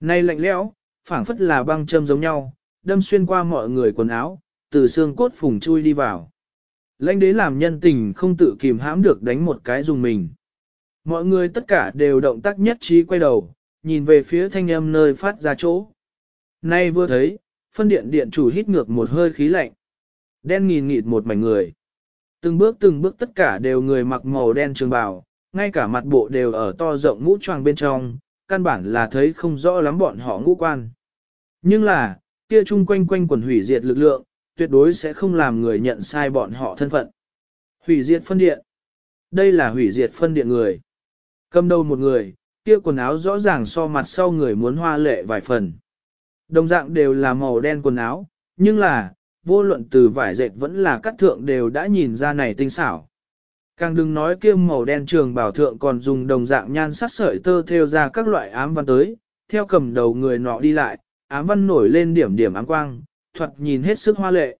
Nay lạnh lẽo, phảng phất là băng châm giống nhau, đâm xuyên qua mọi người quần áo, từ xương cốt phùng chui đi vào. Lãnh đế làm nhân tình không tự kìm hãm được đánh một cái dùng mình. Mọi người tất cả đều động tác nhất trí quay đầu, nhìn về phía thanh âm nơi phát ra chỗ. Nay vừa thấy, phân điện điện chủ hít ngược một hơi khí lạnh. Đen nghìn nghịt một mảnh người. Từng bước từng bước tất cả đều người mặc màu đen trường bào, ngay cả mặt bộ đều ở to rộng mũ choàng bên trong, căn bản là thấy không rõ lắm bọn họ ngũ quan. Nhưng là, kia chung quanh quanh quần hủy diệt lực lượng, tuyệt đối sẽ không làm người nhận sai bọn họ thân phận. Hủy diệt phân điện. Đây là hủy diệt phân điện người. Cầm đầu một người, kia quần áo rõ ràng so mặt sau người muốn hoa lệ vài phần. Đồng dạng đều là màu đen quần áo, nhưng là, vô luận từ vải dệt vẫn là cắt thượng đều đã nhìn ra này tinh xảo. Càng đừng nói kia màu đen trường bảo thượng còn dùng đồng dạng nhan sắc sợi tơ theo ra các loại ám văn tới, theo cầm đầu người nọ đi lại, ám văn nổi lên điểm điểm ám quang, thuật nhìn hết sức hoa lệ.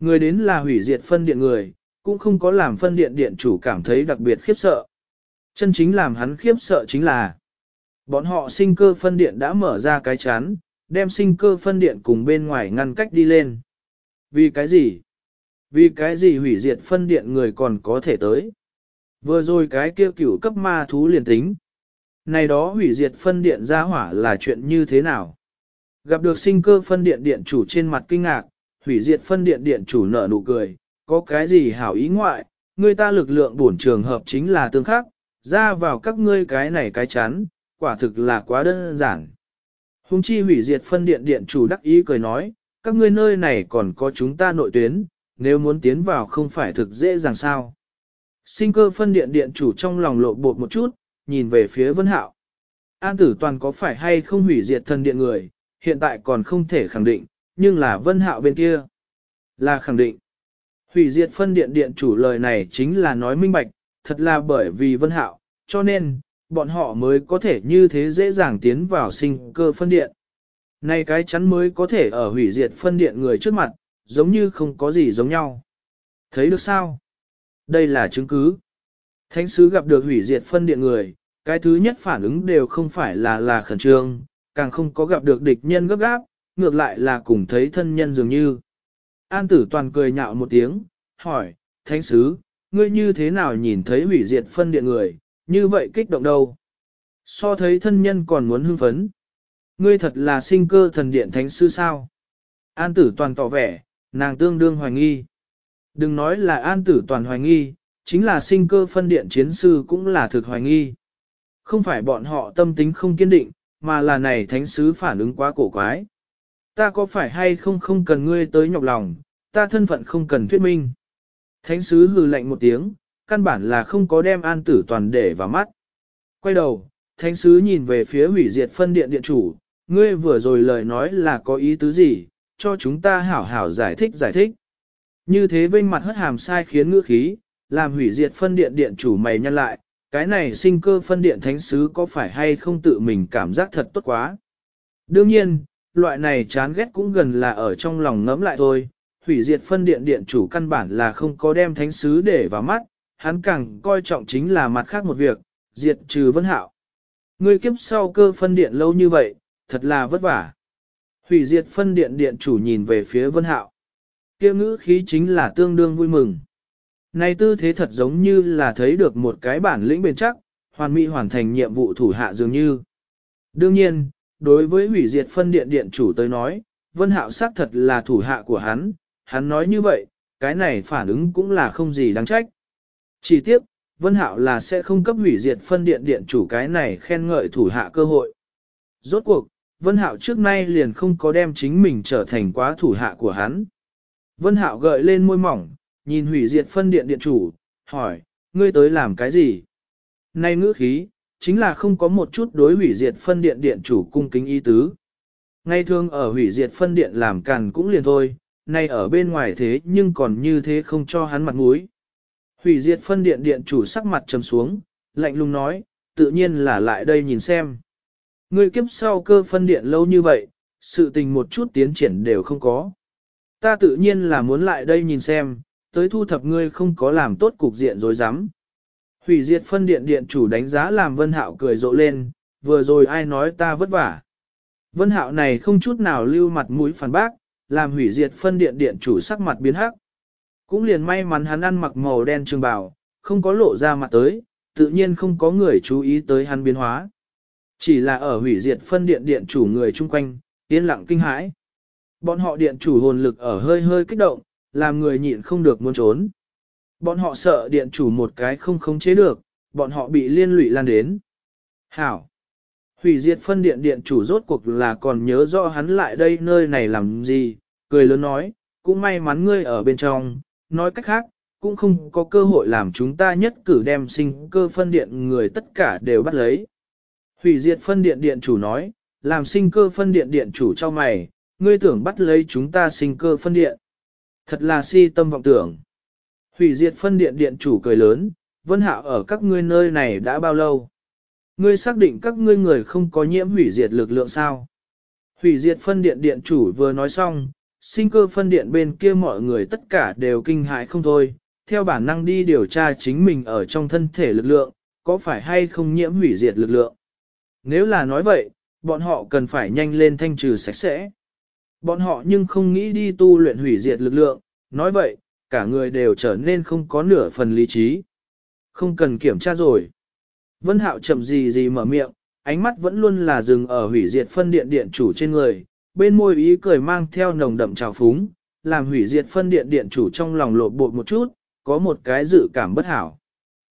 Người đến là hủy diệt phân điện người, cũng không có làm phân điện điện chủ cảm thấy đặc biệt khiếp sợ. Chân chính làm hắn khiếp sợ chính là bọn họ sinh cơ phân điện đã mở ra cái chán, đem sinh cơ phân điện cùng bên ngoài ngăn cách đi lên. Vì cái gì? Vì cái gì hủy diệt phân điện người còn có thể tới? Vừa rồi cái kia cửu cấp ma thú liền tính. Này đó hủy diệt phân điện ra hỏa là chuyện như thế nào? Gặp được sinh cơ phân điện điện chủ trên mặt kinh ngạc, hủy diệt phân điện điện chủ nở nụ cười, có cái gì hảo ý ngoại, người ta lực lượng bổn trường hợp chính là tương khắc, ra vào các ngươi cái này cái chán, quả thực là quá đơn giản. Hùng chi hủy diệt phân điện điện chủ đắc ý cười nói, các ngươi nơi này còn có chúng ta nội tuyến, nếu muốn tiến vào không phải thực dễ dàng sao. Sinh cơ phân điện điện chủ trong lòng lộ bột một chút, nhìn về phía vân hạo. An tử toàn có phải hay không hủy diệt Thần điện người, hiện tại còn không thể khẳng định, nhưng là vân hạo bên kia. Là khẳng định. Hủy diệt phân điện điện chủ lời này chính là nói minh bạch, thật là bởi vì vân hạo, cho nên, bọn họ mới có thể như thế dễ dàng tiến vào sinh cơ phân điện. Này cái chắn mới có thể ở hủy diệt phân điện người trước mặt, giống như không có gì giống nhau. Thấy được sao? Đây là chứng cứ. Thánh sứ gặp được hủy diệt phân điện người, cái thứ nhất phản ứng đều không phải là là khẩn trương, càng không có gặp được địch nhân gấp gáp, ngược lại là cùng thấy thân nhân dường như. An tử toàn cười nhạo một tiếng, hỏi, thánh sứ, ngươi như thế nào nhìn thấy hủy diệt phân điện người, như vậy kích động đâu? So thấy thân nhân còn muốn hưng phấn. Ngươi thật là sinh cơ thần điện thánh sư sao? An tử toàn tỏ vẻ, nàng tương đương hoài nghi. Đừng nói là an tử toàn hoài nghi, chính là sinh cơ phân điện chiến sư cũng là thực hoài nghi. Không phải bọn họ tâm tính không kiên định, mà là này thánh sứ phản ứng quá cổ quái. Ta có phải hay không không cần ngươi tới nhọc lòng, ta thân phận không cần thuyết minh. Thánh sứ hừ lạnh một tiếng, căn bản là không có đem an tử toàn để vào mắt. Quay đầu, thánh sứ nhìn về phía hủy diệt phân điện điện chủ, ngươi vừa rồi lời nói là có ý tứ gì, cho chúng ta hảo hảo giải thích giải thích. Như thế vinh mặt hất hàm sai khiến ngữ khí, làm hủy diệt phân điện điện chủ mày nhăn lại, cái này sinh cơ phân điện thánh sứ có phải hay không tự mình cảm giác thật tốt quá. Đương nhiên, loại này chán ghét cũng gần là ở trong lòng ngẫm lại thôi, hủy diệt phân điện điện chủ căn bản là không có đem thánh sứ để vào mắt, hắn càng coi trọng chính là mặt khác một việc, diệt trừ vân hạo. Ngươi kiếp sau cơ phân điện lâu như vậy, thật là vất vả. Hủy diệt phân điện điện chủ nhìn về phía vân hạo. kia ngữ khí chính là tương đương vui mừng. Này tư thế thật giống như là thấy được một cái bản lĩnh bền chắc, hoàn mỹ hoàn thành nhiệm vụ thủ hạ dường như. Đương nhiên, đối với hủy diệt phân điện điện chủ tới nói, vân hạo xác thật là thủ hạ của hắn, hắn nói như vậy, cái này phản ứng cũng là không gì đáng trách. Chỉ tiếc, vân hạo là sẽ không cấp hủy diệt phân điện điện chủ cái này khen ngợi thủ hạ cơ hội. Rốt cuộc, Vân Hạo trước nay liền không có đem chính mình trở thành quá thủ hạ của hắn. Vân Hạo gợi lên môi mỏng, nhìn hủy diệt phân điện điện chủ, hỏi, ngươi tới làm cái gì? Nay ngữ khí, chính là không có một chút đối hủy diệt phân điện điện chủ cung kính ý tứ. Ngay thường ở hủy diệt phân điện làm càn cũng liền thôi, nay ở bên ngoài thế nhưng còn như thế không cho hắn mặt mũi. Hủy diệt phân điện điện chủ sắc mặt trầm xuống, lạnh lùng nói, tự nhiên là lại đây nhìn xem. Ngươi kiếp sau cơ phân điện lâu như vậy, sự tình một chút tiến triển đều không có. Ta tự nhiên là muốn lại đây nhìn xem, tới thu thập ngươi không có làm tốt cục diện rồi dám. Hủy diệt phân điện điện chủ đánh giá làm vân hạo cười rộ lên, vừa rồi ai nói ta vất vả. Vân hạo này không chút nào lưu mặt mũi phản bác, làm hủy diệt phân điện điện chủ sắc mặt biến hắc. Cũng liền may mắn hắn ăn mặc màu đen trường bào, không có lộ ra mặt tới, tự nhiên không có người chú ý tới hắn biến hóa. Chỉ là ở hủy diệt phân điện điện chủ người chung quanh, yên lặng kinh hãi. Bọn họ điện chủ hồn lực ở hơi hơi kích động, làm người nhịn không được muốn trốn. Bọn họ sợ điện chủ một cái không khống chế được, bọn họ bị liên lụy lan đến. Hảo! Hủy diệt phân điện điện chủ rốt cuộc là còn nhớ rõ hắn lại đây nơi này làm gì, cười lớn nói, cũng may mắn ngươi ở bên trong, nói cách khác, cũng không có cơ hội làm chúng ta nhất cử đem sinh cơ phân điện người tất cả đều bắt lấy. Hủy diệt phân điện điện chủ nói, làm sinh cơ phân điện điện chủ cho mày, ngươi tưởng bắt lấy chúng ta sinh cơ phân điện. Thật là si tâm vọng tưởng. Hủy diệt phân điện điện chủ cười lớn, vân hạo ở các ngươi nơi này đã bao lâu? Ngươi xác định các ngươi người không có nhiễm hủy diệt lực lượng sao? Hủy diệt phân điện điện chủ vừa nói xong, sinh cơ phân điện bên kia mọi người tất cả đều kinh hãi không thôi, theo bản năng đi điều tra chính mình ở trong thân thể lực lượng, có phải hay không nhiễm hủy diệt lực lượng. Nếu là nói vậy, bọn họ cần phải nhanh lên thanh trừ sạch sẽ. Bọn họ nhưng không nghĩ đi tu luyện hủy diệt lực lượng, nói vậy, cả người đều trở nên không có nửa phần lý trí. Không cần kiểm tra rồi. Vân Hạo chậm gì gì mở miệng, ánh mắt vẫn luôn là dừng ở hủy diệt phân điện điện chủ trên người, bên môi ý cười mang theo nồng đậm trào phúng, làm hủy diệt phân điện điện chủ trong lòng lột bột một chút, có một cái dự cảm bất hảo.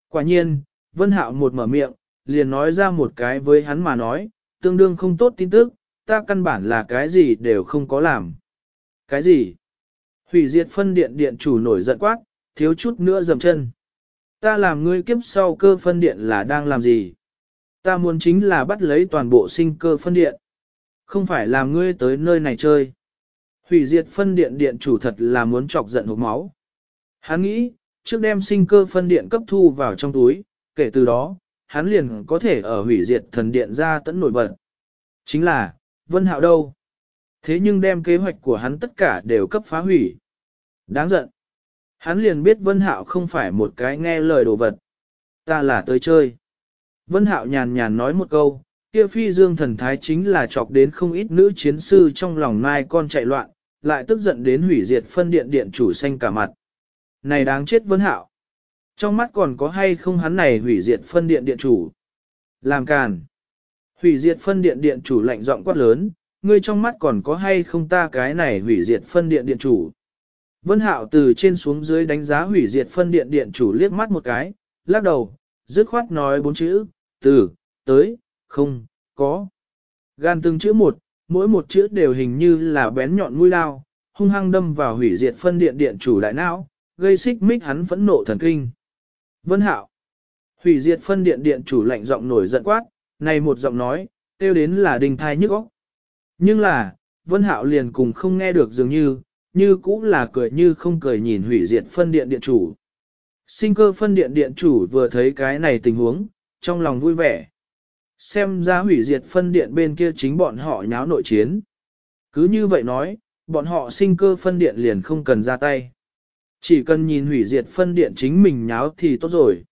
Quả nhiên, Vân Hạo một mở miệng, liền nói ra một cái với hắn mà nói, tương đương không tốt tin tức, ta căn bản là cái gì đều không có làm. Cái gì? Hủy diệt phân điện điện chủ nổi giận quát, thiếu chút nữa dầm chân. Ta làm ngươi kiếp sau cơ phân điện là đang làm gì? Ta muốn chính là bắt lấy toàn bộ sinh cơ phân điện. Không phải làm ngươi tới nơi này chơi. Hủy diệt phân điện điện chủ thật là muốn chọc giận hộp máu. Hắn nghĩ, trước đem sinh cơ phân điện cấp thu vào trong túi, kể từ đó, hắn liền có thể ở hủy diệt thần điện ra tẫn nổi bật. Chính là, Vân Hạo đâu? Thế nhưng đem kế hoạch của hắn tất cả đều cấp phá hủy. Đáng giận. Hắn liền biết Vân Hạo không phải một cái nghe lời đồ vật. Ta là tới chơi. Vân Hạo nhàn nhàn nói một câu, kia phi dương thần thái chính là chọc đến không ít nữ chiến sư trong lòng mai con chạy loạn, lại tức giận đến hủy diệt phân điện điện chủ xanh cả mặt. Này đáng chết Vân Hạo. Trong mắt còn có hay không hắn này hủy diệt phân điện điện chủ. Làm càn. Hủy diệt phân điện điện chủ lạnh giọng quát lớn, ngươi trong mắt còn có hay không ta cái này hủy diệt phân điện điện chủ. Vân Hạo từ trên xuống dưới đánh giá hủy diệt phân điện điện chủ liếc mắt một cái, lắc đầu, dứt khoát nói bốn chữ, từ, tới, không, có. Gan từng chữ một, mỗi một chữ đều hình như là bén nhọn mũi lao, hung hăng đâm vào hủy diệt phân điện điện chủ đại não, gây xích mích hắn phẫn nộ thần kinh. Vân Hạo. Hủy diệt phân điện điện chủ lạnh giọng nổi giận quát, này một giọng nói, tiêu đến là đình thai nhức óc. Nhưng là, Vân Hạo liền cùng không nghe được dường như, như cũng là cười như không cười nhìn hủy diệt phân điện điện chủ. Sinh cơ phân điện điện chủ vừa thấy cái này tình huống, trong lòng vui vẻ. Xem ra hủy diệt phân điện bên kia chính bọn họ nháo nội chiến. Cứ như vậy nói, bọn họ sinh cơ phân điện liền không cần ra tay. Chỉ cần nhìn hủy diệt phân điện chính mình nháo thì tốt rồi.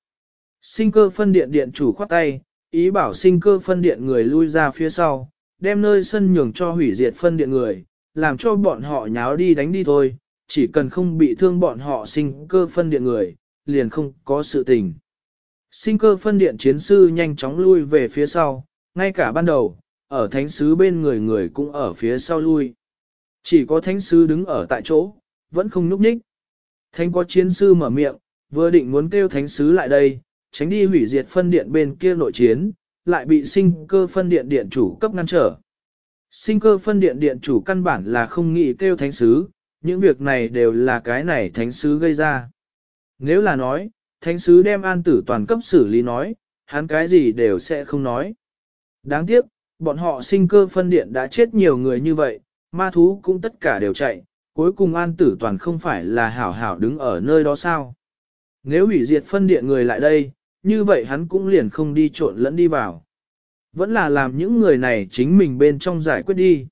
Sinh cơ phân điện điện chủ khoát tay, ý bảo sinh cơ phân điện người lui ra phía sau, đem nơi sân nhường cho hủy diệt phân điện người, làm cho bọn họ nháo đi đánh đi thôi, chỉ cần không bị thương bọn họ sinh cơ phân điện người, liền không có sự tình. Sinh cơ phân điện chiến sư nhanh chóng lui về phía sau, ngay cả ban đầu, ở thánh sứ bên người người cũng ở phía sau lui. Chỉ có thánh sứ đứng ở tại chỗ, vẫn không núp ních. Thánh có chiến sư mở miệng, vừa định muốn kêu thánh sứ lại đây, tránh đi hủy diệt phân điện bên kia nội chiến, lại bị sinh cơ phân điện điện chủ cấp ngăn trở. Sinh cơ phân điện điện chủ căn bản là không nghĩ kêu thánh sứ, những việc này đều là cái này thánh sứ gây ra. Nếu là nói, thánh sứ đem an tử toàn cấp xử lý nói, hắn cái gì đều sẽ không nói. Đáng tiếc, bọn họ sinh cơ phân điện đã chết nhiều người như vậy, ma thú cũng tất cả đều chạy, cuối cùng an tử toàn không phải là hảo hảo đứng ở nơi đó sao. Nếu hủy diệt phân điện người lại đây, như vậy hắn cũng liền không đi trộn lẫn đi vào. Vẫn là làm những người này chính mình bên trong giải quyết đi.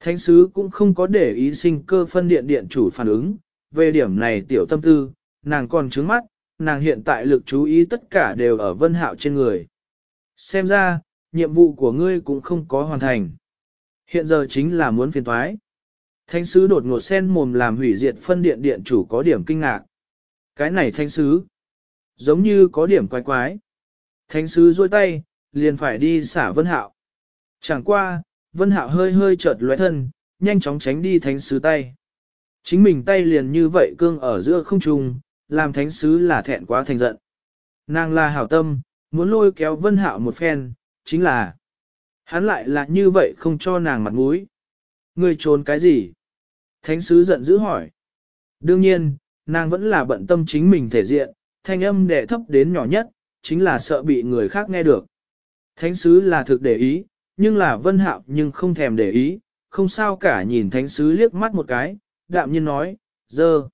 Thánh sứ cũng không có để ý sinh cơ phân điện điện chủ phản ứng, về điểm này tiểu tâm tư, nàng còn trứng mắt, nàng hiện tại lực chú ý tất cả đều ở vân hạo trên người. Xem ra, nhiệm vụ của ngươi cũng không có hoàn thành. Hiện giờ chính là muốn phiền thoái. Thánh sứ đột ngột sen mồm làm hủy diệt phân điện điện chủ có điểm kinh ngạc. Cái này thánh sứ, giống như có điểm quái quái. Thánh sứ duỗi tay, liền phải đi xả vân hạo. Chẳng qua, vân hạo hơi hơi chợt lóe thân, nhanh chóng tránh đi thánh sứ tay. Chính mình tay liền như vậy cương ở giữa không trung, làm thánh sứ là thẹn quá thành giận. Nàng là hảo tâm, muốn lôi kéo vân hạo một phen, chính là hắn lại là như vậy không cho nàng mặt mũi. Ngươi trốn cái gì? Thánh sứ giận dữ hỏi. Đương nhiên, nàng vẫn là bận tâm chính mình thể diện, thanh âm đệ thấp đến nhỏ nhất, chính là sợ bị người khác nghe được. Thánh sứ là thực để ý, nhưng là vân hạo nhưng không thèm để ý, không sao cả nhìn thánh sứ liếc mắt một cái, đạm nhiên nói, dơ.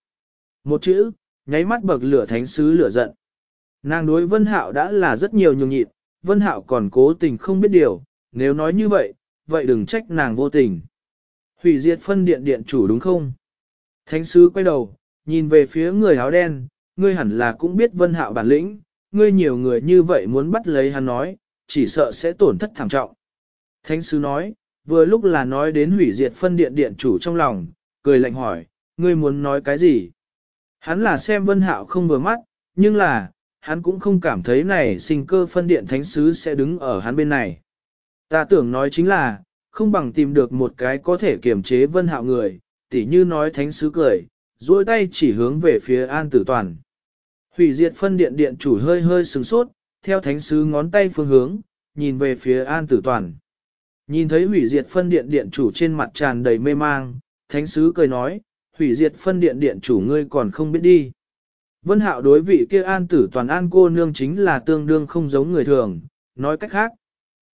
Một chữ, nháy mắt bậc lửa thánh sứ lửa giận. Nàng đối vân hạo đã là rất nhiều nhường nhịn, vân hạo còn cố tình không biết điều, nếu nói như vậy, vậy đừng trách nàng vô tình. Hủy diệt phân điện điện chủ đúng không? Thánh sứ quay đầu, nhìn về phía người áo đen, ngươi hẳn là cũng biết vân hạo bản lĩnh, ngươi nhiều người như vậy muốn bắt lấy hắn nói, chỉ sợ sẽ tổn thất thảm trọng. Thánh sứ nói, vừa lúc là nói đến hủy diệt phân điện điện chủ trong lòng, cười lạnh hỏi, ngươi muốn nói cái gì? Hắn là xem vân hạo không vừa mắt, nhưng là, hắn cũng không cảm thấy này sinh cơ phân điện thánh sứ sẽ đứng ở hắn bên này. Ta tưởng nói chính là, không bằng tìm được một cái có thể kiềm chế vân hạo người, tỉ như nói thánh sứ cười, duỗi tay chỉ hướng về phía an tử toàn. Hủy diệt phân điện điện chủ hơi hơi sừng sốt, theo thánh sứ ngón tay phương hướng, nhìn về phía an tử toàn. Nhìn thấy hủy diệt phân điện điện chủ trên mặt tràn đầy mê mang, thánh sứ cười nói, hủy diệt phân điện điện chủ ngươi còn không biết đi. Vân hạo đối vị kia an tử toàn an cô nương chính là tương đương không giống người thường, nói cách khác,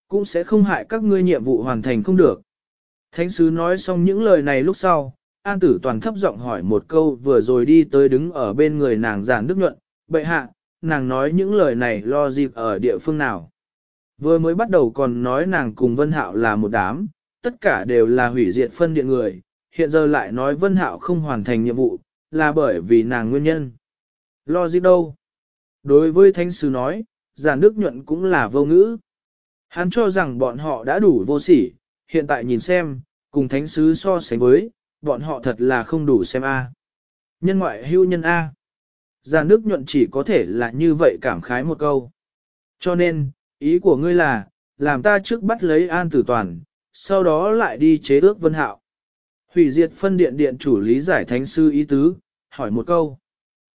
cũng sẽ không hại các ngươi nhiệm vụ hoàn thành không được. Thánh sứ nói xong những lời này lúc sau, an tử toàn thấp giọng hỏi một câu vừa rồi đi tới đứng ở bên người nàng giản đức nhuận, bệ hạ, nàng nói những lời này lo dịp ở địa phương nào. Vừa mới bắt đầu còn nói nàng cùng Vân Hạo là một đám, tất cả đều là hủy diệt phân điện người, hiện giờ lại nói Vân Hạo không hoàn thành nhiệm vụ, là bởi vì nàng nguyên nhân. Lo gì đâu? Đối với thánh sứ nói, giản đức nhuận cũng là vô ngữ. Hắn cho rằng bọn họ đã đủ vô sỉ, hiện tại nhìn xem, cùng thánh sứ so sánh với, bọn họ thật là không đủ xem A. Nhân ngoại hưu nhân A. Giản đức nhuận chỉ có thể là như vậy cảm khái một câu. Cho nên, ý của ngươi là, làm ta trước bắt lấy an tử toàn, sau đó lại đi chế ước vân hạo. Hủy diệt phân điện điện chủ lý giải thánh sư ý tứ, hỏi một câu.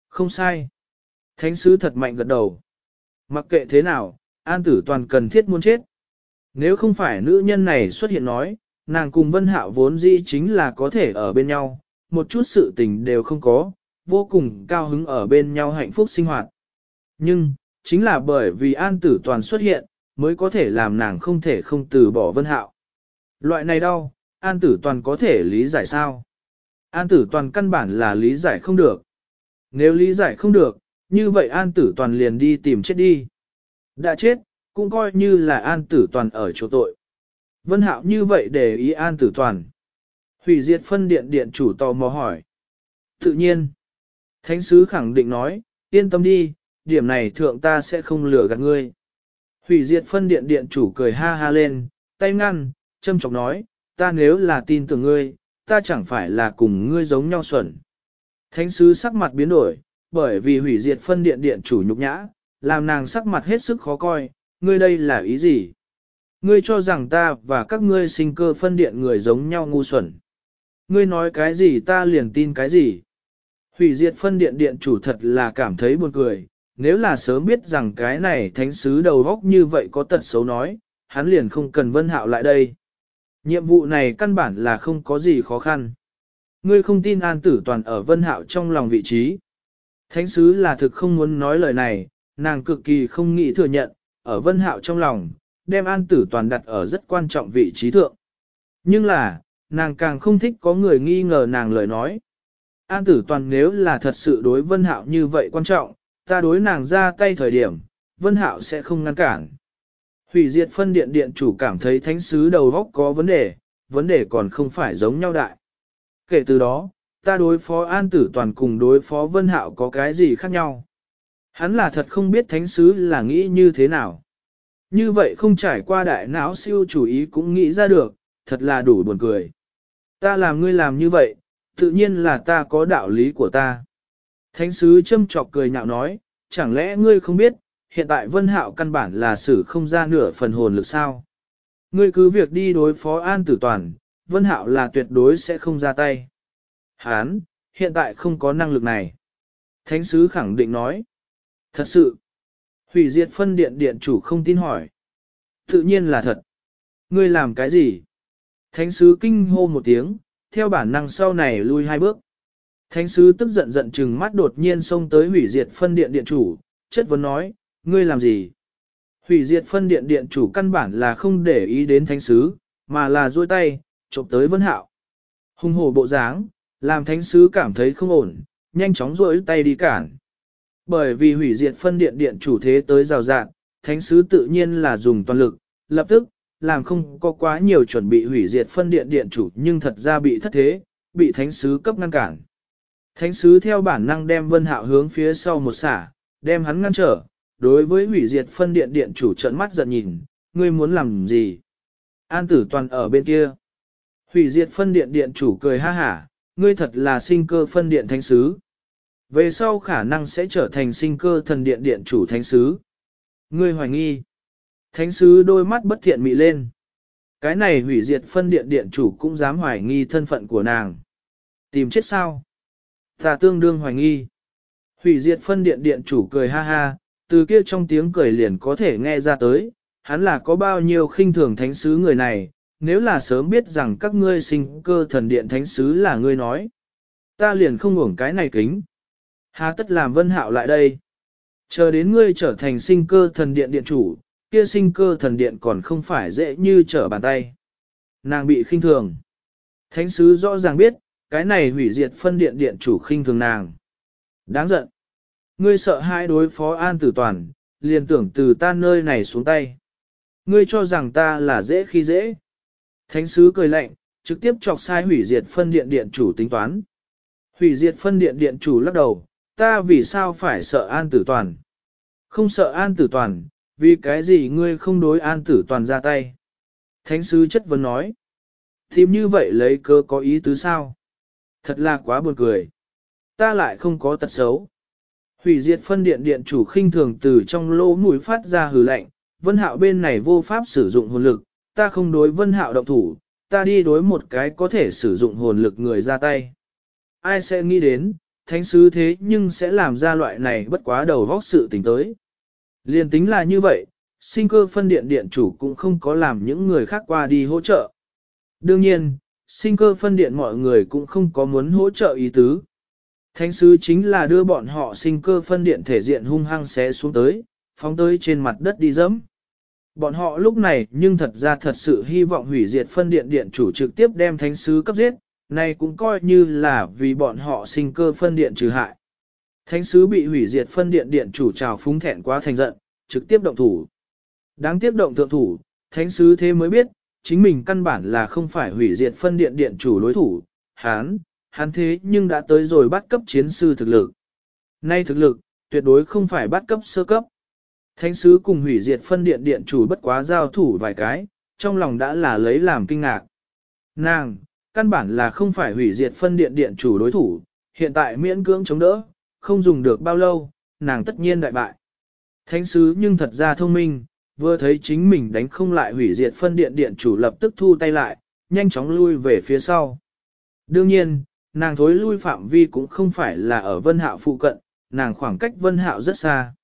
Không sai. Thánh sứ thật mạnh gật đầu. Mặc kệ thế nào, an tử toàn cần thiết muốn chết. Nếu không phải nữ nhân này xuất hiện nói, nàng cùng vân hạo vốn dĩ chính là có thể ở bên nhau, một chút sự tình đều không có, vô cùng cao hứng ở bên nhau hạnh phúc sinh hoạt. Nhưng, chính là bởi vì an tử toàn xuất hiện, mới có thể làm nàng không thể không từ bỏ vân hạo. Loại này đau, an tử toàn có thể lý giải sao? An tử toàn căn bản là lý giải không được. Nếu lý giải không được, như vậy an tử toàn liền đi tìm chết đi. Đã chết, cũng coi như là an tử toàn ở chỗ tội. Vân hạo như vậy để ý an tử toàn. Hủy diệt phân điện điện chủ tò mò hỏi. Tự nhiên. Thánh sứ khẳng định nói, yên tâm đi, điểm này thượng ta sẽ không lừa gạt ngươi. Hủy diệt phân điện điện chủ cười ha ha lên, tay ngăn, châm chọc nói, ta nếu là tin tưởng ngươi, ta chẳng phải là cùng ngươi giống nhau xuẩn. Thánh sứ sắc mặt biến đổi, bởi vì hủy diệt phân điện điện chủ nhục nhã, làm nàng sắc mặt hết sức khó coi, ngươi đây là ý gì? Ngươi cho rằng ta và các ngươi sinh cơ phân điện người giống nhau ngu xuẩn. Ngươi nói cái gì ta liền tin cái gì? Hủy diệt phân điện điện chủ thật là cảm thấy buồn cười, nếu là sớm biết rằng cái này thánh sứ đầu góc như vậy có tật xấu nói, hắn liền không cần vân hạo lại đây. Nhiệm vụ này căn bản là không có gì khó khăn. Ngươi không tin an tử toàn ở vân hạo trong lòng vị trí. Thánh sứ là thực không muốn nói lời này, nàng cực kỳ không nghĩ thừa nhận, ở vân hạo trong lòng, đem an tử toàn đặt ở rất quan trọng vị trí thượng. Nhưng là, nàng càng không thích có người nghi ngờ nàng lời nói. An tử toàn nếu là thật sự đối vân hạo như vậy quan trọng, ta đối nàng ra tay thời điểm, vân hạo sẽ không ngăn cản. Hủy diệt phân điện điện chủ cảm thấy thánh sứ đầu góc có vấn đề, vấn đề còn không phải giống nhau đại. Kể từ đó, ta đối phó an tử toàn cùng đối phó vân hạo có cái gì khác nhau. Hắn là thật không biết thánh sứ là nghĩ như thế nào. Như vậy không trải qua đại não siêu chủ ý cũng nghĩ ra được, thật là đủ buồn cười. Ta làm ngươi làm như vậy, tự nhiên là ta có đạo lý của ta. Thánh sứ châm chọc cười nhạo nói, chẳng lẽ ngươi không biết, hiện tại vân hạo căn bản là xử không ra nửa phần hồn lực sao. Ngươi cứ việc đi đối phó an tử toàn, vân hạo là tuyệt đối sẽ không ra tay. Hán, hiện tại không có năng lực này. Thánh sứ khẳng định nói. Thật sự, hủy diệt phân điện điện chủ không tin hỏi. Tự nhiên là thật. Ngươi làm cái gì? Thánh sứ kinh hô một tiếng, theo bản năng sau này lui hai bước. Thánh sứ tức giận giận chừng mắt đột nhiên xông tới hủy diệt phân điện điện chủ, chất vấn nói, ngươi làm gì? Hủy diệt phân điện điện chủ căn bản là không để ý đến thánh sứ, mà là duỗi tay, chụp tới vân hạo. Hùng hổ bộ dáng, làm thánh sứ cảm thấy không ổn, nhanh chóng duỗi tay đi cản. Bởi vì hủy diệt phân điện điện chủ thế tới rào rạng, thánh sứ tự nhiên là dùng toàn lực, lập tức, làm không có quá nhiều chuẩn bị hủy diệt phân điện điện chủ nhưng thật ra bị thất thế, bị thánh sứ cấp ngăn cản. Thánh sứ theo bản năng đem vân hạo hướng phía sau một xả, đem hắn ngăn trở, đối với hủy diệt phân điện điện chủ trận mắt giận nhìn, ngươi muốn làm gì? An tử toàn ở bên kia. Hủy diệt phân điện điện chủ cười ha hả, ngươi thật là sinh cơ phân điện thánh sứ. Về sau khả năng sẽ trở thành sinh cơ thần điện điện chủ thánh sứ. Ngươi hoài nghi. Thánh sứ đôi mắt bất thiện mị lên. Cái này hủy diệt phân điện điện chủ cũng dám hoài nghi thân phận của nàng. Tìm chết sao? Ta tương đương hoài nghi. Hủy diệt phân điện điện chủ cười ha ha, từ kia trong tiếng cười liền có thể nghe ra tới, hắn là có bao nhiêu khinh thường thánh sứ người này, nếu là sớm biết rằng các ngươi sinh cơ thần điện thánh sứ là ngươi nói. Ta liền không ngủng cái này kính. Hà tất làm vân hạo lại đây. Chờ đến ngươi trở thành sinh cơ thần điện điện chủ, kia sinh cơ thần điện còn không phải dễ như trở bàn tay. Nàng bị khinh thường. Thánh sứ rõ ràng biết, cái này hủy diệt phân điện điện chủ khinh thường nàng. Đáng giận. Ngươi sợ hai đối phó an tử toàn, liền tưởng từ ta nơi này xuống tay. Ngươi cho rằng ta là dễ khi dễ. Thánh sứ cười lạnh, trực tiếp chọc sai hủy diệt phân điện điện chủ tính toán. Hủy diệt phân điện điện chủ lắc đầu, ta vì sao phải sợ an tử toàn? Không sợ an tử toàn, vì cái gì ngươi không đối an tử toàn ra tay? Thánh sứ chất vấn nói. Tìm như vậy lấy cơ có ý tứ sao? Thật là quá buồn cười. Ta lại không có tật xấu. Hủy diệt phân điện điện chủ khinh thường từ trong lỗ mũi phát ra hừ lạnh, vân hạo bên này vô pháp sử dụng hồn lực, ta không đối vân hạo động thủ, ta đi đối một cái có thể sử dụng hồn lực người ra tay. Ai sẽ nghĩ đến, thánh sứ thế nhưng sẽ làm ra loại này bất quá đầu vóc sự tình tới. Liên tính là như vậy, sinh cơ phân điện điện chủ cũng không có làm những người khác qua đi hỗ trợ. Đương nhiên, sinh cơ phân điện mọi người cũng không có muốn hỗ trợ ý tứ. Thánh sứ chính là đưa bọn họ sinh cơ phân điện thể diện hung hăng xé xuống tới, phóng tới trên mặt đất đi dẫm. Bọn họ lúc này nhưng thật ra thật sự hy vọng hủy diệt phân điện điện chủ trực tiếp đem thánh sứ cấp giết, này cũng coi như là vì bọn họ sinh cơ phân điện trừ hại. Thánh sứ bị hủy diệt phân điện điện chủ trào phúng thẹn quá thành giận, trực tiếp động thủ. Đáng tiếp động thượng thủ, thánh sứ thế mới biết, chính mình căn bản là không phải hủy diệt phân điện điện chủ đối thủ, hán, hắn thế nhưng đã tới rồi bắt cấp chiến sư thực lực. Nay thực lực, tuyệt đối không phải bắt cấp sơ cấp. Thánh sứ cùng hủy diệt phân điện điện chủ bất quá giao thủ vài cái, trong lòng đã là lấy làm kinh ngạc. Nàng, căn bản là không phải hủy diệt phân điện điện chủ đối thủ, hiện tại miễn cưỡng chống đỡ, không dùng được bao lâu, nàng tất nhiên đại bại. Thánh sứ nhưng thật ra thông minh, vừa thấy chính mình đánh không lại hủy diệt phân điện điện chủ lập tức thu tay lại, nhanh chóng lui về phía sau. Đương nhiên, nàng thối lui phạm vi cũng không phải là ở vân hạo phụ cận, nàng khoảng cách vân hạo rất xa.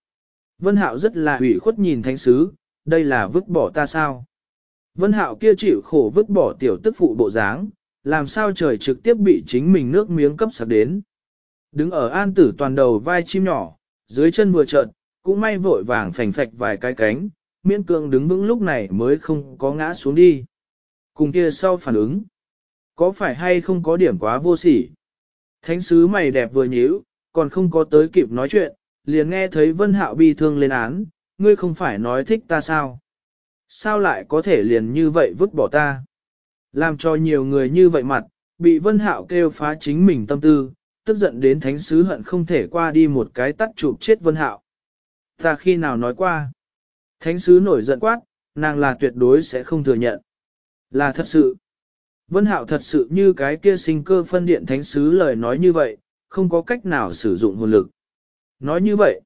Vân hạo rất là hủy khuất nhìn thánh sứ, đây là vứt bỏ ta sao. Vân hạo kia chịu khổ vứt bỏ tiểu tức phụ bộ dáng, làm sao trời trực tiếp bị chính mình nước miếng cấp sạc đến. Đứng ở an tử toàn đầu vai chim nhỏ, dưới chân vừa trợn, cũng may vội vàng phành phạch vài cái cánh, miễn cưỡng đứng vững lúc này mới không có ngã xuống đi. Cùng kia sau phản ứng, có phải hay không có điểm quá vô sỉ? Thánh sứ mày đẹp vừa nhíu, còn không có tới kịp nói chuyện, liền nghe thấy Vân Hạo bi thương lên án, ngươi không phải nói thích ta sao? Sao lại có thể liền như vậy vứt bỏ ta? Làm cho nhiều người như vậy mặt, bị Vân Hạo kêu phá chính mình tâm tư, tức giận đến thánh sứ hận không thể qua đi một cái tắt chụp chết Vân Hạo. Ta khi nào nói qua? Thánh sứ nổi giận quát, nàng là tuyệt đối sẽ không thừa nhận. Là thật sự. Vân Hạo thật sự như cái kia sinh cơ phân điện thánh sứ lời nói như vậy, không có cách nào sử dụng hồn lực. Nói như vậy,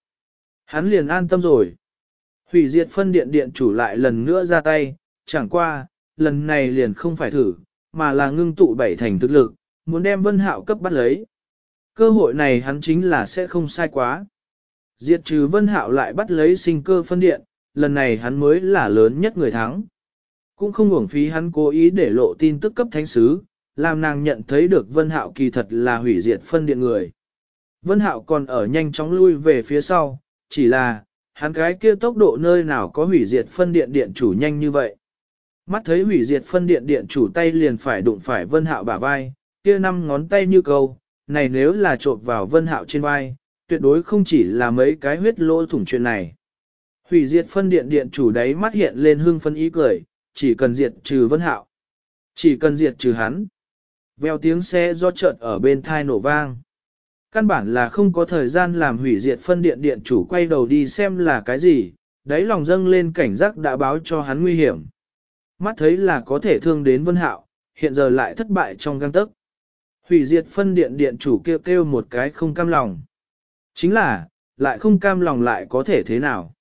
hắn liền an tâm rồi. Hủy diệt phân điện điện chủ lại lần nữa ra tay, chẳng qua, lần này liền không phải thử, mà là ngưng tụ bảy thành thực lực, muốn đem Vân Hạo cấp bắt lấy. Cơ hội này hắn chính là sẽ không sai quá. Diệt trừ Vân Hạo lại bắt lấy sinh cơ phân điện, lần này hắn mới là lớn nhất người thắng. Cũng không uổng phí hắn cố ý để lộ tin tức cấp thánh sứ, làm nàng nhận thấy được Vân Hạo kỳ thật là hủy diệt phân điện người. Vân Hạo còn ở nhanh chóng lui về phía sau, chỉ là, hắn cái kia tốc độ nơi nào có hủy diệt phân điện điện chủ nhanh như vậy. Mắt thấy hủy diệt phân điện điện chủ tay liền phải đụng phải Vân Hạo bả vai, kia năm ngón tay như câu, này nếu là trộn vào Vân Hạo trên vai, tuyệt đối không chỉ là mấy cái huyết lỗ thủng chuyện này. Hủy diệt phân điện điện chủ đấy mắt hiện lên hương phân ý cười, chỉ cần diệt trừ Vân Hạo. Chỉ cần diệt trừ hắn. Vèo tiếng xe do chợt ở bên thai nổ vang. Căn bản là không có thời gian làm hủy diệt phân điện điện chủ quay đầu đi xem là cái gì, đáy lòng dâng lên cảnh giác đã báo cho hắn nguy hiểm. Mắt thấy là có thể thương đến Vân Hạo, hiện giờ lại thất bại trong gan tấc. Hủy diệt phân điện điện chủ kêu kêu một cái không cam lòng. Chính là, lại không cam lòng lại có thể thế nào.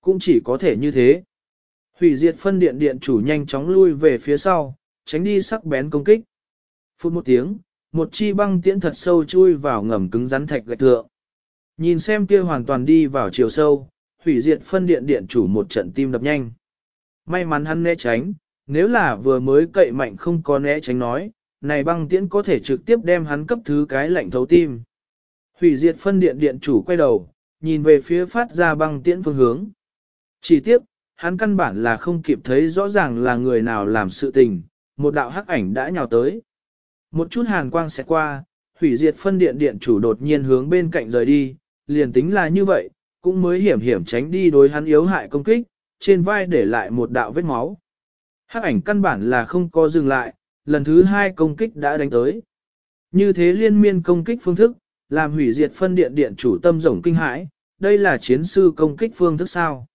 Cũng chỉ có thể như thế. Hủy diệt phân điện điện chủ nhanh chóng lui về phía sau, tránh đi sắc bén công kích. Phút một tiếng, một chi băng tiễn thật sâu chui vào ngầm cứng rắn thạch gạch thượng. Nhìn xem kia hoàn toàn đi vào chiều sâu, hủy diệt phân điện điện chủ một trận tim đập nhanh. May mắn hắn né tránh, nếu là vừa mới cậy mạnh không có né tránh nói, này băng tiễn có thể trực tiếp đem hắn cấp thứ cái lạnh thấu tim. Hủy diệt phân điện điện chủ quay đầu, nhìn về phía phát ra băng tiễn phương hướng. Chỉ tiếp, hắn căn bản là không kịp thấy rõ ràng là người nào làm sự tình, một đạo hắc ảnh đã nhào tới. Một chút hàn quang sẽ qua, hủy diệt phân điện điện chủ đột nhiên hướng bên cạnh rời đi, liền tính là như vậy, cũng mới hiểm hiểm tránh đi đối hắn yếu hại công kích, trên vai để lại một đạo vết máu. Hắc ảnh căn bản là không có dừng lại, lần thứ hai công kích đã đánh tới. Như thế liên miên công kích phương thức, làm hủy diệt phân điện điện chủ tâm rồng kinh hãi, đây là chiến sư công kích phương thức sao.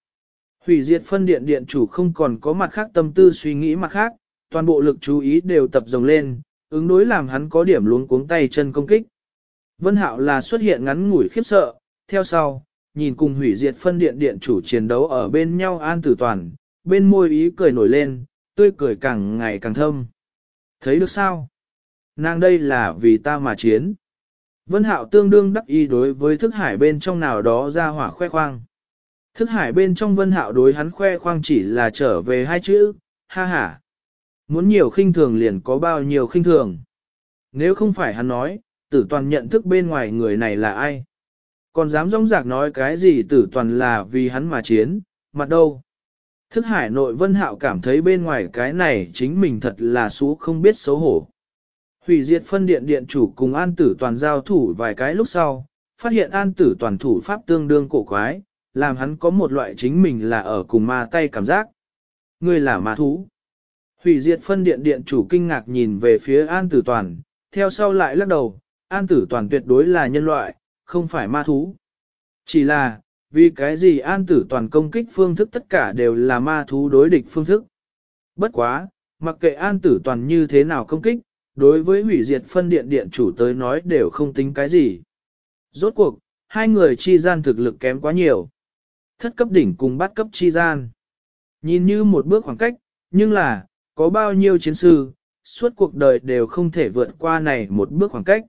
Hủy diệt phân điện điện chủ không còn có mặt khác tâm tư suy nghĩ mặt khác, toàn bộ lực chú ý đều tập rồng lên, ứng đối làm hắn có điểm luống cuống tay chân công kích. Vân Hạo là xuất hiện ngắn ngủi khiếp sợ, theo sau, nhìn cùng hủy diệt phân điện điện chủ chiến đấu ở bên nhau an tử toàn, bên môi ý cười nổi lên, tươi cười càng ngày càng thâm. Thấy được sao? Nàng đây là vì ta mà chiến. Vân Hạo tương đương đắc ý đối với thức hải bên trong nào đó ra hỏa khoe khoang. Thức hải bên trong Vân Hạo đối hắn khoe khoang chỉ là trở về hai chữ, ha ha. Muốn nhiều khinh thường liền có bao nhiêu khinh thường. Nếu không phải hắn nói, tử toàn nhận thức bên ngoài người này là ai. Còn dám rong rạc nói cái gì tử toàn là vì hắn mà chiến, mặt đâu. Thức hải nội vân hạo cảm thấy bên ngoài cái này chính mình thật là xú không biết xấu hổ. Hủy diệt phân điện điện chủ cùng an tử toàn giao thủ vài cái lúc sau, phát hiện an tử toàn thủ pháp tương đương cổ quái, làm hắn có một loại chính mình là ở cùng ma tay cảm giác. Người là ma thú. Hủy diệt phân điện điện chủ kinh ngạc nhìn về phía an tử toàn, theo sau lại lắc đầu, an tử toàn tuyệt đối là nhân loại, không phải ma thú. Chỉ là, vì cái gì an tử toàn công kích phương thức tất cả đều là ma thú đối địch phương thức. Bất quá, mặc kệ an tử toàn như thế nào công kích, đối với hủy diệt phân điện điện chủ tới nói đều không tính cái gì. Rốt cuộc, hai người chi gian thực lực kém quá nhiều. Thất cấp đỉnh cùng bắt cấp chi gian. Nhìn như một bước khoảng cách, nhưng là, có bao nhiêu chiến sư, suốt cuộc đời đều không thể vượt qua này một bước khoảng cách.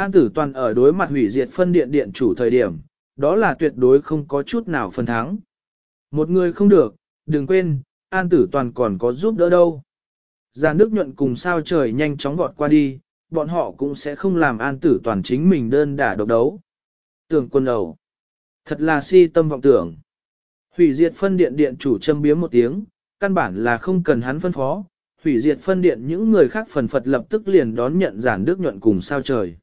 An tử toàn ở đối mặt hủy diệt phân điện điện chủ thời điểm, đó là tuyệt đối không có chút nào phần thắng. Một người không được, đừng quên, an tử toàn còn có giúp đỡ đâu. Giàn nước nhuận cùng sao trời nhanh chóng vọt qua đi, bọn họ cũng sẽ không làm an tử toàn chính mình đơn đả độc đấu. Tưởng quân đầu. Thật là si tâm vọng tưởng. Hủy diệt phân điện điện chủ châm biếm một tiếng, căn bản là không cần hắn phân phó, hủy diệt phân điện những người khác phần phật lập tức liền đón nhận giản đức nhuận cùng sao trời.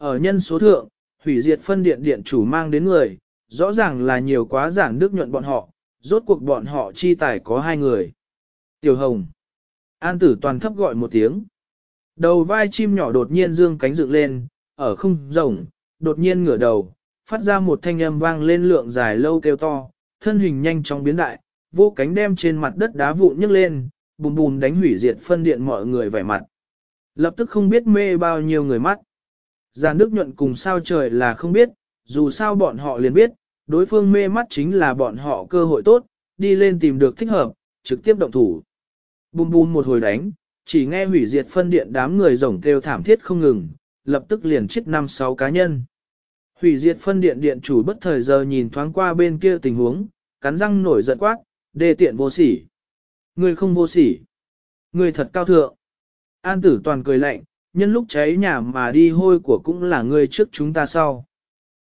Ở nhân số thượng, hủy diệt phân điện điện chủ mang đến người, rõ ràng là nhiều quá giản đức nhuận bọn họ, rốt cuộc bọn họ chi tài có hai người. Tiểu Hồng. An tử toàn thấp gọi một tiếng. Đầu vai chim nhỏ đột nhiên dương cánh dựng lên, ở không rồng, đột nhiên ngửa đầu, phát ra một thanh âm vang lên lượng dài lâu kêu to, thân hình nhanh chóng biến đại, vô cánh đem trên mặt đất đá vụn nhấc lên, bùm bùm đánh hủy diệt phân điện mọi người vẻ mặt. Lập tức không biết mê bao nhiêu người mắt. Già nước nhuận cùng sao trời là không biết, dù sao bọn họ liền biết, đối phương mê mắt chính là bọn họ cơ hội tốt, đi lên tìm được thích hợp, trực tiếp động thủ. Bùm bùm một hồi đánh, chỉ nghe hủy diệt phân điện đám người rồng kêu thảm thiết không ngừng, lập tức liền chết năm sáu cá nhân. Hủy diệt phân điện điện chủ bất thời giờ nhìn thoáng qua bên kia tình huống, cắn răng nổi giận quát, đề tiện vô sỉ. Người không vô sỉ. Người thật cao thượng. An tử toàn cười lạnh, nhân lúc cháy nhà mà đi hôi của cũng là người trước chúng ta sau.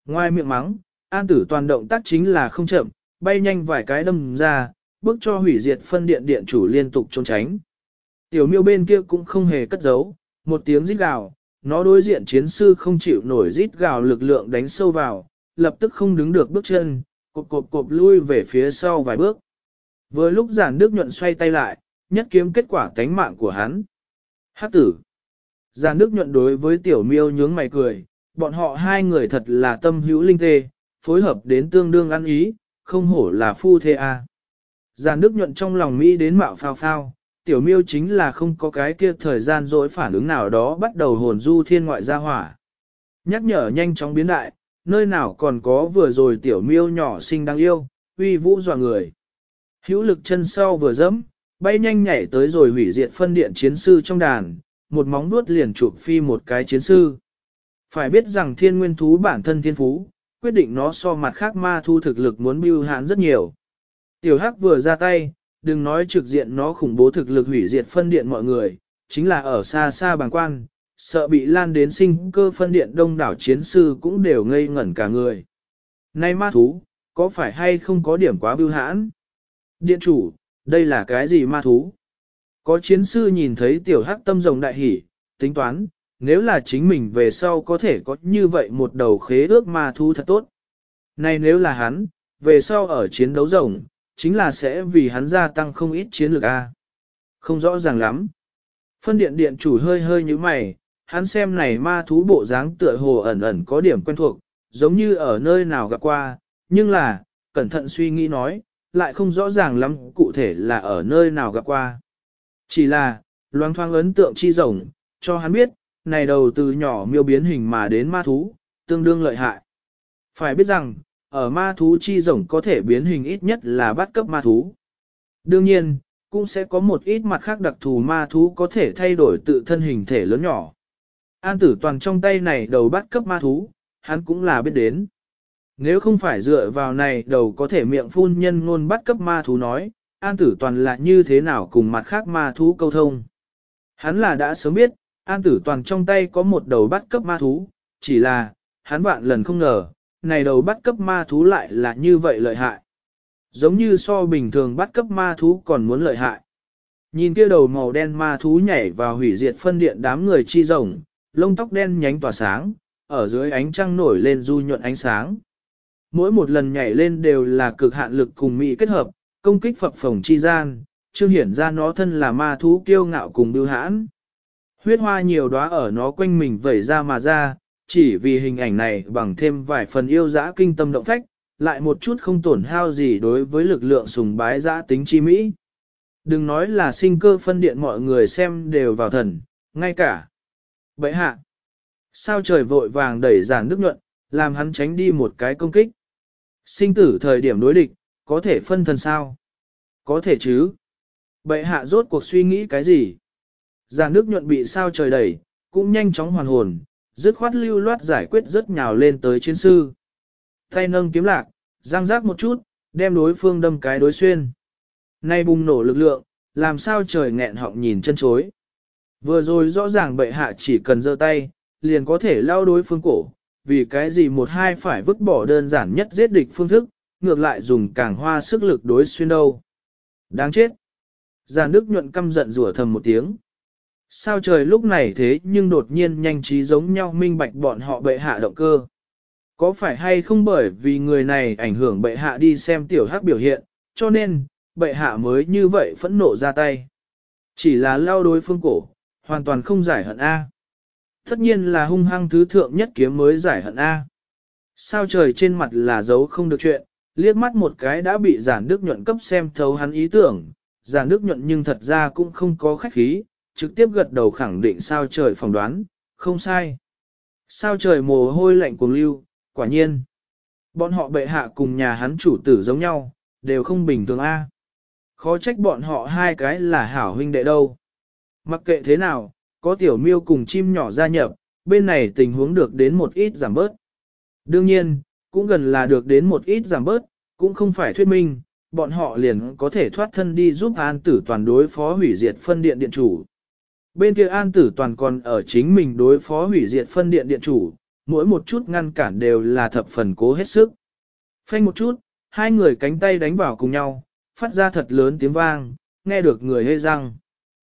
Ngoài miệng mắng, an tử toàn động tác chính là không chậm, bay nhanh vài cái đâm ra, bước cho hủy diệt phân điện điện chủ liên tục trốn tránh. Tiểu miêu bên kia cũng không hề cất giấu, một tiếng rít gào, nó đối diện chiến sư không chịu nổi rít gào lực lượng đánh sâu vào, lập tức không đứng được bước chân, cộp cộp cộp lui về phía sau vài bước. với lúc giản đức nhuận xoay tay lại, nhất kiếm kết quả tánh mạng của hắn. Hát tử. Già đức nhuận đối với tiểu miêu nhướng mày cười, bọn họ hai người thật là tâm hữu linh tê, phối hợp đến tương đương ăn ý, không hổ là phu thê a. À. Giản đức nhuận trong lòng Mỹ đến mạo phao phao, tiểu miêu chính là không có cái kia thời gian dỗi phản ứng nào đó bắt đầu hồn du thiên ngoại gia hỏa. Nhắc nhở nhanh chóng biến đại, nơi nào còn có vừa rồi tiểu miêu nhỏ xinh đáng yêu, uy vũ dọa người. Hữu lực chân sau vừa dẫm, bay nhanh nhảy tới rồi hủy diệt phân điện chiến sư trong đàn, một móng vuốt liền chụp phi một cái chiến sư. Phải biết rằng thiên nguyên thú bản thân thiên phú, quyết định nó so mặt khác ma thu thực lực muốn bưu hãn rất nhiều. Tiểu hắc vừa ra tay, đừng nói trực diện nó khủng bố thực lực hủy diệt phân điện mọi người, chính là ở xa xa bàng quan, sợ bị lan đến sinh cơ phân điện đông đảo chiến sư cũng đều ngây ngẩn cả người. Nay ma thú, có phải hay không có điểm quá bưu hãn? Điện chủ, đây là cái gì ma thú? Có chiến sư nhìn thấy tiểu hắc tâm rồng đại hỉ, tính toán, nếu là chính mình về sau có thể có như vậy một đầu khế ước ma thú thật tốt. Này nếu là hắn, về sau ở chiến đấu rồng, chính là sẽ vì hắn gia tăng không ít chiến lược A. Không rõ ràng lắm. Phân điện điện chủ hơi hơi như mày, hắn xem này ma thú bộ dáng tựa hồ ẩn ẩn có điểm quen thuộc, giống như ở nơi nào gặp qua, nhưng là, cẩn thận suy nghĩ nói, lại không rõ ràng lắm cụ thể là ở nơi nào gặp qua. Chỉ là, loang thoáng ấn tượng chi rồng, cho hắn biết, này đầu từ nhỏ miêu biến hình mà đến ma thú, tương đương lợi hại. Phải biết rằng, ở ma thú chi rồng có thể biến hình ít nhất là bắt cấp ma thú. Đương nhiên, cũng sẽ có một ít mặt khác đặc thù ma thú có thể thay đổi tự thân hình thể lớn nhỏ. An tử toàn trong tay này đầu bắt cấp ma thú, hắn cũng là biết đến. Nếu không phải dựa vào này đầu có thể miệng phun nhân ngôn bắt cấp ma thú nói, an tử toàn là như thế nào cùng mặt khác ma thú câu thông. Hắn là đã sớm biết, an tử toàn trong tay có một đầu bắt cấp ma thú, chỉ là, hắn vạn lần không ngờ, này đầu bắt cấp ma thú lại là như vậy lợi hại. Giống như so bình thường bắt cấp ma thú còn muốn lợi hại. Nhìn kia đầu màu đen ma thú nhảy vào hủy diệt phân điện đám người chi rồng, lông tóc đen nhánh tỏa sáng, ở dưới ánh trăng nổi lên du nhuận ánh sáng. Mỗi một lần nhảy lên đều là cực hạn lực cùng mỹ kết hợp, công kích phập phồng chi gian, trương hiển ra nó thân là ma thú kiêu ngạo cùng bưu hãn. Huyết hoa nhiều đóa ở nó quanh mình vẩy ra mà ra, chỉ vì hình ảnh này bằng thêm vài phần yêu dã kinh tâm động phách, lại một chút không tổn hao gì đối với lực lượng sùng bái dã tính chi mỹ. Đừng nói là sinh cơ phân điện mọi người xem đều vào thần, ngay cả. Vậy hạ, sao trời vội vàng đẩy giản nước nhuận, làm hắn tránh đi một cái công kích. Sinh tử thời điểm đối địch, có thể phân thần sao? Có thể chứ. Bệ hạ rốt cuộc suy nghĩ cái gì? Già nước nhuận bị sao trời đẩy, cũng nhanh chóng hoàn hồn, dứt khoát lưu loát giải quyết rất nhào lên tới chiến sư. Tay nâng kiếm lạc, giang giác một chút, đem đối phương đâm cái đối xuyên. Nay bùng nổ lực lượng, làm sao trời nghẹn họng nhìn chân chối. Vừa rồi rõ ràng bệ hạ chỉ cần giơ tay, liền có thể lao đối phương cổ, vì cái gì một hai phải vứt bỏ đơn giản nhất giết địch phương thức, ngược lại dùng càng hoa sức lực đối xuyên đâu. Đáng chết. Giàn Đức nhuận căm giận rủa thầm một tiếng. Sao trời lúc này thế nhưng đột nhiên nhanh trí giống nhau minh bạch bọn họ bệ hạ động cơ. Có phải hay không bởi vì người này ảnh hưởng bệ hạ đi xem tiểu hắc biểu hiện, cho nên, bệ hạ mới như vậy phẫn nộ ra tay. Chỉ là lao đối phương cổ, hoàn toàn không giải hận A. Tất nhiên là hung hăng thứ thượng nhất kiếm mới giải hận A. Sao trời trên mặt là dấu không được chuyện, liếc mắt một cái đã bị giản đức nhuận cấp xem thấu hắn ý tưởng, giản Đức nhuận nhưng thật ra cũng không có khách khí, trực tiếp gật đầu khẳng định sao trời phỏng đoán, không sai. Sao trời mồ hôi lạnh cuồng lưu, quả nhiên. Bọn họ bệ hạ cùng nhà hắn chủ tử giống nhau, đều không bình thường a. À. Khó trách bọn họ hai cái là hảo huynh đệ đâu. Mặc kệ thế nào, có tiểu miêu cùng chim nhỏ gia nhập, bên này tình huống được đến một ít giảm bớt. Đương nhiên, cũng gần là được đến một ít giảm bớt, cũng không phải thuyết minh, bọn họ liền có thể thoát thân đi giúp an tử toàn đối phó hủy diệt phân điện điện chủ. Bên kia an tử toàn còn ở chính mình đối phó hủy diệt phân điện điện chủ, mỗi một chút ngăn cản đều là thập phần cố hết sức. Phanh một chút, hai người cánh tay đánh vào cùng nhau, phát ra thật lớn tiếng vang, nghe được người hê răng.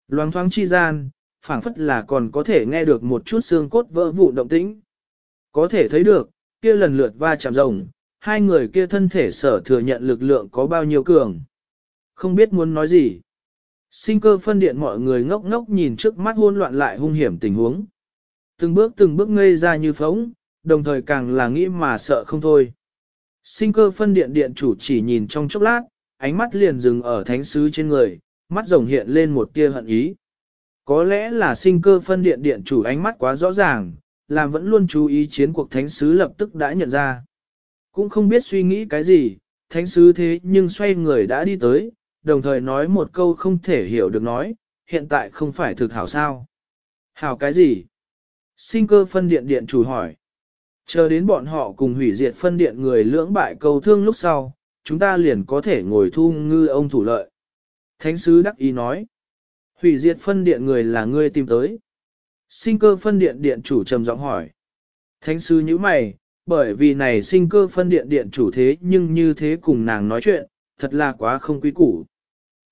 Loáng thoáng chi gian, phảng phất là còn có thể nghe được một chút xương cốt vỡ vụn động tĩnh. Có thể thấy được, kia lần lượt va chạm rồng, hai người kia thân thể sở thừa nhận lực lượng có bao nhiêu cường. Không biết muốn nói gì. Sinh cơ phân điện mọi người ngốc ngốc nhìn trước mắt hôn loạn lại hung hiểm tình huống. Từng bước từng bước ngây ra như phóng, đồng thời càng là nghĩ mà sợ không thôi. Sinh cơ phân điện điện chủ chỉ nhìn trong chốc lát, ánh mắt liền dừng ở thánh sứ trên người, mắt rồng hiện lên một tia hận ý. Có lẽ là sinh cơ phân điện điện chủ ánh mắt quá rõ ràng, làm vẫn luôn chú ý chiến cuộc thánh sứ lập tức đã nhận ra. Cũng không biết suy nghĩ cái gì, thánh sứ thế nhưng xoay người đã đi tới, đồng thời nói một câu không thể hiểu được nói, hiện tại không phải thực hảo sao. Hảo cái gì? Sinh cơ phân điện điện chủ hỏi. Chờ đến bọn họ cùng hủy diệt phân điện người lưỡng bại cầu thương lúc sau, chúng ta liền có thể ngồi thu ngư ông thủ lợi. Thánh sứ đắc ý nói. Hủy diệt phân điện người là ngươi tìm tới. Sinh cơ phân điện điện chủ trầm giọng hỏi. Thánh sứ như mày, bởi vì này sinh cơ phân điện điện chủ thế nhưng như thế cùng nàng nói chuyện, thật là quá không quý củ.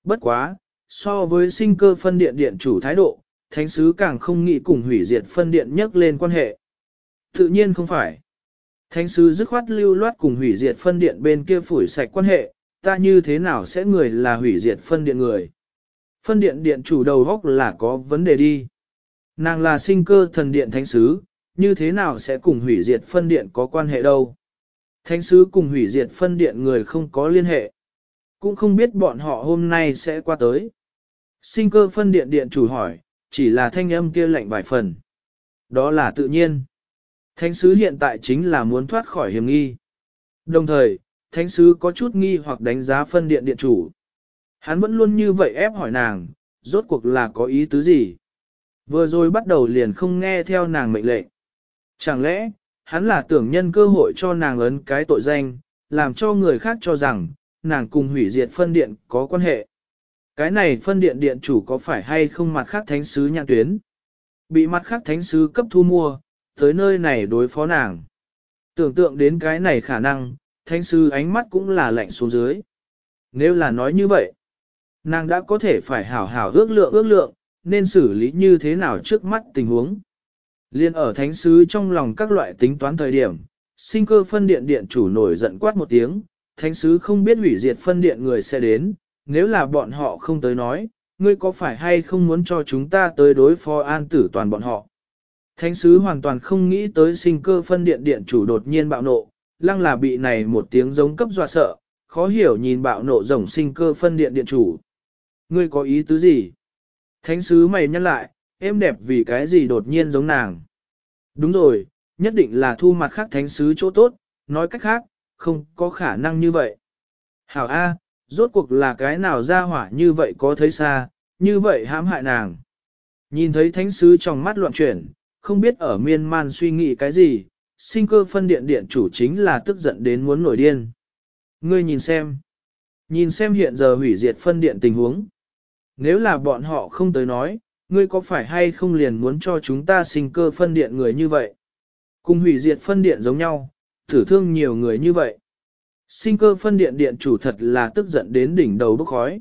Bất quá, so với sinh cơ phân điện điện chủ thái độ, thánh sứ càng không nghĩ cùng hủy diệt phân điện nhắc lên quan hệ. Tự nhiên không phải. Thánh sứ dứt khoát lưu loát cùng hủy diệt phân điện bên kia phủi sạch quan hệ, ta như thế nào sẽ người là hủy diệt phân điện người. Phân điện điện chủ đầu góc là có vấn đề đi. Nàng là sinh cơ thần điện thánh sứ, như thế nào sẽ cùng hủy diệt phân điện có quan hệ đâu. Thánh sứ cùng hủy diệt phân điện người không có liên hệ. Cũng không biết bọn họ hôm nay sẽ qua tới. Sinh cơ phân điện điện chủ hỏi, chỉ là thanh âm kia lạnh vài phần. Đó là tự nhiên. Thánh sứ hiện tại chính là muốn thoát khỏi hiểm nghi. Đồng thời, thánh sứ có chút nghi hoặc đánh giá phân điện điện chủ. Hắn vẫn luôn như vậy ép hỏi nàng, rốt cuộc là có ý tứ gì. Vừa rồi bắt đầu liền không nghe theo nàng mệnh lệnh. Chẳng lẽ, hắn là tưởng nhân cơ hội cho nàng ấn cái tội danh, làm cho người khác cho rằng, nàng cùng hủy diệt phân điện có quan hệ. Cái này phân điện điện chủ có phải hay không mặt khác thánh sứ nhãn tuyến? Bị mặt khác thánh sứ cấp thu mua, tới nơi này đối phó nàng. Tưởng tượng đến cái này khả năng, thánh sứ ánh mắt cũng là lạnh xuống dưới. Nếu là nói như vậy, nàng đã có thể phải hảo hảo ước lượng ước lượng, nên xử lý như thế nào trước mắt tình huống. Liên ở thánh sứ trong lòng các loại tính toán thời điểm, sinh cơ phân điện điện chủ nổi giận quát một tiếng, thánh sứ không biết hủy diệt phân điện người sẽ đến, nếu là bọn họ không tới nói, ngươi có phải hay không muốn cho chúng ta tới đối phó an tử toàn bọn họ. Thánh sứ hoàn toàn không nghĩ tới sinh cơ phân điện điện chủ đột nhiên bạo nộ, lăng là bị này một tiếng giống cấp dọa sợ, khó hiểu nhìn bạo nộ rồng sinh cơ phân điện điện chủ. Ngươi có ý tứ gì? Thánh sứ mày nhăn lại, em đẹp vì cái gì đột nhiên giống nàng. Đúng rồi, nhất định là thu mặt khác thánh sứ chỗ tốt, nói cách khác, không có khả năng như vậy. Hảo A, rốt cuộc là cái nào ra hỏa như vậy có thấy xa, như vậy hãm hại nàng. Nhìn thấy thánh sứ trong mắt loạn chuyển, không biết ở miên man suy nghĩ cái gì, sinh cơ phân điện điện chủ chính là tức giận đến muốn nổi điên. Ngươi nhìn xem. Nhìn xem hiện giờ hủy diệt phân điện tình huống. Nếu là bọn họ không tới nói, ngươi có phải hay không liền muốn cho chúng ta sinh cơ phân điện người như vậy? Cùng hủy diệt phân điện giống nhau, thử thương nhiều người như vậy. Sinh cơ phân điện điện chủ thật là tức giận đến đỉnh đầu bốc khói.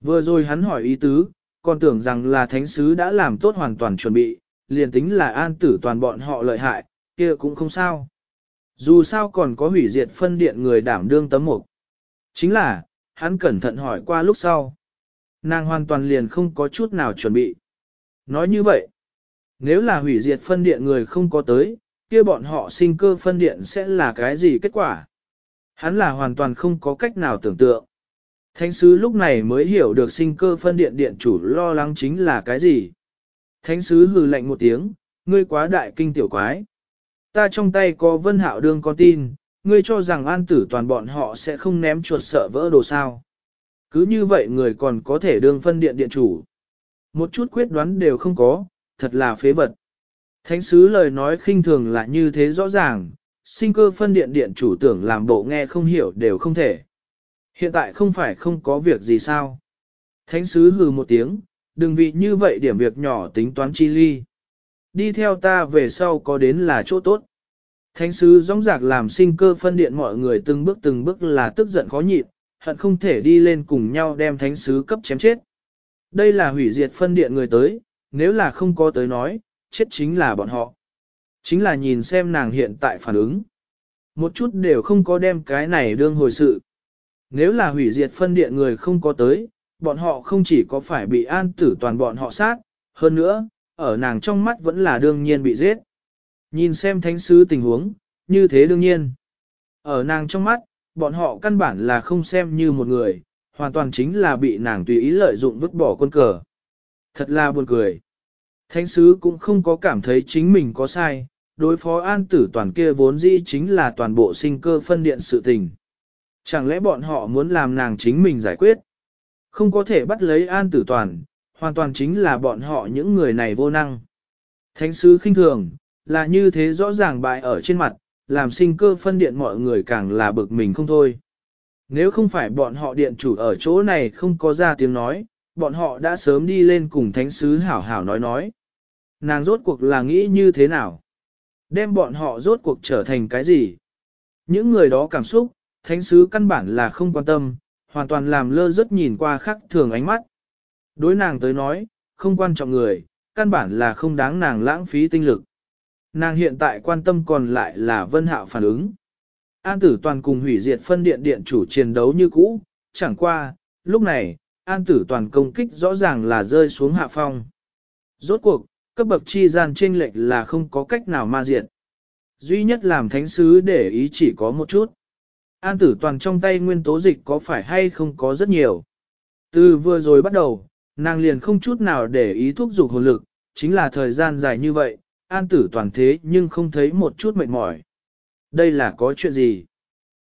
Vừa rồi hắn hỏi ý tứ, còn tưởng rằng là thánh sứ đã làm tốt hoàn toàn chuẩn bị, liền tính là an tử toàn bọn họ lợi hại, kia cũng không sao. Dù sao còn có hủy diệt phân điện người đảm đương tấm mục. Chính là, hắn cẩn thận hỏi qua lúc sau. Nàng hoàn toàn liền không có chút nào chuẩn bị. Nói như vậy, nếu là hủy diệt phân điện người không có tới, kia bọn họ sinh cơ phân điện sẽ là cái gì kết quả? Hắn là hoàn toàn không có cách nào tưởng tượng. Thánh sứ lúc này mới hiểu được sinh cơ phân điện điện chủ lo lắng chính là cái gì. Thánh sứ hừ lạnh một tiếng, ngươi quá đại kinh tiểu quái. Ta trong tay có vân hạo đương con tin, ngươi cho rằng an tử toàn bọn họ sẽ không ném chuột sợ vỡ đồ sao. Cứ như vậy người còn có thể đương phân điện điện chủ. Một chút quyết đoán đều không có, thật là phế vật. Thánh sứ lời nói khinh thường là như thế rõ ràng, sinh cơ phân điện điện chủ tưởng làm bộ nghe không hiểu đều không thể. Hiện tại không phải không có việc gì sao. Thánh sứ hừ một tiếng, đừng vì như vậy điểm việc nhỏ tính toán chi ly. Đi theo ta về sau có đến là chỗ tốt. Thánh sứ rõng rạc làm sinh cơ phân điện mọi người từng bước từng bước là tức giận khó nhịn, hận không thể đi lên cùng nhau đem thánh sứ cấp chém chết. Đây là hủy diệt phân điện người tới, nếu là không có tới nói, chết chính là bọn họ. Chính là nhìn xem nàng hiện tại phản ứng. Một chút đều không có đem cái này đương hồi sự. Nếu là hủy diệt phân điện người không có tới, bọn họ không chỉ có phải bị an tử toàn bọn họ sát, hơn nữa, ở nàng trong mắt vẫn là đương nhiên bị giết. Nhìn xem thánh sứ tình huống, như thế đương nhiên. Ở nàng trong mắt, bọn họ căn bản là không xem như một người, hoàn toàn chính là bị nàng tùy ý lợi dụng vứt bỏ quân cờ. Thật là buồn cười. Thánh sứ cũng không có cảm thấy chính mình có sai, đối phó an tử toàn kia vốn dĩ chính là toàn bộ sinh cơ phân điện sự tình. Chẳng lẽ bọn họ muốn làm nàng chính mình giải quyết? Không có thể bắt lấy an tử toàn, hoàn toàn chính là bọn họ những người này vô năng. Thánh sứ khinh thường, là như thế rõ ràng bại ở trên mặt, làm sinh cơ phân điện mọi người càng là bực mình không thôi. Nếu không phải bọn họ điện chủ ở chỗ này không có ra tiếng nói, bọn họ đã sớm đi lên cùng thánh sứ hảo hảo nói nói. Nàng rốt cuộc là nghĩ như thế nào? Đem bọn họ rốt cuộc trở thành cái gì? Những người đó cảm xúc, thánh sứ căn bản là không quan tâm, hoàn toàn làm lơ rất nhìn qua khắc thường ánh mắt. Đối nàng tới nói, không quan trọng người, căn bản là không đáng nàng lãng phí tinh lực. Nàng hiện tại quan tâm còn lại là vân hạo phản ứng. An tử toàn cùng hủy diệt phân điện điện chủ chiến đấu như cũ, chẳng qua, lúc này, an tử toàn công kích rõ ràng là rơi xuống hạ phong. Rốt cuộc, cấp bậc chi gian trên lệch là không có cách nào ma diện. Duy nhất làm thánh sứ để ý chỉ có một chút. An tử toàn trong tay nguyên tố dịch có phải hay không có rất nhiều. Từ vừa rồi bắt đầu, nàng liền không chút nào để ý thúc giục hồn lực, chính là thời gian dài như vậy, an tử toàn thế nhưng không thấy một chút mệt mỏi. Đây là có chuyện gì?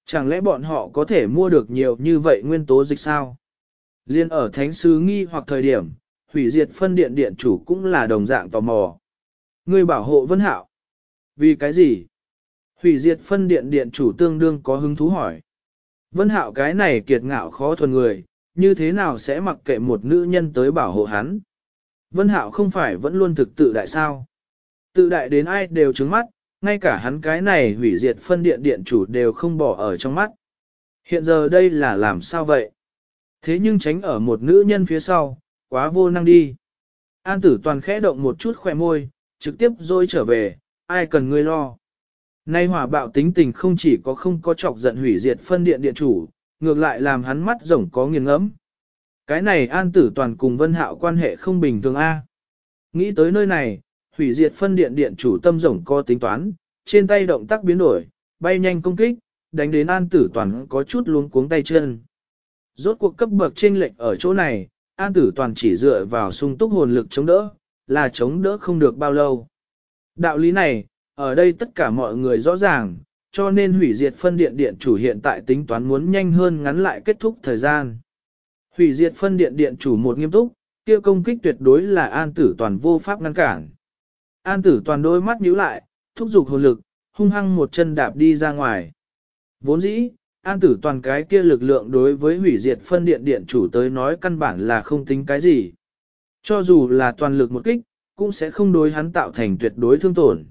Chẳng lẽ bọn họ có thể mua được nhiều như vậy nguyên tố dịch sao? Liên ở thánh sứ nghi hoặc thời điểm, hủy diệt phân điện điện chủ cũng là đồng dạng tò mò. Người bảo hộ vân hạo. Vì cái gì? Hủy diệt phân điện điện chủ tương đương có hứng thú hỏi. Vân hạo cái này kiệt ngạo khó thuần người, như thế nào sẽ mặc kệ một nữ nhân tới bảo hộ hắn? Vân hạo không phải vẫn luôn thực tự đại sao? Tự đại đến ai đều trứng mắt, ngay cả hắn cái này hủy diệt phân điện điện chủ đều không bỏ ở trong mắt. Hiện giờ đây là làm sao vậy? Thế nhưng tránh ở một nữ nhân phía sau, quá vô năng đi. An tử toàn khẽ động một chút khỏe môi, trực tiếp rồi trở về, ai cần ngươi lo. Nay hỏa bạo tính tình không chỉ có không có chọc giận hủy diệt phân điện điện chủ, ngược lại làm hắn mắt rồng có nghiền ngẫm. Cái này an tử toàn cùng vân hạo quan hệ không bình thường A. Nghĩ tới nơi này, hủy diệt phân điện điện chủ tâm rồng có tính toán, trên tay động tác biến đổi, bay nhanh công kích, đánh đến an tử toàn có chút luống cuống tay chân. Rốt cuộc cấp bậc trên lệnh ở chỗ này, an tử toàn chỉ dựa vào sung túc hồn lực chống đỡ, là chống đỡ không được bao lâu. Đạo lý này, ở đây tất cả mọi người rõ ràng, cho nên hủy diệt phân điện điện chủ hiện tại tính toán muốn nhanh hơn ngắn lại kết thúc thời gian. Hủy diệt phân điện điện chủ một nghiêm túc, kia công kích tuyệt đối là an tử toàn vô pháp ngăn cản. An tử toàn đôi mắt nhíu lại, thúc giục hồn lực, hung hăng một chân đạp đi ra ngoài. Vốn dĩ, an tử toàn cái kia lực lượng đối với hủy diệt phân điện điện chủ tới nói căn bản là không tính cái gì. Cho dù là toàn lực một kích, cũng sẽ không đối hắn tạo thành tuyệt đối thương tổn.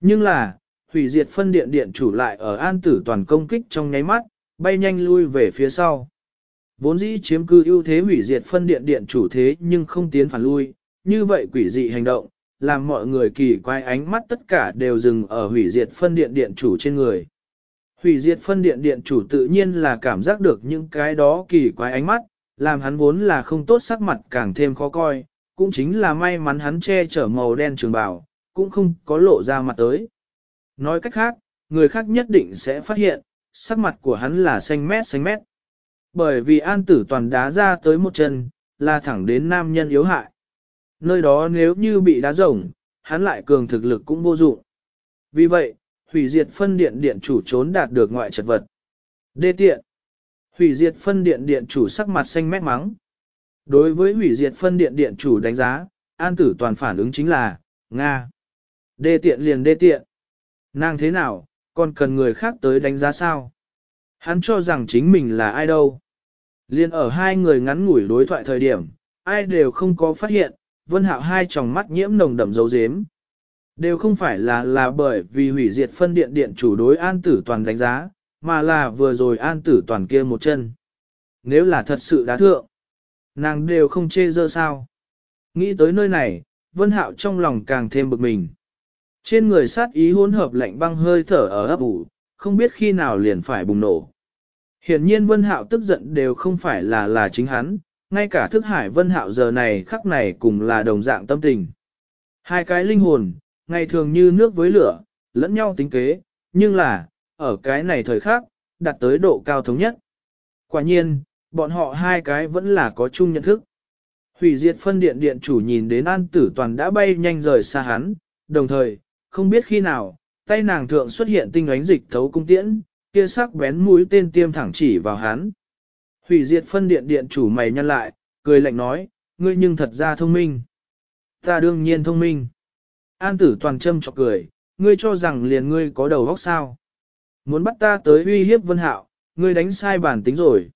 Nhưng là, hủy diệt phân điện điện chủ lại ở an tử toàn công kích trong nháy mắt, bay nhanh lui về phía sau. Vốn dĩ chiếm cư ưu thế hủy diệt phân điện điện chủ thế nhưng không tiến phản lui, như vậy quỷ dị hành động, làm mọi người kỳ quái ánh mắt tất cả đều dừng ở hủy diệt phân điện điện chủ trên người. Hủy diệt phân điện điện chủ tự nhiên là cảm giác được những cái đó kỳ quái ánh mắt, làm hắn vốn là không tốt sắc mặt càng thêm khó coi, cũng chính là may mắn hắn che chở màu đen trường bào, cũng không có lộ ra mặt tới. Nói cách khác, người khác nhất định sẽ phát hiện, sắc mặt của hắn là xanh mét xanh mét. Bởi vì an tử toàn đá ra tới một chân, là thẳng đến nam nhân yếu hại. Nơi đó nếu như bị đá rồng, hắn lại cường thực lực cũng vô dụng. Vì vậy, hủy diệt phân điện điện chủ trốn đạt được ngoại trật vật. Đê tiện. Hủy diệt phân điện điện chủ sắc mặt xanh mét mắng. Đối với hủy diệt phân điện điện chủ đánh giá, an tử toàn phản ứng chính là, Nga. Đê tiện liền đê tiện. Nàng thế nào, còn cần người khác tới đánh giá sao? Hắn cho rằng chính mình là ai đâu. Liên ở hai người ngắn ngủi đối thoại thời điểm, ai đều không có phát hiện, vân hạo hai tròng mắt nhiễm nồng đậm dấu dếm. Đều không phải là là bởi vì hủy diệt phân điện điện chủ đối an tử toàn đánh giá, mà là vừa rồi an tử toàn kia một chân. Nếu là thật sự đã thượng, nàng đều không chê dơ sao. Nghĩ tới nơi này, vân hạo trong lòng càng thêm bực mình. Trên người sát ý hỗn hợp lạnh băng hơi thở ở ấp ủ, không biết khi nào liền phải bùng nổ. Hiển nhiên Vân Hạo tức giận đều không phải là là chính hắn, ngay cả thức hải Vân Hạo giờ này khắc này cùng là đồng dạng tâm tình. Hai cái linh hồn, ngày thường như nước với lửa, lẫn nhau tính kế, nhưng là, ở cái này thời khắc, đạt tới độ cao thống nhất. Quả nhiên, bọn họ hai cái vẫn là có chung nhận thức. Hủy diệt phân điện điện chủ nhìn đến an tử toàn đã bay nhanh rời xa hắn, đồng thời, không biết khi nào, tay nàng thượng xuất hiện tinh ánh dịch thấu cung tiễn, kia sắc bén mũi tên tiêm thẳng chỉ vào hắn. Hủy diệt phân điện điện chủ mày nhăn lại, cười lạnh nói, ngươi nhưng thật ra thông minh. Ta đương nhiên thông minh. An tử toàn châm chọc cười, ngươi cho rằng liền ngươi có đầu óc sao. Muốn bắt ta tới uy hiếp vân hạo, ngươi đánh sai bản tính rồi.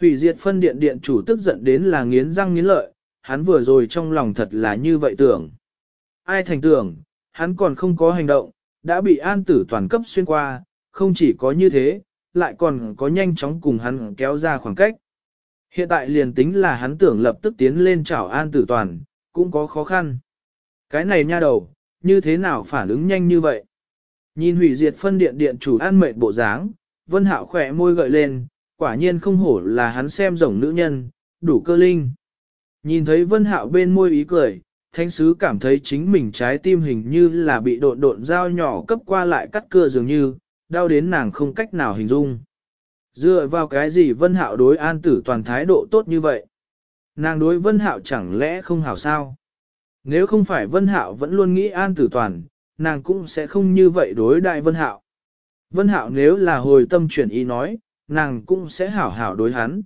Hủy diệt phân điện điện chủ tức giận đến là nghiến răng nghiến lợi, hắn vừa rồi trong lòng thật là như vậy tưởng. Ai thành tưởng, hắn còn không có hành động, đã bị an tử toàn cấp xuyên qua, không chỉ có như thế, lại còn có nhanh chóng cùng hắn kéo ra khoảng cách. Hiện tại liền tính là hắn tưởng lập tức tiến lên chảo an tử toàn, cũng có khó khăn. Cái này nha đầu, như thế nào phản ứng nhanh như vậy? Nhìn hủy diệt phân điện điện chủ an mệnh bộ dáng, vân hạo khỏe môi gợi lên, quả nhiên không hổ là hắn xem rồng nữ nhân, đủ cơ linh. Nhìn thấy vân hạo bên môi ý cười, thánh sứ cảm thấy chính mình trái tim hình như là bị độn độn dao nhỏ cấp qua lại cắt cưa dường như, đau đến nàng không cách nào hình dung. Dựa vào cái gì vân hạo đối an tử toàn thái độ tốt như vậy? Nàng đối vân hạo chẳng lẽ không hảo sao? Nếu không phải vân hạo vẫn luôn nghĩ an tử toàn, nàng cũng sẽ không như vậy đối đại vân hạo. Vân hạo nếu là hồi tâm chuyển ý nói, nàng cũng sẽ hảo hảo đối hắn.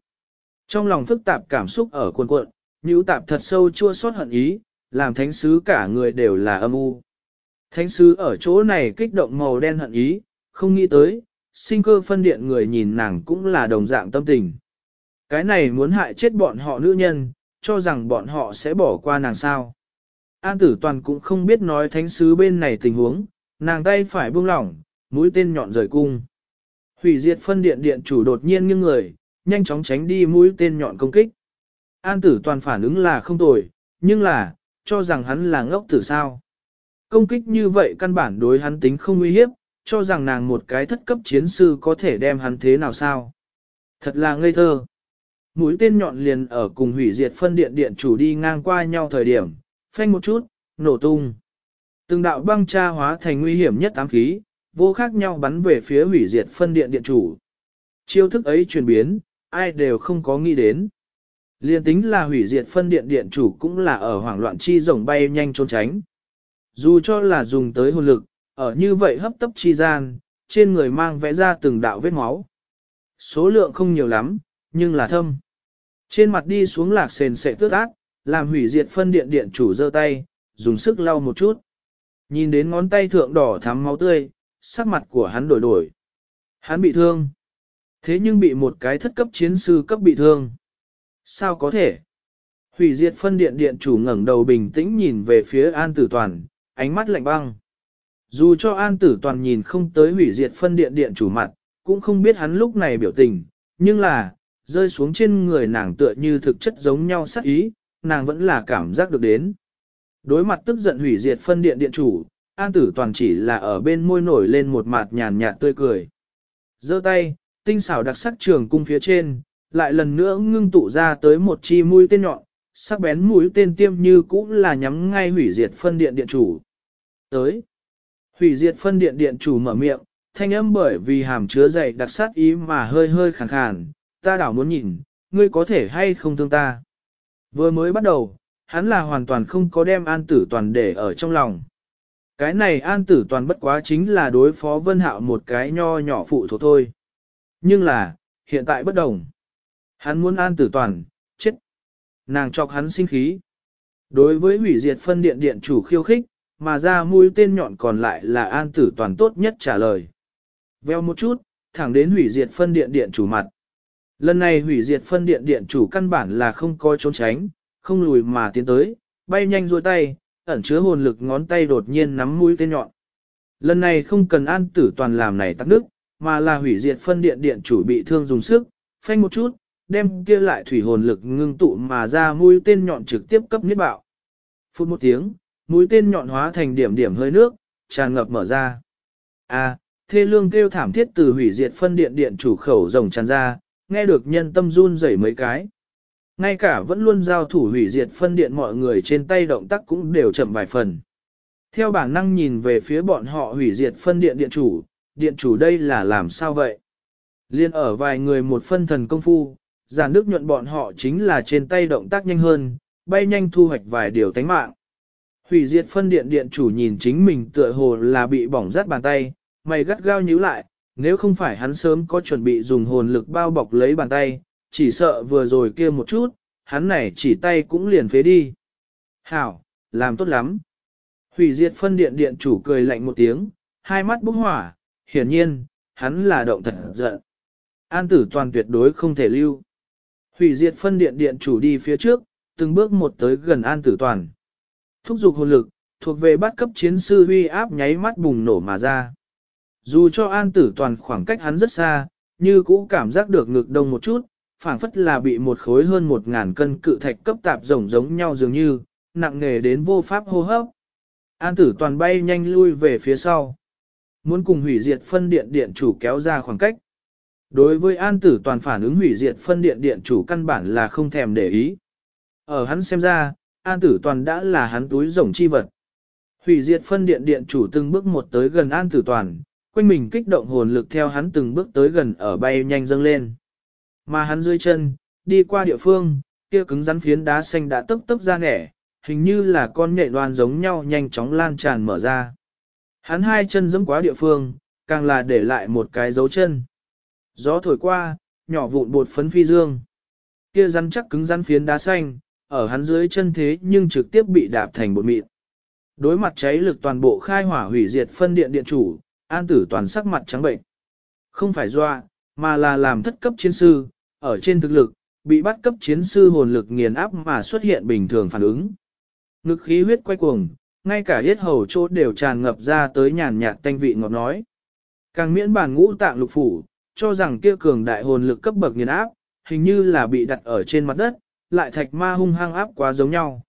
Trong lòng phức tạp cảm xúc ở cuộn cuộn, nhũ tạp thật sâu chua xót hận ý, làm thánh sứ cả người đều là âm u. Thánh sứ ở chỗ này kích động màu đen hận ý, không nghĩ tới, sinh cơ phân điện người nhìn nàng cũng là đồng dạng tâm tình. Cái này muốn hại chết bọn họ nữ nhân, cho rằng bọn họ sẽ bỏ qua nàng sao. An tử toàn cũng không biết nói thánh sứ bên này tình huống, nàng tay phải buông lỏng, mũi tên nhọn rời cung. Hủy diệt phân điện điện chủ đột nhiên nghiêng người, nhanh chóng tránh đi mũi tên nhọn công kích. An tử toàn phản ứng là không tồi, nhưng là, cho rằng hắn là ngốc tử sao. Công kích như vậy căn bản đối hắn tính không nguy hiếp, cho rằng nàng một cái thất cấp chiến sư có thể đem hắn thế nào sao. Thật là ngây thơ. Mũi tên nhọn liền ở cùng hủy diệt phân điện điện chủ đi ngang qua nhau thời điểm, phanh một chút, nổ tung. Từng đạo băng tra hóa thành nguy hiểm nhất ám khí, vô khác nhau bắn về phía hủy diệt phân điện điện chủ. Chiêu thức ấy chuyển biến, ai đều không có nghĩ đến. Liên tính là hủy diệt phân điện điện chủ cũng là ở hoảng loạn chi rồng bay nhanh trốn tránh. Dù cho là dùng tới hồn lực, ở như vậy hấp tấp chi gian, trên người mang vẽ ra từng đạo vết máu. Số lượng không nhiều lắm, nhưng là thâm. Trên mặt đi xuống lạc sền sệ tước ác, làm hủy diệt phân điện điện chủ giơ tay, dùng sức lau một chút. Nhìn đến ngón tay thượng đỏ thắm máu tươi, sắc mặt của hắn đổi đổi. Hắn bị thương. Thế nhưng bị một cái thất cấp chiến sư cấp bị thương. Sao có thể? Hủy diệt phân điện điện chủ ngẩng đầu bình tĩnh nhìn về phía An Tử Toàn, ánh mắt lạnh băng. Dù cho An Tử Toàn nhìn không tới hủy diệt phân điện điện chủ mặt, cũng không biết hắn lúc này biểu tình, nhưng là, rơi xuống trên người nàng tựa như thực chất giống nhau sắc ý, nàng vẫn là cảm giác được đến. Đối mặt tức giận hủy diệt phân điện điện chủ, An Tử Toàn chỉ là ở bên môi nổi lên một mặt nhàn nhạt tươi cười. giơ tay, tinh xảo đặc sắc trường cung phía trên, lại lần nữa ngưng tụ ra tới một chi mũi tên nhọn, sắc bén mũi tên tiêm như cũng là nhắm ngay hủy diệt phân điện điện chủ. Tới, hủy diệt phân điện điện chủ mở miệng, thanh âm bởi vì hàm chứa dày đặc sát ý mà hơi hơi khàn khàn, ta đảo muốn nhìn, ngươi có thể hay không thương ta. Vừa mới bắt đầu, hắn là hoàn toàn không có đem an tử toàn để ở trong lòng. Cái này an tử toàn bất quá chính là đối phó vân hạo một cái nho nhỏ phụ thuộc thôi. Nhưng là, hiện tại bất đồng. Hắn muốn an tử toàn, chết. Nàng chọc hắn sinh khí. Đối với hủy diệt phân điện điện chủ khiêu khích, mà ra mũi tên nhọn còn lại là an tử toàn tốt nhất trả lời. Veo một chút, thẳng đến hủy diệt phân điện điện chủ mặt. Lần này hủy diệt phân điện điện chủ căn bản là không có trốn tránh, không lùi mà tiến tới, bay nhanh duỗi tay, ẩn chứa hồn lực ngón tay đột nhiên nắm mũi tên nhọn. Lần này không cần an tử toàn làm này tắc nước, mà là hủy diệt phân điện điện chủ bị thương dùng sức, phanh một chút, đem kia lại thủy hồn lực ngưng tụ mà ra mũi tên nhọn trực tiếp cấp niết bạo. Phút một tiếng, mũi tên nhọn hóa thành điểm điểm hơi nước, tràn ngập mở ra. A, thê lương kêu thảm thiết từ hủy diệt phân điện điện chủ khẩu rồng tràn ra, nghe được nhân tâm run rẩy mấy cái. Ngay cả vẫn luôn giao thủ hủy diệt phân điện mọi người trên tay động tác cũng đều chậm vài phần. Theo bản năng nhìn về phía bọn họ hủy diệt phân điện điện chủ, điện chủ đây là làm sao vậy? Liên ở vài người một phân thần công phu, giản đức nhuận bọn họ chính là trên tay động tác nhanh hơn, bay nhanh thu hoạch vài điều tánh mạng. Hủy diệt phân điện điện chủ nhìn chính mình tựa hồ là bị bỏng rát bàn tay, mày gắt gao nhíu lại, nếu không phải hắn sớm có chuẩn bị dùng hồn lực bao bọc lấy bàn tay, chỉ sợ vừa rồi kia một chút, hắn này chỉ tay cũng liền phế đi. Hảo, làm tốt lắm. Hủy diệt phân điện điện chủ cười lạnh một tiếng, hai mắt bốc hỏa, hiển nhiên, hắn là động thật giận. An tử toàn tuyệt đối không thể lưu. Hủy diệt phân điện điện chủ đi phía trước, từng bước một tới gần an tử toàn. Thúc giục hồn lực, thuộc về bắt cấp chiến sư huy áp nháy mắt bùng nổ mà ra. Dù cho an tử toàn khoảng cách hắn rất xa, như cũ cảm giác được ngực đông một chút, phảng phất là bị một khối hơn một ngàn cân cự thạch cấp tạp rồng giống nhau dường như, nặng nề đến vô pháp hô hấp. An tử toàn bay nhanh lui về phía sau. Muốn cùng hủy diệt phân điện điện chủ kéo ra khoảng cách. Đối với an tử toàn phản ứng hủy diệt phân điện điện chủ căn bản là không thèm để ý. Ở hắn xem ra, an tử toàn đã là hắn túi rồng chi vật. Hủy diệt phân điện điện chủ từng bước một tới gần an tử toàn, quanh mình kích động hồn lực theo hắn từng bước tới gần ở bay nhanh dâng lên. Mà hắn dưới chân, đi qua địa phương, kia cứng rắn phiến đá xanh đã tấp tấp ra nẻ, hình như là con nhện đoan giống nhau nhanh chóng lan tràn mở ra. Hắn hai chân dẫm quá địa phương, càng là để lại một cái dấu chân. Gió thổi qua, nhỏ vụn bột phấn phi dương. Kia rắn chắc cứng rắn phiến đá xanh, ở hắn dưới chân thế nhưng trực tiếp bị đạp thành bột mịn. Đối mặt cháy lực toàn bộ khai hỏa hủy diệt phân điện điện chủ, an tử toàn sắc mặt trắng bệnh. Không phải doa, mà là làm thất cấp chiến sư, ở trên thực lực, bị bắt cấp chiến sư hồn lực nghiền áp mà xuất hiện bình thường phản ứng. Ngực khí huyết quay cuồng, ngay cả yết hầu chỗ đều tràn ngập ra tới nhàn nhạt tanh vị ngọt nói. Càng miễn bản ngũ tạng lục phủ, cho rằng kia cường đại hồn lực cấp bậc nghiền áp, hình như là bị đặt ở trên mặt đất, lại thạch ma hung hăng áp quá giống nhau.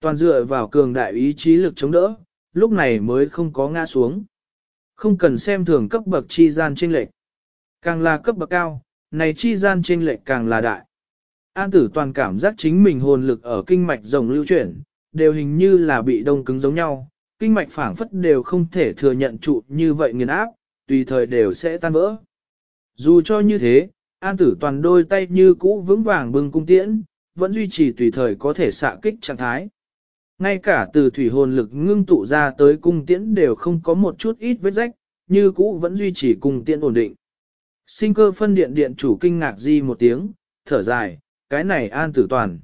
Toàn dựa vào cường đại ý chí lực chống đỡ, lúc này mới không có ngã xuống. Không cần xem thường cấp bậc chi gian chênh lệch. Càng là cấp bậc cao, này chi gian chênh lệch càng là đại. An tử toàn cảm giác chính mình hồn lực ở kinh mạch rồng lưu chuyển, đều hình như là bị đông cứng giống nhau, kinh mạch phảng phất đều không thể thừa nhận trụ như vậy nghiền áp, tùy thời đều sẽ tan vỡ. Dù cho như thế, an tử toàn đôi tay như cũ vững vàng bưng cung tiễn, vẫn duy trì tùy thời có thể xạ kích trạng thái. Ngay cả từ thủy hồn lực ngưng tụ ra tới cung tiễn đều không có một chút ít vết rách, như cũ vẫn duy trì cung tiễn ổn định. Sinh cơ phân điện điện chủ kinh ngạc di một tiếng, thở dài, cái này an tử toàn.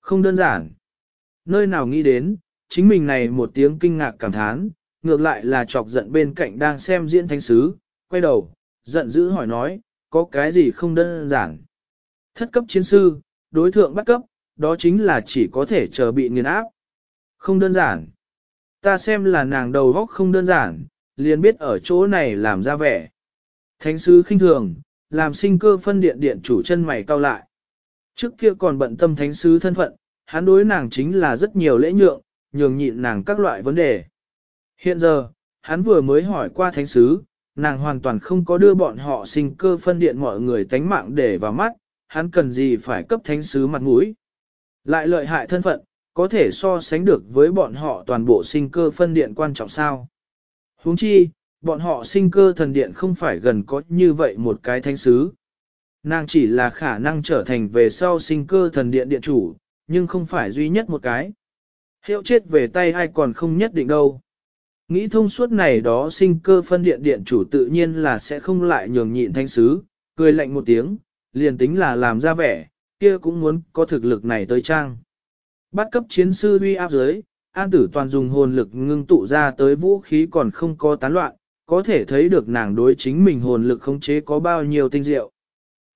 Không đơn giản. Nơi nào nghĩ đến, chính mình này một tiếng kinh ngạc cảm thán, ngược lại là chọc giận bên cạnh đang xem diễn thánh sứ, quay đầu, giận dữ hỏi nói, có cái gì không đơn giản. Thất cấp chiến sư, đối thượng bắt cấp, đó chính là chỉ có thể chờ bị nghiền áp. Không đơn giản. Ta xem là nàng đầu góc không đơn giản, liền biết ở chỗ này làm ra vẻ. Thánh sứ khinh thường, làm sinh cơ phân điện điện chủ chân mày cao lại. Trước kia còn bận tâm thánh sứ thân phận, hắn đối nàng chính là rất nhiều lễ nhượng, nhường nhịn nàng các loại vấn đề. Hiện giờ, hắn vừa mới hỏi qua thánh sứ, nàng hoàn toàn không có đưa bọn họ sinh cơ phân điện mọi người tánh mạng để vào mắt, hắn cần gì phải cấp thánh sứ mặt mũi. Lại lợi hại thân phận, có thể so sánh được với bọn họ toàn bộ sinh cơ phân điện quan trọng sao. huống chi, bọn họ sinh cơ thần điện không phải gần có như vậy một cái thánh sứ. Nàng chỉ là khả năng trở thành về sau sinh cơ thần điện điện chủ, nhưng không phải duy nhất một cái. Hiệu chết về tay ai còn không nhất định đâu. Nghĩ thông suốt này đó sinh cơ phân điện điện chủ tự nhiên là sẽ không lại nhường nhịn thanh sứ, cười lạnh một tiếng, liền tính là làm ra vẻ, kia cũng muốn có thực lực này tới trang. Bắt cấp chiến sư uy áp giới, an tử toàn dùng hồn lực ngưng tụ ra tới vũ khí còn không có tán loạn, có thể thấy được nàng đối chính mình hồn lực khống chế có bao nhiêu tinh diệu.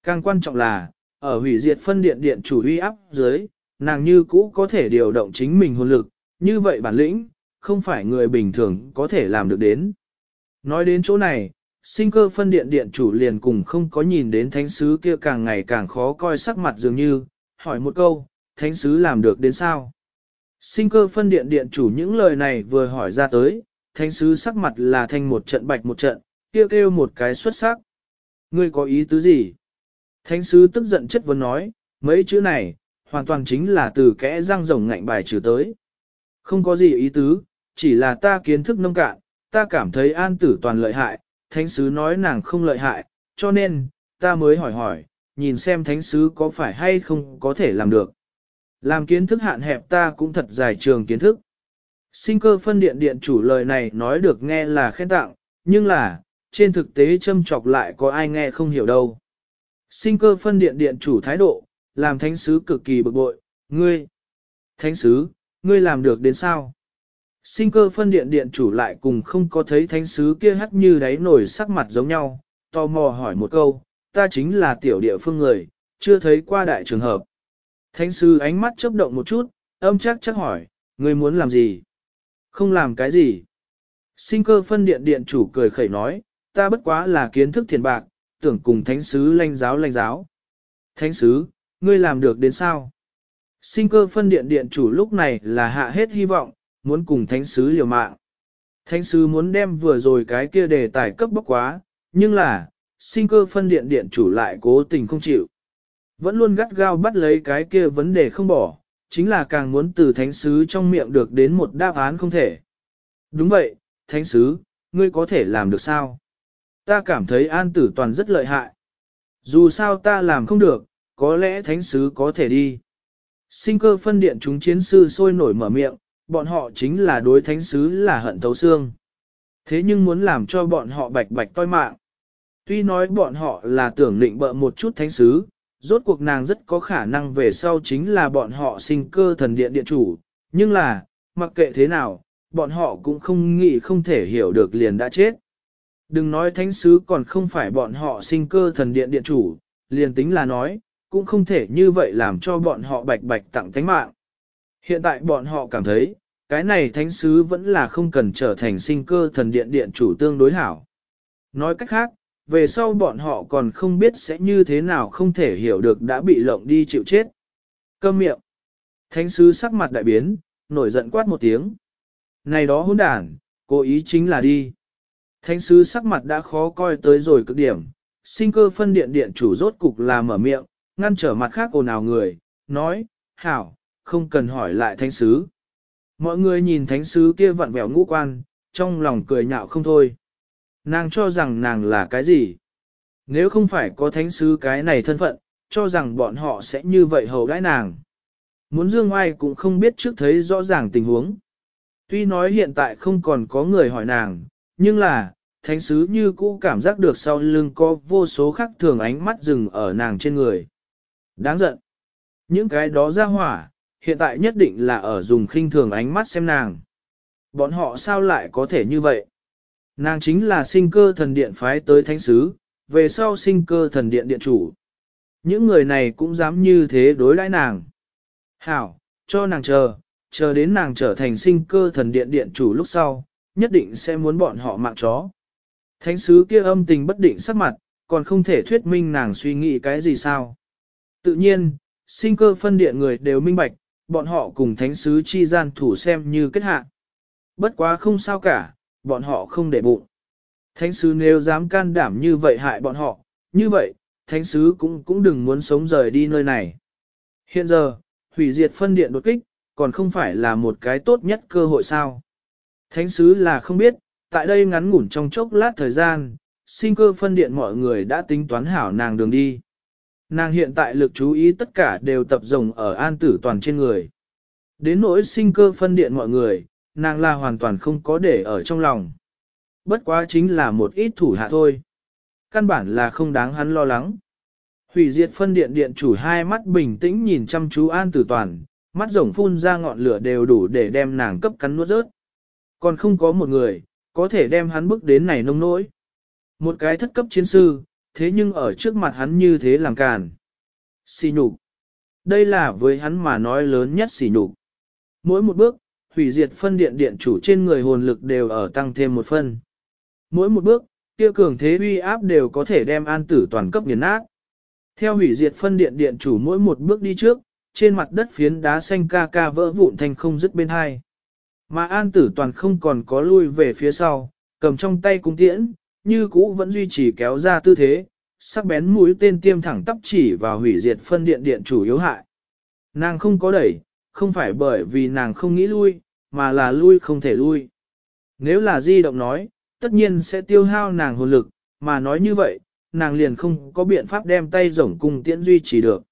Càng quan trọng là, ở hủy diệt phân điện điện chủ uy áp dưới, nàng như cũ có thể điều động chính mình hồn lực, như vậy bản lĩnh, không phải người bình thường có thể làm được đến. Nói đến chỗ này, sinh cơ phân điện điện chủ liền cùng không có nhìn đến thánh sứ kia càng ngày càng khó coi sắc mặt dường như, hỏi một câu, thánh sứ làm được đến sao? Sinh cơ phân điện điện chủ những lời này vừa hỏi ra tới, thánh sứ sắc mặt là thành một trận bạch một trận, kêu kêu một cái xuất sắc. Ngươi có ý tứ gì? Thánh sứ tức giận chất vấn nói, mấy chữ này, hoàn toàn chính là từ kẽ răng rồng ngạnh bài trừ tới. Không có gì ý tứ, chỉ là ta kiến thức nông cạn, ta cảm thấy an tử toàn lợi hại, thánh sứ nói nàng không lợi hại, cho nên, ta mới hỏi hỏi, nhìn xem thánh sứ có phải hay không có thể làm được. Làm kiến thức hạn hẹp ta cũng thật dài trường kiến thức. Sinh cơ phân điện điện chủ lời này nói được nghe là khen tặng, nhưng là, trên thực tế châm chọc lại có ai nghe không hiểu đâu. Sinh cơ phân điện điện chủ thái độ, làm thánh sứ cực kỳ bực bội, ngươi. Thánh sứ, ngươi làm được đến sao? Sinh cơ phân điện điện chủ lại cùng không có thấy thánh sứ kia hắt như đáy nổi sắc mặt giống nhau, tò mò hỏi một câu, ta chính là tiểu địa phương người, chưa thấy qua đại trường hợp. Thánh sứ ánh mắt chớp động một chút, âm chắc chắc hỏi, ngươi muốn làm gì? Không làm cái gì? Sinh cơ phân điện điện chủ cười khẩy nói, ta bất quá là kiến thức thiền bạc, tưởng cùng thánh sứ lanh giáo lanh giáo. Thánh sứ, ngươi làm được đến sao? Sinh cơ phân điện điện chủ lúc này là hạ hết hy vọng, muốn cùng thánh sứ liều mạng. Thánh sứ muốn đem vừa rồi cái kia đề tài cấp bốc quá, nhưng là, sinh cơ phân điện điện chủ lại cố tình không chịu. Vẫn luôn gắt gao bắt lấy cái kia vấn đề không bỏ, chính là càng muốn từ thánh sứ trong miệng được đến một đáp án không thể. Đúng vậy, thánh sứ, ngươi có thể làm được sao? Ta cảm thấy an tử toàn rất lợi hại. Dù sao ta làm không được, có lẽ thánh sứ có thể đi. Sinh cơ phân điện chúng chiến sư sôi nổi mở miệng, bọn họ chính là đối thánh sứ là hận thấu xương. Thế nhưng muốn làm cho bọn họ bạch bạch toi mạng. Tuy nói bọn họ là tưởng định bợ một chút thánh sứ, rốt cuộc nàng rất có khả năng về sau chính là bọn họ sinh cơ thần điện điện chủ, nhưng là, mặc kệ thế nào, bọn họ cũng không nghĩ không thể hiểu được liền đã chết. Đừng nói thánh sứ còn không phải bọn họ sinh cơ thần điện điện chủ, liền tính là nói, cũng không thể như vậy làm cho bọn họ bạch bạch tặng thánh mạng. Hiện tại bọn họ cảm thấy, cái này thánh sứ vẫn là không cần trở thành sinh cơ thần điện điện chủ tương đối hảo. Nói cách khác, về sau bọn họ còn không biết sẽ như thế nào không thể hiểu được đã bị lộng đi chịu chết. Câm miệng. Thánh sứ sắc mặt đại biến, nổi giận quát một tiếng. Này đó hỗn đản, cố ý chính là đi. Thánh sứ sắc mặt đã khó coi tới rồi cực điểm, sinh cơ phân điện điện chủ rốt cục là mở miệng, ngăn trở mặt khác ồn ào người, nói, hảo, không cần hỏi lại thánh sứ. Mọi người nhìn thánh sứ kia vặn vẹo ngũ quan, trong lòng cười nhạo không thôi. Nàng cho rằng nàng là cái gì? Nếu không phải có thánh sứ cái này thân phận, cho rằng bọn họ sẽ như vậy hầu đãi nàng. Muốn dương ai cũng không biết trước thấy rõ ràng tình huống. Tuy nói hiện tại không còn có người hỏi nàng, nhưng là, thánh sứ như cũ cảm giác được sau lưng có vô số khắc thường ánh mắt dừng ở nàng trên người. Đáng giận. Những cái đó ra hỏa, hiện tại nhất định là ở dùng khinh thường ánh mắt xem nàng. Bọn họ sao lại có thể như vậy? Nàng chính là sinh cơ thần điện phái tới thánh sứ, về sau sinh cơ thần điện điện chủ. Những người này cũng dám như thế đối đãi nàng. Hảo, cho nàng chờ, chờ đến nàng trở thành sinh cơ thần điện điện chủ lúc sau, nhất định sẽ muốn bọn họ mạng chó. Thánh sứ kia âm tình bất định sắc mặt, còn không thể thuyết minh nàng suy nghĩ cái gì sao. Tự nhiên, sinh cơ phân điện người đều minh bạch, bọn họ cùng thánh sứ chi gian thủ xem như kết hạ. Bất quá không sao cả, bọn họ không để bụng. Thánh sứ nếu dám can đảm như vậy hại bọn họ, như vậy, thánh sứ cũng cũng đừng muốn sống rời đi nơi này. Hiện giờ, hủy diệt phân điện đột kích, còn không phải là một cái tốt nhất cơ hội sao. Thánh sứ là không biết, tại đây ngắn ngủn trong chốc lát thời gian, sinh cơ phân điện mọi người đã tính toán hảo nàng đường đi. Nàng hiện tại lực chú ý tất cả đều tập rồng ở an tử toàn trên người. Đến nỗi sinh cơ phân điện mọi người, nàng là hoàn toàn không có để ở trong lòng. Bất quá chính là một ít thủ hạ thôi. Căn bản là không đáng hắn lo lắng. Hủy diệt phân điện điện chủ hai mắt bình tĩnh nhìn chăm chú an tử toàn, mắt rồng phun ra ngọn lửa đều đủ để đem nàng cấp cắn nuốt rớt. Còn không có một người, có thể đem hắn bước đến này nông nỗi. Một cái thất cấp chiến sư, thế nhưng ở trước mặt hắn như thế làm càn. Xỉ nhục. Đây là với hắn mà nói lớn nhất xỉ nhục. Mỗi một bước, hủy diệt phân điện điện chủ trên người hồn lực đều ở tăng thêm một phân. Mỗi một bước, kia cường thế uy áp đều có thể đem an tử toàn cấp nghiền nát. Theo hủy diệt phân điện điện chủ mỗi một bước đi trước, trên mặt đất phiến đá xanh ca ca vỡ vụn thành không dứt bên hai. Mà an tử toàn không còn có lui về phía sau, cầm trong tay cung tiễn, như cũ vẫn duy trì kéo ra tư thế, sắc bén mũi tên tiêm thẳng tắp chỉ vào hủy diệt phân điện điện chủ yếu hại. Nàng không có đẩy, không phải bởi vì nàng không nghĩ lui, mà là lui không thể lui. Nếu là di động nói, tất nhiên sẽ tiêu hao nàng hồn lực, mà nói như vậy, nàng liền không có biện pháp đem tay rổng cung tiễn duy trì được.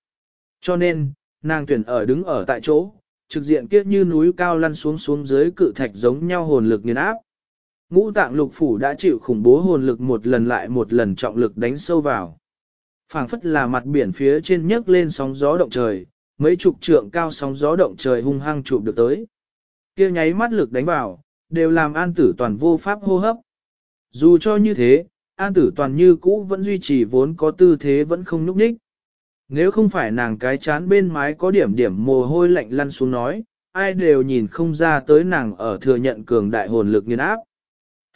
Cho nên, nàng tuyển ở đứng ở tại chỗ, trực diện kia như núi cao lăn xuống xuống dưới cự thạch giống nhau hồn lực nghiền áp. Ngũ tạng lục phủ đã chịu khủng bố hồn lực một lần lại một lần trọng lực đánh sâu vào. phảng phất là mặt biển phía trên nhấc lên sóng gió động trời, mấy chục trượng cao sóng gió động trời hung hăng chụp được tới. kia nháy mắt lực đánh vào, đều làm an tử toàn vô pháp hô hấp. Dù cho như thế, an tử toàn như cũ vẫn duy trì vốn có tư thế vẫn không núp ních. Nếu không phải nàng cái chán bên mái có điểm điểm mồ hôi lạnh lăn xuống nói, ai đều nhìn không ra tới nàng ở thừa nhận cường đại hồn lực nghiền áp.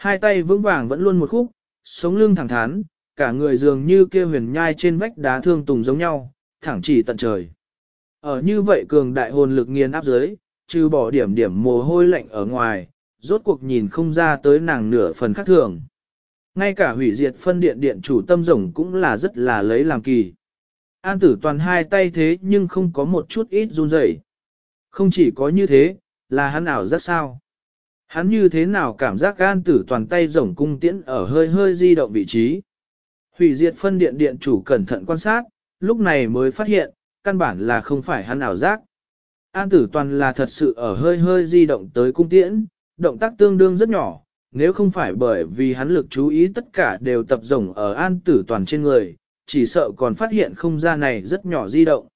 Hai tay vững vàng vẫn luôn một khúc, sống lưng thẳng thắn, cả người dường như kia huyền nhai trên vách đá thương tùng giống nhau, thẳng chỉ tận trời. Ở như vậy cường đại hồn lực nghiền áp dưới, trừ bỏ điểm điểm mồ hôi lạnh ở ngoài, rốt cuộc nhìn không ra tới nàng nửa phần khác thường. Ngay cả hủy diệt phân điện điện chủ tâm rồng cũng là rất là lấy làm kỳ. An tử toàn hai tay thế nhưng không có một chút ít run rẩy. Không chỉ có như thế, là hắn ảo rất sao. Hắn như thế nào cảm giác an tử toàn tay rồng cung tiễn ở hơi hơi di động vị trí. Hủy diệt phân điện điện chủ cẩn thận quan sát, lúc này mới phát hiện, căn bản là không phải hắn ảo giác. An tử toàn là thật sự ở hơi hơi di động tới cung tiễn, động tác tương đương rất nhỏ, nếu không phải bởi vì hắn lực chú ý tất cả đều tập rồng ở an tử toàn trên người, chỉ sợ còn phát hiện không gian này rất nhỏ di động.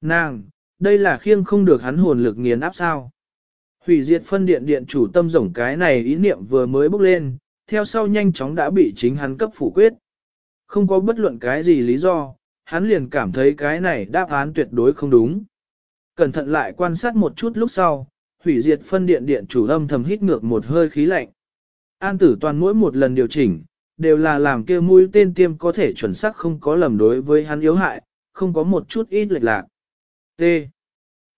Nàng, đây là khiêng không được hắn hồn lực nghiền áp sao. Hủy diệt phân điện điện chủ tâm rổng cái này ý niệm vừa mới bốc lên, theo sau nhanh chóng đã bị chính hắn cấp phủ quyết. Không có bất luận cái gì lý do, hắn liền cảm thấy cái này đáp án tuyệt đối không đúng. Cẩn thận lại quan sát một chút lúc sau, hủy diệt phân điện điện chủ âm thầm hít ngược một hơi khí lạnh. An tử toàn mỗi một lần điều chỉnh, đều là làm kia mũi tên tiêm có thể chuẩn xác không có lầm đối với hắn yếu hại, không có một chút ít lệch lạc. T.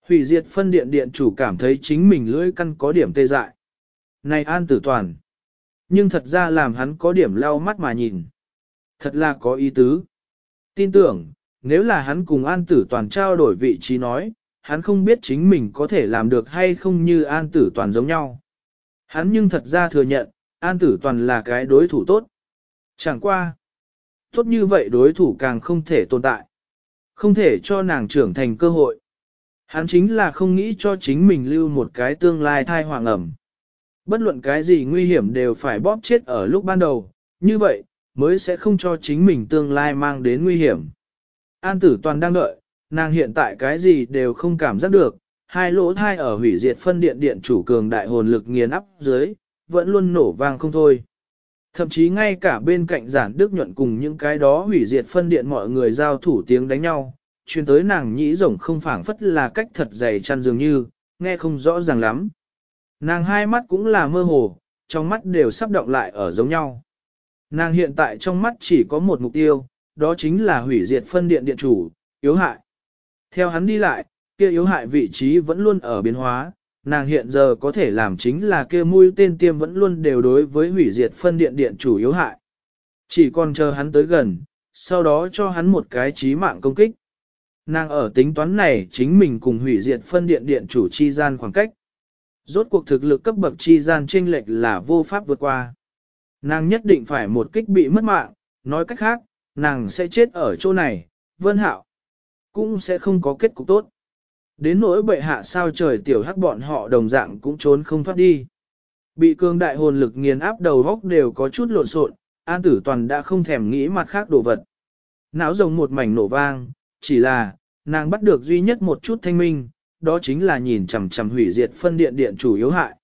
Hủy diệt phân điện điện chủ cảm thấy chính mình lưỡi căn có điểm tê dại. Này an tử toàn. Nhưng thật ra làm hắn có điểm lau mắt mà nhìn. Thật là có ý tứ. Tin tưởng, nếu là hắn cùng an tử toàn trao đổi vị trí nói, hắn không biết chính mình có thể làm được hay không như an tử toàn giống nhau. Hắn nhưng thật ra thừa nhận, an tử toàn là cái đối thủ tốt. Chẳng qua. Tốt như vậy đối thủ càng không thể tồn tại. Không thể cho nàng trưởng thành cơ hội. Hắn chính là không nghĩ cho chính mình lưu một cái tương lai thai hoàng ẩm. Bất luận cái gì nguy hiểm đều phải bóp chết ở lúc ban đầu, như vậy, mới sẽ không cho chính mình tương lai mang đến nguy hiểm. An tử toàn đang đợi, nàng hiện tại cái gì đều không cảm giác được, hai lỗ thai ở hủy diệt phân điện điện chủ cường đại hồn lực nghiền áp dưới, vẫn luôn nổ vang không thôi. Thậm chí ngay cả bên cạnh giản đức nhuận cùng những cái đó hủy diệt phân điện mọi người giao thủ tiếng đánh nhau, chuyên tới nàng nhĩ rồng không phảng phất là cách thật dày chăn dường như, nghe không rõ ràng lắm. Nàng hai mắt cũng là mơ hồ, trong mắt đều sắp động lại ở giống nhau. Nàng hiện tại trong mắt chỉ có một mục tiêu, đó chính là hủy diệt phân điện điện chủ, yếu hại. Theo hắn đi lại, kia yếu hại vị trí vẫn luôn ở biến hóa, nàng hiện giờ có thể làm chính là kia mũi tên tiêm vẫn luôn đều đối với hủy diệt phân điện điện chủ yếu hại. Chỉ còn chờ hắn tới gần, sau đó cho hắn một cái trí mạng công kích. Nàng ở tính toán này chính mình cùng hủy diệt phân điện điện chủ chi gian khoảng cách. Rốt cuộc thực lực cấp bậc chi gian chênh lệch là vô pháp vượt qua. Nàng nhất định phải một kích bị mất mạng, nói cách khác, nàng sẽ chết ở chỗ này, vân hạo, cũng sẽ không có kết cục tốt. Đến nỗi bệ hạ sao trời tiểu hắc bọn họ đồng dạng cũng trốn không thoát đi. Bị cương đại hồn lực nghiền áp đầu góc đều có chút lộn xộn, an tử toàn đã không thèm nghĩ mặt khác đồ vật. Não rồng một mảnh nổ vang, chỉ là, nàng bắt được duy nhất một chút thanh minh, đó chính là nhìn chằm chằm hủy diệt phân điện điện chủ yếu hại.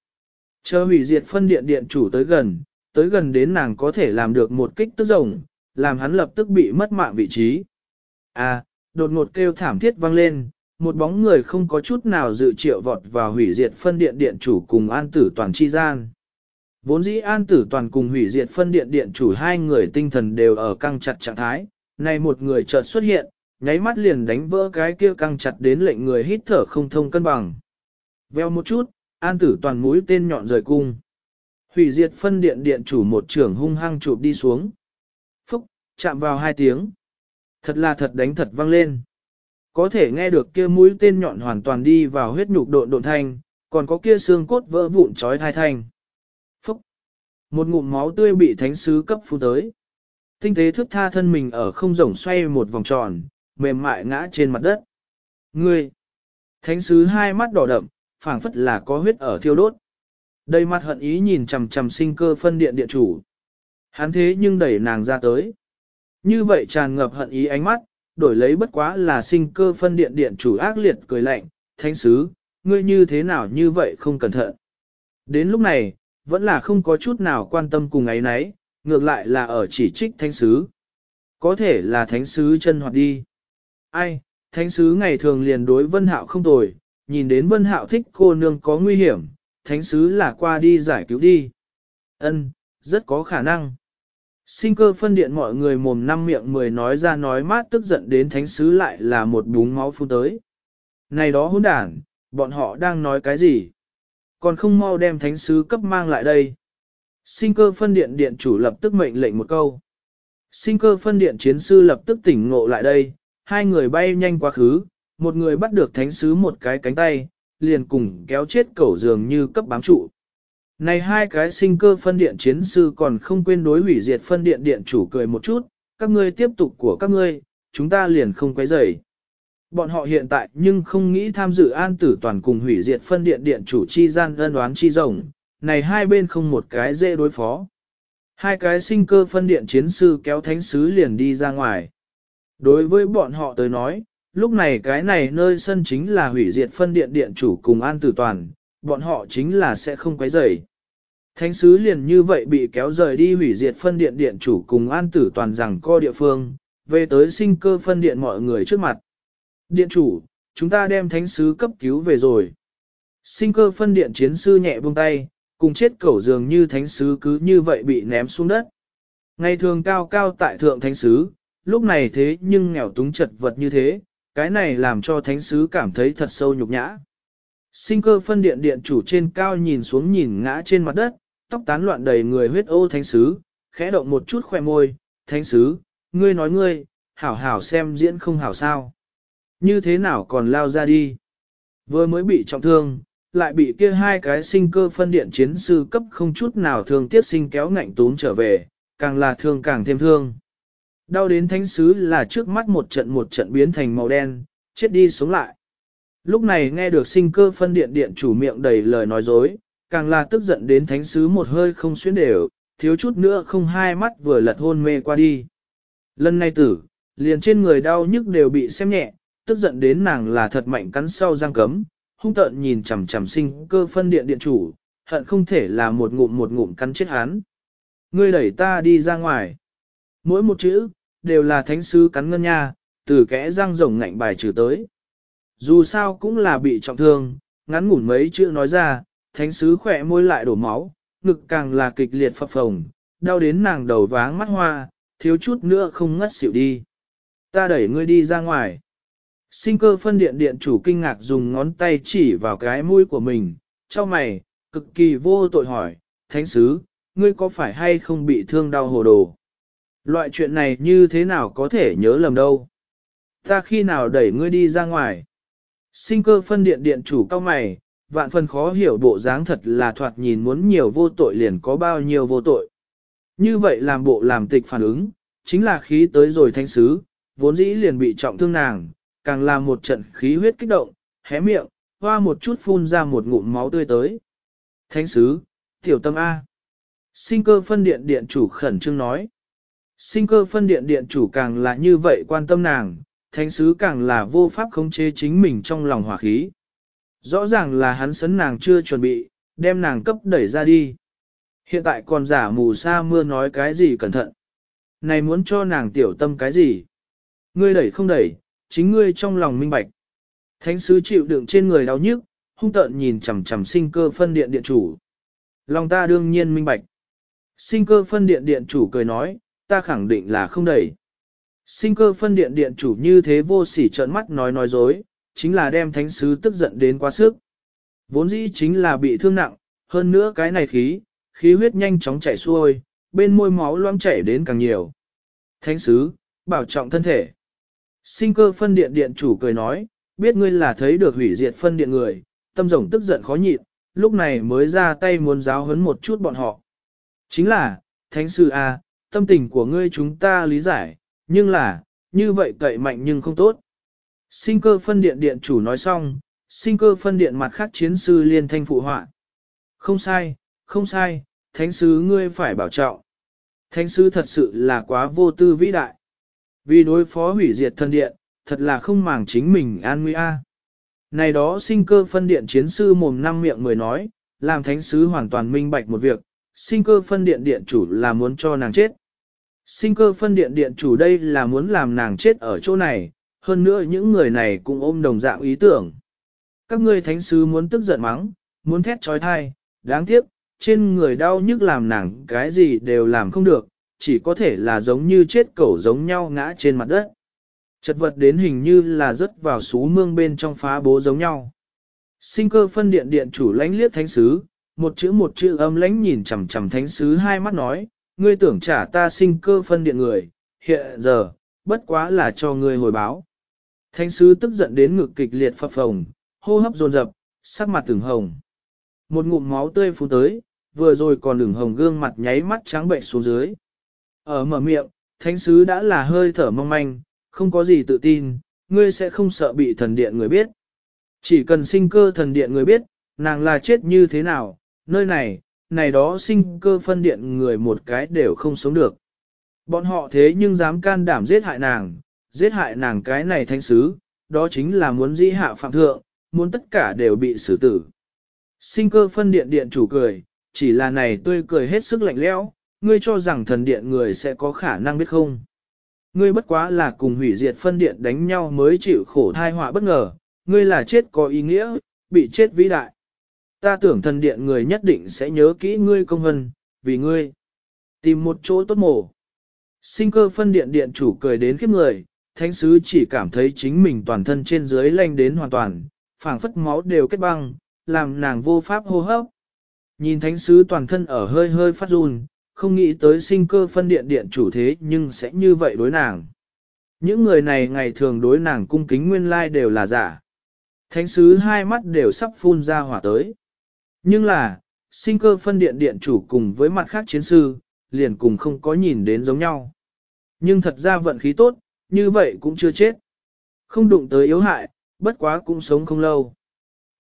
Chờ hủy diệt phân điện điện chủ tới gần, tới gần đến nàng có thể làm được một kích tức rồng, làm hắn lập tức bị mất mạng vị trí. À, đột ngột kêu thảm thiết vang lên, một bóng người không có chút nào dự triệu vọt vào hủy diệt phân điện điện chủ cùng an tử toàn chi gian. Vốn dĩ an tử toàn cùng hủy diệt phân điện điện chủ hai người tinh thần đều ở căng chặt trạng thái, nay một người chợt xuất hiện, nháy mắt liền đánh vỡ cái kia căng chặt đến lệnh người hít thở không thông cân bằng. Veo một chút, an tử toàn mũi tên nhọn rời cung. Hủy diệt phân điện điện chủ một trưởng hung hăng chụp đi xuống. Phúc, chạm vào hai tiếng. Thật là thật đánh thật vang lên. Có thể nghe được kia mũi tên nhọn hoàn toàn đi vào huyết nhục độn độn thanh, còn có kia xương cốt vỡ vụn trói thai thanh. Phúc! Một ngụm máu tươi bị thánh sứ cấp phu tới. Tinh tế thức tha thân mình ở không rổng xoay một vòng tròn, mềm mại ngã trên mặt đất. Ngươi! Thánh sứ hai mắt đỏ đậm, phảng phất là có huyết ở thiêu đốt. Đầy mặt hận ý nhìn chằm chằm sinh cơ phân điện điện chủ. Hắn thế nhưng đẩy nàng ra tới. Như vậy tràn ngập hận ý ánh mắt, đổi lấy bất quá là sinh cơ phân điện điện chủ ác liệt cười lạnh, thánh sứ, ngươi như thế nào như vậy không cẩn thận. Đến lúc này, vẫn là không có chút nào quan tâm cùng ấy nấy, ngược lại là ở chỉ trích thánh sứ. Có thể là thánh sứ chân hoạt đi. Ai, thánh sứ ngày thường liền đối vân hạo không tồi, nhìn đến vân hạo thích cô nương có nguy hiểm, thánh sứ là qua đi giải cứu đi. Ân, rất có khả năng. Sinh cơ phân điện mọi người mồm năm miệng mười nói ra nói mát tức giận đến thánh sứ lại là một búng máu phun tới. Này đó hỗn đản, bọn họ đang nói cái gì? Còn không mau đem thánh sứ cấp mang lại đây. Sinh cơ phân điện điện chủ lập tức mệnh lệnh một câu. Sinh cơ phân điện chiến sư lập tức tỉnh ngộ lại đây, hai người bay nhanh quá khứ, một người bắt được thánh sứ một cái cánh tay, liền cùng kéo chết cẩu dường như cấp bám trụ. Này hai cái sinh cơ phân điện chiến sư còn không quên đối hủy diệt phân điện điện chủ cười một chút, các ngươi tiếp tục của các ngươi, chúng ta liền không quấy rầy. Bọn họ hiện tại nhưng không nghĩ tham dự an tử toàn cùng hủy diệt phân điện điện chủ chi gian ân đoán chi rồng, này hai bên không một cái dễ đối phó. Hai cái sinh cơ phân điện chiến sư kéo thánh sứ liền đi ra ngoài. Đối với bọn họ tới nói, lúc này cái này nơi sân chính là hủy diệt phân điện điện chủ cùng an tử toàn, bọn họ chính là sẽ không quấy rầy. Thánh sứ liền như vậy bị kéo rời đi hủy diệt phân điện điện chủ cùng an tử toàn rằng co địa phương, về tới sinh cơ phân điện mọi người trước mặt. Điện chủ, chúng ta đem thánh sứ cấp cứu về rồi. Sinh cơ phân điện chiến sư nhẹ buông tay, cùng chết cẩu dường như thánh sứ cứ như vậy bị ném xuống đất. Ngày thường cao cao tại thượng thánh sứ, lúc này thế nhưng nghèo túng chật vật như thế, cái này làm cho thánh sứ cảm thấy thật sâu nhục nhã. Sinh cơ phân điện điện chủ trên cao nhìn xuống nhìn ngã trên mặt đất, tóc tán loạn đầy người huyết ô thánh sứ, khẽ động một chút khoe môi, thánh sứ, ngươi nói ngươi, hảo hảo xem diễn không hảo sao. Như thế nào còn lao ra đi. Vừa mới bị trọng thương, lại bị kia hai cái sinh cơ phân điện chiến sư cấp không chút nào thường tiếc sinh kéo ngạnh tún trở về, càng là thương càng thêm thương. Đau đến thánh sứ là trước mắt một trận một trận biến thành màu đen, chết đi sống lại. Lúc này nghe được sinh cơ phân điện điện chủ miệng đầy lời nói dối, càng là tức giận đến thánh sứ một hơi không xuyến đều, thiếu chút nữa không hai mắt vừa lật hôn mê qua đi. Lần này tử, liền trên người đau nhức đều bị xem nhẹ, tức giận đến nàng là thật mạnh cắn sau răng cấm, hung tợn nhìn chằm chằm sinh cơ phân điện điện chủ, hận không thể là một ngụm một ngụm cắn chết hắn. Ngươi đẩy ta đi ra ngoài. Mỗi một chữ, đều là thánh sứ cắn ngân nha, từ kẽ răng rồng ngạnh bài trừ tới. Dù sao cũng là bị trọng thương, ngắn ngủn mấy chữ nói ra, thánh sứ khỏe môi lại đổ máu, ngực càng là kịch liệt phập phồng, đau đến nàng đầu váng mắt hoa, thiếu chút nữa không ngất xỉu đi. Ta đẩy ngươi đi ra ngoài. Sinh cơ phân điện điện chủ kinh ngạc dùng ngón tay chỉ vào cái mũi của mình, cho mày, cực kỳ vô tội hỏi, thánh sứ, ngươi có phải hay không bị thương đau hồ đồ? Loại chuyện này như thế nào có thể nhớ lầm đâu? Ta khi nào đẩy ngươi đi ra ngoài? Sinh cơ phân điện điện chủ cao mày, vạn phần khó hiểu bộ dáng thật là thoạt nhìn muốn nhiều vô tội liền có bao nhiêu vô tội. Như vậy làm bộ làm tịch phản ứng, chính là khí tới rồi thanh sứ, vốn dĩ liền bị trọng thương nàng, càng là một trận khí huyết kích động, hé miệng, hoa một chút phun ra một ngụm máu tươi tới. Thánh sứ, tiểu tâm A. Sinh cơ phân điện điện chủ khẩn trương nói. Sinh cơ phân điện điện chủ càng là như vậy quan tâm nàng, thánh sứ càng là vô pháp khống chế chính mình trong lòng hỏa khí. Rõ ràng là hắn sấn nàng chưa chuẩn bị, đem nàng cấp đẩy ra đi. Hiện tại còn giả mù sa mưa nói cái gì cẩn thận. Này muốn cho nàng tiểu tâm cái gì? Ngươi đẩy không đẩy, chính ngươi trong lòng minh bạch. Thánh sứ chịu đựng trên người đau nhức, hung tợn nhìn chằm chằm sinh cơ phân điện điện chủ. Lòng ta đương nhiên minh bạch. Sinh cơ phân điện điện chủ cười nói, ta khẳng định là không đẩy. Sinh cơ phân điện điện chủ như thế vô sỉ trợn mắt nói nói dối, chính là đem thánh sứ tức giận đến quá sức. Vốn dĩ chính là bị thương nặng, hơn nữa cái này khí, khí huyết nhanh chóng chảy xuôi, bên môi máu loang chảy đến càng nhiều. Thánh sứ, bảo trọng thân thể. Sinh cơ phân điện điện chủ cười nói, biết ngươi là thấy được hủy diệt phân điện người, tâm rồng tức giận khó nhịn, lúc này mới ra tay muốn giáo huấn một chút bọn họ. Chính là, thánh sư A, à, tâm tình của ngươi chúng ta lý giải, nhưng là, như vậy cậy mạnh nhưng không tốt. Sinh cơ phân điện điện chủ nói xong, sinh cơ phân điện mặt khác chiến sư liên thanh phụ họa. Không sai, không sai, thánh sứ ngươi phải bảo trọng. Thánh sứ thật sự là quá vô tư vĩ đại. Vì đối phó hủy diệt thân điện, thật là không màng chính mình an nguy a. Này đó sinh cơ phân điện chiến sư mồm năm miệng mười nói, làm thánh sứ hoàn toàn minh bạch một việc, sinh cơ phân điện điện chủ là muốn cho nàng chết. Sinh cơ phân điện điện chủ đây là muốn làm nàng chết ở chỗ này, hơn nữa những người này cũng ôm đồng dạng ý tưởng. Các ngươi thánh sứ muốn tức giận mắng, muốn thét trói thai, đáng tiếc, trên người đau nhức làm nàng cái gì đều làm không được, chỉ có thể là giống như chết cẩu giống nhau ngã trên mặt đất. Chật vật đến hình như là rớt vào sú mương bên trong phá bố giống nhau. Sinh cơ phân điện điện chủ lãnh liếc thánh sứ, một chữ một chữ âm lãnh nhìn chằm chằm thánh sứ hai mắt nói, ngươi tưởng trả ta sinh cơ phân điện người, hiện giờ, bất quá là cho ngươi hồi báo. Thánh sứ tức giận đến ngực kịch liệt phập phồng, hô hấp dồn dập, sắc mặt từng hồng. Một ngụm máu tươi phun tới, vừa rồi còn đường hồng gương mặt nháy mắt trắng bệnh xuống dưới. Ở mở miệng, thánh sứ đã là hơi thở mong manh, không có gì tự tin, ngươi sẽ không sợ bị thần điện người biết. Chỉ cần sinh cơ thần điện người biết, nàng là chết như thế nào, nơi này, này đó sinh cơ phân điện người một cái đều không sống được. Bọn họ thế nhưng dám can đảm giết hại nàng, giết hại nàng cái này thánh sứ, đó chính là muốn dĩ hạ phạm thượng, muốn tất cả đều bị xử tử. Sinh cơ phân điện điện chủ cười, chỉ là này tươi cười hết sức lạnh lẽo, ngươi cho rằng thần điện người sẽ có khả năng biết không. Ngươi bất quá là cùng hủy diệt phân điện đánh nhau mới chịu khổ thai họa bất ngờ, ngươi là chết có ý nghĩa, bị chết vĩ đại. Ta tưởng thần điện người nhất định sẽ nhớ kỹ ngươi công hân, vì ngươi. Tìm một chỗ tốt mổ. Sinh cơ phân điện điện chủ cười đến khiếp người, thánh sứ chỉ cảm thấy chính mình toàn thân trên dưới lanh đến hoàn toàn, phảng phất máu đều kết băng, làm nàng vô pháp hô hấp. Nhìn thánh sứ toàn thân ở hơi hơi phát run, không nghĩ tới sinh cơ phân điện điện chủ thế nhưng sẽ như vậy đối nàng. Những người này ngày thường đối nàng cung kính nguyên lai đều là giả. Thánh sứ hai mắt đều sắp phun ra hỏa tới. Nhưng là, sinh cơ phân điện điện chủ cùng với mặt khác chiến sư, liền cùng không có nhìn đến giống nhau. Nhưng thật ra vận khí tốt, như vậy cũng chưa chết. Không đụng tới yếu hại, bất quá cũng sống không lâu.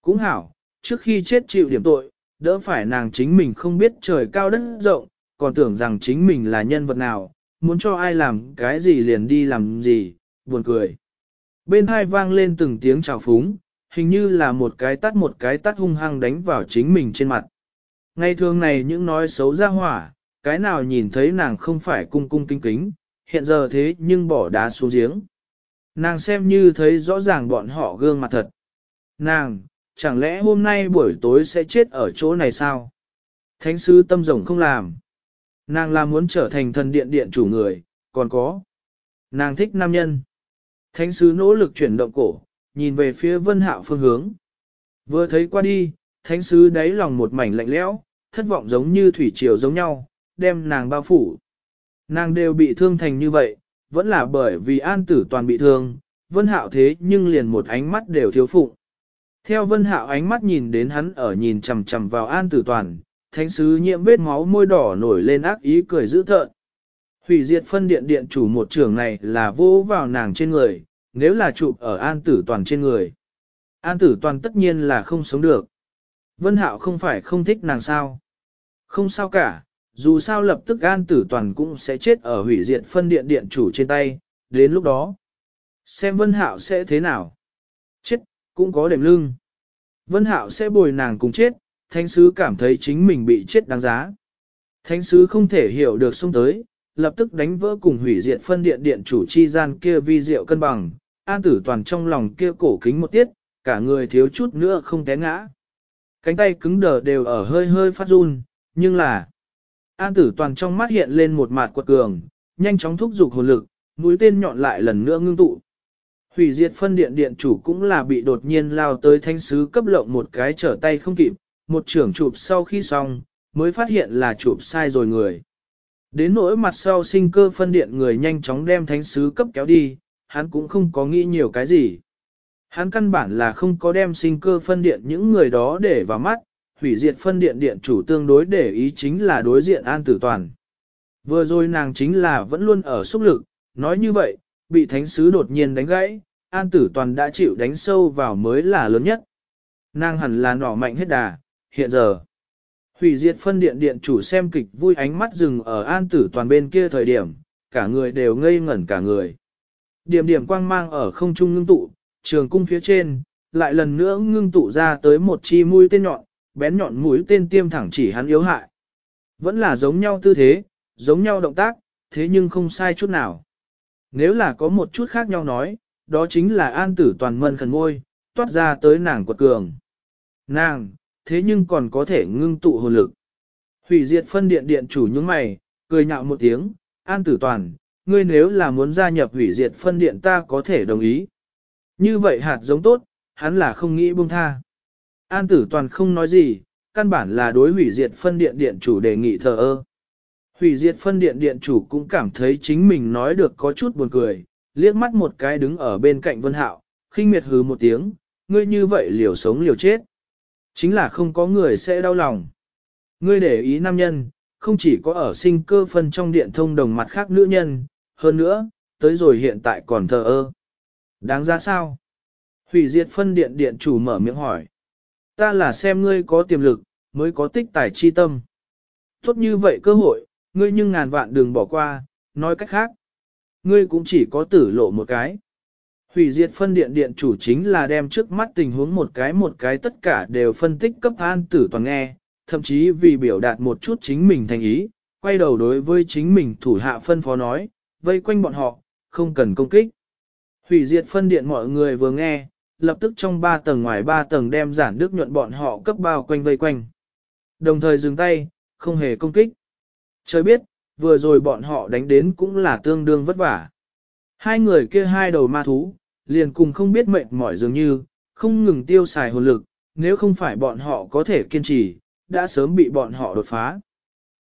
Cũng hảo, trước khi chết chịu điểm tội, đỡ phải nàng chính mình không biết trời cao đất rộng, còn tưởng rằng chính mình là nhân vật nào, muốn cho ai làm cái gì liền đi làm gì, buồn cười. Bên hai vang lên từng tiếng chào phúng, hình như là một cái tắt một cái tắt hung hăng đánh vào chính mình trên mặt. Ngày thường này những nói xấu ra hỏa, cái nào nhìn thấy nàng không phải cung cung kinh kính, hiện giờ thế nhưng bỏ đá xuống giếng. Nàng xem như thấy rõ ràng bọn họ gương mặt thật. Nàng, chẳng lẽ hôm nay buổi tối sẽ chết ở chỗ này sao? Thánh sư tâm rồng không làm. Nàng là muốn trở thành thần điện điện chủ người, còn có. Nàng thích nam nhân. Thánh sứ nỗ lực chuyển động cổ, nhìn về phía vân hạo phương hướng. Vừa thấy qua đi, thánh sứ đáy lòng một mảnh lạnh lẽo, thất vọng giống như thủy triều giống nhau, đem nàng bao phủ. Nàng đều bị thương thành như vậy, vẫn là bởi vì an tử toàn bị thương, vân hạo thế nhưng liền một ánh mắt đều thiếu phụ. Theo vân hạo ánh mắt nhìn đến hắn ở nhìn chầm chầm vào an tử toàn, thánh sứ nhiễm vết máu môi đỏ nổi lên ác ý cười dữ thợn. Hủy diệt phân điện điện chủ một trưởng này là vô vào nàng trên người, nếu là chụp ở an tử toàn trên người. An tử toàn tất nhiên là không sống được. Vân Hạo không phải không thích nàng sao. Không sao cả, dù sao lập tức an tử toàn cũng sẽ chết ở hủy diệt phân điện điện chủ trên tay, đến lúc đó. Xem Vân Hạo sẽ thế nào. Chết, cũng có đệm lưng. Vân Hạo sẽ bồi nàng cùng chết, thánh sứ cảm thấy chính mình bị chết đáng giá. Thánh sứ không thể hiểu được xông tới, lập tức đánh vỡ cùng hủy diệt phân điện điện chủ chi gian kia vi diệu cân bằng, an tử toàn trong lòng kia cổ kính một tiết, cả người thiếu chút nữa không té ngã. Cánh tay cứng đờ đều ở hơi hơi phát run, nhưng là... An tử toàn trong mắt hiện lên một mặt quật cường, nhanh chóng thúc giục hồn lực, mũi tên nhọn lại lần nữa ngưng tụ. Hủy diệt phân điện điện chủ cũng là bị đột nhiên lao tới thanh sứ cấp lộng một cái trở tay không kịp, một trưởng chụp sau khi xong, mới phát hiện là chụp sai rồi người. Đến nỗi mặt sau sinh cơ phân điện người nhanh chóng đem thánh sứ cấp kéo đi, hắn cũng không có nghĩ nhiều cái gì. Hắn căn bản là không có đem sinh cơ phân điện những người đó để vào mắt, hủy diệt phân điện điện chủ tương đối để ý chính là đối diện an tử toàn. Vừa rồi nàng chính là vẫn luôn ở xúc lực, nói như vậy, bị thánh sứ đột nhiên đánh gãy, an tử toàn đã chịu đánh sâu vào mới là lớn nhất. Nàng hẳn là nỏ mạnh hết đà, hiện giờ. Hủy diệt phân điện điện chủ xem kịch vui ánh mắt dừng ở an tử toàn bên kia thời điểm, cả người đều ngây ngẩn cả người. Điểm điểm quang mang ở không trung ngưng tụ, trường cung phía trên, lại lần nữa ngưng tụ ra tới một chi mũi tên nhọn, bén nhọn mũi tên tiêm thẳng chỉ hắn yếu hại. Vẫn là giống nhau tư thế, giống nhau động tác, thế nhưng không sai chút nào. Nếu là có một chút khác nhau nói, đó chính là an tử toàn mân khẩn ngôi, toát ra tới nàng quật cường. Nàng, thế nhưng còn có thể ngưng tụ hồn lực. Hủy diệt phân điện điện chủ những mày, cười nhạo một tiếng, an tử toàn, ngươi nếu là muốn gia nhập hủy diệt phân điện ta có thể đồng ý. Như vậy hạt giống tốt, hắn là không nghĩ buông tha. An tử toàn không nói gì, căn bản là đối hủy diệt phân điện điện chủ đề nghị thờ ơ. Hủy diệt phân điện điện chủ cũng cảm thấy chính mình nói được có chút buồn cười, liếc mắt một cái đứng ở bên cạnh vân hạo, khinh miệt hứ một tiếng, ngươi như vậy liều sống liều chết. Chính là không có người sẽ đau lòng. Ngươi để ý nam nhân, không chỉ có ở sinh cơ phân trong điện thông đồng mặt khác nữ nhân, hơn nữa, tới rồi hiện tại còn thờ ơ. Đáng ra sao? Hủy diệt phân điện điện chủ mở miệng hỏi. Ta là xem ngươi có tiềm lực, mới có tích tài chi tâm. Tốt như vậy cơ hội, ngươi nhưng ngàn vạn đừng bỏ qua, nói cách khác. Ngươi cũng chỉ có tử lộ một cái. Hủy diệt phân điện điện chủ chính là đem trước mắt tình huống một cái một cái tất cả đều phân tích cấp an tử toàn nghe, thậm chí vì biểu đạt một chút chính mình thành ý, quay đầu đối với chính mình thủ hạ phân phó nói, vây quanh bọn họ, không cần công kích. Hủy diệt phân điện mọi người vừa nghe, lập tức trong ba tầng ngoài ba tầng đem giản đức nhuận bọn họ cấp bao quanh vây quanh. Đồng thời dừng tay, không hề công kích. Trời biết, vừa rồi bọn họ đánh đến cũng là tương đương vất vả. Hai người kia hai đầu ma thú, liền cùng không biết mệt mỏi dường như, không ngừng tiêu xài hồn lực, nếu không phải bọn họ có thể kiên trì, đã sớm bị bọn họ đột phá.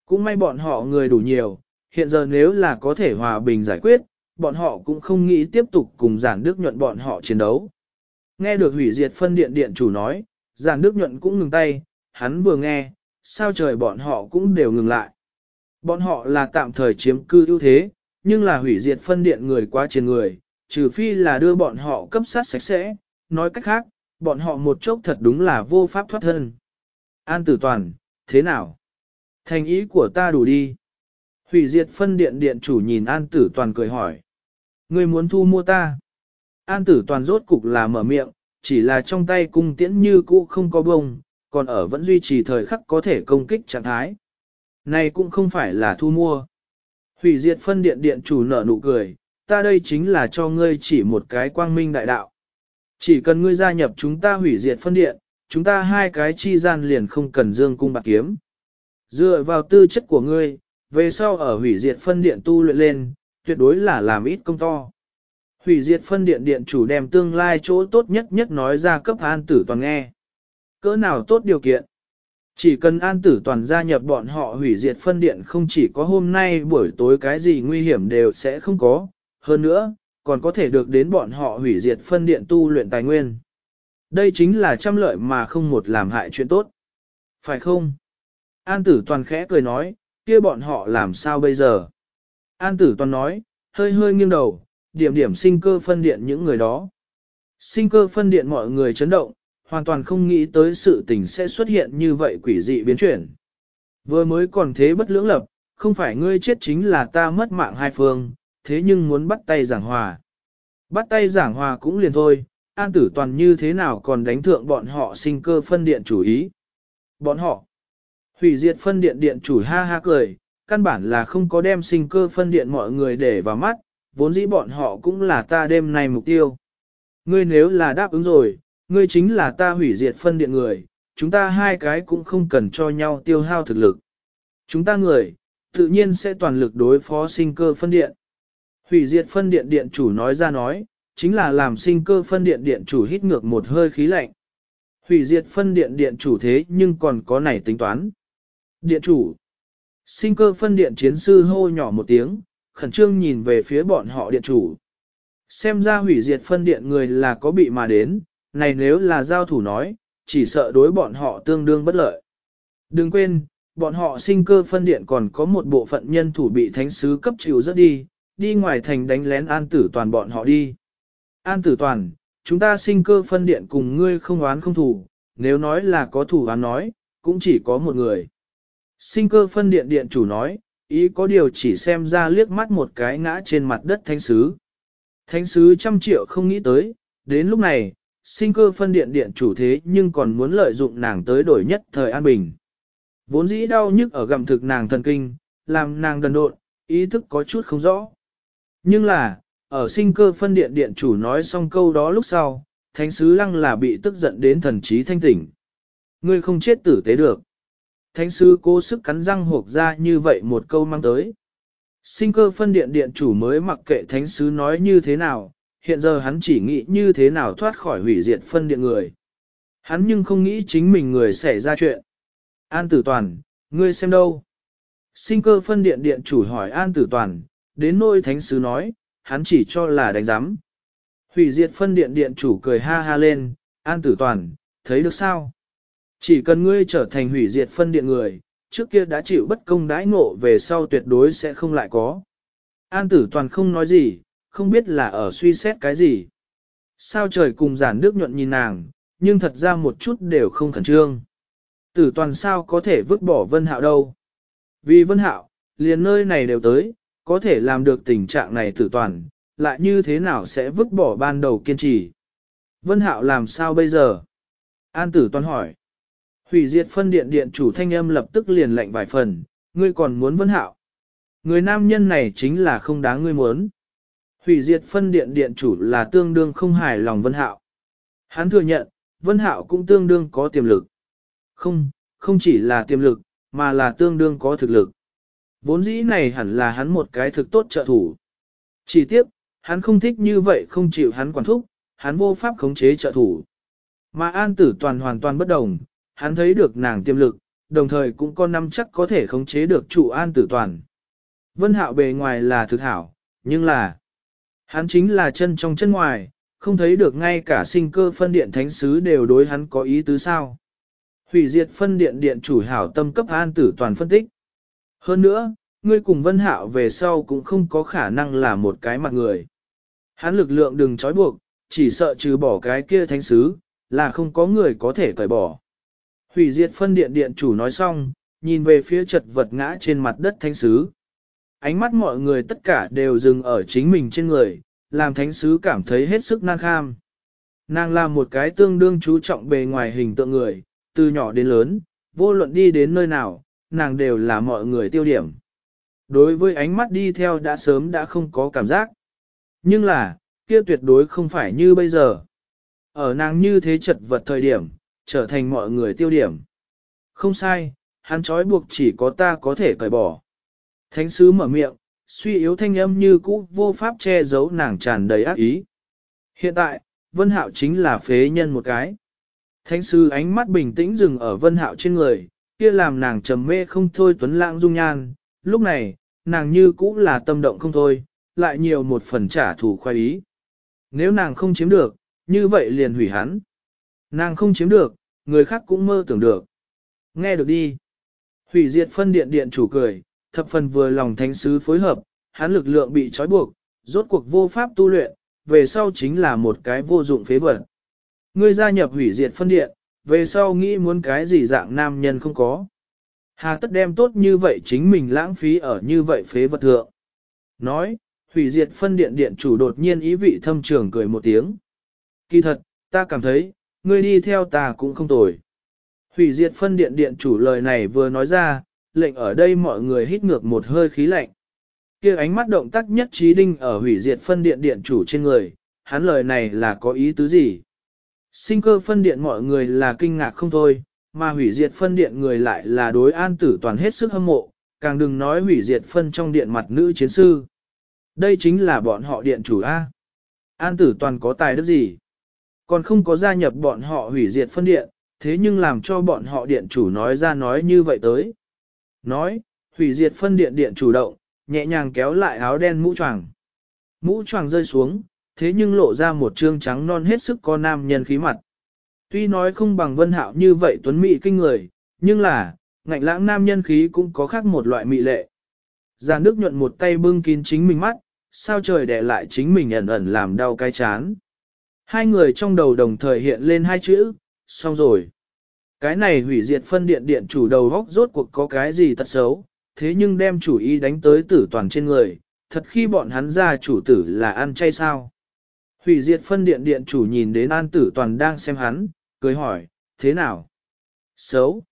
Cũng may bọn họ người đủ nhiều, hiện giờ nếu là có thể hòa bình giải quyết, bọn họ cũng không nghĩ tiếp tục cùng giản đức nhuận bọn họ chiến đấu. Nghe được hủy diệt phân điện điện chủ nói, giản đức nhuận cũng ngừng tay, hắn vừa nghe, sao trời bọn họ cũng đều ngừng lại. Bọn họ là tạm thời chiếm cư ưu thế, nhưng là hủy diệt phân điện người quá trên người, trừ phi là đưa bọn họ cấp sát sạch sẽ, nói cách khác, bọn họ một chốc thật đúng là vô pháp thoát thân. An tử toàn, thế nào? Thành ý của ta đủ đi. Hủy diệt phân điện điện chủ nhìn an tử toàn cười hỏi. Người muốn thu mua ta? An tử toàn rốt cục là mở miệng, chỉ là trong tay cung tiễn như cũ không có bông, còn ở vẫn duy trì thời khắc có thể công kích trạng thái. Này cũng không phải là thu mua. Hủy diệt phân điện điện chủ nở nụ cười, ta đây chính là cho ngươi chỉ một cái quang minh đại đạo. Chỉ cần ngươi gia nhập chúng ta hủy diệt phân điện, chúng ta hai cái chi gian liền không cần dương cung bạc kiếm. Dựa vào tư chất của ngươi, về sau ở hủy diệt phân điện tu luyện lên, tuyệt đối là làm ít công to. Hủy diệt phân điện điện chủ đem tương lai chỗ tốt nhất nhất nói ra cấp an tử toàn nghe. Cỡ nào tốt điều kiện? Chỉ cần an tử toàn gia nhập bọn họ hủy diệt phân điện không chỉ có hôm nay buổi tối cái gì nguy hiểm đều sẽ không có, hơn nữa, còn có thể được đến bọn họ hủy diệt phân điện tu luyện tài nguyên. Đây chính là trăm lợi mà không một làm hại chuyện tốt. Phải không? An tử toàn khẽ cười nói, kia bọn họ làm sao bây giờ? An tử toàn nói, hơi hơi nghiêng đầu, điểm điểm sinh cơ phân điện những người đó. Sinh cơ phân điện mọi người chấn động, hoàn toàn không nghĩ tới sự tình sẽ xuất hiện như vậy quỷ dị biến chuyển. Vừa mới còn thế bất lưỡng lập, không phải ngươi chết chính là ta mất mạng hai phương, thế nhưng muốn bắt tay giảng hòa. Bắt tay giảng hòa cũng liền thôi, an tử toàn như thế nào còn đánh thượng bọn họ sinh cơ phân điện chủ ý. Bọn họ, hủy diệt phân điện điện chủ ha ha cười, căn bản là không có đem sinh cơ phân điện mọi người để vào mắt, vốn dĩ bọn họ cũng là ta đêm nay mục tiêu. Ngươi nếu là đáp ứng rồi, ngươi chính là ta hủy diệt phân điện người, chúng ta hai cái cũng không cần cho nhau tiêu hao thực lực. Chúng ta người, tự nhiên sẽ toàn lực đối phó sinh cơ phân điện. Hủy diệt phân điện điện chủ nói ra nói, chính là làm sinh cơ phân điện điện chủ hít ngược một hơi khí lạnh. Hủy diệt phân điện điện chủ thế nhưng còn có này tính toán. Điện chủ. Sinh cơ phân điện chiến sư hô nhỏ một tiếng, khẩn trương nhìn về phía bọn họ điện chủ. Xem ra hủy diệt phân điện người là có bị mà đến, này nếu là giao thủ nói, chỉ sợ đối bọn họ tương đương bất lợi. Đừng quên, bọn họ sinh cơ phân điện còn có một bộ phận nhân thủ bị thánh sứ cấp chịu rất đi, đi ngoài thành đánh lén an tử toàn bọn họ đi. An tử toàn, chúng ta sinh cơ phân điện cùng ngươi không oán không thủ, nếu nói là có thủ oán nói, cũng chỉ có một người. Sinh cơ phân điện điện chủ nói, ý có điều chỉ xem ra liếc mắt một cái ngã trên mặt đất thánh sứ. Thánh sứ trăm triệu không nghĩ tới, đến lúc này, sinh cơ phân điện điện chủ thế nhưng còn muốn lợi dụng nàng tới đổi nhất thời an bình. Vốn dĩ đau nhức ở gặm thực nàng thần kinh, làm nàng đần độn, ý thức có chút không rõ. Nhưng là, ở sinh cơ phân điện điện chủ nói xong câu đó lúc sau, thánh sứ lăng là bị tức giận đến thần trí thanh tỉnh. Ngươi không chết tử tế được. Thánh sứ cố sức cắn răng hộp ra như vậy một câu mang tới. Sinh cơ phân điện điện chủ mới mặc kệ thánh sứ nói như thế nào, hiện giờ hắn chỉ nghĩ như thế nào thoát khỏi hủy diệt phân điện người. Hắn nhưng không nghĩ chính mình người xảy ra chuyện. An tử toàn, ngươi xem đâu? Sinh cơ phân điện điện chủ hỏi An tử toàn, đến nôi thánh sứ nói, hắn chỉ cho là đánh giám. Hủy diệt phân điện điện chủ cười ha ha lên, An tử toàn, thấy được sao? Chỉ cần ngươi trở thành hủy diệt phân điện người, trước kia đã chịu bất công đãi ngộ về sau tuyệt đối sẽ không lại có. An tử toàn không nói gì, không biết là ở suy xét cái gì. Sao trời cùng giản nước nhuận nhìn nàng, nhưng thật ra một chút đều không khẩn trương. Tử toàn sao có thể vứt bỏ vân hạo đâu. Vì vân hạo, liền nơi này đều tới, có thể làm được tình trạng này tử toàn, lại như thế nào sẽ vứt bỏ ban đầu kiên trì. Vân hạo làm sao bây giờ? An tử toàn hỏi. Hủy diệt phân điện điện chủ thanh âm lập tức liền lệnh vài phần, ngươi còn muốn vân hạo. Người nam nhân này chính là không đáng ngươi muốn. Hủy diệt phân điện điện chủ là tương đương không hài lòng vân hạo. Hắn thừa nhận, vân hạo cũng tương đương có tiềm lực. Không, không chỉ là tiềm lực, mà là tương đương có thực lực. Vốn dĩ này hẳn là hắn một cái thực tốt trợ thủ. Chỉ tiếc, hắn không thích như vậy không chịu hắn quản thúc, hắn vô pháp khống chế trợ thủ. Mà an tử toàn hoàn toàn bất đồng, hắn thấy được nàng tiềm lực, đồng thời cũng có năm chắc có thể khống chế được chủ an tử toàn. Vân hạo bề ngoài là thực hảo, nhưng là hắn chính là chân trong chân ngoài, không thấy được ngay cả sinh cơ phân điện thánh sứ đều đối hắn có ý tứ sao. Hủy diệt phân điện điện chủ hảo tâm cấp an tử toàn phân tích. Hơn nữa, ngươi cùng vân hạo về sau cũng không có khả năng là một cái mặt người. Hắn lực lượng đừng trói buộc, chỉ sợ trừ bỏ cái kia thánh sứ, là không có người có thể cởi bỏ. Hủy diệt phân điện điện chủ nói xong, nhìn về phía chật vật ngã trên mặt đất thánh sứ. Ánh mắt mọi người tất cả đều dừng ở chính mình trên người, làm thánh sứ cảm thấy hết sức nan kham. Nàng là một cái tương đương chú trọng bề ngoài hình tượng người, từ nhỏ đến lớn, vô luận đi đến nơi nào, nàng đều là mọi người tiêu điểm. Đối với ánh mắt đi theo đã sớm đã không có cảm giác. Nhưng là, kia tuyệt đối không phải như bây giờ. Ở nàng như thế chật vật thời điểm, trở thành mọi người tiêu điểm. Không sai, hắn trói buộc chỉ có ta có thể cởi bỏ. Thánh sứ mở miệng, suy yếu thanh âm như cũ vô pháp che giấu nàng tràn đầy ác ý. Hiện tại, Vân Hạo chính là phế nhân một cái. Thánh sứ ánh mắt bình tĩnh dừng ở Vân Hạo trên người, kia làm nàng trầm mê không thôi tuấn lãng dung nhan. Lúc này, nàng như cũ là tâm động không thôi, lại nhiều một phần trả thù khoái ý. Nếu nàng không chiếm được, như vậy liền hủy hắn. Nàng không chiếm được, người khác cũng mơ tưởng được. Nghe được đi. Hủy diệt phân điện điện chủ cười, thập phần vừa lòng thánh sứ phối hợp, hắn lực lượng bị trói buộc, rốt cuộc vô pháp tu luyện, về sau chính là một cái vô dụng phế vật. Ngươi gia nhập hủy diệt phân điện, về sau nghĩ muốn cái gì dạng nam nhân không có. Hà tất đem tốt như vậy chính mình lãng phí ở như vậy phế vật thượng. Nói, hủy diệt phân điện điện chủ đột nhiên ý vị thâm trường cười một tiếng. Kỳ thật, ta cảm thấy, ngươi đi theo ta cũng không tồi. Hủy diệt phân điện điện chủ lời này vừa nói ra, lệnh ở đây mọi người hít ngược một hơi khí lạnh. kia ánh mắt động tác nhất trí đinh ở hủy diệt phân điện điện chủ trên người, hắn lời này là có ý tứ gì? Sinh cơ phân điện mọi người là kinh ngạc không thôi, mà hủy diệt phân điện người lại là đối an tử toàn hết sức hâm mộ, càng đừng nói hủy diệt phân trong điện mặt nữ chiến sư. Đây chính là bọn họ điện chủ A. An tử toàn có tài đức gì? Còn không có gia nhập bọn họ hủy diệt phân điện, thế nhưng làm cho bọn họ điện chủ nói ra nói như vậy tới. Nói, hủy diệt phân điện điện chủ động, nhẹ nhàng kéo lại áo đen mũ choàng. Mũ choàng rơi xuống, thế nhưng lộ ra một trương trắng non hết sức có nam nhân khí mặt. Tuy nói không bằng vân hạo như vậy tuấn mỹ kinh người, nhưng là, ngạnh lãng nam nhân khí cũng có khác một loại mỹ lệ. Giàn Đức nhuận một tay bưng kín chính mình mắt, sao trời đè lại chính mình ẩn ẩn làm đau cái chán. Hai người trong đầu đồng thời hiện lên hai chữ, xong rồi. Cái này hủy diệt phân điện điện chủ đầu góc rốt cuộc có cái gì tật xấu, thế nhưng đem chủ ý đánh tới tử toàn trên người, thật khi bọn hắn ra chủ tử là ăn chay sao. Hủy diệt phân điện điện chủ nhìn đến an tử toàn đang xem hắn, cười hỏi, thế nào? Xấu.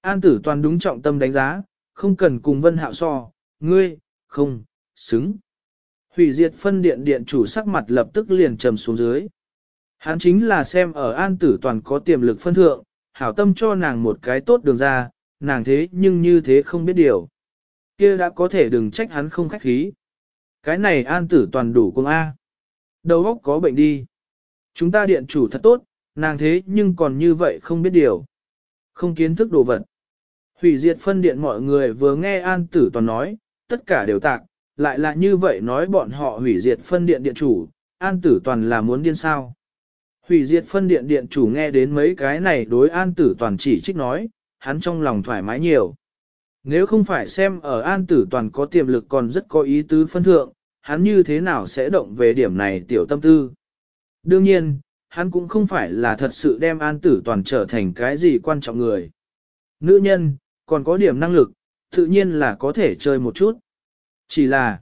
An tử toàn đúng trọng tâm đánh giá, không cần cùng vân hạo so, ngươi, không, xứng. Hủy diệt phân điện điện chủ sắc mặt lập tức liền trầm xuống dưới. Hắn chính là xem ở an tử toàn có tiềm lực phân thượng, hảo tâm cho nàng một cái tốt đường ra, nàng thế nhưng như thế không biết điều. kia đã có thể đừng trách hắn không khách khí. Cái này an tử toàn đủ công A. Đầu óc có bệnh đi. Chúng ta điện chủ thật tốt, nàng thế nhưng còn như vậy không biết điều. Không kiến thức đồ vật. Hủy diệt phân điện mọi người vừa nghe an tử toàn nói, tất cả đều tạc, lại là như vậy nói bọn họ hủy diệt phân điện điện chủ, an tử toàn là muốn điên sao. Hủy diệt phân điện điện chủ nghe đến mấy cái này đối an tử toàn chỉ trích nói, hắn trong lòng thoải mái nhiều. Nếu không phải xem ở an tử toàn có tiềm lực còn rất có ý tứ phân thượng, hắn như thế nào sẽ động về điểm này tiểu tâm tư. Đương nhiên, hắn cũng không phải là thật sự đem an tử toàn trở thành cái gì quan trọng người. Nữ nhân, còn có điểm năng lực, tự nhiên là có thể chơi một chút. Chỉ là,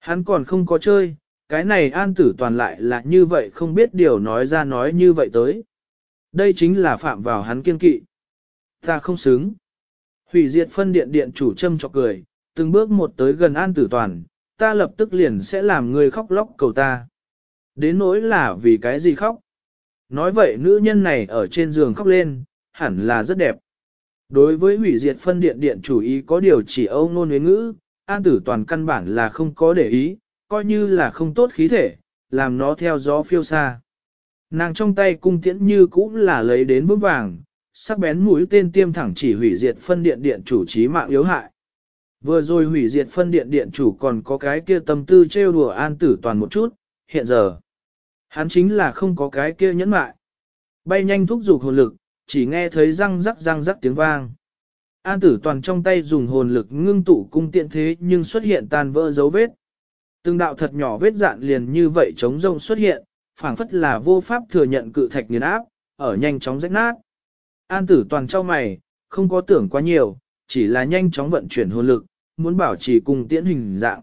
hắn còn không có chơi, cái này an tử toàn lại là như vậy không biết điều nói ra nói như vậy tới. Đây chính là phạm vào hắn kiên kỵ. Ta không xứng. Hủy diệt phân điện điện chủ châm cho cười, từng bước một tới gần an tử toàn, ta lập tức liền sẽ làm người khóc lóc cầu ta. Đến nỗi là vì cái gì khóc? Nói vậy nữ nhân này ở trên giường khóc lên, hẳn là rất đẹp. Đối với hủy diệt phân điện điện chủ ý có điều chỉ âu ngôn huyến ngữ, an tử toàn căn bản là không có để ý, coi như là không tốt khí thể, làm nó theo gió phiêu xa. Nàng trong tay cung tiễn như cũng là lấy đến vững vàng, sắc bén mũi tên tiêm thẳng chỉ hủy diệt phân điện điện chủ trí mạng yếu hại. Vừa rồi hủy diệt phân điện điện chủ còn có cái kia tâm tư trêu đùa an tử toàn một chút, hiện giờ. Hắn chính là không có cái kia nhẫn mại. Bay nhanh thúc giục hồn lực, chỉ nghe thấy răng rắc răng rắc tiếng vang. An tử toàn trong tay dùng hồn lực ngưng tụ cung tiện thế nhưng xuất hiện tan vỡ dấu vết. Từng đạo thật nhỏ vết dạn liền như vậy chống rông xuất hiện, phảng phất là vô pháp thừa nhận cự thạch nghiền áp, ở nhanh chóng rách nát. An tử toàn trao mày, không có tưởng quá nhiều, chỉ là nhanh chóng vận chuyển hồn lực, muốn bảo trì cùng tiễn hình dạng.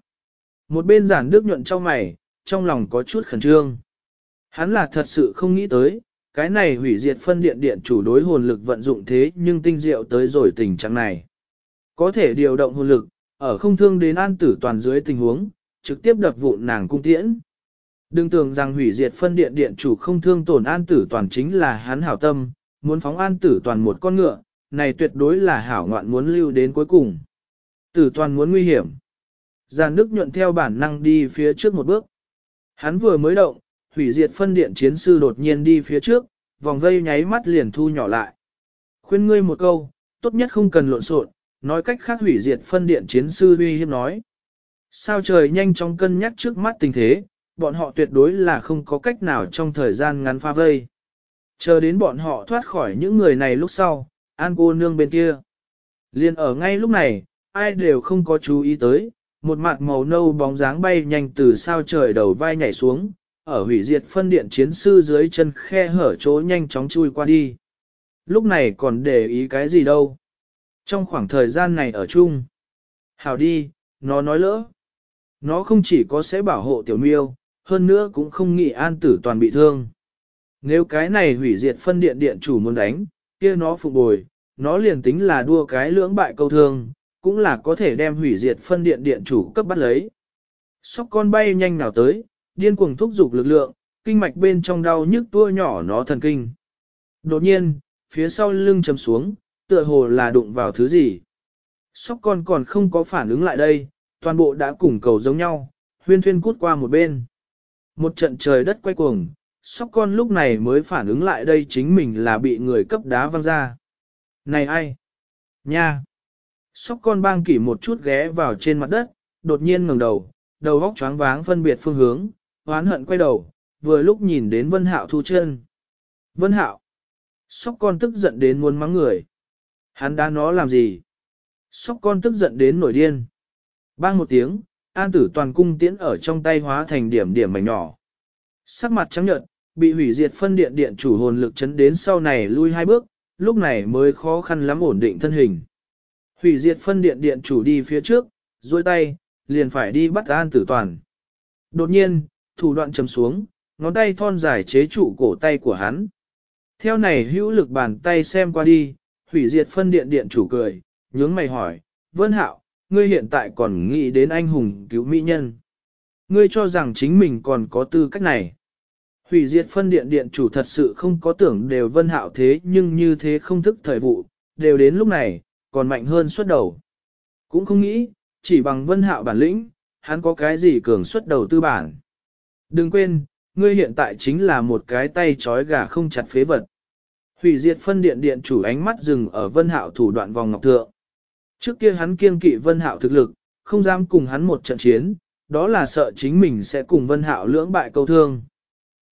Một bên giản đức nhuận trao mày, trong lòng có chút khẩn trương. Hắn là thật sự không nghĩ tới, cái này hủy diệt phân điện điện chủ đối hồn lực vận dụng thế nhưng tinh diệu tới rồi tình trạng này. Có thể điều động hồn lực, ở không thương đến an tử toàn dưới tình huống, trực tiếp đập vụn nàng cung tiễn. Đừng tưởng rằng hủy diệt phân điện điện chủ không thương tổn an tử toàn chính là hắn hảo tâm, muốn phóng an tử toàn một con ngựa, này tuyệt đối là hảo ngoạn muốn lưu đến cuối cùng. Tử toàn muốn nguy hiểm. Giàn nước nhuận theo bản năng đi phía trước một bước. Hắn vừa mới động, hủy diệt phân điện chiến sư đột nhiên đi phía trước, vòng vây nháy mắt liền thu nhỏ lại. Khuyên ngươi một câu, tốt nhất không cần lộn xộn, nói cách khác hủy diệt phân điện chiến sư uy hiếp nói. Sao trời nhanh chóng cân nhắc trước mắt tình thế, bọn họ tuyệt đối là không có cách nào trong thời gian ngắn pha vây. Chờ đến bọn họ thoát khỏi những người này lúc sau, an cô nương bên kia. Liên ở ngay lúc này, ai đều không có chú ý tới, Một mặt màu nâu bóng dáng bay nhanh từ sao trời đầu vai nhảy xuống, ở hủy diệt phân điện chiến sư dưới chân khe hở chỗ nhanh chóng chui qua đi. Lúc này còn để ý cái gì đâu. Trong khoảng thời gian này ở chung. Hảo đi, nó nói lỡ. Nó không chỉ có sẽ bảo hộ tiểu miêu, hơn nữa cũng không nghĩ an tử toàn bị thương. Nếu cái này hủy diệt phân điện điện chủ muốn đánh, kia nó phục bồi, nó liền tính là đua cái lưỡng bại câu thương, cũng là có thể đem hủy diệt phân điện điện chủ cấp bắt lấy. Sóc con bay nhanh nào tới, điên cuồng thúc giục lực lượng, kinh mạch bên trong đau nhức tua nhỏ nó thần kinh. Đột nhiên, phía sau lưng chầm xuống, tựa hồ là đụng vào thứ gì. Sóc con còn không có phản ứng lại đây, toàn bộ đã cùng cầu giống nhau, huyên thuyên cút qua một bên. Một trận trời đất quay cuồng, sóc con lúc này mới phản ứng lại đây chính mình là bị người cấp đá văng ra. Này ai? Nha! Sóc con bang kỷ một chút ghé vào trên mặt đất, đột nhiên ngẩng đầu, đầu góc choáng váng phân biệt phương hướng, hoán hận quay đầu, vừa lúc nhìn đến Vân Hạo thu chân. Vân Hạo! Sóc con tức giận đến muốn mắng người. Hắn đã nó làm gì? Sóc con tức giận đến nổi điên. Bang một tiếng, an tử toàn cung tiễn ở trong tay hóa thành điểm điểm mảnh nhỏ. Sắc mặt trắng nhợt, bị hủy diệt phân điện điện chủ hồn lực chấn đến sau này lui hai bước, lúc này mới khó khăn lắm ổn định thân hình. Hủy diệt phân điện điện chủ đi phía trước, duỗi tay, liền phải đi bắt an tử toàn. Đột nhiên, thủ đoạn chầm xuống, ngón tay thon dài chế trụ cổ tay của hắn. Theo này hữu lực bàn tay xem qua đi, hủy diệt phân điện điện chủ cười, nhướng mày hỏi, Vân Hạo, ngươi hiện tại còn nghĩ đến anh hùng cứu mỹ nhân. Ngươi cho rằng chính mình còn có tư cách này. Hủy diệt phân điện điện chủ thật sự không có tưởng đều Vân Hạo thế nhưng như thế không thức thời vụ, đều đến lúc này, còn mạnh hơn xuất đầu. Cũng không nghĩ, chỉ bằng Vân Hạo bản lĩnh, hắn có cái gì cường xuất đầu tư bản. Đừng quên, ngươi hiện tại chính là một cái tay trói gà không chặt phế vật. Hủy diệt phân điện điện chủ ánh mắt dừng ở vân hạo thủ đoạn vòng ngọc thượng. Trước kia hắn kiêng kỵ vân hạo thực lực, không dám cùng hắn một trận chiến, đó là sợ chính mình sẽ cùng vân hạo lưỡng bại câu thương.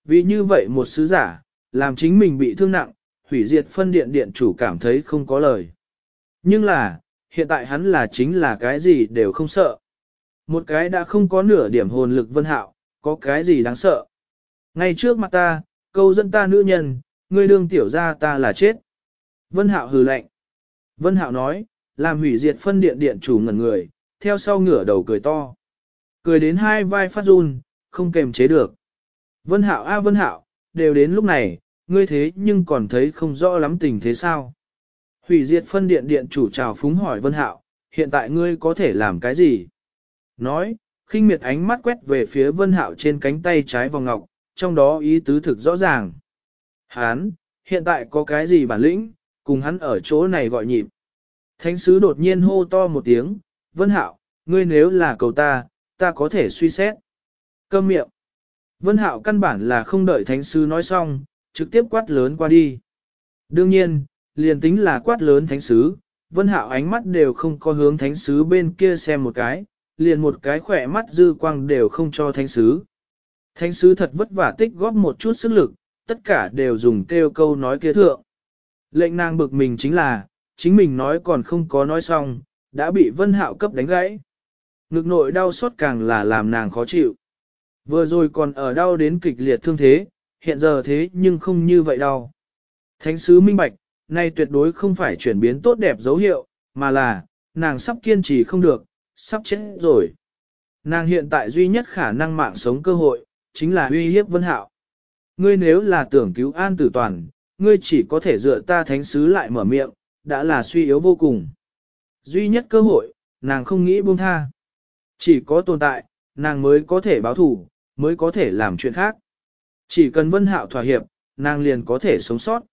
Vì như vậy một sứ giả, làm chính mình bị thương nặng, hủy diệt phân điện điện chủ cảm thấy không có lời. Nhưng là, hiện tại hắn là chính là cái gì đều không sợ. Một cái đã không có nửa điểm hồn lực vân hạo, có cái gì đáng sợ. Ngay trước mặt ta, câu dẫn ta nữ nhân, ngươi đương tiểu ra ta là chết. Vân Hạo hừ lạnh. Vân Hạo nói, làm hủy diệt phân điện điện chủ ngẩn người, theo sau ngửa đầu cười to. Cười đến hai vai phát run, không kềm chế được. Vân Hạo a Vân Hạo, đều đến lúc này, ngươi thế nhưng còn thấy không rõ lắm tình thế sao. Hủy diệt phân điện điện chủ chào phúng hỏi Vân Hạo, hiện tại ngươi có thể làm cái gì? Nói, khinh miệt ánh mắt quét về phía Vân Hạo trên cánh tay trái vòng ngọc, trong đó ý tứ thực rõ ràng. Hán, hiện tại có cái gì bản lĩnh, cùng hắn ở chỗ này gọi nhịp. Thánh sứ đột nhiên hô to một tiếng, Vân Hạo, ngươi nếu là cầu ta, ta có thể suy xét. Câm miệng. Vân Hạo căn bản là không đợi thánh sứ nói xong, trực tiếp quát lớn qua đi. Đương nhiên, liền tính là quát lớn thánh sứ, Vân Hạo ánh mắt đều không có hướng thánh sứ bên kia xem một cái, liền một cái khỏe mắt dư quang đều không cho thánh sứ. Thánh sứ thật vất vả tích góp một chút sức lực, tất cả đều dùng kêu câu nói kia thượng. Lệnh nàng bực mình chính là, chính mình nói còn không có nói xong, đã bị vân hạo cấp đánh gãy. Ngực nội đau xót càng là làm nàng khó chịu. Vừa rồi còn ở đau đến kịch liệt thương thế, hiện giờ thế nhưng không như vậy đau. Thánh sứ minh bạch, nay tuyệt đối không phải chuyển biến tốt đẹp dấu hiệu, mà là, nàng sắp kiên trì không được, sắp chết rồi. Nàng hiện tại duy nhất khả năng mạng sống cơ hội, chính là uy hiếp vân hạo. Ngươi nếu là tưởng cứu an tử toàn, ngươi chỉ có thể dựa ta thánh sứ lại mở miệng, đã là suy yếu vô cùng. Duy nhất cơ hội, nàng không nghĩ buông tha. Chỉ có tồn tại, nàng mới có thể báo thủ, mới có thể làm chuyện khác. Chỉ cần vân hạo thỏa hiệp, nàng liền có thể sống sót.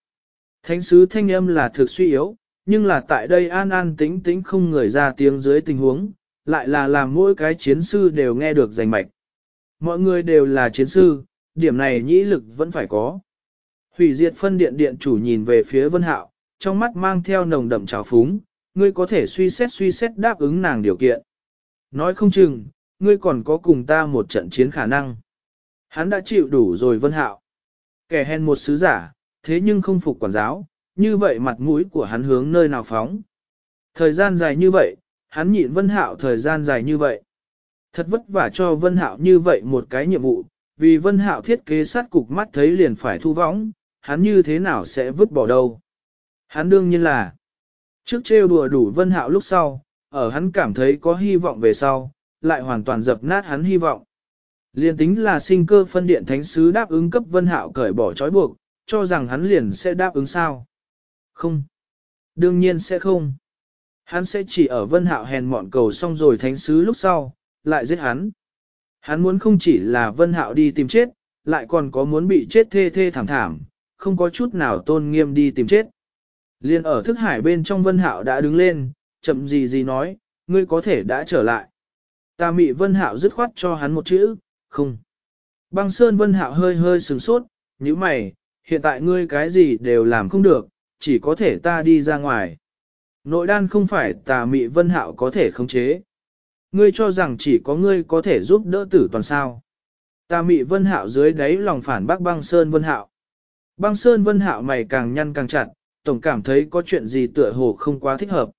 Thánh sứ thanh âm là thực suy yếu, nhưng là tại đây an an tĩnh tĩnh không người ra tiếng dưới tình huống, lại là làm mỗi cái chiến sư đều nghe được rành mạch. Mọi người đều là chiến sư, điểm này nhĩ lực vẫn phải có. Hủy diệt phân điện điện chủ nhìn về phía Vân Hạo, trong mắt mang theo nồng đậm trào phúng, ngươi có thể suy xét suy xét đáp ứng nàng điều kiện. Nói không chừng, ngươi còn có cùng ta một trận chiến khả năng. Hắn đã chịu đủ rồi Vân Hạo. Kẻ hèn một sứ giả, thế nhưng không phục quản giáo, như vậy mặt mũi của hắn hướng nơi nào phóng. Thời gian dài như vậy, hắn nhịn Vân Hạo thời gian dài như vậy. Thật vất vả cho Vân Hạo như vậy một cái nhiệm vụ, vì Vân Hạo thiết kế sát cục mắt thấy liền phải thu võng, hắn như thế nào sẽ vứt bỏ đâu. Hắn đương nhiên là, trước trêu đùa đủ Vân Hạo lúc sau, ở hắn cảm thấy có hy vọng về sau, lại hoàn toàn dập nát hắn hy vọng. Liên tính là sinh cơ phân điện thánh sứ đáp ứng cấp Vân Hạo cởi bỏ trói buộc, cho rằng hắn liền sẽ đáp ứng sao. Không. Đương nhiên sẽ không. Hắn sẽ chỉ ở Vân Hạo hèn mọn cầu xong rồi thánh sứ lúc sau, lại giết hắn. Hắn muốn không chỉ là Vân Hạo đi tìm chết, lại còn có muốn bị chết thê thê thảm thảm, không có chút nào tôn nghiêm đi tìm chết. Liên ở thức hải bên trong Vân Hạo đã đứng lên, chậm gì gì nói, ngươi có thể đã trở lại. Ta mị Vân Hạo dứt khoát cho hắn một chữ, không. Băng Sơn Vân Hạo hơi hơi sừng sốt, như mày, hiện tại ngươi cái gì đều làm không được, chỉ có thể ta đi ra ngoài. Nội đan không phải tà mị Vân Hạo có thể khống chế. Ngươi cho rằng chỉ có ngươi có thể giúp đỡ tử toàn sao. Tà mị Vân Hạo dưới đáy lòng phản bác băng Sơn Vân Hạo. Băng Sơn Vân Hạo mày càng nhăn càng chặt, tổng cảm thấy có chuyện gì tựa hồ không quá thích hợp.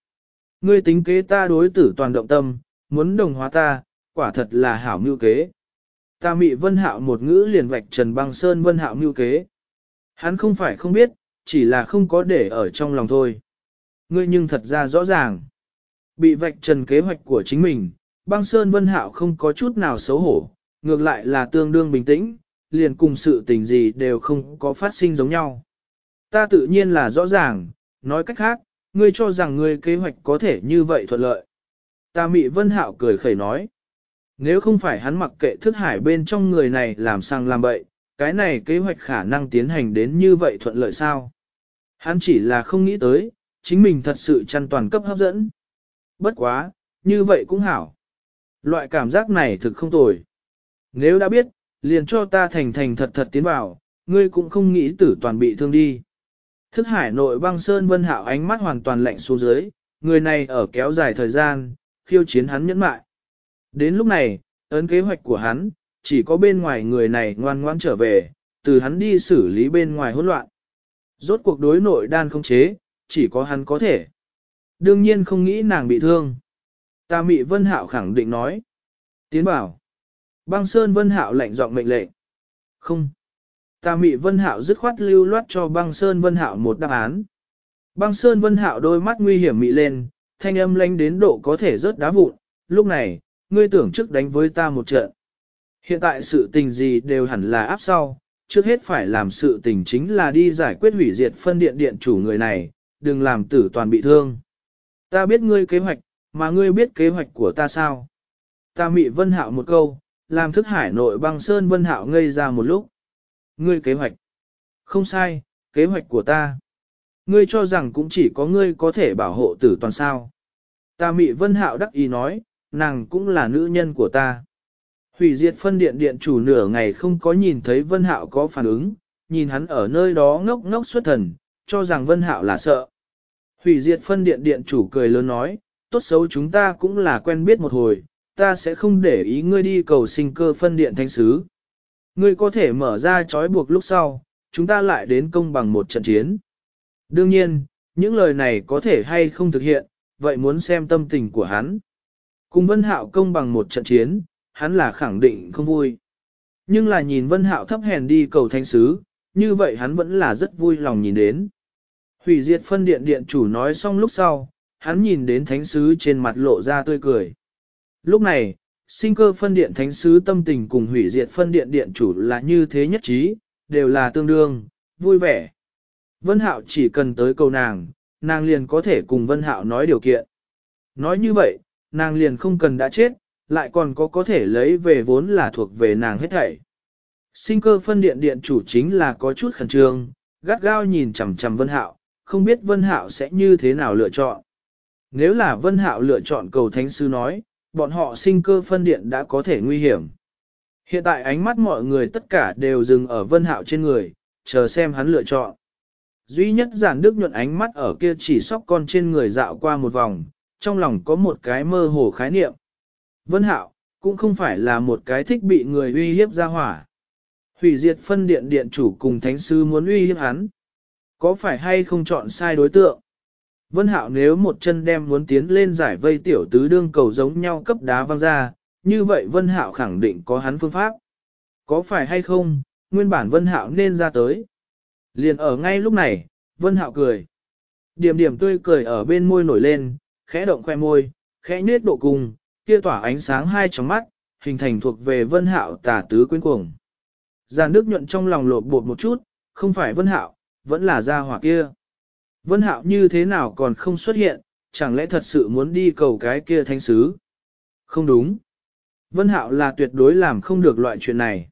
Ngươi tính kế ta đối tử toàn động tâm, muốn đồng hóa ta, quả thật là hảo mưu kế. Ta mị vân hạo một ngữ liền vạch trần băng sơn vân hạo mưu kế. Hắn không phải không biết, chỉ là không có để ở trong lòng thôi. Ngươi nhưng thật ra rõ ràng. Bị vạch trần kế hoạch của chính mình, băng sơn vân hạo không có chút nào xấu hổ, ngược lại là tương đương bình tĩnh, liền cùng sự tình gì đều không có phát sinh giống nhau. Ta tự nhiên là rõ ràng, nói cách khác, ngươi cho rằng ngươi kế hoạch có thể như vậy thuận lợi. Ta mị vân hạo cười khẩy nói. Nếu không phải hắn mặc kệ thức hải bên trong người này làm sang làm bậy, cái này kế hoạch khả năng tiến hành đến như vậy thuận lợi sao? Hắn chỉ là không nghĩ tới, chính mình thật sự chăn toàn cấp hấp dẫn. Bất quá, như vậy cũng hảo. Loại cảm giác này thực không tồi. Nếu đã biết, liền cho ta thành thành thật thật tiến vào, ngươi cũng không nghĩ tử toàn bị thương đi. Thức hải nội băng sơn vân hạo ánh mắt hoàn toàn lạnh xuống dưới, người này ở kéo dài thời gian, khiêu chiến hắn nhẫn mại. Đến lúc này, ấn kế hoạch của hắn, chỉ có bên ngoài người này ngoan ngoãn trở về, từ hắn đi xử lý bên ngoài hỗn loạn. Rốt cuộc đối nội đan không chế, chỉ có hắn có thể. Đương nhiên không nghĩ nàng bị thương. Ta mị Vân Hạo khẳng định nói. Tiến bảo. Băng Sơn Vân Hạo lạnh giọng mệnh lệnh. Không. Ta mị Vân Hạo dứt khoát lưu loát cho băng Sơn Vân Hạo một đáp án. Băng Sơn Vân Hạo đôi mắt nguy hiểm mị lên, thanh âm lanh đến độ có thể rớt đá vụn. Lúc này, ngươi tưởng trước đánh với ta một trận. Hiện tại sự tình gì đều hẳn là áp sau, trước hết phải làm sự tình chính là đi giải quyết hủy diệt phân điện điện chủ người này, đừng làm tử toàn bị thương. Ta biết ngươi kế hoạch, mà ngươi biết kế hoạch của ta sao? Ta mị vân hạo một câu, làm thức hải nội băng sơn vân hạo ngây ra một lúc. Ngươi kế hoạch. Không sai, kế hoạch của ta. Ngươi cho rằng cũng chỉ có ngươi có thể bảo hộ tử toàn sao. Ta mị vân hạo đắc ý nói, nàng cũng là nữ nhân của ta. Hủy diệt phân điện điện chủ nửa ngày không có nhìn thấy Vân Hạo có phản ứng, nhìn hắn ở nơi đó ngốc ngốc xuất thần, cho rằng Vân Hạo là sợ. Hủy diệt phân điện điện chủ cười lớn nói, tốt xấu chúng ta cũng là quen biết một hồi, ta sẽ không để ý ngươi đi cầu sinh cơ phân điện thánh sứ. Ngươi có thể mở ra trói buộc lúc sau, chúng ta lại đến công bằng một trận chiến. Đương nhiên, những lời này có thể hay không thực hiện, vậy muốn xem tâm tình của hắn. Cùng Vân Hạo công bằng một trận chiến, hắn là khẳng định không vui. Nhưng là nhìn Vân Hạo thấp hèn đi cầu thánh sứ, như vậy hắn vẫn là rất vui lòng nhìn đến. Hủy diệt phân điện điện chủ nói xong lúc sau, hắn nhìn đến thánh sứ trên mặt lộ ra tươi cười. Lúc này, sinh cơ phân điện thánh sứ tâm tình cùng hủy diệt phân điện điện chủ là như thế nhất trí, đều là tương đương, vui vẻ. Vân Hạo chỉ cần tới cầu nàng, nàng liền có thể cùng Vân Hạo nói điều kiện. Nói như vậy, nàng liền không cần đã chết, lại còn có có thể lấy về vốn là thuộc về nàng hết thảy. Sinh cơ phân điện điện chủ chính là có chút khẩn trương, gắt gao nhìn chằm chằm Vân Hạo, không biết Vân Hạo sẽ như thế nào lựa chọn. Nếu là Vân Hạo lựa chọn cầu thánh sư nói, bọn họ sinh cơ phân điện đã có thể nguy hiểm. Hiện tại ánh mắt mọi người tất cả đều dừng ở Vân Hạo trên người, chờ xem hắn lựa chọn. Duy nhất giản đức nhuận ánh mắt ở kia chỉ sóc con trên người dạo qua một vòng, trong lòng có một cái mơ hồ khái niệm. Vân Hạo, cũng không phải là một cái thích bị người uy hiếp ra hỏa. Hủy diệt phân điện điện chủ cùng thánh sư muốn uy hiếp hắn. Có phải hay không chọn sai đối tượng? Vân Hạo nếu một chân đem muốn tiến lên giải vây tiểu tứ đương cầu giống nhau cấp đá văng ra, như vậy Vân Hạo khẳng định có hắn phương pháp. Có phải hay không, nguyên bản Vân Hạo nên ra tới. Liền ở ngay lúc này, Vân Hạo cười. Điểm điểm tươi cười ở bên môi nổi lên, khẽ động khoe môi, khẽ nết độ cùng, kia tỏa ánh sáng hai trong mắt, hình thành thuộc về Vân Hạo tả tứ quyến cuồng. Giàn Đức nhuận trong lòng lột bột một chút, không phải Vân Hạo, vẫn là gia hỏa kia. Vân Hạo như thế nào còn không xuất hiện, chẳng lẽ thật sự muốn đi cầu cái kia thánh sứ? Không đúng. Vân Hạo là tuyệt đối làm không được loại chuyện này.